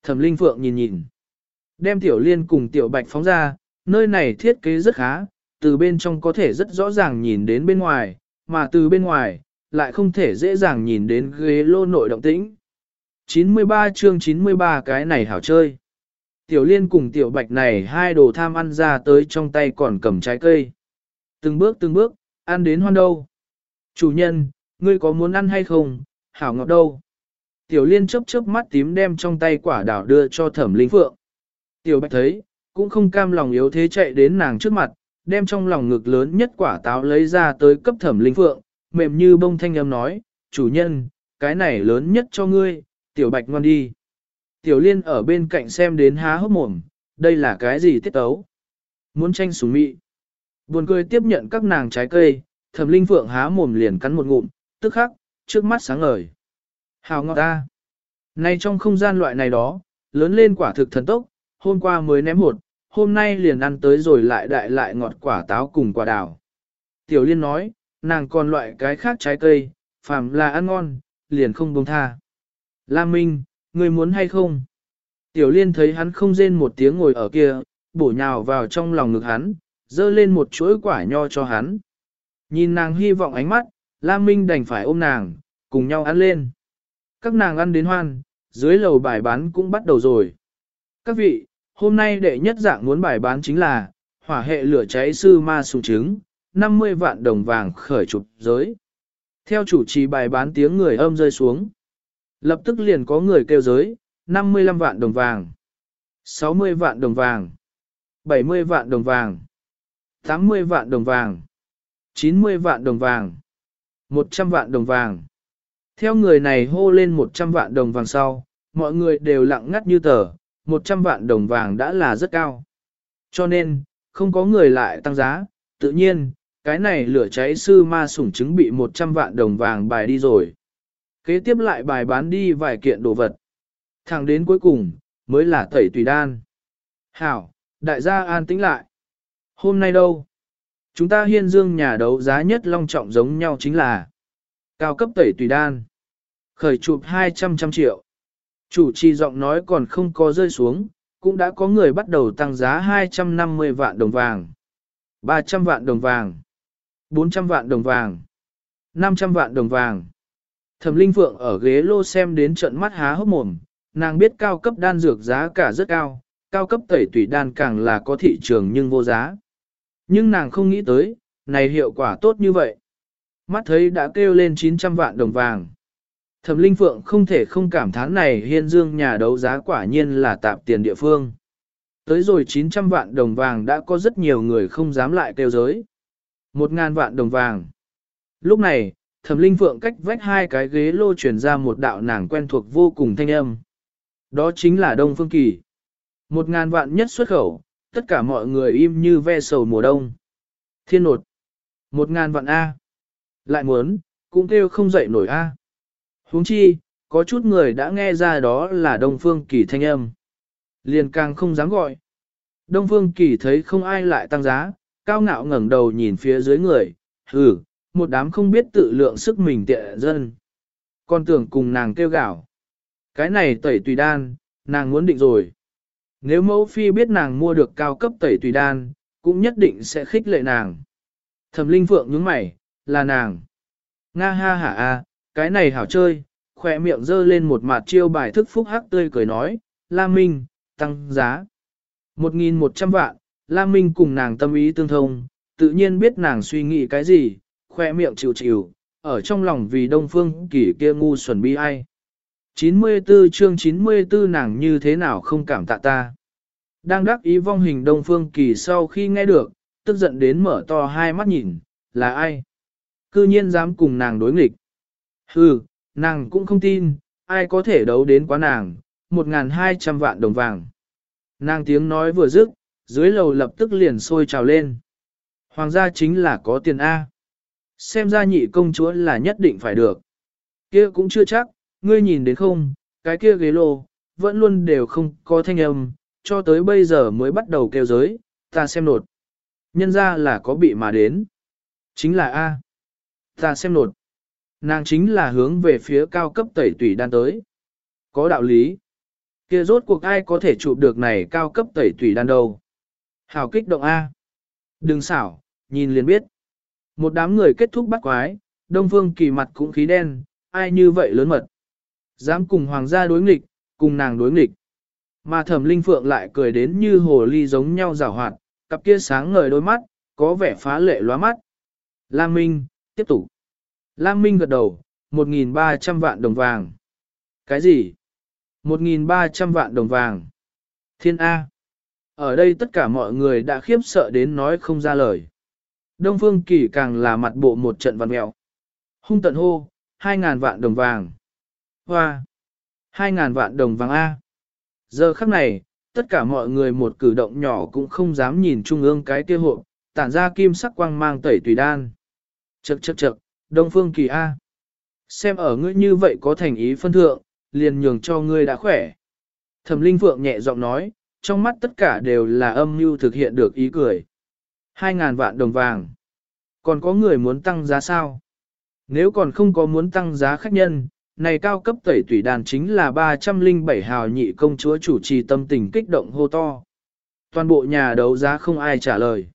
Thẩm Linh Phượng nhìn nhìn. Đem Tiểu Liên cùng Tiểu Bạch phóng ra, nơi này thiết kế rất khá, từ bên trong có thể rất rõ ràng nhìn đến bên ngoài, mà từ bên ngoài, lại không thể dễ dàng nhìn đến ghế lô nội động tĩnh. 93 chương 93 cái này hảo chơi. Tiểu Liên cùng Tiểu Bạch này hai đồ tham ăn ra tới trong tay còn cầm trái cây. Từng bước từng bước, ăn đến hoan đâu. Chủ nhân, ngươi có muốn ăn hay không, hảo ngọt đâu. Tiểu liên chớp chớp mắt tím đem trong tay quả đào đưa cho thẩm linh phượng. Tiểu bạch thấy, cũng không cam lòng yếu thế chạy đến nàng trước mặt, đem trong lòng ngực lớn nhất quả táo lấy ra tới cấp thẩm linh phượng, mềm như bông thanh âm nói, chủ nhân, cái này lớn nhất cho ngươi, tiểu bạch ngoan đi. Tiểu liên ở bên cạnh xem đến há hốc mồm, đây là cái gì tiết tấu? Muốn tranh súng mị. Buồn cười tiếp nhận các nàng trái cây, thẩm linh phượng há mồm liền cắn một ngụm, tức khắc, trước mắt sáng ngời. Hào ngọt ta. Nay trong không gian loại này đó, lớn lên quả thực thần tốc, hôm qua mới ném hột, hôm nay liền ăn tới rồi lại đại lại ngọt quả táo cùng quả đào. Tiểu liên nói, nàng còn loại cái khác trái cây, phàm là ăn ngon, liền không buông tha. La Minh, người muốn hay không? Tiểu liên thấy hắn không rên một tiếng ngồi ở kia, bổ nhào vào trong lòng ngực hắn, dơ lên một chuỗi quả nho cho hắn. Nhìn nàng hy vọng ánh mắt, La Minh đành phải ôm nàng, cùng nhau ăn lên. Các nàng ăn đến hoan, dưới lầu bài bán cũng bắt đầu rồi. Các vị, hôm nay đệ nhất dạng muốn bài bán chính là, hỏa hệ lửa cháy sư ma sùng trứng, 50 vạn đồng vàng khởi chụp giới. Theo chủ trì bài bán tiếng người âm rơi xuống. Lập tức liền có người kêu giới, 55 vạn đồng vàng, 60 vạn đồng vàng, 70 vạn đồng vàng, 80 vạn đồng vàng. 90 vạn đồng vàng. 100 vạn đồng vàng. Theo người này hô lên 100 vạn đồng vàng sau, mọi người đều lặng ngắt như tờ, 100 vạn đồng vàng đã là rất cao. Cho nên, không có người lại tăng giá, tự nhiên, cái này lửa cháy sư ma sủng chứng bị 100 vạn đồng vàng bài đi rồi. Kế tiếp lại bài bán đi vài kiện đồ vật. Thẳng đến cuối cùng, mới là tẩy tùy đan. Hảo, đại gia an tĩnh lại. Hôm nay đâu? Chúng ta hiên dương nhà đấu giá nhất long trọng giống nhau chính là cao cấp tẩy tùy đan. Khởi chụp 200 trăm triệu. Chủ trì giọng nói còn không có rơi xuống, cũng đã có người bắt đầu tăng giá 250 vạn đồng vàng, 300 vạn đồng vàng, 400 vạn đồng vàng, 500 vạn đồng vàng. Thẩm Linh Phượng ở ghế lô xem đến trận mắt há hốc mồm, nàng biết cao cấp đan dược giá cả rất cao, cao cấp tẩy tủy đan càng là có thị trường nhưng vô giá. Nhưng nàng không nghĩ tới, này hiệu quả tốt như vậy. Mắt thấy đã kêu lên 900 vạn đồng vàng. Thẩm Linh Phượng không thể không cảm thán này hiên dương nhà đấu giá quả nhiên là tạp tiền địa phương. Tới rồi 900 vạn đồng vàng đã có rất nhiều người không dám lại kêu giới. 1.000 vạn đồng vàng. Lúc này, Thẩm Linh Phượng cách vách hai cái ghế lô chuyển ra một đạo nàng quen thuộc vô cùng thanh âm. Đó chính là Đông Phương Kỳ. Một ngàn vạn nhất xuất khẩu, tất cả mọi người im như ve sầu mùa đông. Thiên nột. Một ngàn vạn A. Lại muốn, cũng kêu không dậy nổi A huống chi, có chút người đã nghe ra đó là Đông Phương Kỳ thanh âm. Liền càng không dám gọi. Đông Phương Kỳ thấy không ai lại tăng giá, cao ngạo ngẩng đầu nhìn phía dưới người, hừ, một đám không biết tự lượng sức mình tệ dân. Con tưởng cùng nàng kêu gạo. Cái này tẩy tùy đan, nàng muốn định rồi. Nếu mẫu phi biết nàng mua được cao cấp tẩy tùy đan, cũng nhất định sẽ khích lệ nàng. Thẩm linh phượng nhướng mày, là nàng. Nga ha hả a, cái này hảo chơi, khỏe miệng dơ lên một mặt chiêu bài thức phúc hắc tươi cười nói, La Minh, tăng giá. 1.100 vạn, La Minh cùng nàng tâm ý tương thông, tự nhiên biết nàng suy nghĩ cái gì, khoe miệng chịu chịu, ở trong lòng vì đông phương kỷ kia ngu xuẩn bi ai. 94 chương 94 nàng như thế nào không cảm tạ ta. Đang đắc ý vong hình đông phương kỳ sau khi nghe được, tức giận đến mở to hai mắt nhìn, là ai? Cư nhiên dám cùng nàng đối nghịch. Hừ, nàng cũng không tin, ai có thể đấu đến quá nàng, 1.200 vạn đồng vàng. Nàng tiếng nói vừa dứt, dưới lầu lập tức liền sôi trào lên. Hoàng gia chính là có tiền A. Xem ra nhị công chúa là nhất định phải được. kia cũng chưa chắc, ngươi nhìn đến không, cái kia ghế lô, vẫn luôn đều không có thanh âm, cho tới bây giờ mới bắt đầu kêu giới, ta xem nột. Nhân ra là có bị mà đến. Chính là A. Ta xem nột. Nàng chính là hướng về phía cao cấp tẩy tủy đan tới. Có đạo lý. kia rốt cuộc ai có thể chụp được này cao cấp tẩy tủy đan đâu. Hào kích động A. Đừng xảo, nhìn liền biết. Một đám người kết thúc bắt quái, đông phương kỳ mặt cũng khí đen, ai như vậy lớn mật. Dám cùng hoàng gia đối nghịch, cùng nàng đối nghịch. Mà thẩm linh phượng lại cười đến như hồ ly giống nhau rào hoạt, cặp kia sáng ngời đôi mắt, có vẻ phá lệ lóa mắt. Lam Minh, tiếp tục. Lam Minh gật đầu, 1.300 vạn đồng vàng. Cái gì? 1.300 vạn đồng vàng. Thiên A. Ở đây tất cả mọi người đã khiếp sợ đến nói không ra lời. Đông Phương Kỳ càng là mặt bộ một trận văn mẹo. Hung tận hô, 2.000 vạn đồng vàng. Hoa! 2.000 vạn đồng vàng A. Giờ khắc này, tất cả mọi người một cử động nhỏ cũng không dám nhìn trung ương cái kia hộ, tản ra kim sắc quang mang tẩy tùy đan. Chậc chậc chậc, Đông Phương Kỳ A. Xem ở ngươi như vậy có thành ý phân thượng, liền nhường cho ngươi đã khỏe. Thẩm Linh Phượng nhẹ giọng nói, trong mắt tất cả đều là âm mưu thực hiện được ý cười. Hai ngàn vạn đồng vàng. Còn có người muốn tăng giá sao? Nếu còn không có muốn tăng giá khách nhân, này cao cấp tẩy tủy đàn chính là 307 hào nhị công chúa chủ trì tâm tình kích động hô to. Toàn bộ nhà đấu giá không ai trả lời.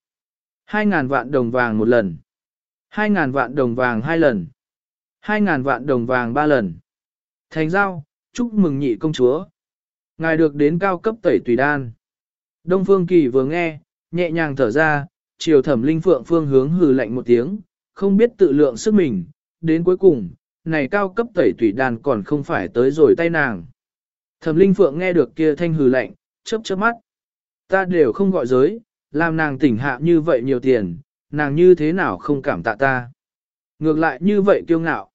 2.000 vạn đồng vàng một lần. 2.000 vạn đồng vàng hai lần. 2.000 vạn đồng vàng ba lần. Thành giao, chúc mừng nhị công chúa. Ngài được đến cao cấp tẩy tùy đan. Đông Phương Kỳ vừa nghe, nhẹ nhàng thở ra, chiều thẩm linh phượng phương hướng hừ lạnh một tiếng, không biết tự lượng sức mình, đến cuối cùng, này cao cấp tẩy tùy đan còn không phải tới rồi tay nàng. Thẩm linh phượng nghe được kia thanh hừ lạnh, chớp chớp mắt. Ta đều không gọi giới, làm nàng tỉnh hạ như vậy nhiều tiền, nàng như thế nào không cảm tạ ta. Ngược lại như vậy kiêu ngạo.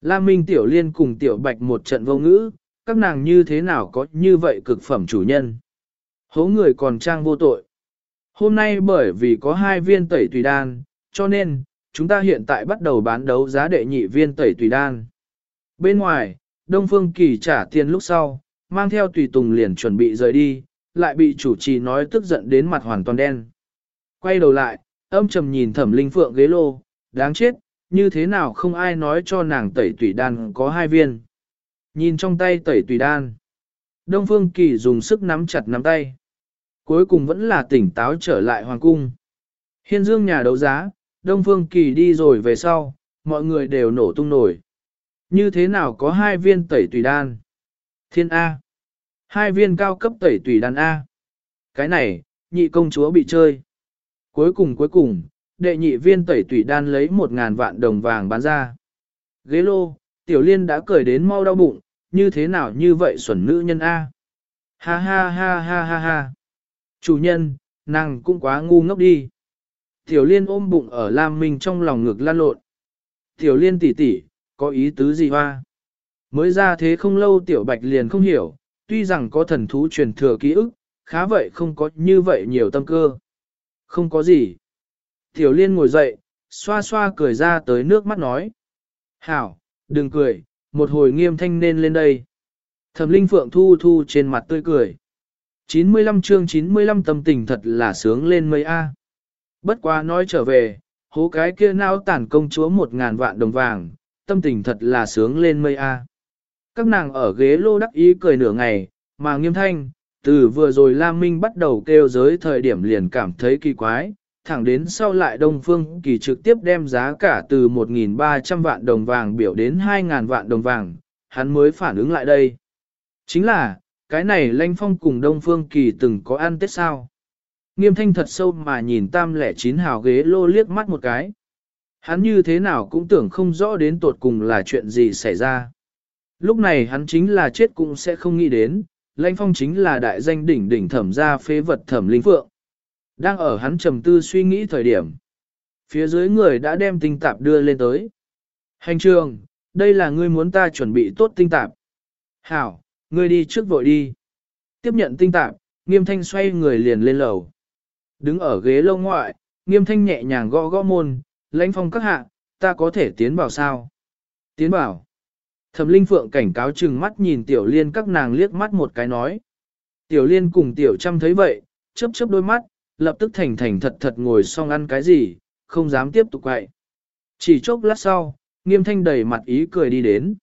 Lam Minh Tiểu Liên cùng Tiểu Bạch một trận vô ngữ, các nàng như thế nào có như vậy cực phẩm chủ nhân. Hố người còn trang vô tội. Hôm nay bởi vì có hai viên tẩy tùy đan, cho nên, chúng ta hiện tại bắt đầu bán đấu giá đệ nhị viên tẩy tùy đan. Bên ngoài, Đông Phương Kỳ trả tiền lúc sau, mang theo tùy tùng liền chuẩn bị rời đi, lại bị chủ trì nói tức giận đến mặt hoàn toàn đen. Quay đầu lại, âm trầm nhìn thẩm linh phượng ghế lô, đáng chết, như thế nào không ai nói cho nàng tẩy tùy đan có hai viên. Nhìn trong tay tẩy tùy đan. Đông Phương Kỳ dùng sức nắm chặt nắm tay. Cuối cùng vẫn là tỉnh táo trở lại hoàng cung. Hiên dương nhà đấu giá, Đông Phương Kỳ đi rồi về sau, mọi người đều nổ tung nổi. Như thế nào có hai viên tẩy tùy đan? Thiên A. Hai viên cao cấp tẩy tùy đan A. Cái này, nhị công chúa bị chơi. Cuối cùng cuối cùng, đệ nhị viên tẩy tủy đan lấy một ngàn vạn đồng vàng bán ra. Ghế lô, tiểu liên đã cười đến mau đau bụng, như thế nào như vậy xuẩn nữ nhân A. Ha ha ha ha ha ha. Chủ nhân, nàng cũng quá ngu ngốc đi. Tiểu liên ôm bụng ở Lam Minh trong lòng ngực lan lộn. Tiểu liên tỷ tỷ, có ý tứ gì hoa? Mới ra thế không lâu tiểu bạch liền không hiểu, tuy rằng có thần thú truyền thừa ký ức, khá vậy không có như vậy nhiều tâm cơ. Không có gì. Tiểu liên ngồi dậy, xoa xoa cười ra tới nước mắt nói. Hảo, đừng cười, một hồi nghiêm thanh nên lên đây. Thẩm linh phượng thu thu trên mặt tươi cười. 95 chương 95 tâm tình thật là sướng lên mây A. Bất quá nói trở về, hố cái kia nao tản công chúa một ngàn vạn đồng vàng, tâm tình thật là sướng lên mây A. Các nàng ở ghế lô đắc ý cười nửa ngày, mà nghiêm thanh, từ vừa rồi Lam Minh bắt đầu kêu giới thời điểm liền cảm thấy kỳ quái, thẳng đến sau lại Đông Phương Kỳ trực tiếp đem giá cả từ 1.300 vạn đồng vàng biểu đến 2.000 vạn đồng vàng, hắn mới phản ứng lại đây. Chính là, cái này Lanh Phong cùng Đông Phương Kỳ từng có ăn tết sao. Nghiêm thanh thật sâu mà nhìn tam lẻ chín hào ghế lô liếc mắt một cái. Hắn như thế nào cũng tưởng không rõ đến tột cùng là chuyện gì xảy ra. Lúc này hắn chính là chết cũng sẽ không nghĩ đến, Lãnh Phong chính là đại danh đỉnh đỉnh thẩm gia phế vật thẩm linh phượng. Đang ở hắn trầm tư suy nghĩ thời điểm. Phía dưới người đã đem tinh tạp đưa lên tới. Hành trường, đây là ngươi muốn ta chuẩn bị tốt tinh tạp. Hảo, ngươi đi trước vội đi. Tiếp nhận tinh tạp, nghiêm thanh xoay người liền lên lầu. Đứng ở ghế lâu ngoại, nghiêm thanh nhẹ nhàng gõ gõ môn, lãnh phong các hạ, ta có thể tiến vào sao? Tiến vào. Thẩm linh phượng cảnh cáo chừng mắt nhìn tiểu liên các nàng liếc mắt một cái nói. Tiểu liên cùng tiểu Trâm thấy vậy, chớp chớp đôi mắt, lập tức thành thành thật thật ngồi xong ăn cái gì, không dám tiếp tục quậy. Chỉ chốc lát sau, nghiêm thanh đầy mặt ý cười đi đến.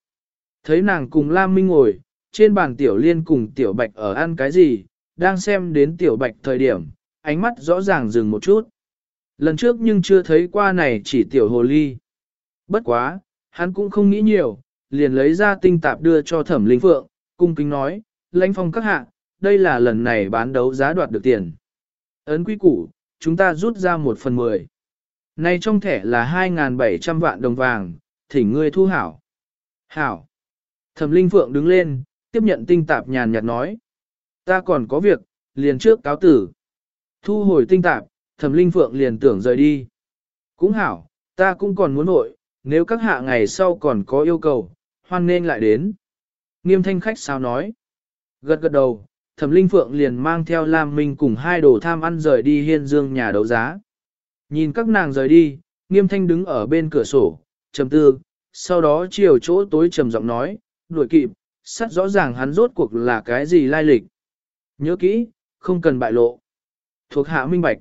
Thấy nàng cùng Lam Minh ngồi, trên bàn tiểu liên cùng tiểu bạch ở ăn cái gì, đang xem đến tiểu bạch thời điểm, ánh mắt rõ ràng dừng một chút. Lần trước nhưng chưa thấy qua này chỉ tiểu hồ ly. Bất quá, hắn cũng không nghĩ nhiều, liền lấy ra tinh tạp đưa cho thẩm linh phượng, cung kính nói, lãnh phong các hạ, đây là lần này bán đấu giá đoạt được tiền. Ấn quý củ, chúng ta rút ra một phần mười. nay trong thẻ là 2.700 vạn đồng vàng, thỉnh ngươi thu hảo. Hảo. Thẩm linh phượng đứng lên, tiếp nhận tinh tạp nhàn nhạt nói. Ta còn có việc, liền trước cáo tử. Thu hồi tinh tạp, thẩm linh phượng liền tưởng rời đi. Cũng hảo, ta cũng còn muốn nội, nếu các hạ ngày sau còn có yêu cầu, hoan nên lại đến. Nghiêm thanh khách sao nói. Gật gật đầu, thẩm linh phượng liền mang theo Lam Minh cùng hai đồ tham ăn rời đi hiên dương nhà đấu giá. Nhìn các nàng rời đi, nghiêm thanh đứng ở bên cửa sổ, trầm tư, sau đó chiều chỗ tối trầm giọng nói, đuổi kịp, sắt rõ ràng hắn rốt cuộc là cái gì lai lịch. Nhớ kỹ, không cần bại lộ. Thuộc hạ minh bạch.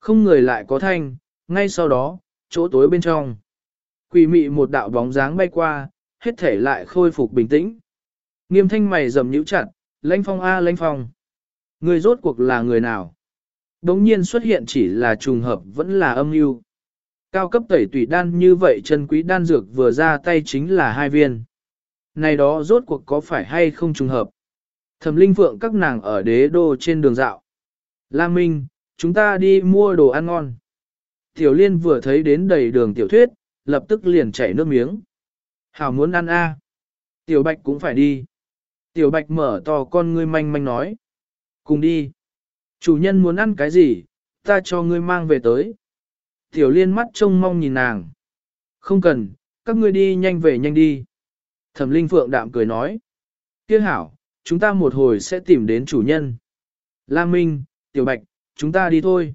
Không người lại có thanh, ngay sau đó, chỗ tối bên trong. Quỷ mị một đạo bóng dáng bay qua, hết thể lại khôi phục bình tĩnh. Nghiêm thanh mày dầm nhíu chặt, lãnh phong a lãnh phong. Người rốt cuộc là người nào? Đống nhiên xuất hiện chỉ là trùng hợp vẫn là âm mưu. Cao cấp tẩy tùy đan như vậy chân quý đan dược vừa ra tay chính là hai viên. Này đó rốt cuộc có phải hay không trùng hợp? Thẩm linh phượng các nàng ở đế đô trên đường dạo. La Minh, chúng ta đi mua đồ ăn ngon. Tiểu liên vừa thấy đến đầy đường tiểu thuyết, lập tức liền chảy nước miếng. Hảo muốn ăn a. Tiểu bạch cũng phải đi. Tiểu bạch mở to con ngươi manh manh nói. Cùng đi. Chủ nhân muốn ăn cái gì, ta cho ngươi mang về tới. Tiểu liên mắt trông mong nhìn nàng. Không cần, các ngươi đi nhanh về nhanh đi. Thẩm linh phượng đạm cười nói. Tiếc hảo, chúng ta một hồi sẽ tìm đến chủ nhân. Lam Minh, Tiểu Bạch, chúng ta đi thôi.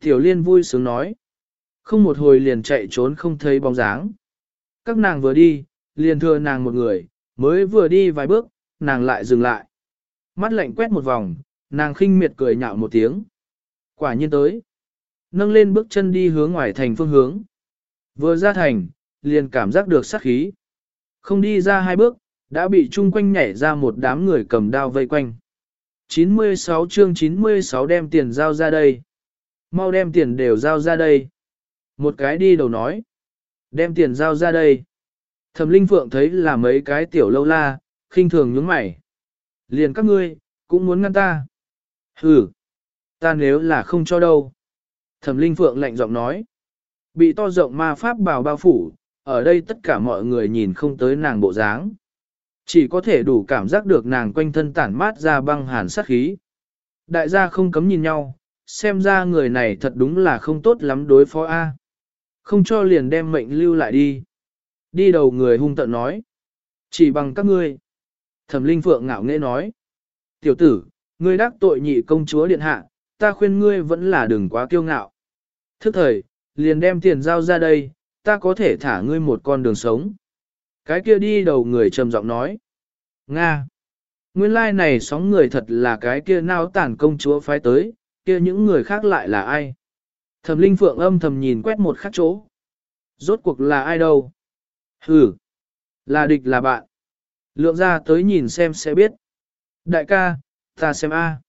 Tiểu Liên vui sướng nói. Không một hồi liền chạy trốn không thấy bóng dáng. Các nàng vừa đi, liền thừa nàng một người, mới vừa đi vài bước, nàng lại dừng lại. Mắt lạnh quét một vòng, nàng khinh miệt cười nhạo một tiếng. Quả nhiên tới. Nâng lên bước chân đi hướng ngoài thành phương hướng. Vừa ra thành, liền cảm giác được sát khí. Không đi ra hai bước, đã bị chung quanh nhảy ra một đám người cầm đao vây quanh. 96 chương 96 đem tiền giao ra đây. Mau đem tiền đều giao ra đây. Một cái đi đầu nói. Đem tiền giao ra đây. Thẩm Linh Phượng thấy là mấy cái tiểu lâu la, khinh thường nhướng mày. Liền các ngươi, cũng muốn ngăn ta. Hừ, ta nếu là không cho đâu. Thẩm Linh Phượng lạnh giọng nói. Bị to rộng ma pháp bào bao phủ, ở đây tất cả mọi người nhìn không tới nàng bộ dáng. Chỉ có thể đủ cảm giác được nàng quanh thân tản mát ra băng hàn sát khí. Đại gia không cấm nhìn nhau, xem ra người này thật đúng là không tốt lắm đối phó A. Không cho liền đem mệnh lưu lại đi. Đi đầu người hung tận nói. Chỉ bằng các ngươi. Thẩm Linh Phượng ngạo nghễ nói. Tiểu tử, ngươi đắc tội nhị công chúa điện hạ, ta khuyên ngươi vẫn là đừng quá kiêu ngạo. Thức thời, liền đem tiền giao ra đây, ta có thể thả ngươi một con đường sống. Cái kia đi đầu người trầm giọng nói. Nga! Nguyên lai like này sóng người thật là cái kia nao tản công chúa phái tới, kia những người khác lại là ai? Thẩm Linh Phượng âm thầm nhìn quét một khắc chỗ. Rốt cuộc là ai đâu? Hừ! Là địch là bạn. Lượng ra tới nhìn xem sẽ biết. Đại ca, ta xem a.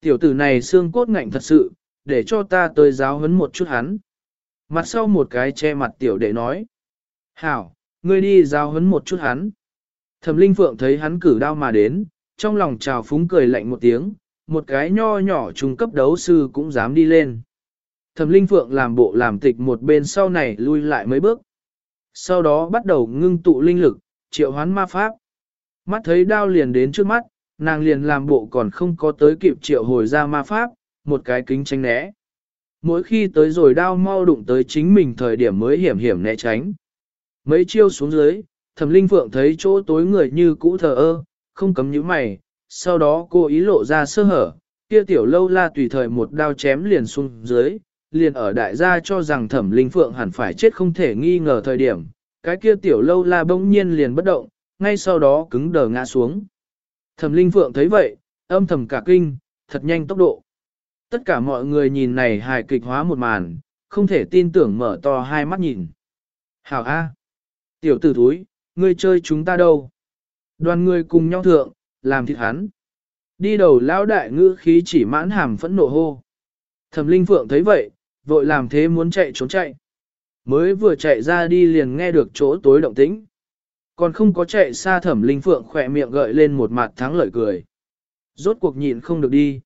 Tiểu tử này xương cốt ngạnh thật sự, để cho ta tới giáo huấn một chút hắn. Mặt sau một cái che mặt tiểu đệ nói. Hảo, ngươi đi giáo huấn một chút hắn. Thẩm Linh Phượng thấy hắn cử đao mà đến, trong lòng trào phúng cười lạnh một tiếng, một cái nho nhỏ trung cấp đấu sư cũng dám đi lên. Thẩm Linh Phượng làm bộ làm tịch một bên sau này lui lại mấy bước. Sau đó bắt đầu ngưng tụ linh lực, triệu hoán ma pháp. Mắt thấy đao liền đến trước mắt, nàng liền làm bộ còn không có tới kịp triệu hồi ra ma pháp, một cái kính tránh né. Mỗi khi tới rồi đao mau đụng tới chính mình thời điểm mới hiểm hiểm né tránh. Mấy chiêu xuống dưới, thẩm linh phượng thấy chỗ tối người như cũ thờ ơ, không cấm nhíu mày, sau đó cô ý lộ ra sơ hở, kia tiểu lâu la tùy thời một đao chém liền xuống dưới, liền ở đại gia cho rằng thẩm linh phượng hẳn phải chết không thể nghi ngờ thời điểm, cái kia tiểu lâu la bỗng nhiên liền bất động, ngay sau đó cứng đờ ngã xuống. Thẩm linh phượng thấy vậy, âm thầm cả kinh, thật nhanh tốc độ. Tất cả mọi người nhìn này hài kịch hóa một màn, không thể tin tưởng mở to hai mắt nhìn. Hảo A. Tiểu tử thúi, ngươi chơi chúng ta đâu? Đoàn người cùng nhau thượng, làm thịt hắn. Đi đầu lão đại ngữ khí chỉ mãn hàm phẫn nộ hô. Thẩm Linh Phượng thấy vậy, vội làm thế muốn chạy trốn chạy. Mới vừa chạy ra đi liền nghe được chỗ tối động tĩnh. Còn không có chạy xa Thẩm Linh Phượng khỏe miệng gợi lên một mặt thắng lợi cười. Rốt cuộc nhịn không được đi.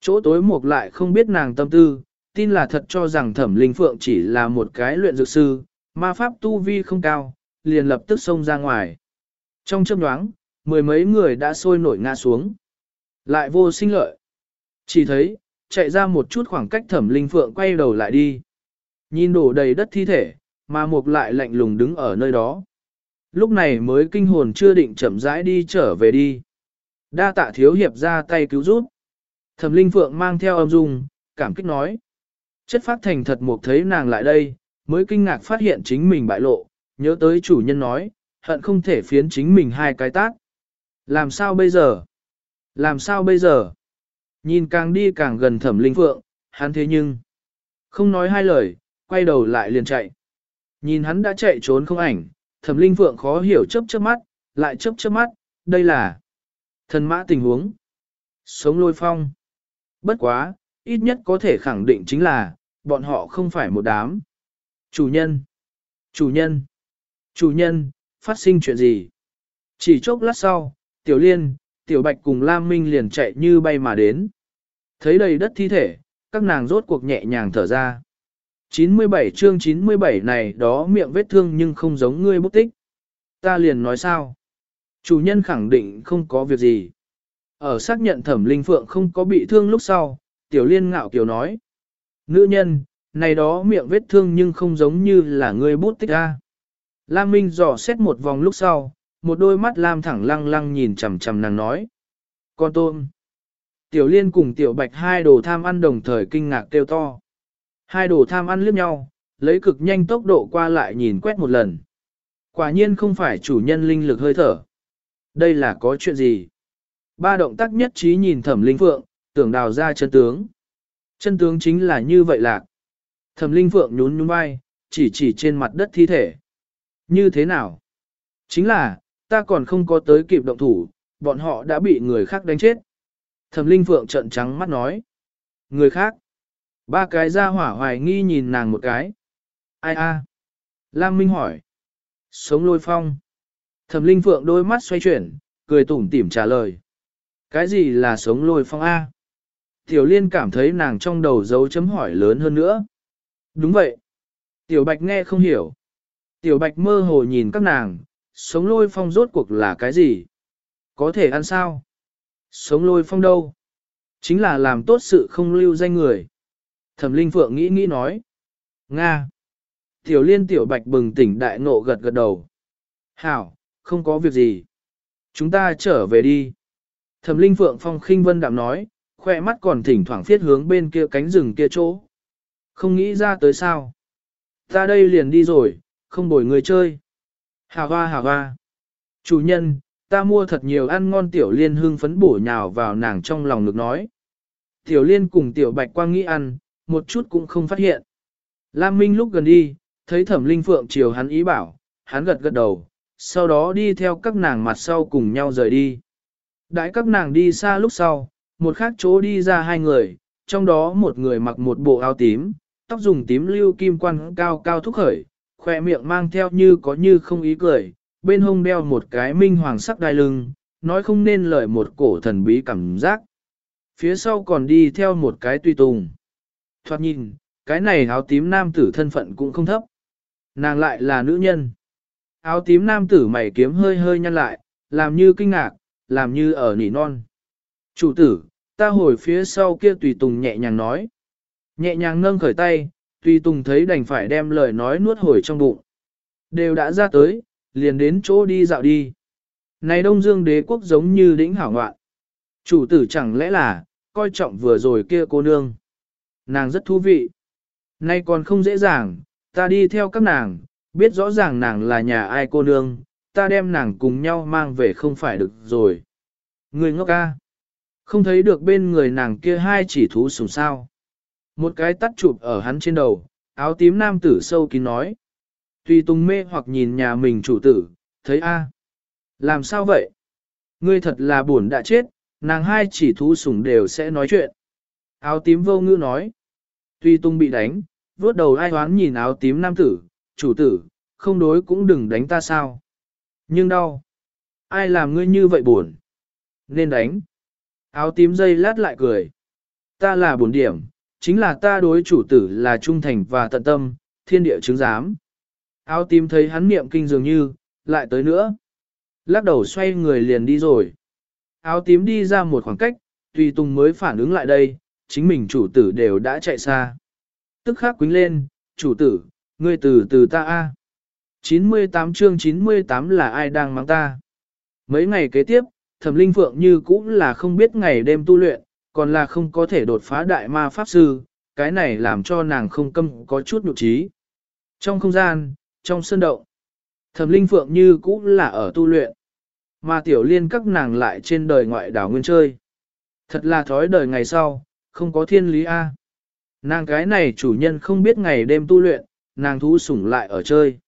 Chỗ tối mục lại không biết nàng tâm tư, tin là thật cho rằng Thẩm Linh Phượng chỉ là một cái luyện dược sư, ma pháp tu vi không cao, liền lập tức xông ra ngoài. Trong chớp nhoáng, mười mấy người đã sôi nổi ngã xuống. Lại vô sinh lợi. Chỉ thấy, chạy ra một chút khoảng cách thẩm linh phượng quay đầu lại đi. Nhìn đổ đầy đất thi thể, mà mục lại lạnh lùng đứng ở nơi đó. Lúc này mới kinh hồn chưa định chậm rãi đi trở về đi. Đa tạ thiếu hiệp ra tay cứu giúp. Thẩm linh phượng mang theo âm dung, cảm kích nói. Chất phát thành thật mục thấy nàng lại đây, mới kinh ngạc phát hiện chính mình bại lộ, nhớ tới chủ nhân nói, hận không thể phiến chính mình hai cái tát. Làm sao bây giờ? Làm sao bây giờ? Nhìn càng đi càng gần thẩm linh phượng, hắn thế nhưng, không nói hai lời, quay đầu lại liền chạy. Nhìn hắn đã chạy trốn không ảnh, thẩm linh phượng khó hiểu chớp chớp mắt, lại chớp chớp mắt, đây là thần mã tình huống. Sống lôi phong. Bất quá, ít nhất có thể khẳng định chính là, bọn họ không phải một đám. Chủ nhân. Chủ nhân. Chủ nhân, phát sinh chuyện gì? Chỉ chốc lát sau, Tiểu Liên, Tiểu Bạch cùng Lam Minh liền chạy như bay mà đến. Thấy đầy đất thi thể, các nàng rốt cuộc nhẹ nhàng thở ra. 97 chương 97 này đó miệng vết thương nhưng không giống ngươi bút tích. Ta liền nói sao? Chủ nhân khẳng định không có việc gì. Ở xác nhận thẩm linh phượng không có bị thương lúc sau, Tiểu Liên ngạo kiều nói. Nữ nhân, này đó miệng vết thương nhưng không giống như là ngươi bút tích a. Lam Minh dò xét một vòng lúc sau, một đôi mắt Lam thẳng lăng lăng nhìn chằm chằm nàng nói. Con tôm. Tiểu liên cùng tiểu bạch hai đồ tham ăn đồng thời kinh ngạc kêu to. Hai đồ tham ăn liếc nhau, lấy cực nhanh tốc độ qua lại nhìn quét một lần. Quả nhiên không phải chủ nhân linh lực hơi thở. Đây là có chuyện gì? Ba động tác nhất trí nhìn thẩm linh phượng, tưởng đào ra chân tướng. Chân tướng chính là như vậy lạc. Thẩm linh phượng nhún nhún vai, chỉ chỉ trên mặt đất thi thể. Như thế nào? Chính là, ta còn không có tới kịp động thủ, bọn họ đã bị người khác đánh chết. Thẩm linh phượng trợn trắng mắt nói. Người khác? Ba cái ra hỏa hoài nghi nhìn nàng một cái. Ai a? Lam Minh hỏi. Sống lôi phong. Thẩm linh phượng đôi mắt xoay chuyển, cười tủm tỉm trả lời. Cái gì là sống lôi phong A? Tiểu liên cảm thấy nàng trong đầu dấu chấm hỏi lớn hơn nữa. Đúng vậy. Tiểu bạch nghe không hiểu. Tiểu bạch mơ hồ nhìn các nàng, sống lôi phong rốt cuộc là cái gì? Có thể ăn sao? Sống lôi phong đâu? Chính là làm tốt sự không lưu danh người. Thẩm linh phượng nghĩ nghĩ nói. Nga. Tiểu liên tiểu bạch bừng tỉnh đại nộ gật gật đầu. Hảo, không có việc gì. Chúng ta trở về đi. Thẩm linh phượng phong khinh vân đạm nói, khoe mắt còn thỉnh thoảng phiết hướng bên kia cánh rừng kia chỗ. Không nghĩ ra tới sao. Ta đây liền đi rồi, không bồi người chơi. Hà hoa hà hoa. Chủ nhân, ta mua thật nhiều ăn ngon tiểu liên hương phấn bổ nhào vào nàng trong lòng ngực nói. Tiểu liên cùng tiểu bạch quang nghĩ ăn, một chút cũng không phát hiện. Lam Minh lúc gần đi, thấy thẩm linh phượng chiều hắn ý bảo, hắn gật gật đầu, sau đó đi theo các nàng mặt sau cùng nhau rời đi. Đãi các nàng đi xa lúc sau, một khác chỗ đi ra hai người, trong đó một người mặc một bộ áo tím, tóc dùng tím lưu kim quan cao cao thúc khởi, khoe miệng mang theo như có như không ý cười, bên hông đeo một cái minh hoàng sắc đai lưng, nói không nên lời một cổ thần bí cảm giác. Phía sau còn đi theo một cái tùy tùng. Thoạt nhìn, cái này áo tím nam tử thân phận cũng không thấp. Nàng lại là nữ nhân. Áo tím nam tử mày kiếm hơi hơi nhăn lại, làm như kinh ngạc, làm như ở nỉ non. Chủ tử, ta hồi phía sau kia tùy tùng nhẹ nhàng nói. Nhẹ nhàng nâng khởi tay, Tuy tùng thấy đành phải đem lời nói nuốt hồi trong bụng. Đều đã ra tới, liền đến chỗ đi dạo đi. Này Đông Dương đế quốc giống như đỉnh hảo ngoạn. Chủ tử chẳng lẽ là, coi trọng vừa rồi kia cô nương. Nàng rất thú vị. Nay còn không dễ dàng, ta đi theo các nàng, biết rõ ràng nàng là nhà ai cô nương, ta đem nàng cùng nhau mang về không phải được rồi. Người ngốc ca. Không thấy được bên người nàng kia hai chỉ thú sùng sao. Một cái tắt chụp ở hắn trên đầu, áo tím nam tử sâu kín nói. Tùy tung mê hoặc nhìn nhà mình chủ tử, thấy a Làm sao vậy? Ngươi thật là buồn đã chết, nàng hai chỉ thú sủng đều sẽ nói chuyện. Áo tím vô ngữ nói. tùy tung bị đánh, vuốt đầu ai hoán nhìn áo tím nam tử, chủ tử, không đối cũng đừng đánh ta sao. Nhưng đau. Ai làm ngươi như vậy buồn? Nên đánh. Áo tím dây lát lại cười. Ta là buồn điểm, chính là ta đối chủ tử là trung thành và tận tâm, thiên địa chứng giám. Áo tím thấy hắn niệm kinh dường như, lại tới nữa. Lắc đầu xoay người liền đi rồi. Áo tím đi ra một khoảng cách, tùy tùng mới phản ứng lại đây, chính mình chủ tử đều đã chạy xa. Tức khắc quính lên, chủ tử, ngươi từ từ ta a. 98 chương 98 là ai đang mang ta? Mấy ngày kế tiếp, thẩm linh phượng như cũng là không biết ngày đêm tu luyện, còn là không có thể đột phá đại ma pháp sư, cái này làm cho nàng không câm có chút nhục trí. Trong không gian, trong sân động, thẩm linh phượng như cũng là ở tu luyện, mà tiểu liên các nàng lại trên đời ngoại đảo nguyên chơi. Thật là thói đời ngày sau, không có thiên lý A. Nàng cái này chủ nhân không biết ngày đêm tu luyện, nàng thú sủng lại ở chơi.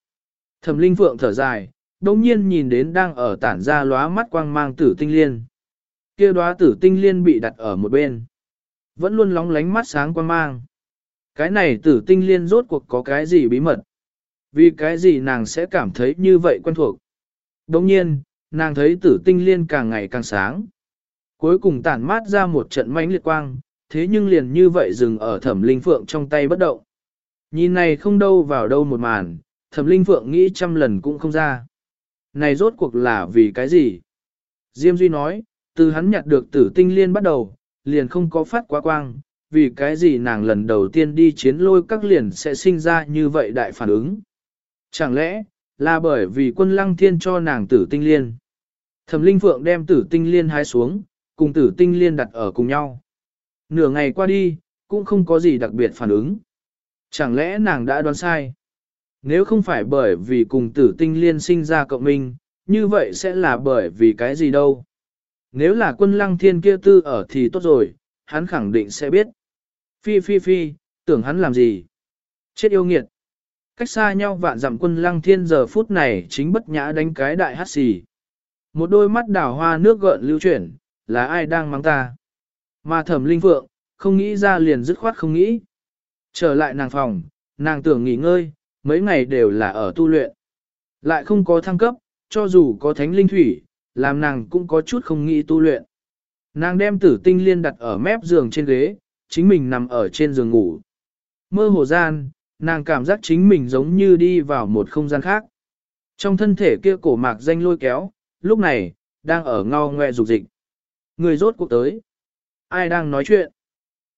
Thẩm linh phượng thở dài, đồng nhiên nhìn đến đang ở tản ra lóa mắt quang mang tử tinh liên kia đóa tử tinh liên bị đặt ở một bên. Vẫn luôn lóng lánh mắt sáng quan mang. Cái này tử tinh liên rốt cuộc có cái gì bí mật? Vì cái gì nàng sẽ cảm thấy như vậy quen thuộc? Đồng nhiên, nàng thấy tử tinh liên càng ngày càng sáng. Cuối cùng tản mát ra một trận mãnh liệt quang, thế nhưng liền như vậy dừng ở thẩm linh phượng trong tay bất động. Nhìn này không đâu vào đâu một màn, thẩm linh phượng nghĩ trăm lần cũng không ra. Này rốt cuộc là vì cái gì? Diêm Duy nói, từ hắn nhặt được tử tinh liên bắt đầu, liền không có phát quá quang, vì cái gì nàng lần đầu tiên đi chiến lôi các liền sẽ sinh ra như vậy đại phản ứng. Chẳng lẽ, là bởi vì quân lăng thiên cho nàng tử tinh liên. Thẩm Linh Phượng đem tử tinh liên hái xuống, cùng tử tinh liên đặt ở cùng nhau. Nửa ngày qua đi, cũng không có gì đặc biệt phản ứng. Chẳng lẽ nàng đã đoán sai? Nếu không phải bởi vì cùng tử tinh liên sinh ra cộng minh, như vậy sẽ là bởi vì cái gì đâu? Nếu là quân lăng thiên kia tư ở thì tốt rồi, hắn khẳng định sẽ biết. Phi phi phi, tưởng hắn làm gì? Chết yêu nghiệt. Cách xa nhau vạn dặm quân lăng thiên giờ phút này chính bất nhã đánh cái đại hát xì. Một đôi mắt đảo hoa nước gợn lưu chuyển, là ai đang mắng ta? Mà thẩm linh phượng, không nghĩ ra liền dứt khoát không nghĩ. Trở lại nàng phòng, nàng tưởng nghỉ ngơi, mấy ngày đều là ở tu luyện. Lại không có thăng cấp, cho dù có thánh linh thủy, làm nàng cũng có chút không nghĩ tu luyện. Nàng đem tử tinh liên đặt ở mép giường trên ghế, chính mình nằm ở trên giường ngủ. Mơ hồ gian, nàng cảm giác chính mình giống như đi vào một không gian khác. Trong thân thể kia cổ mạc danh lôi kéo, lúc này, đang ở ngao ngoe dục dịch. Người rốt cuộc tới. Ai đang nói chuyện?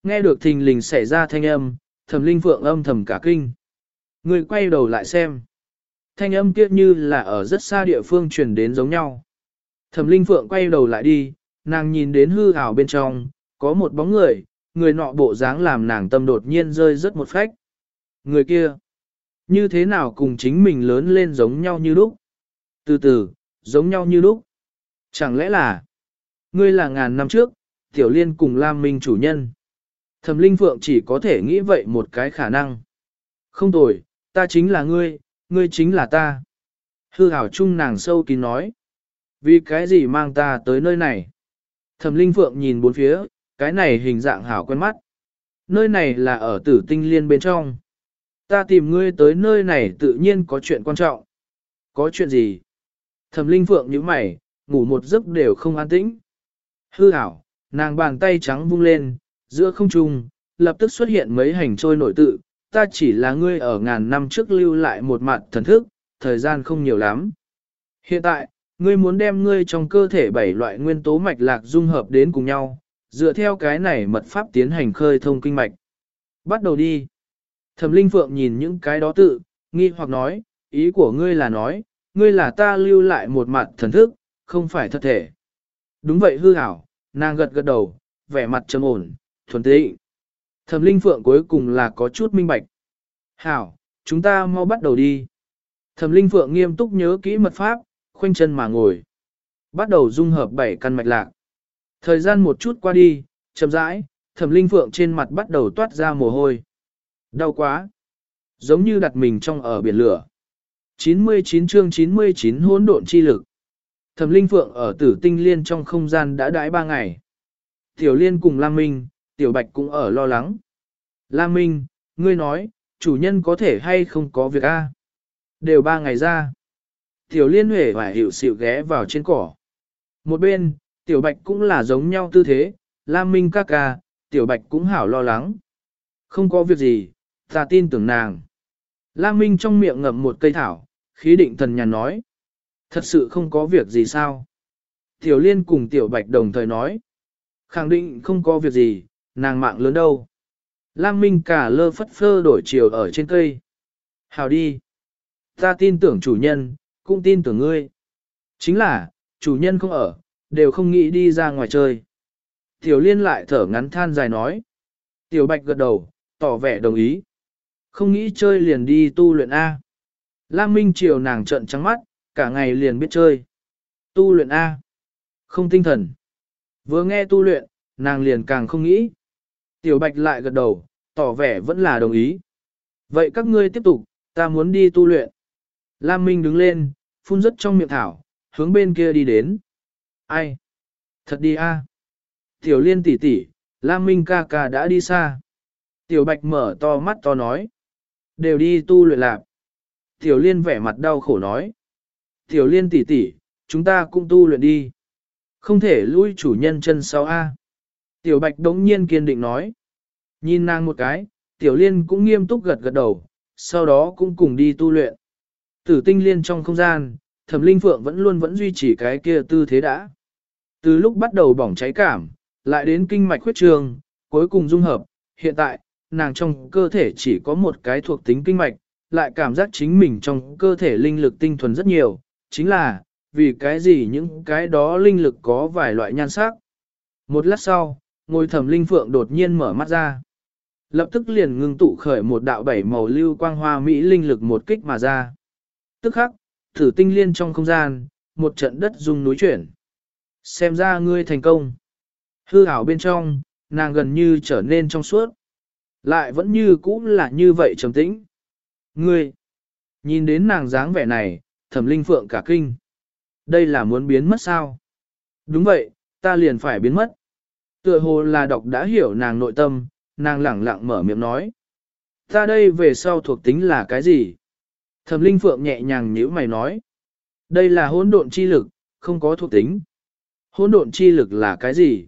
Nghe được thình lình xảy ra thanh âm, thẩm linh phượng âm thầm cả kinh. Người quay đầu lại xem. Thanh âm kia như là ở rất xa địa phương truyền đến giống nhau. Thẩm linh phượng quay đầu lại đi, nàng nhìn đến hư ảo bên trong, có một bóng người, người nọ bộ dáng làm nàng tâm đột nhiên rơi rất một phách. Người kia, như thế nào cùng chính mình lớn lên giống nhau như lúc? Từ từ, giống nhau như lúc. Chẳng lẽ là, ngươi là ngàn năm trước, Tiểu Liên cùng Lam Minh chủ nhân. Thẩm Linh Phượng chỉ có thể nghĩ vậy một cái khả năng. Không tồi, ta chính là ngươi, ngươi chính là ta. Hư hảo chung nàng sâu kín nói. Vì cái gì mang ta tới nơi này? Thẩm Linh Phượng nhìn bốn phía, cái này hình dạng hảo quen mắt. Nơi này là ở tử tinh liên bên trong. Ta tìm ngươi tới nơi này tự nhiên có chuyện quan trọng. Có chuyện gì? Thẩm Linh Phượng như mày, ngủ một giấc đều không an tĩnh. Hư hảo, nàng bàn tay trắng vung lên, giữa không trung, lập tức xuất hiện mấy hành trôi nổi tự, ta chỉ là ngươi ở ngàn năm trước lưu lại một mặt thần thức, thời gian không nhiều lắm. Hiện tại, ngươi muốn đem ngươi trong cơ thể bảy loại nguyên tố mạch lạc dung hợp đến cùng nhau, dựa theo cái này mật pháp tiến hành khơi thông kinh mạch. Bắt đầu đi. Thẩm Linh Phượng nhìn những cái đó tự, nghi hoặc nói, ý của ngươi là nói, ngươi là ta lưu lại một mặt thần thức, không phải thật thể. Đúng vậy hư hảo, nàng gật gật đầu, vẻ mặt trầm ổn, thuần tị. Thẩm Linh Phượng cuối cùng là có chút minh bạch. Hảo, chúng ta mau bắt đầu đi. Thẩm Linh Phượng nghiêm túc nhớ kỹ mật pháp, khoanh chân mà ngồi. Bắt đầu dung hợp bảy căn mạch lạc. Thời gian một chút qua đi, chậm rãi, Thẩm Linh Phượng trên mặt bắt đầu toát ra mồ hôi. Đau quá. Giống như đặt mình trong ở biển lửa. 99 chương 99 hỗn độn chi lực. Thẩm Linh Phượng ở tử tinh liên trong không gian đã đãi ba ngày. Tiểu Liên cùng Lam Minh, Tiểu Bạch cũng ở lo lắng. Lam Minh, ngươi nói, chủ nhân có thể hay không có việc a? Đều ba ngày ra. Tiểu Liên huệ và hiểu xịu ghé vào trên cỏ. Một bên, Tiểu Bạch cũng là giống nhau tư thế, Lam Minh ca ca, Tiểu Bạch cũng hảo lo lắng. Không có việc gì, ta tin tưởng nàng. Lam Minh trong miệng ngậm một cây thảo, khí định thần nhàn nói. Thật sự không có việc gì sao? Tiểu Liên cùng Tiểu Bạch đồng thời nói. Khẳng định không có việc gì, nàng mạng lớn đâu. Lam Minh cả lơ phất phơ đổi chiều ở trên cây. Hào đi. Ta tin tưởng chủ nhân, cũng tin tưởng ngươi. Chính là, chủ nhân không ở, đều không nghĩ đi ra ngoài chơi. Tiểu Liên lại thở ngắn than dài nói. Tiểu Bạch gật đầu, tỏ vẻ đồng ý. Không nghĩ chơi liền đi tu luyện A. Lam Minh chiều nàng trận trắng mắt, cả ngày liền biết chơi. Tu luyện A. Không tinh thần. Vừa nghe tu luyện, nàng liền càng không nghĩ. Tiểu Bạch lại gật đầu, tỏ vẻ vẫn là đồng ý. Vậy các ngươi tiếp tục, ta muốn đi tu luyện. Lam Minh đứng lên, phun rất trong miệng thảo, hướng bên kia đi đến. Ai? Thật đi a. À. Tiểu Liên tỷ tỷ, Lam Minh ca ca đã đi xa. Tiểu Bạch mở to mắt to nói. Đều đi tu luyện lạc. Tiểu Liên vẻ mặt đau khổ nói. Tiểu Liên tỷ tỷ, chúng ta cũng tu luyện đi. Không thể lui chủ nhân chân sau A. À. Tiểu Bạch đống nhiên kiên định nói. Nhìn nàng một cái, Tiểu Liên cũng nghiêm túc gật gật đầu, sau đó cũng cùng đi tu luyện. Tử tinh liên trong không gian, thẩm linh phượng vẫn luôn vẫn duy trì cái kia tư thế đã. Từ lúc bắt đầu bỏng cháy cảm, lại đến kinh mạch huyết trường, cuối cùng dung hợp, hiện tại, nàng trong cơ thể chỉ có một cái thuộc tính kinh mạch, lại cảm giác chính mình trong cơ thể linh lực tinh thuần rất nhiều, chính là, vì cái gì những cái đó linh lực có vài loại nhan sắc. Một lát sau, ngôi thẩm linh phượng đột nhiên mở mắt ra. Lập tức liền ngưng tụ khởi một đạo bảy màu lưu quang hoa mỹ linh lực một kích mà ra. Tức khắc, thử tinh liên trong không gian, một trận đất rung núi chuyển. Xem ra ngươi thành công. Hư ảo bên trong, nàng gần như trở nên trong suốt. Lại vẫn như cũ là như vậy trầm tĩnh. Ngươi, nhìn đến nàng dáng vẻ này, thẩm linh phượng cả kinh. Đây là muốn biến mất sao? Đúng vậy, ta liền phải biến mất. Tựa hồ là đọc đã hiểu nàng nội tâm, nàng lẳng lặng mở miệng nói. Ta đây về sau thuộc tính là cái gì? Thẩm linh phượng nhẹ nhàng nhíu mày nói. Đây là hỗn độn chi lực, không có thuộc tính. Hỗn độn chi lực là cái gì?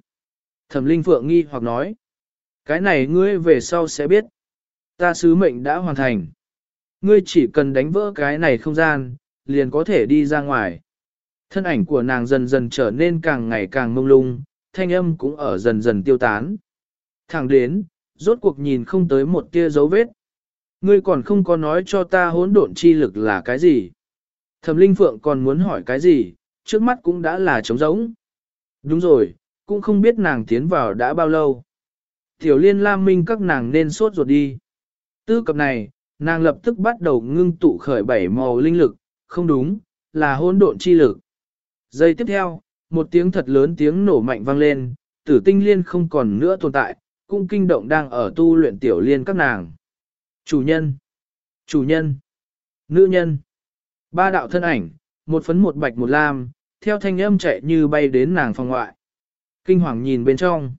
Thẩm linh phượng nghi hoặc nói. Cái này ngươi về sau sẽ biết. Ta sứ mệnh đã hoàn thành. Ngươi chỉ cần đánh vỡ cái này không gian, liền có thể đi ra ngoài. Thân ảnh của nàng dần dần trở nên càng ngày càng mông lung, thanh âm cũng ở dần dần tiêu tán. Thẳng đến, rốt cuộc nhìn không tới một tia dấu vết. Ngươi còn không có nói cho ta hỗn độn chi lực là cái gì. Thẩm Linh Phượng còn muốn hỏi cái gì, trước mắt cũng đã là trống rỗng. Đúng rồi, cũng không biết nàng tiến vào đã bao lâu. Tiểu liên lam minh các nàng nên sốt ruột đi. Tư cập này, nàng lập tức bắt đầu ngưng tụ khởi bảy màu linh lực, không đúng, là hỗn độn chi lực. Giây tiếp theo, một tiếng thật lớn tiếng nổ mạnh vang lên, tử tinh liên không còn nữa tồn tại, cung kinh động đang ở tu luyện tiểu liên các nàng. Chủ nhân, chủ nhân, nữ nhân, ba đạo thân ảnh, một phấn một bạch một lam, theo thanh âm chạy như bay đến nàng phòng ngoại. Kinh hoàng nhìn bên trong,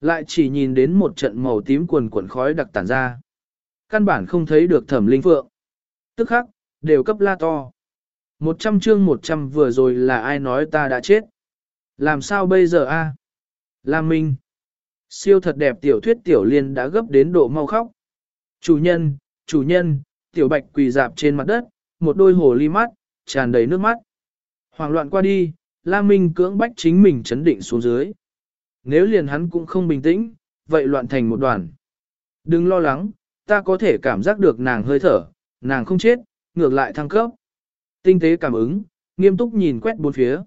lại chỉ nhìn đến một trận màu tím quần quần khói đặc tản ra. Căn bản không thấy được thẩm linh phượng. Tức khắc, đều cấp la to. Một trăm chương một trăm vừa rồi là ai nói ta đã chết. Làm sao bây giờ a? À? Lam Minh. Siêu thật đẹp tiểu thuyết tiểu liên đã gấp đến độ mau khóc. Chủ nhân, chủ nhân, tiểu bạch quỳ dạp trên mặt đất, một đôi hồ ly mắt, tràn đầy nước mắt. Hoảng loạn qua đi, Lam Minh cưỡng bách chính mình chấn định xuống dưới. Nếu liền hắn cũng không bình tĩnh, vậy loạn thành một đoàn. Đừng lo lắng, ta có thể cảm giác được nàng hơi thở, nàng không chết, ngược lại thăng cấp. Tinh tế cảm ứng, nghiêm túc nhìn quét bốn phía.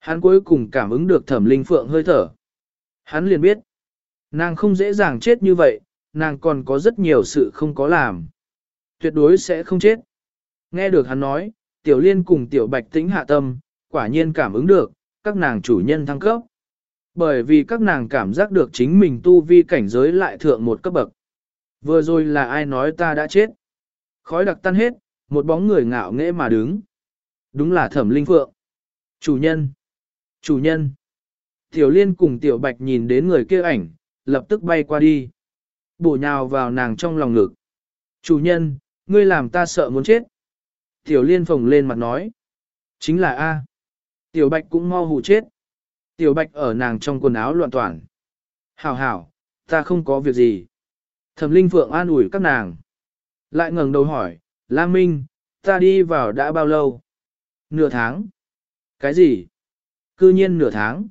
Hắn cuối cùng cảm ứng được thẩm linh phượng hơi thở. Hắn liền biết, nàng không dễ dàng chết như vậy, nàng còn có rất nhiều sự không có làm. Tuyệt đối sẽ không chết. Nghe được hắn nói, tiểu liên cùng tiểu bạch tĩnh hạ tâm, quả nhiên cảm ứng được, các nàng chủ nhân thăng cấp. Bởi vì các nàng cảm giác được chính mình tu vi cảnh giới lại thượng một cấp bậc. Vừa rồi là ai nói ta đã chết. Khói đặc tan hết, một bóng người ngạo nghễ mà đứng. Đúng là thẩm linh phượng. Chủ nhân. Chủ nhân. Tiểu liên cùng tiểu bạch nhìn đến người kia ảnh, lập tức bay qua đi. Bổ nhào vào nàng trong lòng ngực. Chủ nhân, ngươi làm ta sợ muốn chết. Tiểu liên phồng lên mặt nói. Chính là A. Tiểu bạch cũng mau hù chết. Tiểu bạch ở nàng trong quần áo loạn toàn. Hảo hảo, ta không có việc gì. Thẩm linh phượng an ủi các nàng. Lại ngẩng đầu hỏi, Lam Minh, ta đi vào đã bao lâu? Nửa tháng. Cái gì? Cư nhiên nửa tháng.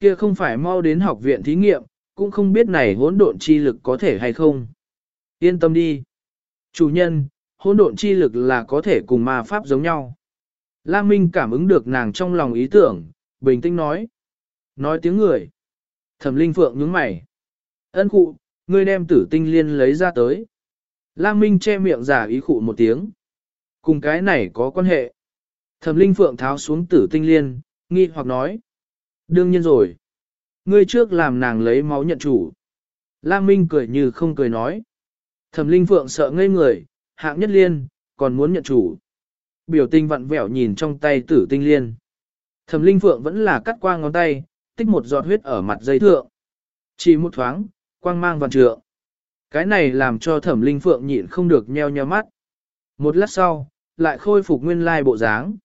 Kia không phải mau đến học viện thí nghiệm, cũng không biết này hỗn độn chi lực có thể hay không. Yên tâm đi. Chủ nhân, hỗn độn chi lực là có thể cùng ma pháp giống nhau. Lam Minh cảm ứng được nàng trong lòng ý tưởng, bình tĩnh nói. Nói tiếng người. Thẩm Linh Phượng nhướng mày. Ân cụ, ngươi đem tử tinh liên lấy ra tới. Lam Minh che miệng giả ý khụ một tiếng. Cùng cái này có quan hệ. Thẩm Linh Phượng tháo xuống tử tinh liên, nghi hoặc nói. Đương nhiên rồi. Ngươi trước làm nàng lấy máu nhận chủ. Lam Minh cười như không cười nói. Thẩm Linh Phượng sợ ngây người, hạng nhất liên, còn muốn nhận chủ. Biểu tình vặn vẹo nhìn trong tay tử tinh liên. Thẩm Linh Phượng vẫn là cắt qua ngón tay, tích một giọt huyết ở mặt dây thượng. Chỉ một thoáng, quang mang vạn trượng. Cái này làm cho thẩm linh phượng nhịn không được nheo nheo mắt. Một lát sau, lại khôi phục nguyên lai bộ dáng.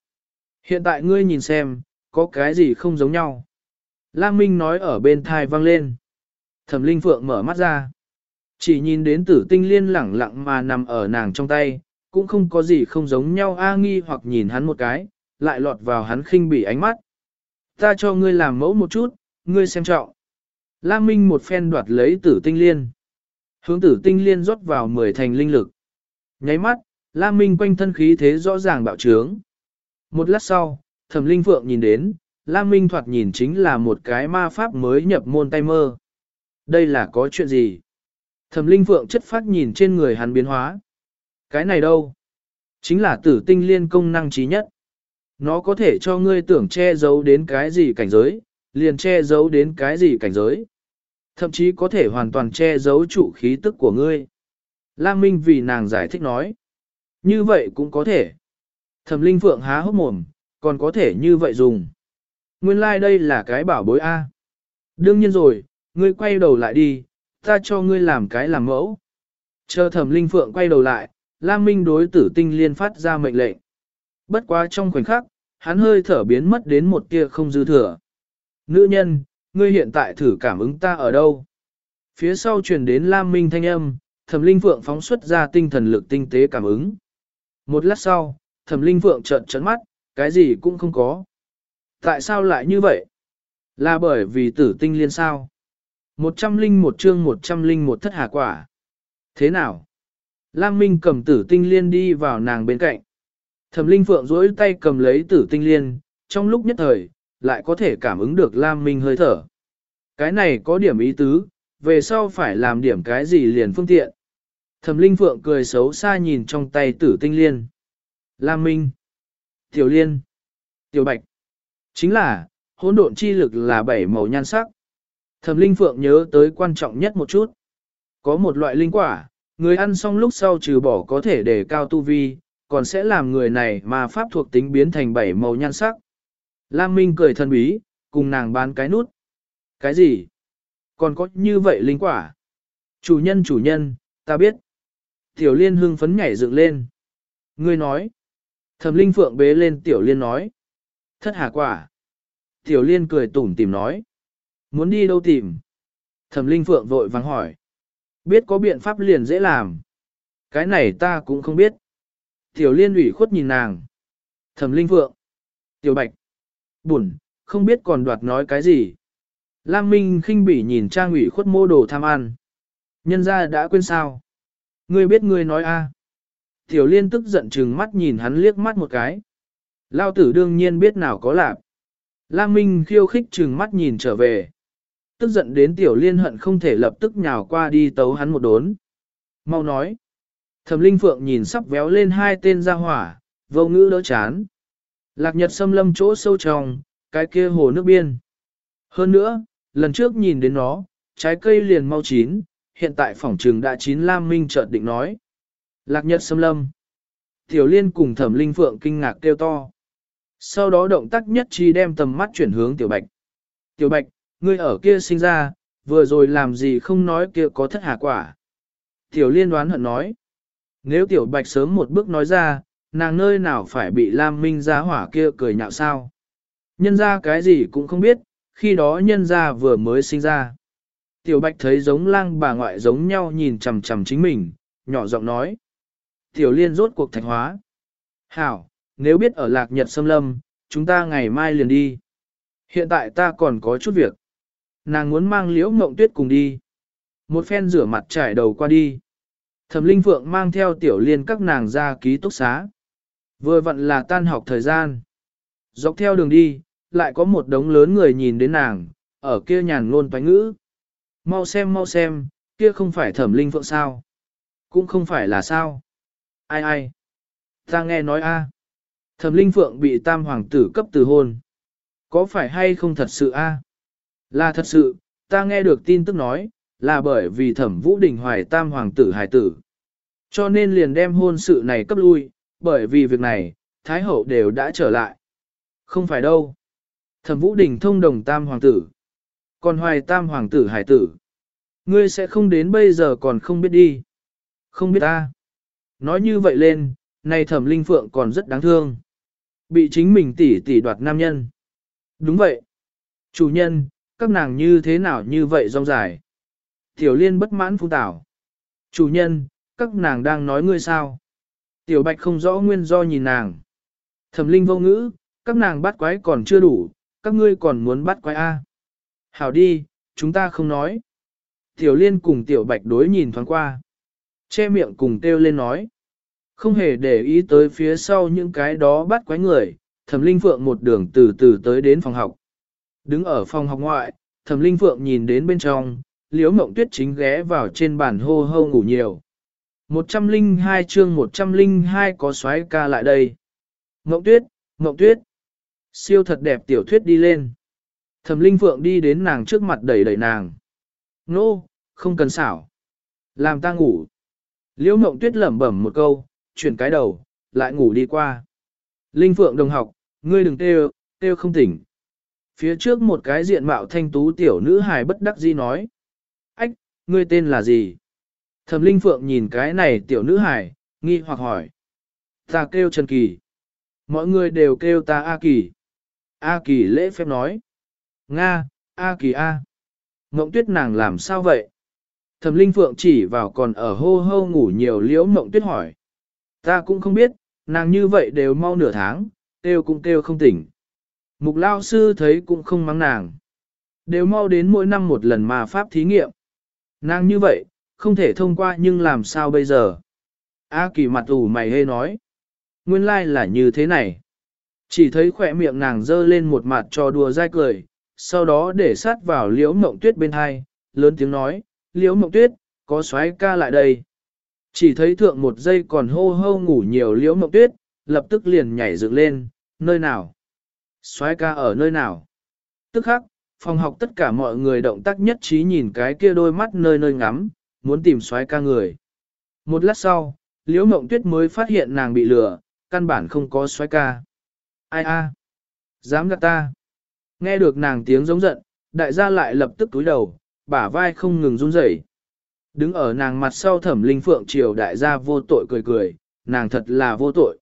Hiện tại ngươi nhìn xem, có cái gì không giống nhau. Lam Minh nói ở bên thai vang lên. Thẩm linh phượng mở mắt ra. Chỉ nhìn đến tử tinh liên lẳng lặng mà nằm ở nàng trong tay, cũng không có gì không giống nhau a nghi hoặc nhìn hắn một cái, lại lọt vào hắn khinh bỉ ánh mắt. Ta cho ngươi làm mẫu một chút, ngươi xem trọng. Lam Minh một phen đoạt lấy tử tinh liên. Hướng tử tinh liên rót vào 10 thành linh lực. Nháy mắt, Lam Minh quanh thân khí thế rõ ràng bạo trướng. Một lát sau, thẩm linh phượng nhìn đến, Lam Minh thoạt nhìn chính là một cái ma pháp mới nhập môn tay mơ. Đây là có chuyện gì? Thẩm linh phượng chất phát nhìn trên người hắn biến hóa. Cái này đâu? Chính là tử tinh liên công năng trí nhất. Nó có thể cho ngươi tưởng che giấu đến cái gì cảnh giới, liền che giấu đến cái gì cảnh giới. Thậm chí có thể hoàn toàn che giấu chủ khí tức của ngươi. Lam Minh vì nàng giải thích nói. Như vậy cũng có thể. Thẩm Linh Phượng há hốc mồm, còn có thể như vậy dùng. Nguyên lai like đây là cái bảo bối A. Đương nhiên rồi, ngươi quay đầu lại đi, ta cho ngươi làm cái làm mẫu. Chờ thẩm Linh Phượng quay đầu lại, Lam Minh đối tử tinh liên phát ra mệnh lệnh. Bất quá trong khoảnh khắc, hắn hơi thở biến mất đến một tia không dư thừa. Nữ nhân, ngươi hiện tại thử cảm ứng ta ở đâu? Phía sau truyền đến Lam Minh thanh âm, Thẩm Linh Phượng phóng xuất ra tinh thần lực tinh tế cảm ứng. Một lát sau, Thẩm Linh Phượng trợn trợn mắt, cái gì cũng không có. Tại sao lại như vậy? Là bởi vì tử tinh liên sao? Một trăm linh một chương một trăm linh một thất hà quả. Thế nào? Lam Minh cầm tử tinh liên đi vào nàng bên cạnh. Thẩm Linh Phượng duỗi tay cầm lấy tử tinh liên, trong lúc nhất thời, lại có thể cảm ứng được Lam Minh hơi thở. Cái này có điểm ý tứ, về sau phải làm điểm cái gì liền phương tiện. Thẩm Linh Phượng cười xấu xa nhìn trong tay tử tinh liên. Lam Minh, Tiểu Liên, Tiểu Bạch. Chính là, hỗn độn chi lực là bảy màu nhan sắc. Thẩm Linh Phượng nhớ tới quan trọng nhất một chút. Có một loại linh quả, người ăn xong lúc sau trừ bỏ có thể để cao tu vi, còn sẽ làm người này mà pháp thuộc tính biến thành bảy màu nhan sắc. Lam Minh cười thân bí, cùng nàng bán cái nút. Cái gì? Còn có như vậy linh quả? Chủ nhân chủ nhân, ta biết. Tiểu liên hưng phấn nhảy dựng lên. Ngươi nói. Thẩm linh phượng bế lên tiểu liên nói. Thất hà quả. Tiểu liên cười tủm tìm nói. Muốn đi đâu tìm? Thẩm linh phượng vội vắng hỏi. Biết có biện pháp liền dễ làm. Cái này ta cũng không biết. Tiểu liên ủy khuất nhìn nàng. Thẩm linh phượng. Tiểu bạch. Bùn, không biết còn đoạt nói cái gì. Lam Minh khinh bỉ nhìn trang ủy khuất mô đồ tham ăn. Nhân ra đã quên sao. Ngươi biết ngươi nói a? Tiểu liên tức giận chừng mắt nhìn hắn liếc mắt một cái. Lao tử đương nhiên biết nào có lạc. Lam Minh khiêu khích trừng mắt nhìn trở về. Tức giận đến tiểu liên hận không thể lập tức nhào qua đi tấu hắn một đốn. Mau nói. Thẩm Linh Phượng nhìn sắp véo lên hai tên ra hỏa, vô ngữ đỡ chán. Lạc Nhật xâm lâm chỗ sâu trong, cái kia hồ nước biên. Hơn nữa, lần trước nhìn đến nó, trái cây liền mau chín, hiện tại phòng trường đã chín Lam Minh chợt định nói. Lạc Nhật xâm lâm. Tiểu Liên cùng Thẩm Linh Phượng kinh ngạc kêu to. Sau đó động tác nhất chi đem tầm mắt chuyển hướng Tiểu Bạch. Tiểu Bạch, ngươi ở kia sinh ra, vừa rồi làm gì không nói kia có thất hà quả. Tiểu Liên đoán hận nói. Nếu Tiểu Bạch sớm một bước nói ra, nàng nơi nào phải bị Lam Minh ra hỏa kia cười nhạo sao. Nhân ra cái gì cũng không biết, khi đó nhân ra vừa mới sinh ra. Tiểu Bạch thấy giống lang bà ngoại giống nhau nhìn chằm chằm chính mình, nhỏ giọng nói. Tiểu Liên rốt cuộc thạch hóa. Hảo, nếu biết ở Lạc Nhật Sâm Lâm, chúng ta ngày mai liền đi. Hiện tại ta còn có chút việc. Nàng muốn mang liễu mộng tuyết cùng đi. Một phen rửa mặt trải đầu qua đi. Thẩm Linh Phượng mang theo Tiểu Liên các nàng ra ký túc xá. Vừa vặn là tan học thời gian. Dọc theo đường đi, lại có một đống lớn người nhìn đến nàng, ở kia nhàn ngôn toán ngữ. Mau xem mau xem, kia không phải thẩm linh phượng sao. Cũng không phải là sao. Ai ai. Ta nghe nói a, Thẩm linh phượng bị tam hoàng tử cấp từ hôn. Có phải hay không thật sự a? Là thật sự, ta nghe được tin tức nói, là bởi vì thẩm vũ đình hoài tam hoàng tử hải tử. Cho nên liền đem hôn sự này cấp lui, bởi vì việc này, Thái Hậu đều đã trở lại. Không phải đâu. Thẩm Vũ Đình thông đồng tam hoàng tử. Còn hoài tam hoàng tử hải tử. Ngươi sẽ không đến bây giờ còn không biết đi. Không biết ta. Nói như vậy lên, này thẩm linh phượng còn rất đáng thương. Bị chính mình tỉ tỉ đoạt nam nhân. Đúng vậy. Chủ nhân, các nàng như thế nào như vậy rong dài. Tiểu liên bất mãn phung tảo. Chủ nhân, các nàng đang nói ngươi sao? Tiểu bạch không rõ nguyên do nhìn nàng. Thẩm linh vô ngữ, các nàng bắt quái còn chưa đủ, các ngươi còn muốn bắt quái A. Hảo đi, chúng ta không nói. Tiểu liên cùng tiểu bạch đối nhìn thoáng qua. Che miệng cùng kêu lên nói. Không hề để ý tới phía sau những cái đó bắt quái người, thẩm linh phượng một đường từ từ tới đến phòng học. Đứng ở phòng học ngoại, thẩm linh phượng nhìn đến bên trong, liễu mộng tuyết chính ghé vào trên bàn hô hô ngủ nhiều. 102 chương 102 có xoáy ca lại đây. Mộng tuyết, mộng tuyết. Siêu thật đẹp tiểu thuyết đi lên. Thẩm linh phượng đi đến nàng trước mặt đẩy đẩy nàng. Nô, không cần xảo. Làm ta ngủ. Liễu mộng tuyết lẩm bẩm một câu, chuyển cái đầu, lại ngủ đi qua. Linh phượng đồng học, ngươi đừng kêu, kêu không tỉnh. Phía trước một cái diện mạo thanh tú tiểu nữ hài bất đắc dĩ nói. Ách, ngươi tên là gì? Thẩm Linh Phượng nhìn cái này tiểu nữ hài, nghi hoặc hỏi. Ta kêu Trần Kỳ. Mọi người đều kêu ta A Kỳ. A Kỳ lễ phép nói. Nga, A Kỳ A. Ngộng tuyết nàng làm sao vậy? Thẩm Linh Phượng chỉ vào còn ở hô hô ngủ nhiều liễu mộng tuyết hỏi. Ta cũng không biết, nàng như vậy đều mau nửa tháng, kêu cũng kêu không tỉnh. Mục lao sư thấy cũng không mắng nàng. Đều mau đến mỗi năm một lần mà pháp thí nghiệm. Nàng như vậy, không thể thông qua nhưng làm sao bây giờ? A kỳ mặt ủ mày hê nói. Nguyên lai like là như thế này. Chỉ thấy khỏe miệng nàng dơ lên một mặt trò đùa dai cười, sau đó để sát vào liễu mộng tuyết bên hai, lớn tiếng nói, liễu mộng tuyết, có xoáy ca lại đây. Chỉ thấy thượng một giây còn hô hô ngủ nhiều liễu mộng tuyết, lập tức liền nhảy dựng lên, nơi nào? Xoáy ca ở nơi nào? Tức khắc, phòng học tất cả mọi người động tác nhất trí nhìn cái kia đôi mắt nơi nơi ngắm, muốn tìm xoáy ca người. Một lát sau, liễu mộng tuyết mới phát hiện nàng bị lừa, căn bản không có xoáy ca. Ai a? Dám gạt ta? Nghe được nàng tiếng giống giận, đại gia lại lập tức túi đầu, bả vai không ngừng run rẩy. Đứng ở nàng mặt sau thẩm linh phượng triều đại gia vô tội cười cười, nàng thật là vô tội.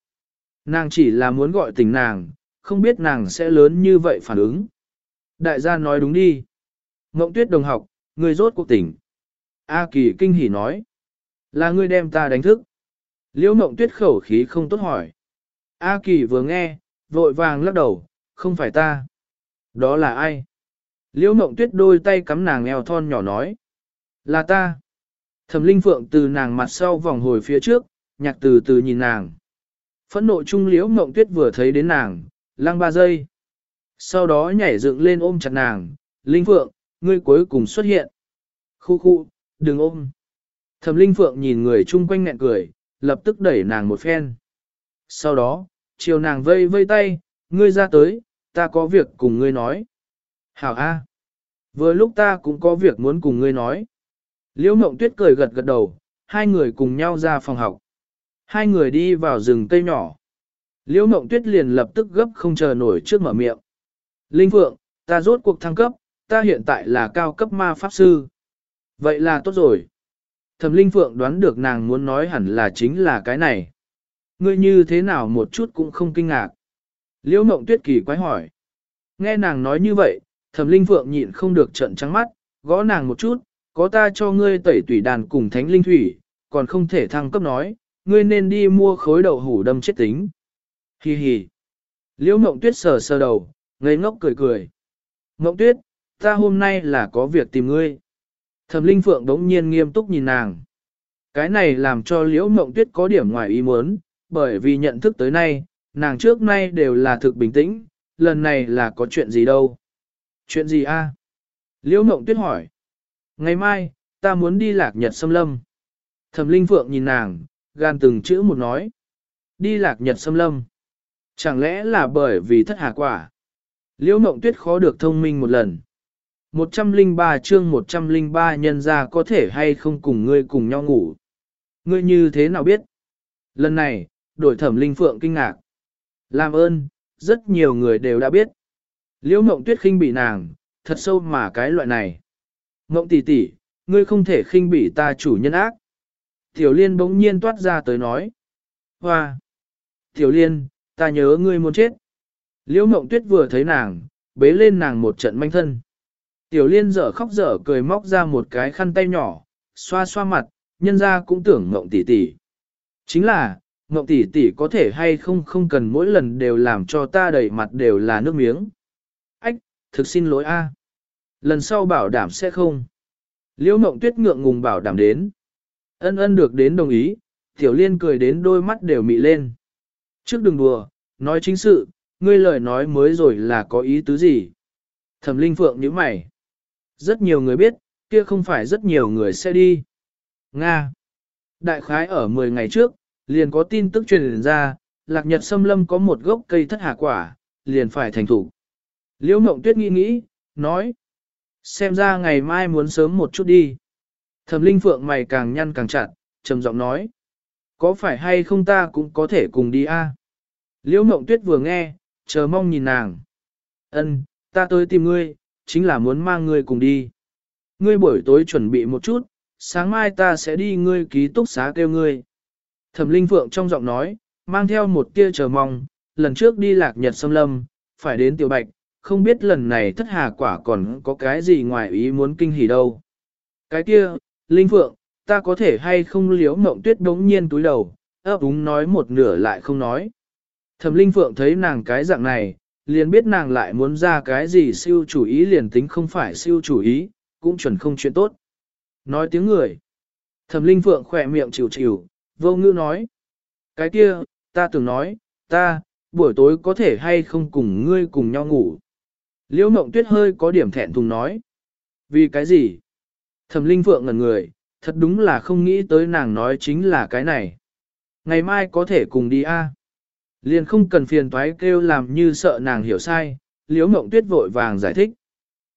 Nàng chỉ là muốn gọi tình nàng, không biết nàng sẽ lớn như vậy phản ứng. Đại gia nói đúng đi. Ngộng tuyết đồng học, người rốt cuộc tỉnh. A kỳ kinh hỉ nói. Là ngươi đem ta đánh thức. Liễu mộng tuyết khẩu khí không tốt hỏi. A kỳ vừa nghe, vội vàng lắc đầu, không phải ta. Đó là ai? Liễu mộng tuyết đôi tay cắm nàng eo thon nhỏ nói. Là ta. Thẩm linh phượng từ nàng mặt sau vòng hồi phía trước, nhạc từ từ nhìn nàng. Phẫn nộ trung liễu mộng tuyết vừa thấy đến nàng, lăng ba giây. Sau đó nhảy dựng lên ôm chặt nàng, linh phượng, ngươi cuối cùng xuất hiện. Khu khu, đừng ôm. Thẩm linh phượng nhìn người chung quanh nghẹn cười, lập tức đẩy nàng một phen. Sau đó, chiều nàng vây vây tay, ngươi ra tới, ta có việc cùng ngươi nói. Hảo A. Vừa lúc ta cũng có việc muốn cùng ngươi nói. Liễu mộng tuyết cười gật gật đầu, hai người cùng nhau ra phòng học. Hai người đi vào rừng cây nhỏ. Liễu mộng tuyết liền lập tức gấp không chờ nổi trước mở miệng. Linh Phượng, ta rốt cuộc thăng cấp, ta hiện tại là cao cấp ma pháp sư. Vậy là tốt rồi. Thẩm Linh Phượng đoán được nàng muốn nói hẳn là chính là cái này. Ngươi như thế nào một chút cũng không kinh ngạc. Liễu mộng tuyết kỳ quái hỏi. Nghe nàng nói như vậy, thẩm linh phượng nhịn không được trận trắng mắt, gõ nàng một chút, có ta cho ngươi tẩy tủy đàn cùng thánh linh thủy, còn không thể thăng cấp nói, ngươi nên đi mua khối đậu hủ đâm chết tính. Hi hi. Liễu mộng tuyết sờ sờ đầu, ngây ngốc cười cười. Mộng tuyết, ta hôm nay là có việc tìm ngươi. Thẩm linh phượng đống nhiên nghiêm túc nhìn nàng. Cái này làm cho liễu mộng tuyết có điểm ngoài ý muốn, bởi vì nhận thức tới nay, nàng trước nay đều là thực bình tĩnh, lần này là có chuyện gì đâu. Chuyện gì a? Liễu mộng tuyết hỏi. Ngày mai, ta muốn đi lạc nhật xâm lâm. Thẩm linh phượng nhìn nàng, gan từng chữ một nói. Đi lạc nhật xâm lâm. Chẳng lẽ là bởi vì thất hà quả? Liễu mộng tuyết khó được thông minh một lần. 103 chương 103 nhân ra có thể hay không cùng ngươi cùng nhau ngủ. Ngươi như thế nào biết? Lần này, đổi thẩm linh phượng kinh ngạc. Làm ơn, rất nhiều người đều đã biết. Liễu mộng tuyết khinh bị nàng, thật sâu mà cái loại này. Mộng tỷ tỷ, ngươi không thể khinh bỉ ta chủ nhân ác. Tiểu liên bỗng nhiên toát ra tới nói. Hoa! Tiểu liên, ta nhớ ngươi muốn chết. Liễu mộng tuyết vừa thấy nàng, bế lên nàng một trận manh thân. Tiểu liên dở khóc dở cười móc ra một cái khăn tay nhỏ, xoa xoa mặt, nhân ra cũng tưởng mộng tỷ tỷ. Chính là, Ngộng tỷ tỷ có thể hay không không cần mỗi lần đều làm cho ta đầy mặt đều là nước miếng. Ách, thực xin lỗi a. Lần sau bảo đảm sẽ không. Liễu mộng tuyết ngượng ngùng bảo đảm đến. Ân ân được đến đồng ý, tiểu liên cười đến đôi mắt đều mị lên. Trước đừng đùa, nói chính sự, ngươi lời nói mới rồi là có ý tứ gì. Thẩm linh phượng nhíu mày. Rất nhiều người biết, kia không phải rất nhiều người sẽ đi. Nga. Đại khái ở 10 ngày trước, liền có tin tức truyền ra, lạc nhật xâm lâm có một gốc cây thất hạ quả, liền phải thành thủ. Liễu mộng tuyết nghĩ nghĩ, nói. Xem ra ngày mai muốn sớm một chút đi. Thẩm linh phượng mày càng nhăn càng chặt, trầm giọng nói. Có phải hay không ta cũng có thể cùng đi a? Liễu mộng tuyết vừa nghe, chờ mong nhìn nàng. Ân, ta tới tìm ngươi, chính là muốn mang ngươi cùng đi. Ngươi buổi tối chuẩn bị một chút, sáng mai ta sẽ đi ngươi ký túc xá kêu ngươi. Thẩm Linh Phượng trong giọng nói, mang theo một tia chờ mong, lần trước đi lạc nhật xâm lâm, phải đến tiểu bạch, không biết lần này thất hà quả còn có cái gì ngoài ý muốn kinh hỉ đâu. Cái kia, Linh Phượng, ta có thể hay không liếu mộng tuyết đống nhiên túi đầu, ấp úng nói một nửa lại không nói. Thẩm Linh Phượng thấy nàng cái dạng này, liền biết nàng lại muốn ra cái gì siêu chủ ý liền tính không phải siêu chủ ý, cũng chuẩn không chuyện tốt. Nói tiếng người. Thẩm Linh Phượng khỏe miệng chịu chịu, vô ngữ nói. Cái kia, ta tưởng nói, ta, buổi tối có thể hay không cùng ngươi cùng nhau ngủ. Liễu mộng tuyết hơi có điểm thẹn thùng nói. Vì cái gì? Thẩm Linh Phượng ngẩn người, thật đúng là không nghĩ tới nàng nói chính là cái này. Ngày mai có thể cùng đi a. Liền không cần phiền toái kêu làm như sợ nàng hiểu sai, liễu mộng tuyết vội vàng giải thích.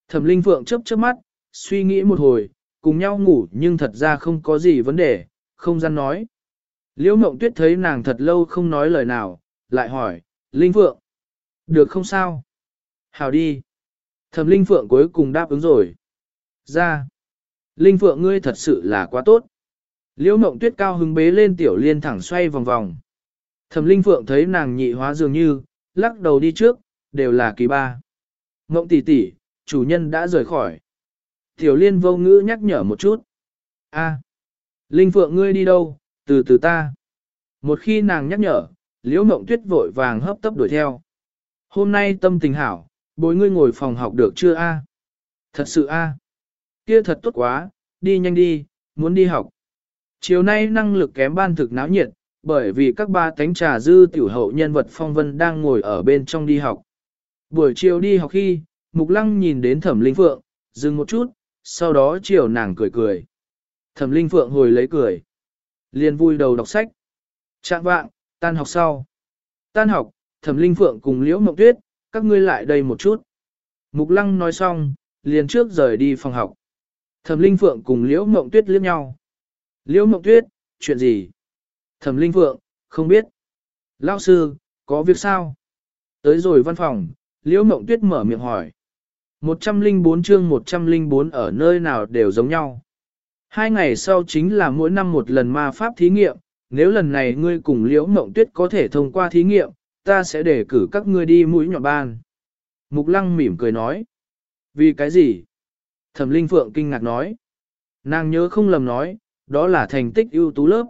Thẩm Linh Phượng chớp chớp mắt, suy nghĩ một hồi, cùng nhau ngủ nhưng thật ra không có gì vấn đề, không gian nói. Liễu mộng tuyết thấy nàng thật lâu không nói lời nào, lại hỏi, Linh Phượng, được không sao? Hào đi. Thẩm Linh Phượng cuối cùng đáp ứng rồi. Ra. Linh Phượng ngươi thật sự là quá tốt. Liễu mộng tuyết cao hứng bế lên tiểu liên thẳng xoay vòng vòng. Thẩm Linh Phượng thấy nàng nhị hóa dường như, lắc đầu đi trước, đều là kỳ ba. Mộng tỷ tỷ, chủ nhân đã rời khỏi. Tiểu liên vô ngữ nhắc nhở một chút. A, Linh Phượng ngươi đi đâu, từ từ ta. Một khi nàng nhắc nhở, liễu mộng tuyết vội vàng hấp tấp đuổi theo. Hôm nay tâm tình hảo, bối ngươi ngồi phòng học được chưa a? Thật sự a? Kia thật tốt quá, đi nhanh đi, muốn đi học. Chiều nay năng lực kém ban thực náo nhiệt, bởi vì các ba tánh trà dư tiểu hậu nhân vật phong vân đang ngồi ở bên trong đi học. Buổi chiều đi học khi, Mục Lăng nhìn đến Thẩm Linh Phượng, dừng một chút, sau đó chiều nàng cười cười. Thẩm Linh Phượng hồi lấy cười. liền vui đầu đọc sách. Trạng vạng, tan học sau. Tan học, Thẩm Linh Phượng cùng Liễu Mộng Tuyết, các ngươi lại đây một chút. Mục Lăng nói xong, liền trước rời đi phòng học. Thẩm Linh Phượng cùng Liễu Mộng Tuyết liếc nhau. Liễu Mộng Tuyết, chuyện gì? Thẩm Linh Phượng, không biết. Lão sư, có việc sao? Tới rồi văn phòng, Liễu Mộng Tuyết mở miệng hỏi. 104 chương 104 ở nơi nào đều giống nhau. Hai ngày sau chính là mỗi năm một lần ma pháp thí nghiệm, nếu lần này ngươi cùng Liễu Mộng Tuyết có thể thông qua thí nghiệm, ta sẽ để cử các ngươi đi mũi nhọn ban. Mục Lăng mỉm cười nói. Vì cái gì? Thẩm Linh Phượng kinh ngạc nói. Nàng nhớ không lầm nói, đó là thành tích ưu tú lớp.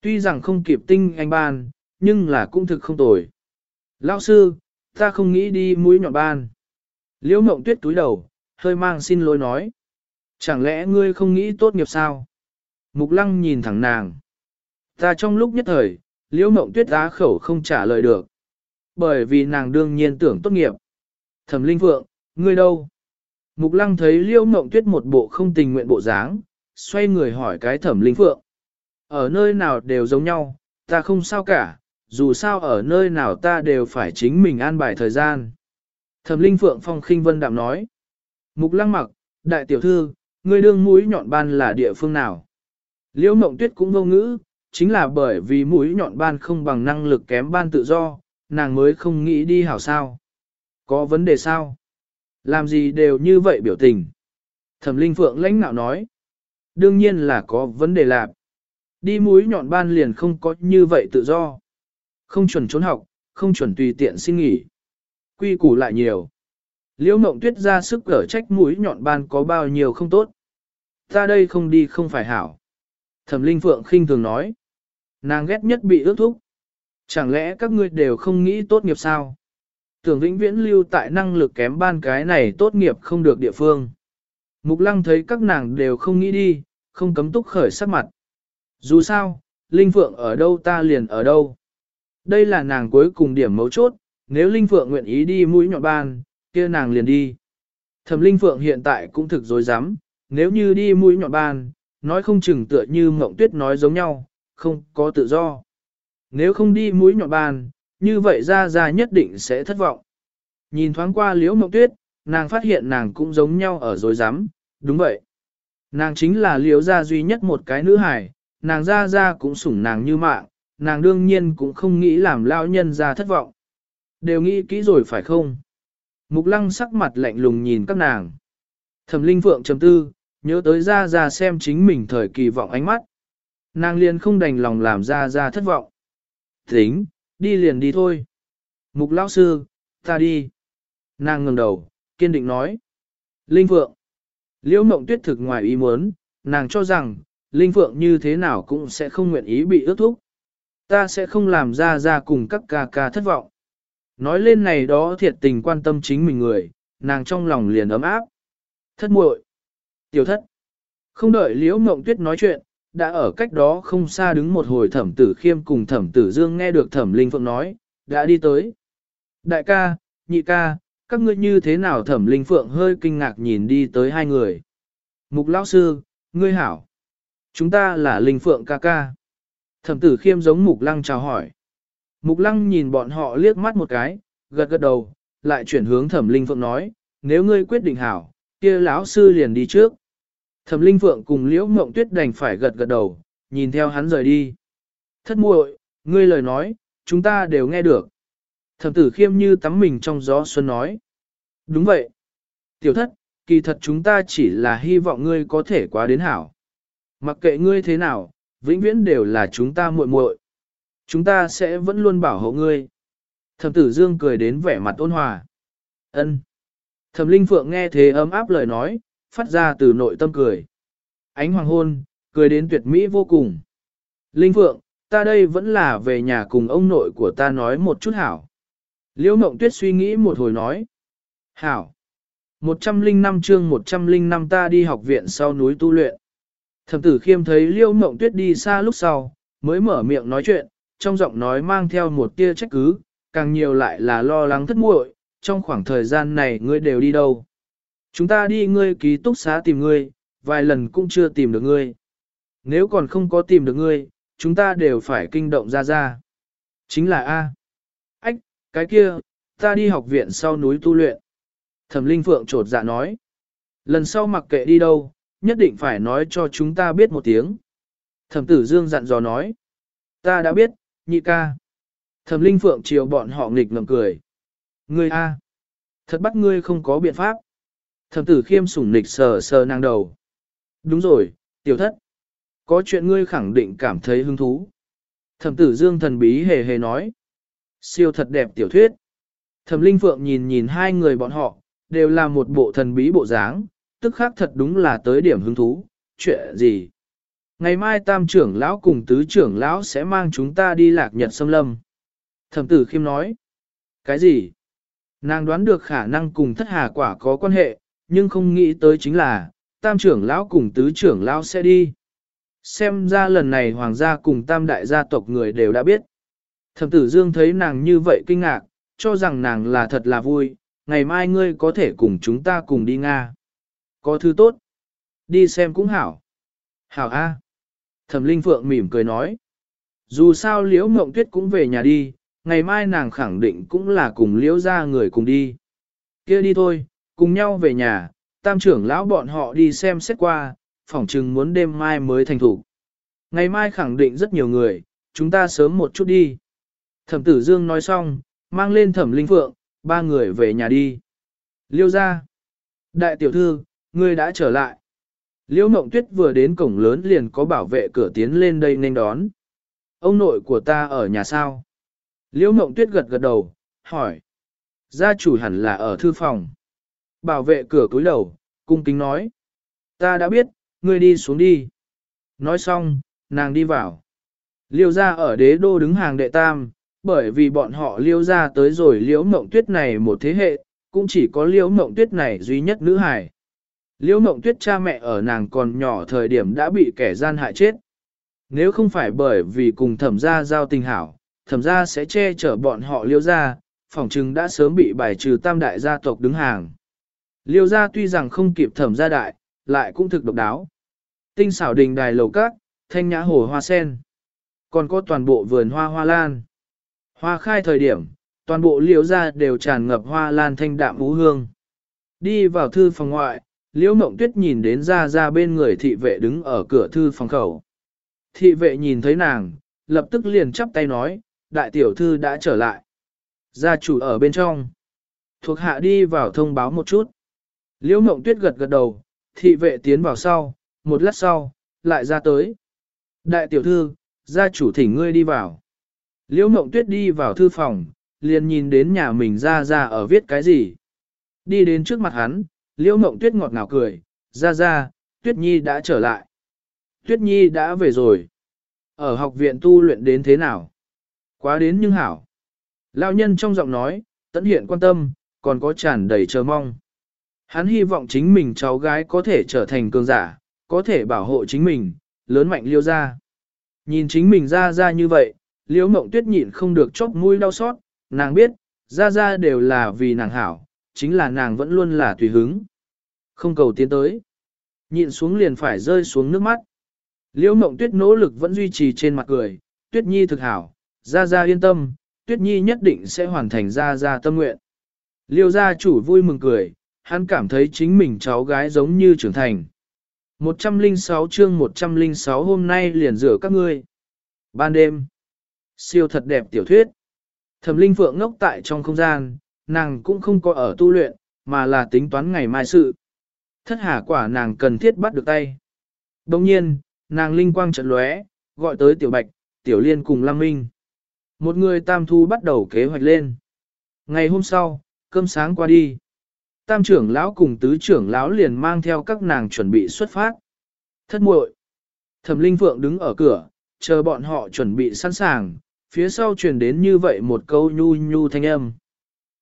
Tuy rằng không kịp tinh anh ban, nhưng là cũng thực không tồi. Lão sư, ta không nghĩ đi mũi nhọn ban. Liễu mộng tuyết túi đầu, hơi mang xin lỗi nói. Chẳng lẽ ngươi không nghĩ tốt nghiệp sao? Mục lăng nhìn thẳng nàng. Ta trong lúc nhất thời, liễu mộng tuyết á khẩu không trả lời được. Bởi vì nàng đương nhiên tưởng tốt nghiệp. Thẩm linh phượng, ngươi đâu? Mục lăng thấy Liêu mộng tuyết một bộ không tình nguyện bộ dáng, xoay người hỏi cái thẩm linh phượng. Ở nơi nào đều giống nhau, ta không sao cả, dù sao ở nơi nào ta đều phải chính mình an bài thời gian. Thẩm linh phượng phong khinh vân đạm nói. Mục lăng mặc, đại tiểu thư, ngươi đương mũi nhọn ban là địa phương nào? Liêu mộng tuyết cũng vô ngữ, chính là bởi vì mũi nhọn ban không bằng năng lực kém ban tự do, nàng mới không nghĩ đi hảo sao. Có vấn đề sao? Làm gì đều như vậy biểu tình? Thẩm linh phượng lãnh nạo nói. Đương nhiên là có vấn đề lạc. Đi mũi nhọn ban liền không có như vậy tự do. Không chuẩn trốn học, không chuẩn tùy tiện xin nghỉ. Quy củ lại nhiều. Liễu mộng tuyết ra sức cở trách mũi nhọn ban có bao nhiêu không tốt. Ta đây không đi không phải hảo. Thẩm Linh Phượng khinh thường nói. Nàng ghét nhất bị ước thúc. Chẳng lẽ các ngươi đều không nghĩ tốt nghiệp sao? Tưởng vĩnh viễn lưu tại năng lực kém ban cái này tốt nghiệp không được địa phương. Mục lăng thấy các nàng đều không nghĩ đi, không cấm túc khởi sắc mặt. Dù sao, Linh Phượng ở đâu ta liền ở đâu. Đây là nàng cuối cùng điểm mấu chốt, nếu Linh Phượng nguyện ý đi mũi nhọn ban, kia nàng liền đi. Thẩm Linh Phượng hiện tại cũng thực dối rắm nếu như đi mũi nhọn ban, nói không chừng tựa như Mộng Tuyết nói giống nhau, không có tự do. Nếu không đi mũi nhọn bàn như vậy ra ra nhất định sẽ thất vọng. Nhìn thoáng qua liễu Mộng Tuyết, nàng phát hiện nàng cũng giống nhau ở dối rắm đúng vậy. Nàng chính là liễu gia duy nhất một cái nữ hài, nàng ra ra cũng sủng nàng như mạng, nàng đương nhiên cũng không nghĩ làm lao nhân ra thất vọng. Đều nghĩ kỹ rồi phải không? Mục lăng sắc mặt lạnh lùng nhìn các nàng. Thẩm linh phượng chấm tư, nhớ tới ra ra xem chính mình thời kỳ vọng ánh mắt. Nàng liền không đành lòng làm ra ra thất vọng. Tính, đi liền đi thôi. Mục lão sư, ta đi. Nàng ngừng đầu, kiên định nói. Linh Phượng. Liễu mộng tuyết thực ngoài ý muốn, nàng cho rằng, Linh Phượng như thế nào cũng sẽ không nguyện ý bị ước thúc. Ta sẽ không làm ra ra cùng các ca ca thất vọng. Nói lên này đó thiệt tình quan tâm chính mình người, nàng trong lòng liền ấm áp. Thất muội, Tiểu thất. Không đợi Liễu Mộng Tuyết nói chuyện, đã ở cách đó không xa đứng một hồi thẩm tử khiêm cùng thẩm tử dương nghe được thẩm linh phượng nói, đã đi tới. Đại ca, nhị ca, các ngươi như thế nào thẩm linh phượng hơi kinh ngạc nhìn đi tới hai người. Mục lão sư, ngươi hảo. Chúng ta là linh phượng ca ca. Thẩm tử khiêm giống mục lăng chào hỏi. Mục lăng nhìn bọn họ liếc mắt một cái, gật gật đầu, lại chuyển hướng thẩm linh phượng nói, nếu ngươi quyết định hảo, kia lão sư liền đi trước. Thẩm linh phượng cùng liễu mộng tuyết đành phải gật gật đầu, nhìn theo hắn rời đi. Thất muội, ngươi lời nói, chúng ta đều nghe được. Thẩm tử khiêm như tắm mình trong gió xuân nói. Đúng vậy. Tiểu thất, kỳ thật chúng ta chỉ là hy vọng ngươi có thể quá đến hảo. Mặc kệ ngươi thế nào, vĩnh viễn đều là chúng ta muội muội. Chúng ta sẽ vẫn luôn bảo hộ ngươi. Thẩm tử dương cười đến vẻ mặt ôn hòa. ân Thẩm linh phượng nghe thế ấm áp lời nói, phát ra từ nội tâm cười. Ánh hoàng hôn, cười đến tuyệt mỹ vô cùng. Linh phượng, ta đây vẫn là về nhà cùng ông nội của ta nói một chút hảo. Liễu mộng tuyết suy nghĩ một hồi nói. Hảo. 105 chương 105 ta đi học viện sau núi tu luyện. Thẩm tử khiêm thấy liễu mộng tuyết đi xa lúc sau, mới mở miệng nói chuyện, trong giọng nói mang theo một tia trách cứ, càng nhiều lại là lo lắng thất muội, trong khoảng thời gian này ngươi đều đi đâu. Chúng ta đi ngươi ký túc xá tìm ngươi, vài lần cũng chưa tìm được ngươi. Nếu còn không có tìm được ngươi, chúng ta đều phải kinh động ra ra. Chính là A. Ách, cái kia, ta đi học viện sau núi tu luyện. Thẩm Linh Phượng trột dạ nói. Lần sau mặc kệ đi đâu, nhất định phải nói cho chúng ta biết một tiếng. Thẩm Tử Dương dặn dò nói. Ta đã biết, nhị ca. Thẩm Linh Phượng chiều bọn họ nghịch ngầm cười. Ngươi A. Thật bắt ngươi không có biện pháp. Thẩm tử khiêm sủng nịch sờ sờ nàng đầu. Đúng rồi, tiểu thất. Có chuyện ngươi khẳng định cảm thấy hứng thú. Thẩm tử dương thần bí hề hề nói. Siêu thật đẹp tiểu thuyết. Thẩm linh phượng nhìn nhìn hai người bọn họ, đều là một bộ thần bí bộ dáng, tức khác thật đúng là tới điểm hứng thú. Chuyện gì? Ngày mai tam trưởng lão cùng tứ trưởng lão sẽ mang chúng ta đi lạc nhật xâm lâm. Thẩm tử khiêm nói. Cái gì? Nàng đoán được khả năng cùng thất hà quả có quan hệ, nhưng không nghĩ tới chính là, tam trưởng lão cùng tứ trưởng lão sẽ đi. Xem ra lần này hoàng gia cùng tam đại gia tộc người đều đã biết. Thẩm tử dương thấy nàng như vậy kinh ngạc, cho rằng nàng là thật là vui, ngày mai ngươi có thể cùng chúng ta cùng đi Nga. Có thứ tốt. Đi xem cũng hảo. Hảo A. Thẩm Linh Phượng mỉm cười nói. Dù sao Liễu Mộng Tuyết cũng về nhà đi, ngày mai nàng khẳng định cũng là cùng Liễu ra người cùng đi. kia đi thôi, cùng nhau về nhà, tam trưởng lão bọn họ đi xem xét qua, phỏng chừng muốn đêm mai mới thành thủ. Ngày mai khẳng định rất nhiều người, chúng ta sớm một chút đi. Thẩm tử dương nói xong, mang lên thẩm linh phượng, ba người về nhà đi. Liêu ra. Đại tiểu thư, ngươi đã trở lại. Liêu mộng tuyết vừa đến cổng lớn liền có bảo vệ cửa tiến lên đây nên đón. Ông nội của ta ở nhà sao? Liêu mộng tuyết gật gật đầu, hỏi. Gia chủ hẳn là ở thư phòng. Bảo vệ cửa cúi đầu, cung kính nói. Ta đã biết, ngươi đi xuống đi. Nói xong, nàng đi vào. Liêu ra ở đế đô đứng hàng đệ tam, bởi vì bọn họ liêu ra tới rồi liễu mộng tuyết này một thế hệ, cũng chỉ có liễu mộng tuyết này duy nhất nữ hải. Liễu mộng tuyết cha mẹ ở nàng còn nhỏ thời điểm đã bị kẻ gian hại chết. Nếu không phải bởi vì cùng thẩm gia giao tình hảo, thẩm gia sẽ che chở bọn họ liêu gia, phỏng chừng đã sớm bị bài trừ tam đại gia tộc đứng hàng. Liêu gia tuy rằng không kịp thẩm gia đại, lại cũng thực độc đáo. Tinh xảo đình đài lầu các, thanh nhã hồ hoa sen. Còn có toàn bộ vườn hoa hoa lan. Hoa khai thời điểm, toàn bộ liễu gia đều tràn ngập hoa lan thanh đạm ú hương. Đi vào thư phòng ngoại, liễu mộng tuyết nhìn đến ra ra bên người thị vệ đứng ở cửa thư phòng khẩu. Thị vệ nhìn thấy nàng, lập tức liền chắp tay nói, đại tiểu thư đã trở lại. Gia chủ ở bên trong. Thuộc hạ đi vào thông báo một chút. Liễu mộng tuyết gật gật đầu, thị vệ tiến vào sau, một lát sau, lại ra tới. Đại tiểu thư, gia chủ thỉnh ngươi đi vào. Liễu mộng tuyết đi vào thư phòng, liền nhìn đến nhà mình ra ra ở viết cái gì. Đi đến trước mặt hắn, liễu mộng tuyết ngọt ngào cười, ra ra, tuyết nhi đã trở lại. Tuyết nhi đã về rồi. Ở học viện tu luyện đến thế nào? Quá đến nhưng hảo. Lão nhân trong giọng nói, tận hiện quan tâm, còn có tràn đầy chờ mong. Hắn hy vọng chính mình cháu gái có thể trở thành cường giả, có thể bảo hộ chính mình, lớn mạnh liêu ra. Nhìn chính mình ra ra như vậy, liễu mộng tuyết nhịn không được chốc mũi đau xót, nàng biết, ra ra đều là vì nàng hảo, chính là nàng vẫn luôn là tùy hứng. Không cầu tiến tới. Nhịn xuống liền phải rơi xuống nước mắt. Liễu mộng tuyết nỗ lực vẫn duy trì trên mặt cười, tuyết nhi thực hảo, ra ra yên tâm, tuyết nhi nhất định sẽ hoàn thành ra ra tâm nguyện. Liêu gia chủ vui mừng cười, hắn cảm thấy chính mình cháu gái giống như trưởng thành. 106 chương 106 hôm nay liền rửa các ngươi. Ban đêm. Siêu thật đẹp tiểu thuyết. Thẩm linh phượng ngốc tại trong không gian, nàng cũng không có ở tu luyện, mà là tính toán ngày mai sự. Thất hà quả nàng cần thiết bắt được tay. Đồng nhiên, nàng linh quang trận lóe, gọi tới tiểu bạch, tiểu liên cùng lăng minh. Một người tam thu bắt đầu kế hoạch lên. Ngày hôm sau, cơm sáng qua đi. Tam trưởng lão cùng tứ trưởng lão liền mang theo các nàng chuẩn bị xuất phát. Thất muội. Thẩm Linh Phượng đứng ở cửa, chờ bọn họ chuẩn bị sẵn sàng, phía sau truyền đến như vậy một câu nhu nhu thanh âm.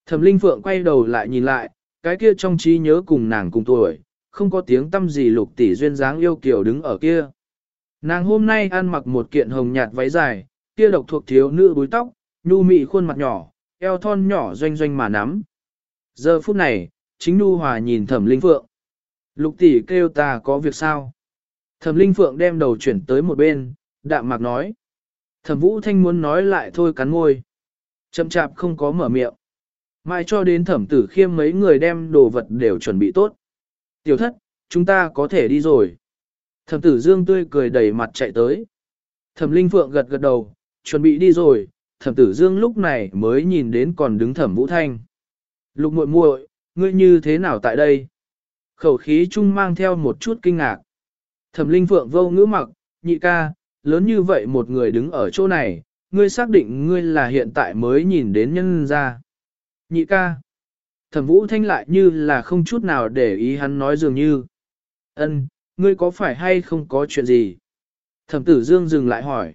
Thẩm Linh Phượng quay đầu lại nhìn lại, cái kia trong trí nhớ cùng nàng cùng tuổi, không có tiếng tâm gì lục tỷ duyên dáng yêu kiều đứng ở kia. Nàng hôm nay ăn mặc một kiện hồng nhạt váy dài, kia độc thuộc thiếu nữ búi tóc, nhu mị khuôn mặt nhỏ, eo thon nhỏ doanh doanh mà nắm. Giờ phút này, chính nu hòa nhìn thẩm linh phượng. Lục tỷ kêu ta có việc sao? Thẩm linh phượng đem đầu chuyển tới một bên, đạm mạc nói. Thẩm vũ thanh muốn nói lại thôi cắn môi. Chậm chạp không có mở miệng. Mai cho đến thẩm tử khiêm mấy người đem đồ vật đều chuẩn bị tốt. Tiểu thất, chúng ta có thể đi rồi. Thẩm tử dương tươi cười đầy mặt chạy tới. Thẩm linh phượng gật gật đầu, chuẩn bị đi rồi, thẩm tử dương lúc này mới nhìn đến còn đứng thẩm vũ thanh. Lục muội muội, ngươi như thế nào tại đây? Khẩu khí chung mang theo một chút kinh ngạc. Thẩm linh phượng vô ngữ mặc, nhị ca, lớn như vậy một người đứng ở chỗ này, ngươi xác định ngươi là hiện tại mới nhìn đến nhân ra. Nhị ca. Thẩm vũ thanh lại như là không chút nào để ý hắn nói dường như. ân, ngươi có phải hay không có chuyện gì? Thẩm tử dương dừng lại hỏi.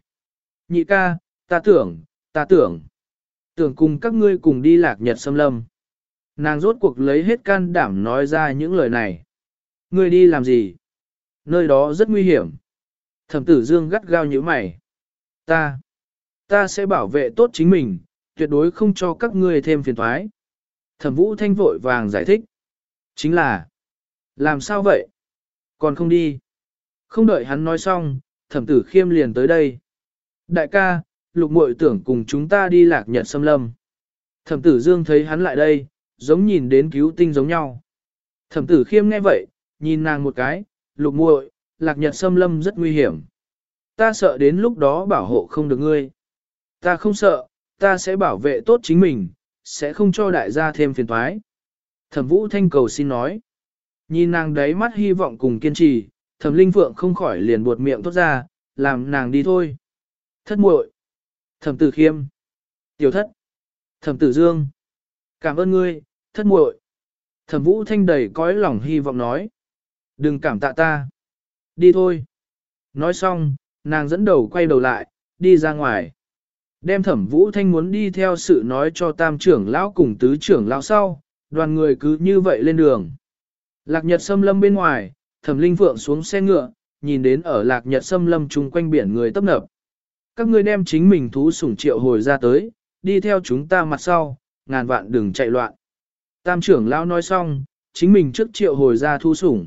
Nhị ca, ta tưởng, ta tưởng. Tưởng cùng các ngươi cùng đi lạc nhật xâm lâm. Nàng rốt cuộc lấy hết can đảm nói ra những lời này. Ngươi đi làm gì? Nơi đó rất nguy hiểm. Thẩm tử dương gắt gao như mày. Ta, ta sẽ bảo vệ tốt chính mình, tuyệt đối không cho các ngươi thêm phiền thoái. Thẩm vũ thanh vội vàng giải thích. Chính là, làm sao vậy? Còn không đi. Không đợi hắn nói xong, thẩm tử khiêm liền tới đây. Đại ca, lục muội tưởng cùng chúng ta đi lạc nhật xâm lâm. Thẩm tử dương thấy hắn lại đây, giống nhìn đến cứu tinh giống nhau. Thẩm tử khiêm nghe vậy, nhìn nàng một cái, lục muội, lạc nhật xâm lâm rất nguy hiểm. Ta sợ đến lúc đó bảo hộ không được ngươi. Ta không sợ, ta sẽ bảo vệ tốt chính mình, sẽ không cho đại gia thêm phiền toái. Thẩm vũ thanh cầu xin nói. Nhìn nàng đấy mắt hy vọng cùng kiên trì, thẩm linh phượng không khỏi liền buột miệng tốt ra, làm nàng đi thôi. Thất muội, thẩm tử khiêm, tiểu thất, thẩm tử dương. Cảm ơn ngươi, thất muội. Thẩm vũ thanh đầy cõi lòng hy vọng nói. Đừng cảm tạ ta. Đi thôi. Nói xong, nàng dẫn đầu quay đầu lại, đi ra ngoài. Đem thẩm vũ thanh muốn đi theo sự nói cho tam trưởng lão cùng tứ trưởng lão sau, đoàn người cứ như vậy lên đường. Lạc nhật sâm lâm bên ngoài, thẩm linh phượng xuống xe ngựa, nhìn đến ở lạc nhật sâm lâm chung quanh biển người tấp nập. Các ngươi đem chính mình thú sủng triệu hồi ra tới, đi theo chúng ta mặt sau, ngàn vạn đừng chạy loạn. Tam trưởng lão nói xong, chính mình trước triệu hồi ra thú sủng.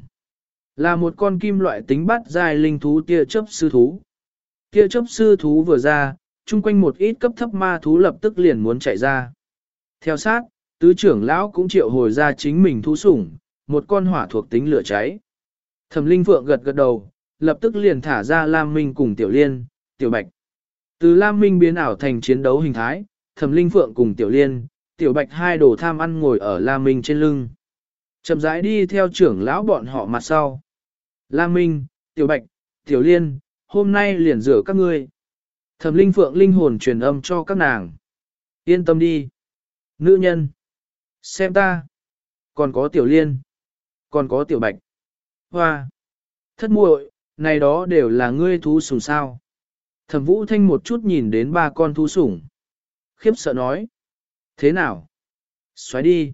Là một con kim loại tính bắt dài linh thú tia chấp sư thú. Tia chấp sư thú vừa ra, chung quanh một ít cấp thấp ma thú lập tức liền muốn chạy ra. Theo sát, tứ trưởng lão cũng triệu hồi ra chính mình thú sủng, một con hỏa thuộc tính lửa cháy. Thẩm Linh Phượng gật gật đầu, lập tức liền thả ra Lam Minh cùng Tiểu Liên, Tiểu Bạch. Từ Lam Minh biến ảo thành chiến đấu hình thái, Thẩm Linh Phượng cùng Tiểu Liên, Tiểu Bạch hai đồ tham ăn ngồi ở La Minh trên lưng. Chậm rãi đi theo trưởng lão bọn họ mặt sau. La Minh, Tiểu Bạch, Tiểu Liên, hôm nay liền rửa các ngươi. Thẩm Linh Phượng linh hồn truyền âm cho các nàng. Yên tâm đi. Nữ nhân. Xem ta. Còn có Tiểu Liên. Còn có Tiểu Bạch. Hoa. Thất muội, này đó đều là ngươi thú sủng sao. Thẩm Vũ Thanh một chút nhìn đến ba con thú sủng. Khiếp sợ nói. Thế nào? Xoáy đi.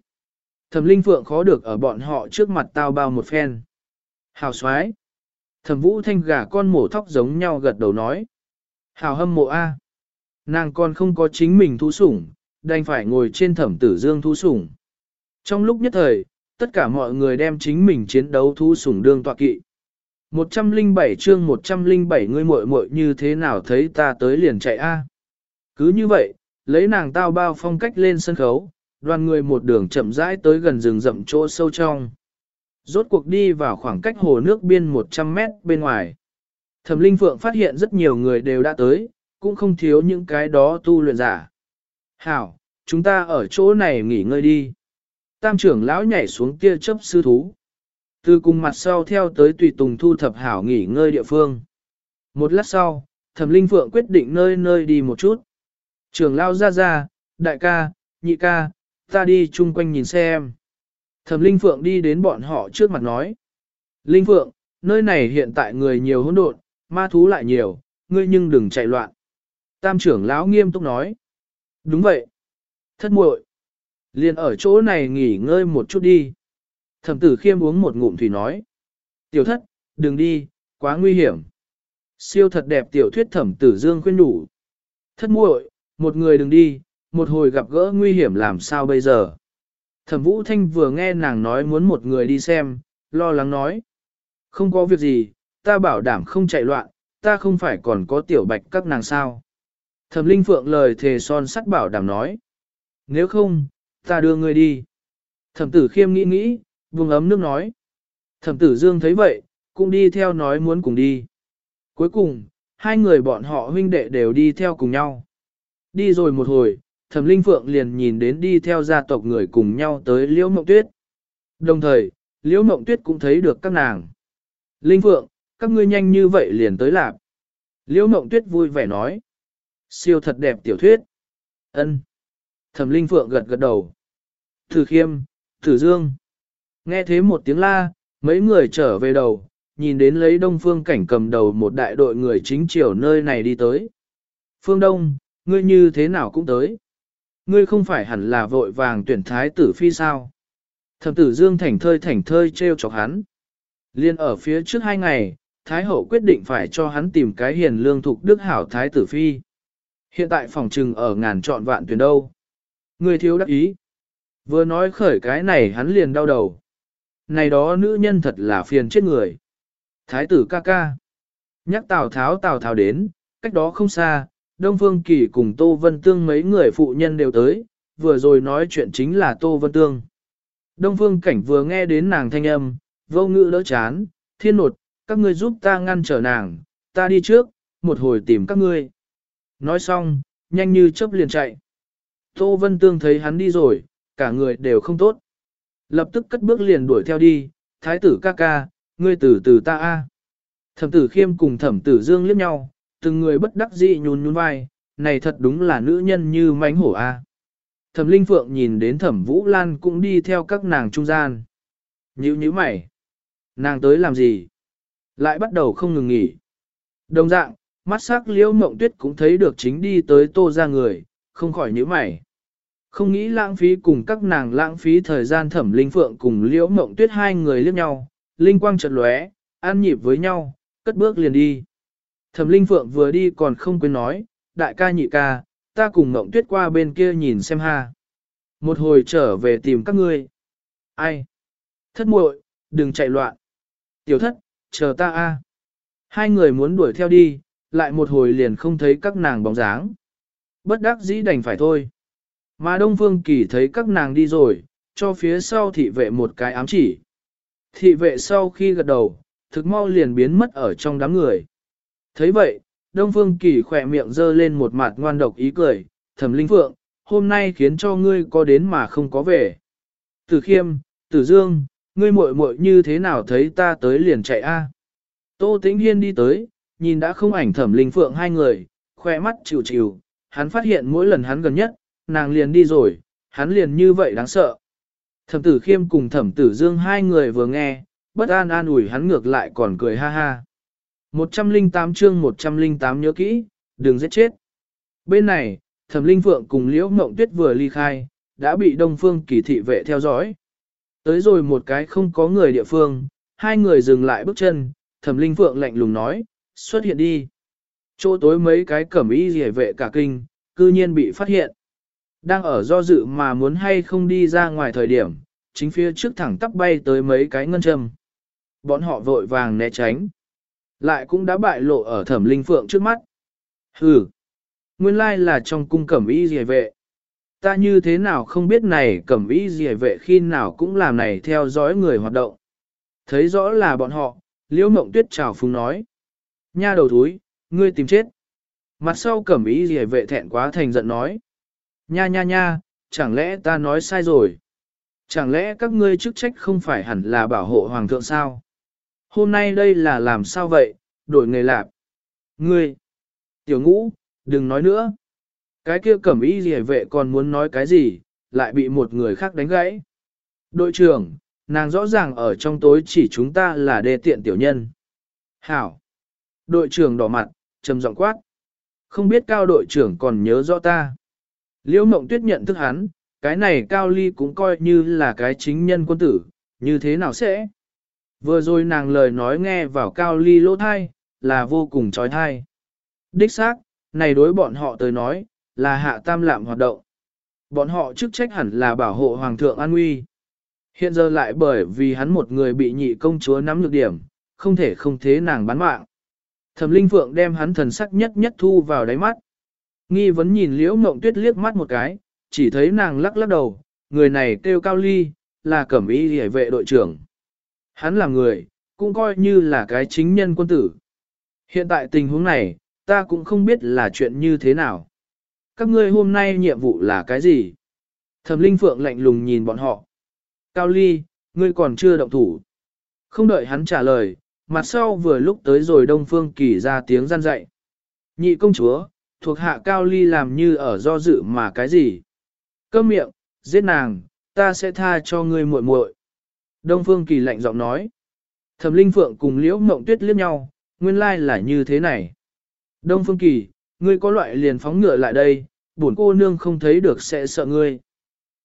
Thẩm Linh Phượng khó được ở bọn họ trước mặt tao bao một phen. Hào xoáy. Thẩm Vũ Thanh gà con mổ thóc giống nhau gật đầu nói. Hào hâm mộ A. Nàng còn không có chính mình thú sủng, đành phải ngồi trên thẩm tử dương thú sủng. Trong lúc nhất thời, tất cả mọi người đem chính mình chiến đấu thú sủng đương tọa kỵ. 107 chương 107 ngươi muội muội như thế nào thấy ta tới liền chạy a? Cứ như vậy, lấy nàng tao bao phong cách lên sân khấu, đoàn người một đường chậm rãi tới gần rừng rậm chỗ sâu trong. Rốt cuộc đi vào khoảng cách hồ nước biên 100 mét bên ngoài. Thẩm Linh Phượng phát hiện rất nhiều người đều đã tới, cũng không thiếu những cái đó tu luyện giả. Hảo, chúng ta ở chỗ này nghỉ ngơi đi. Tam trưởng lão nhảy xuống kia chấp sư thú. Từ cùng mặt sau theo tới tùy tùng thu thập hảo nghỉ ngơi địa phương. Một lát sau, thẩm linh phượng quyết định nơi nơi đi một chút. Trưởng lão ra ra, đại ca, nhị ca, ta đi chung quanh nhìn xem. Thẩm linh phượng đi đến bọn họ trước mặt nói. Linh phượng, nơi này hiện tại người nhiều hỗn độn, ma thú lại nhiều, ngươi nhưng đừng chạy loạn. Tam trưởng lão nghiêm túc nói. Đúng vậy. Thất muội, liền ở chỗ này nghỉ ngơi một chút đi. Thẩm tử khiêm uống một ngụm thủy nói. Tiểu thất, đừng đi, quá nguy hiểm. Siêu thật đẹp tiểu thuyết thẩm tử dương khuyên đủ. Thất muội, một người đừng đi, một hồi gặp gỡ nguy hiểm làm sao bây giờ. Thẩm vũ thanh vừa nghe nàng nói muốn một người đi xem, lo lắng nói. Không có việc gì, ta bảo đảm không chạy loạn, ta không phải còn có tiểu bạch các nàng sao. Thẩm linh phượng lời thề son sắt bảo đảm nói. Nếu không, ta đưa ngươi đi. Thẩm tử khiêm nghĩ nghĩ, Vùng ấm nước nói. Thẩm tử dương thấy vậy, cũng đi theo nói muốn cùng đi. Cuối cùng, hai người bọn họ huynh đệ đều đi theo cùng nhau. Đi rồi một hồi, thẩm linh phượng liền nhìn đến đi theo gia tộc người cùng nhau tới liễu mộng tuyết. Đồng thời, liễu mộng tuyết cũng thấy được các nàng. Linh phượng, các ngươi nhanh như vậy liền tới lạp. Liễu mộng tuyết vui vẻ nói. Siêu thật đẹp tiểu thuyết. ân Thẩm linh phượng gật gật đầu. Thử khiêm, thử dương. Nghe thế một tiếng la, mấy người trở về đầu, nhìn đến lấy đông phương cảnh cầm đầu một đại đội người chính chiều nơi này đi tới. Phương Đông, ngươi như thế nào cũng tới. Ngươi không phải hẳn là vội vàng tuyển thái tử phi sao. Thẩm tử Dương thảnh thơi thảnh thơi treo chọc hắn. Liên ở phía trước hai ngày, Thái hậu quyết định phải cho hắn tìm cái hiền lương thục đức hảo thái tử phi. Hiện tại phòng trừng ở ngàn trọn vạn tuyển đâu. Người thiếu đắc ý. Vừa nói khởi cái này hắn liền đau đầu này đó nữ nhân thật là phiền chết người. Thái tử ca ca. Nhắc Tào Tháo Tào Tháo đến, cách đó không xa, Đông Phương Kỳ cùng Tô Vân Tương mấy người phụ nhân đều tới, vừa rồi nói chuyện chính là Tô Vân Tương. Đông Phương Cảnh vừa nghe đến nàng thanh âm, vô ngữ đỡ chán, thiên nột, các ngươi giúp ta ngăn trở nàng, ta đi trước, một hồi tìm các ngươi. Nói xong, nhanh như chớp liền chạy. Tô Vân Tương thấy hắn đi rồi, cả người đều không tốt. Lập tức cất bước liền đuổi theo đi, thái tử ca ca, ngươi tử từ ta a. Thẩm tử khiêm cùng thẩm tử dương liếc nhau, từng người bất đắc dĩ nhún nhún vai, này thật đúng là nữ nhân như mánh hổ a. Thẩm linh phượng nhìn đến thẩm vũ lan cũng đi theo các nàng trung gian. Nhữ nhữ mày. Nàng tới làm gì? Lại bắt đầu không ngừng nghỉ. Đồng dạng, mắt sắc liễu mộng tuyết cũng thấy được chính đi tới tô ra người, không khỏi nhữ mày. Không nghĩ lãng phí cùng các nàng lãng phí thời gian thẩm linh phượng cùng liễu mộng tuyết hai người liếc nhau, linh quang chợt lóe, an nhịp với nhau, cất bước liền đi. Thẩm linh phượng vừa đi còn không quên nói, đại ca nhị ca, ta cùng Ngộng tuyết qua bên kia nhìn xem ha. Một hồi trở về tìm các ngươi. Ai? Thất muội, đừng chạy loạn. Tiểu thất, chờ ta a. Hai người muốn đuổi theo đi, lại một hồi liền không thấy các nàng bóng dáng. Bất đắc dĩ đành phải thôi. Mà Đông Phương Kỳ thấy các nàng đi rồi, cho phía sau thị vệ một cái ám chỉ. Thị vệ sau khi gật đầu, thực mau liền biến mất ở trong đám người thấy vậy, Đông Phương Kỳ khỏe miệng dơ lên một mặt ngoan độc ý cười, thẩm linh phượng, hôm nay khiến cho ngươi có đến mà không có về. Tử khiêm, tử dương, ngươi muội muội như thế nào thấy ta tới liền chạy a? Tô Tĩnh Hiên đi tới, nhìn đã không ảnh thẩm linh phượng hai người, khoe mắt chịu chịu, hắn phát hiện mỗi lần hắn gần nhất, nàng liền đi rồi, hắn liền như vậy đáng sợ. Thẩm tử khiêm cùng thẩm tử dương hai người vừa nghe, bất an an ủi hắn ngược lại còn cười ha ha. 108 chương 108 nhớ kỹ, đừng giết chết. Bên này, thẩm linh phượng cùng liễu mộng tuyết vừa ly khai, đã bị đông phương kỳ thị vệ theo dõi. Tới rồi một cái không có người địa phương, hai người dừng lại bước chân, thẩm linh phượng lạnh lùng nói, xuất hiện đi. Chỗ tối mấy cái cẩm y rỉa vệ cả kinh, cư nhiên bị phát hiện. Đang ở do dự mà muốn hay không đi ra ngoài thời điểm, chính phía trước thẳng tắp bay tới mấy cái ngân châm. Bọn họ vội vàng né tránh. Lại cũng đã bại lộ ở thẩm linh phượng trước mắt. Hừ, nguyên lai là trong cung cẩm y dì vệ. Ta như thế nào không biết này cẩm y dì vệ khi nào cũng làm này theo dõi người hoạt động. Thấy rõ là bọn họ, liễu mộng tuyết trào phúng nói. Nha đầu thúi, ngươi tìm chết. Mặt sau cẩm y dì vệ thẹn quá thành giận nói. Nha nha nha, chẳng lẽ ta nói sai rồi? Chẳng lẽ các ngươi chức trách không phải hẳn là bảo hộ hoàng thượng sao? Hôm nay đây là làm sao vậy, đổi nghề lạp. Ngươi, tiểu ngũ, đừng nói nữa. Cái kia cẩm y gì vệ còn muốn nói cái gì, lại bị một người khác đánh gãy. Đội trưởng, nàng rõ ràng ở trong tối chỉ chúng ta là đề tiện tiểu nhân. Hảo. Đội trưởng đỏ mặt, trầm giọng quát. Không biết cao đội trưởng còn nhớ rõ ta. Liễu mộng tuyết nhận thức hắn, cái này cao ly cũng coi như là cái chính nhân quân tử, như thế nào sẽ? Vừa rồi nàng lời nói nghe vào cao ly lỗ thai, là vô cùng trói thai. Đích xác, này đối bọn họ tới nói, là hạ tam lạm hoạt động. Bọn họ chức trách hẳn là bảo hộ hoàng thượng an nguy. Hiện giờ lại bởi vì hắn một người bị nhị công chúa nắm nhược điểm, không thể không thế nàng bán mạng. Thẩm Linh Phượng đem hắn thần sắc nhất nhất thu vào đáy mắt. Nghi vấn nhìn liễu mộng tuyết liếc mắt một cái, chỉ thấy nàng lắc lắc đầu, người này kêu cao ly, là cẩm y hề vệ đội trưởng. Hắn là người, cũng coi như là cái chính nhân quân tử. Hiện tại tình huống này, ta cũng không biết là chuyện như thế nào. Các ngươi hôm nay nhiệm vụ là cái gì? Thẩm Linh Phượng lạnh lùng nhìn bọn họ. Cao Ly, ngươi còn chưa động thủ. Không đợi hắn trả lời, mặt sau vừa lúc tới rồi Đông Phương Kỳ ra tiếng gian dạy. Nhị công chúa, thuộc hạ Cao Ly làm như ở do dự mà cái gì? Câm miệng, giết nàng, ta sẽ tha cho ngươi muội muội. Đông Phương Kỳ lạnh giọng nói. Thẩm Linh Phượng cùng Liễu Mộng Tuyết liếc nhau, nguyên lai là như thế này. Đông Phương Kỳ, ngươi có loại liền phóng ngựa lại đây, bổn cô nương không thấy được sẽ sợ ngươi.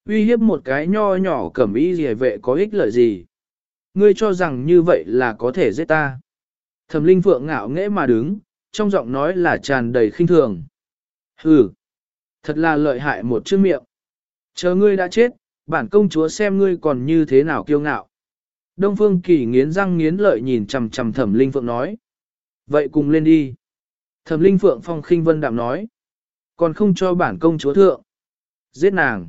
Uy hiếp một cái nho nhỏ cẩm y rìa vệ có ích lợi gì? Ngươi cho rằng như vậy là có thể giết ta. Thẩm Linh Phượng ngạo nghễ mà đứng, trong giọng nói là tràn đầy khinh thường. Hừ, thật là lợi hại một chữ miệng. Chờ ngươi đã chết, bản công chúa xem ngươi còn như thế nào kiêu ngạo. Đông Phương Kỳ nghiến răng nghiến lợi nhìn chằm chằm Thẩm Linh Phượng nói. Vậy cùng lên đi. Thẩm Linh Phượng phong khinh vân đạm nói. Còn không cho bản công chúa thượng. Giết nàng.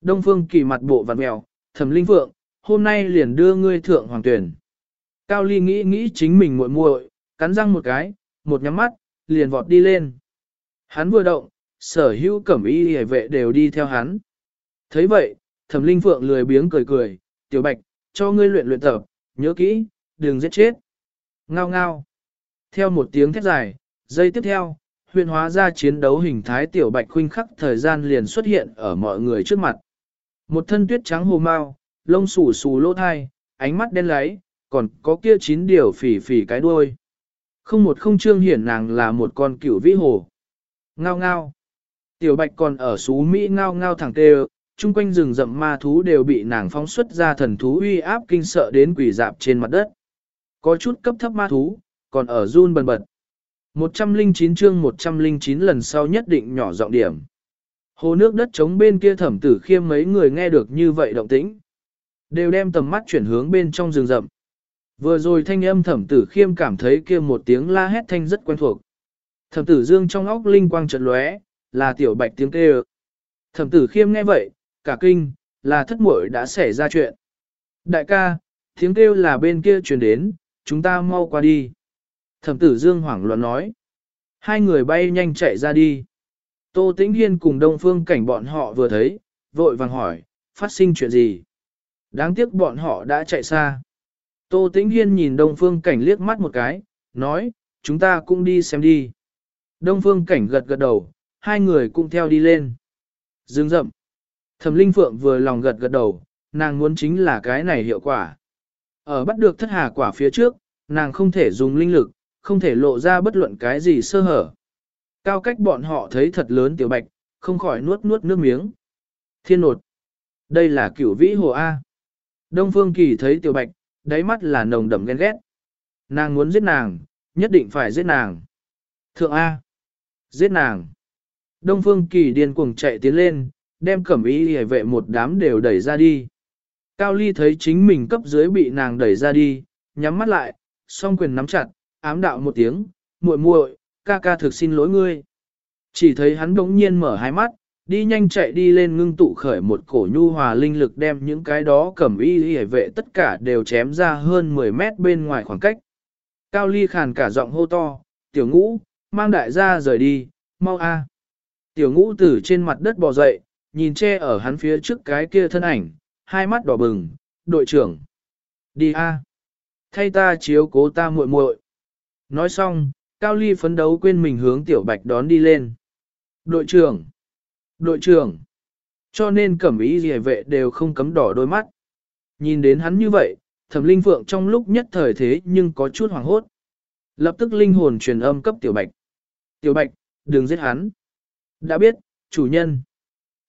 Đông Phương Kỳ mặt bộ vặn mèo, Thẩm Linh Phượng, hôm nay liền đưa ngươi thượng hoàng tuyển. Cao Ly nghĩ nghĩ chính mình muội muội, cắn răng một cái, một nhắm mắt, liền vọt đi lên. Hắn vừa động, sở hữu cẩm y hề vệ đều đi theo hắn. thấy vậy, thẩm linh phượng lười biếng cười cười, tiểu bạch, cho ngươi luyện luyện tập, nhớ kỹ, đừng giết chết. Ngao ngao. Theo một tiếng thét dài, giây tiếp theo, huyền hóa ra chiến đấu hình thái tiểu bạch khuynh khắc thời gian liền xuất hiện ở mọi người trước mặt. Một thân tuyết trắng hồ mao lông xù xù lỗ thai, ánh mắt đen láy, còn có kia chín điều phỉ phỉ cái đuôi. Không một không trương hiển nàng là một con cửu vĩ hồ. Ngao ngao. Tiểu bạch còn ở xú Mỹ ngao ngao thẳng tê chung quanh rừng rậm ma thú đều bị nàng phóng xuất ra thần thú uy áp kinh sợ đến quỷ dạp trên mặt đất. Có chút cấp thấp ma thú, còn ở run bần bật. 109 chương 109 lần sau nhất định nhỏ giọng điểm. Hồ nước đất trống bên kia thẩm tử khiêm mấy người nghe được như vậy động tĩnh. Đều đem tầm mắt chuyển hướng bên trong rừng rậm. Vừa rồi thanh âm thẩm tử khiêm cảm thấy kia một tiếng la hét thanh rất quen thuộc. Thẩm tử dương trong óc linh quang chợt lóe, là tiểu bạch tiếng kêu. Thẩm tử khiêm nghe vậy, cả kinh, là thất muội đã xảy ra chuyện. Đại ca, tiếng kêu là bên kia truyền đến, chúng ta mau qua đi. Thẩm tử dương hoảng loạn nói. Hai người bay nhanh chạy ra đi. Tô Tĩnh Hiên cùng Đông Phương cảnh bọn họ vừa thấy, vội vàng hỏi, phát sinh chuyện gì? Đáng tiếc bọn họ đã chạy xa. Tô Tĩnh Hiên nhìn Đông Phương cảnh liếc mắt một cái, nói, chúng ta cũng đi xem đi. Đông Phương cảnh gật gật đầu, hai người cũng theo đi lên. Dương rậm. Thẩm Linh Phượng vừa lòng gật gật đầu, nàng muốn chính là cái này hiệu quả. Ở bắt được thất hà quả phía trước, nàng không thể dùng linh lực, không thể lộ ra bất luận cái gì sơ hở. Cao cách bọn họ thấy thật lớn tiểu bạch, không khỏi nuốt nuốt nước miếng. Thiên nột. Đây là cửu vĩ hồ A. Đông Phương Kỳ thấy tiểu bạch, đáy mắt là nồng đậm ghen ghét. Nàng muốn giết nàng, nhất định phải giết nàng. Thượng A. Giết nàng. Đông Phương Kỳ điên cuồng chạy tiến lên, đem cẩm y hề vệ một đám đều đẩy ra đi. Cao Ly thấy chính mình cấp dưới bị nàng đẩy ra đi, nhắm mắt lại, song quyền nắm chặt, ám đạo một tiếng, muội muội, ca ca thực xin lỗi ngươi. Chỉ thấy hắn đống nhiên mở hai mắt, đi nhanh chạy đi lên ngưng tụ khởi một cổ nhu hòa linh lực đem những cái đó cẩm y hề vệ tất cả đều chém ra hơn 10 mét bên ngoài khoảng cách. Cao Ly khàn cả giọng hô to, tiểu ngũ, mang đại gia rời đi, mau a. Tiểu ngũ từ trên mặt đất bò dậy, nhìn che ở hắn phía trước cái kia thân ảnh, hai mắt đỏ bừng, đội trưởng. Đi a, Thay ta chiếu cố ta muội muội. Nói xong, Cao Ly phấn đấu quên mình hướng Tiểu Bạch đón đi lên. Đội trưởng! Đội trưởng! Cho nên cẩm ý gì vệ đều không cấm đỏ đôi mắt. Nhìn đến hắn như vậy, thẩm linh phượng trong lúc nhất thời thế nhưng có chút hoảng hốt. Lập tức linh hồn truyền âm cấp Tiểu Bạch. Tiểu Bạch, đừng giết hắn. Đã biết, chủ nhân.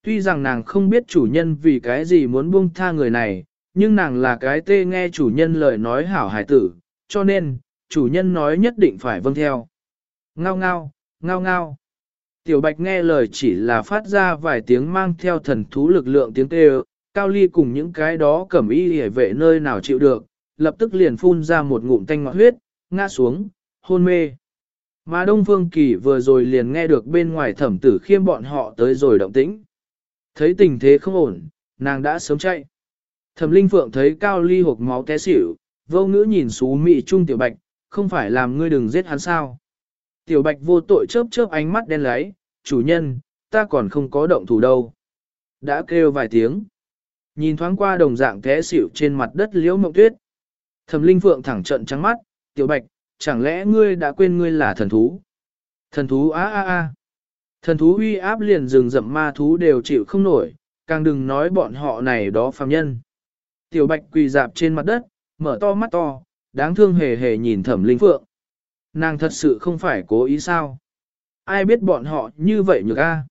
Tuy rằng nàng không biết chủ nhân vì cái gì muốn buông tha người này, nhưng nàng là cái tê nghe chủ nhân lời nói hảo hài tử, cho nên, chủ nhân nói nhất định phải vâng theo. Ngao ngao, ngao ngao. Tiểu bạch nghe lời chỉ là phát ra vài tiếng mang theo thần thú lực lượng tiếng kêu, cao ly cùng những cái đó cẩm y hề vệ nơi nào chịu được, lập tức liền phun ra một ngụm tanh ngọt huyết, ngã xuống, hôn mê. Mà Đông Phương Kỳ vừa rồi liền nghe được bên ngoài thẩm tử khiêm bọn họ tới rồi động tĩnh. Thấy tình thế không ổn, nàng đã sớm chạy. Thẩm Linh Phượng thấy Cao Ly hộp máu té xỉu, vô ngữ nhìn xú mị trung tiểu bạch, không phải làm ngươi đừng giết hắn sao. Tiểu bạch vô tội chớp chớp ánh mắt đen láy, chủ nhân, ta còn không có động thủ đâu. Đã kêu vài tiếng. Nhìn thoáng qua đồng dạng té xỉu trên mặt đất liễu mộng tuyết. Thẩm Linh Phượng thẳng trận trắng mắt, tiểu bạch, chẳng lẽ ngươi đã quên ngươi là thần thú? Thần thú á á á. Thần thú uy áp liền rừng rậm ma thú đều chịu không nổi, càng đừng nói bọn họ này đó phàm nhân. Tiểu bạch quỳ dạp trên mặt đất, mở to mắt to, đáng thương hề hề nhìn thẩm linh phượng. Nàng thật sự không phải cố ý sao. Ai biết bọn họ như vậy nhược a?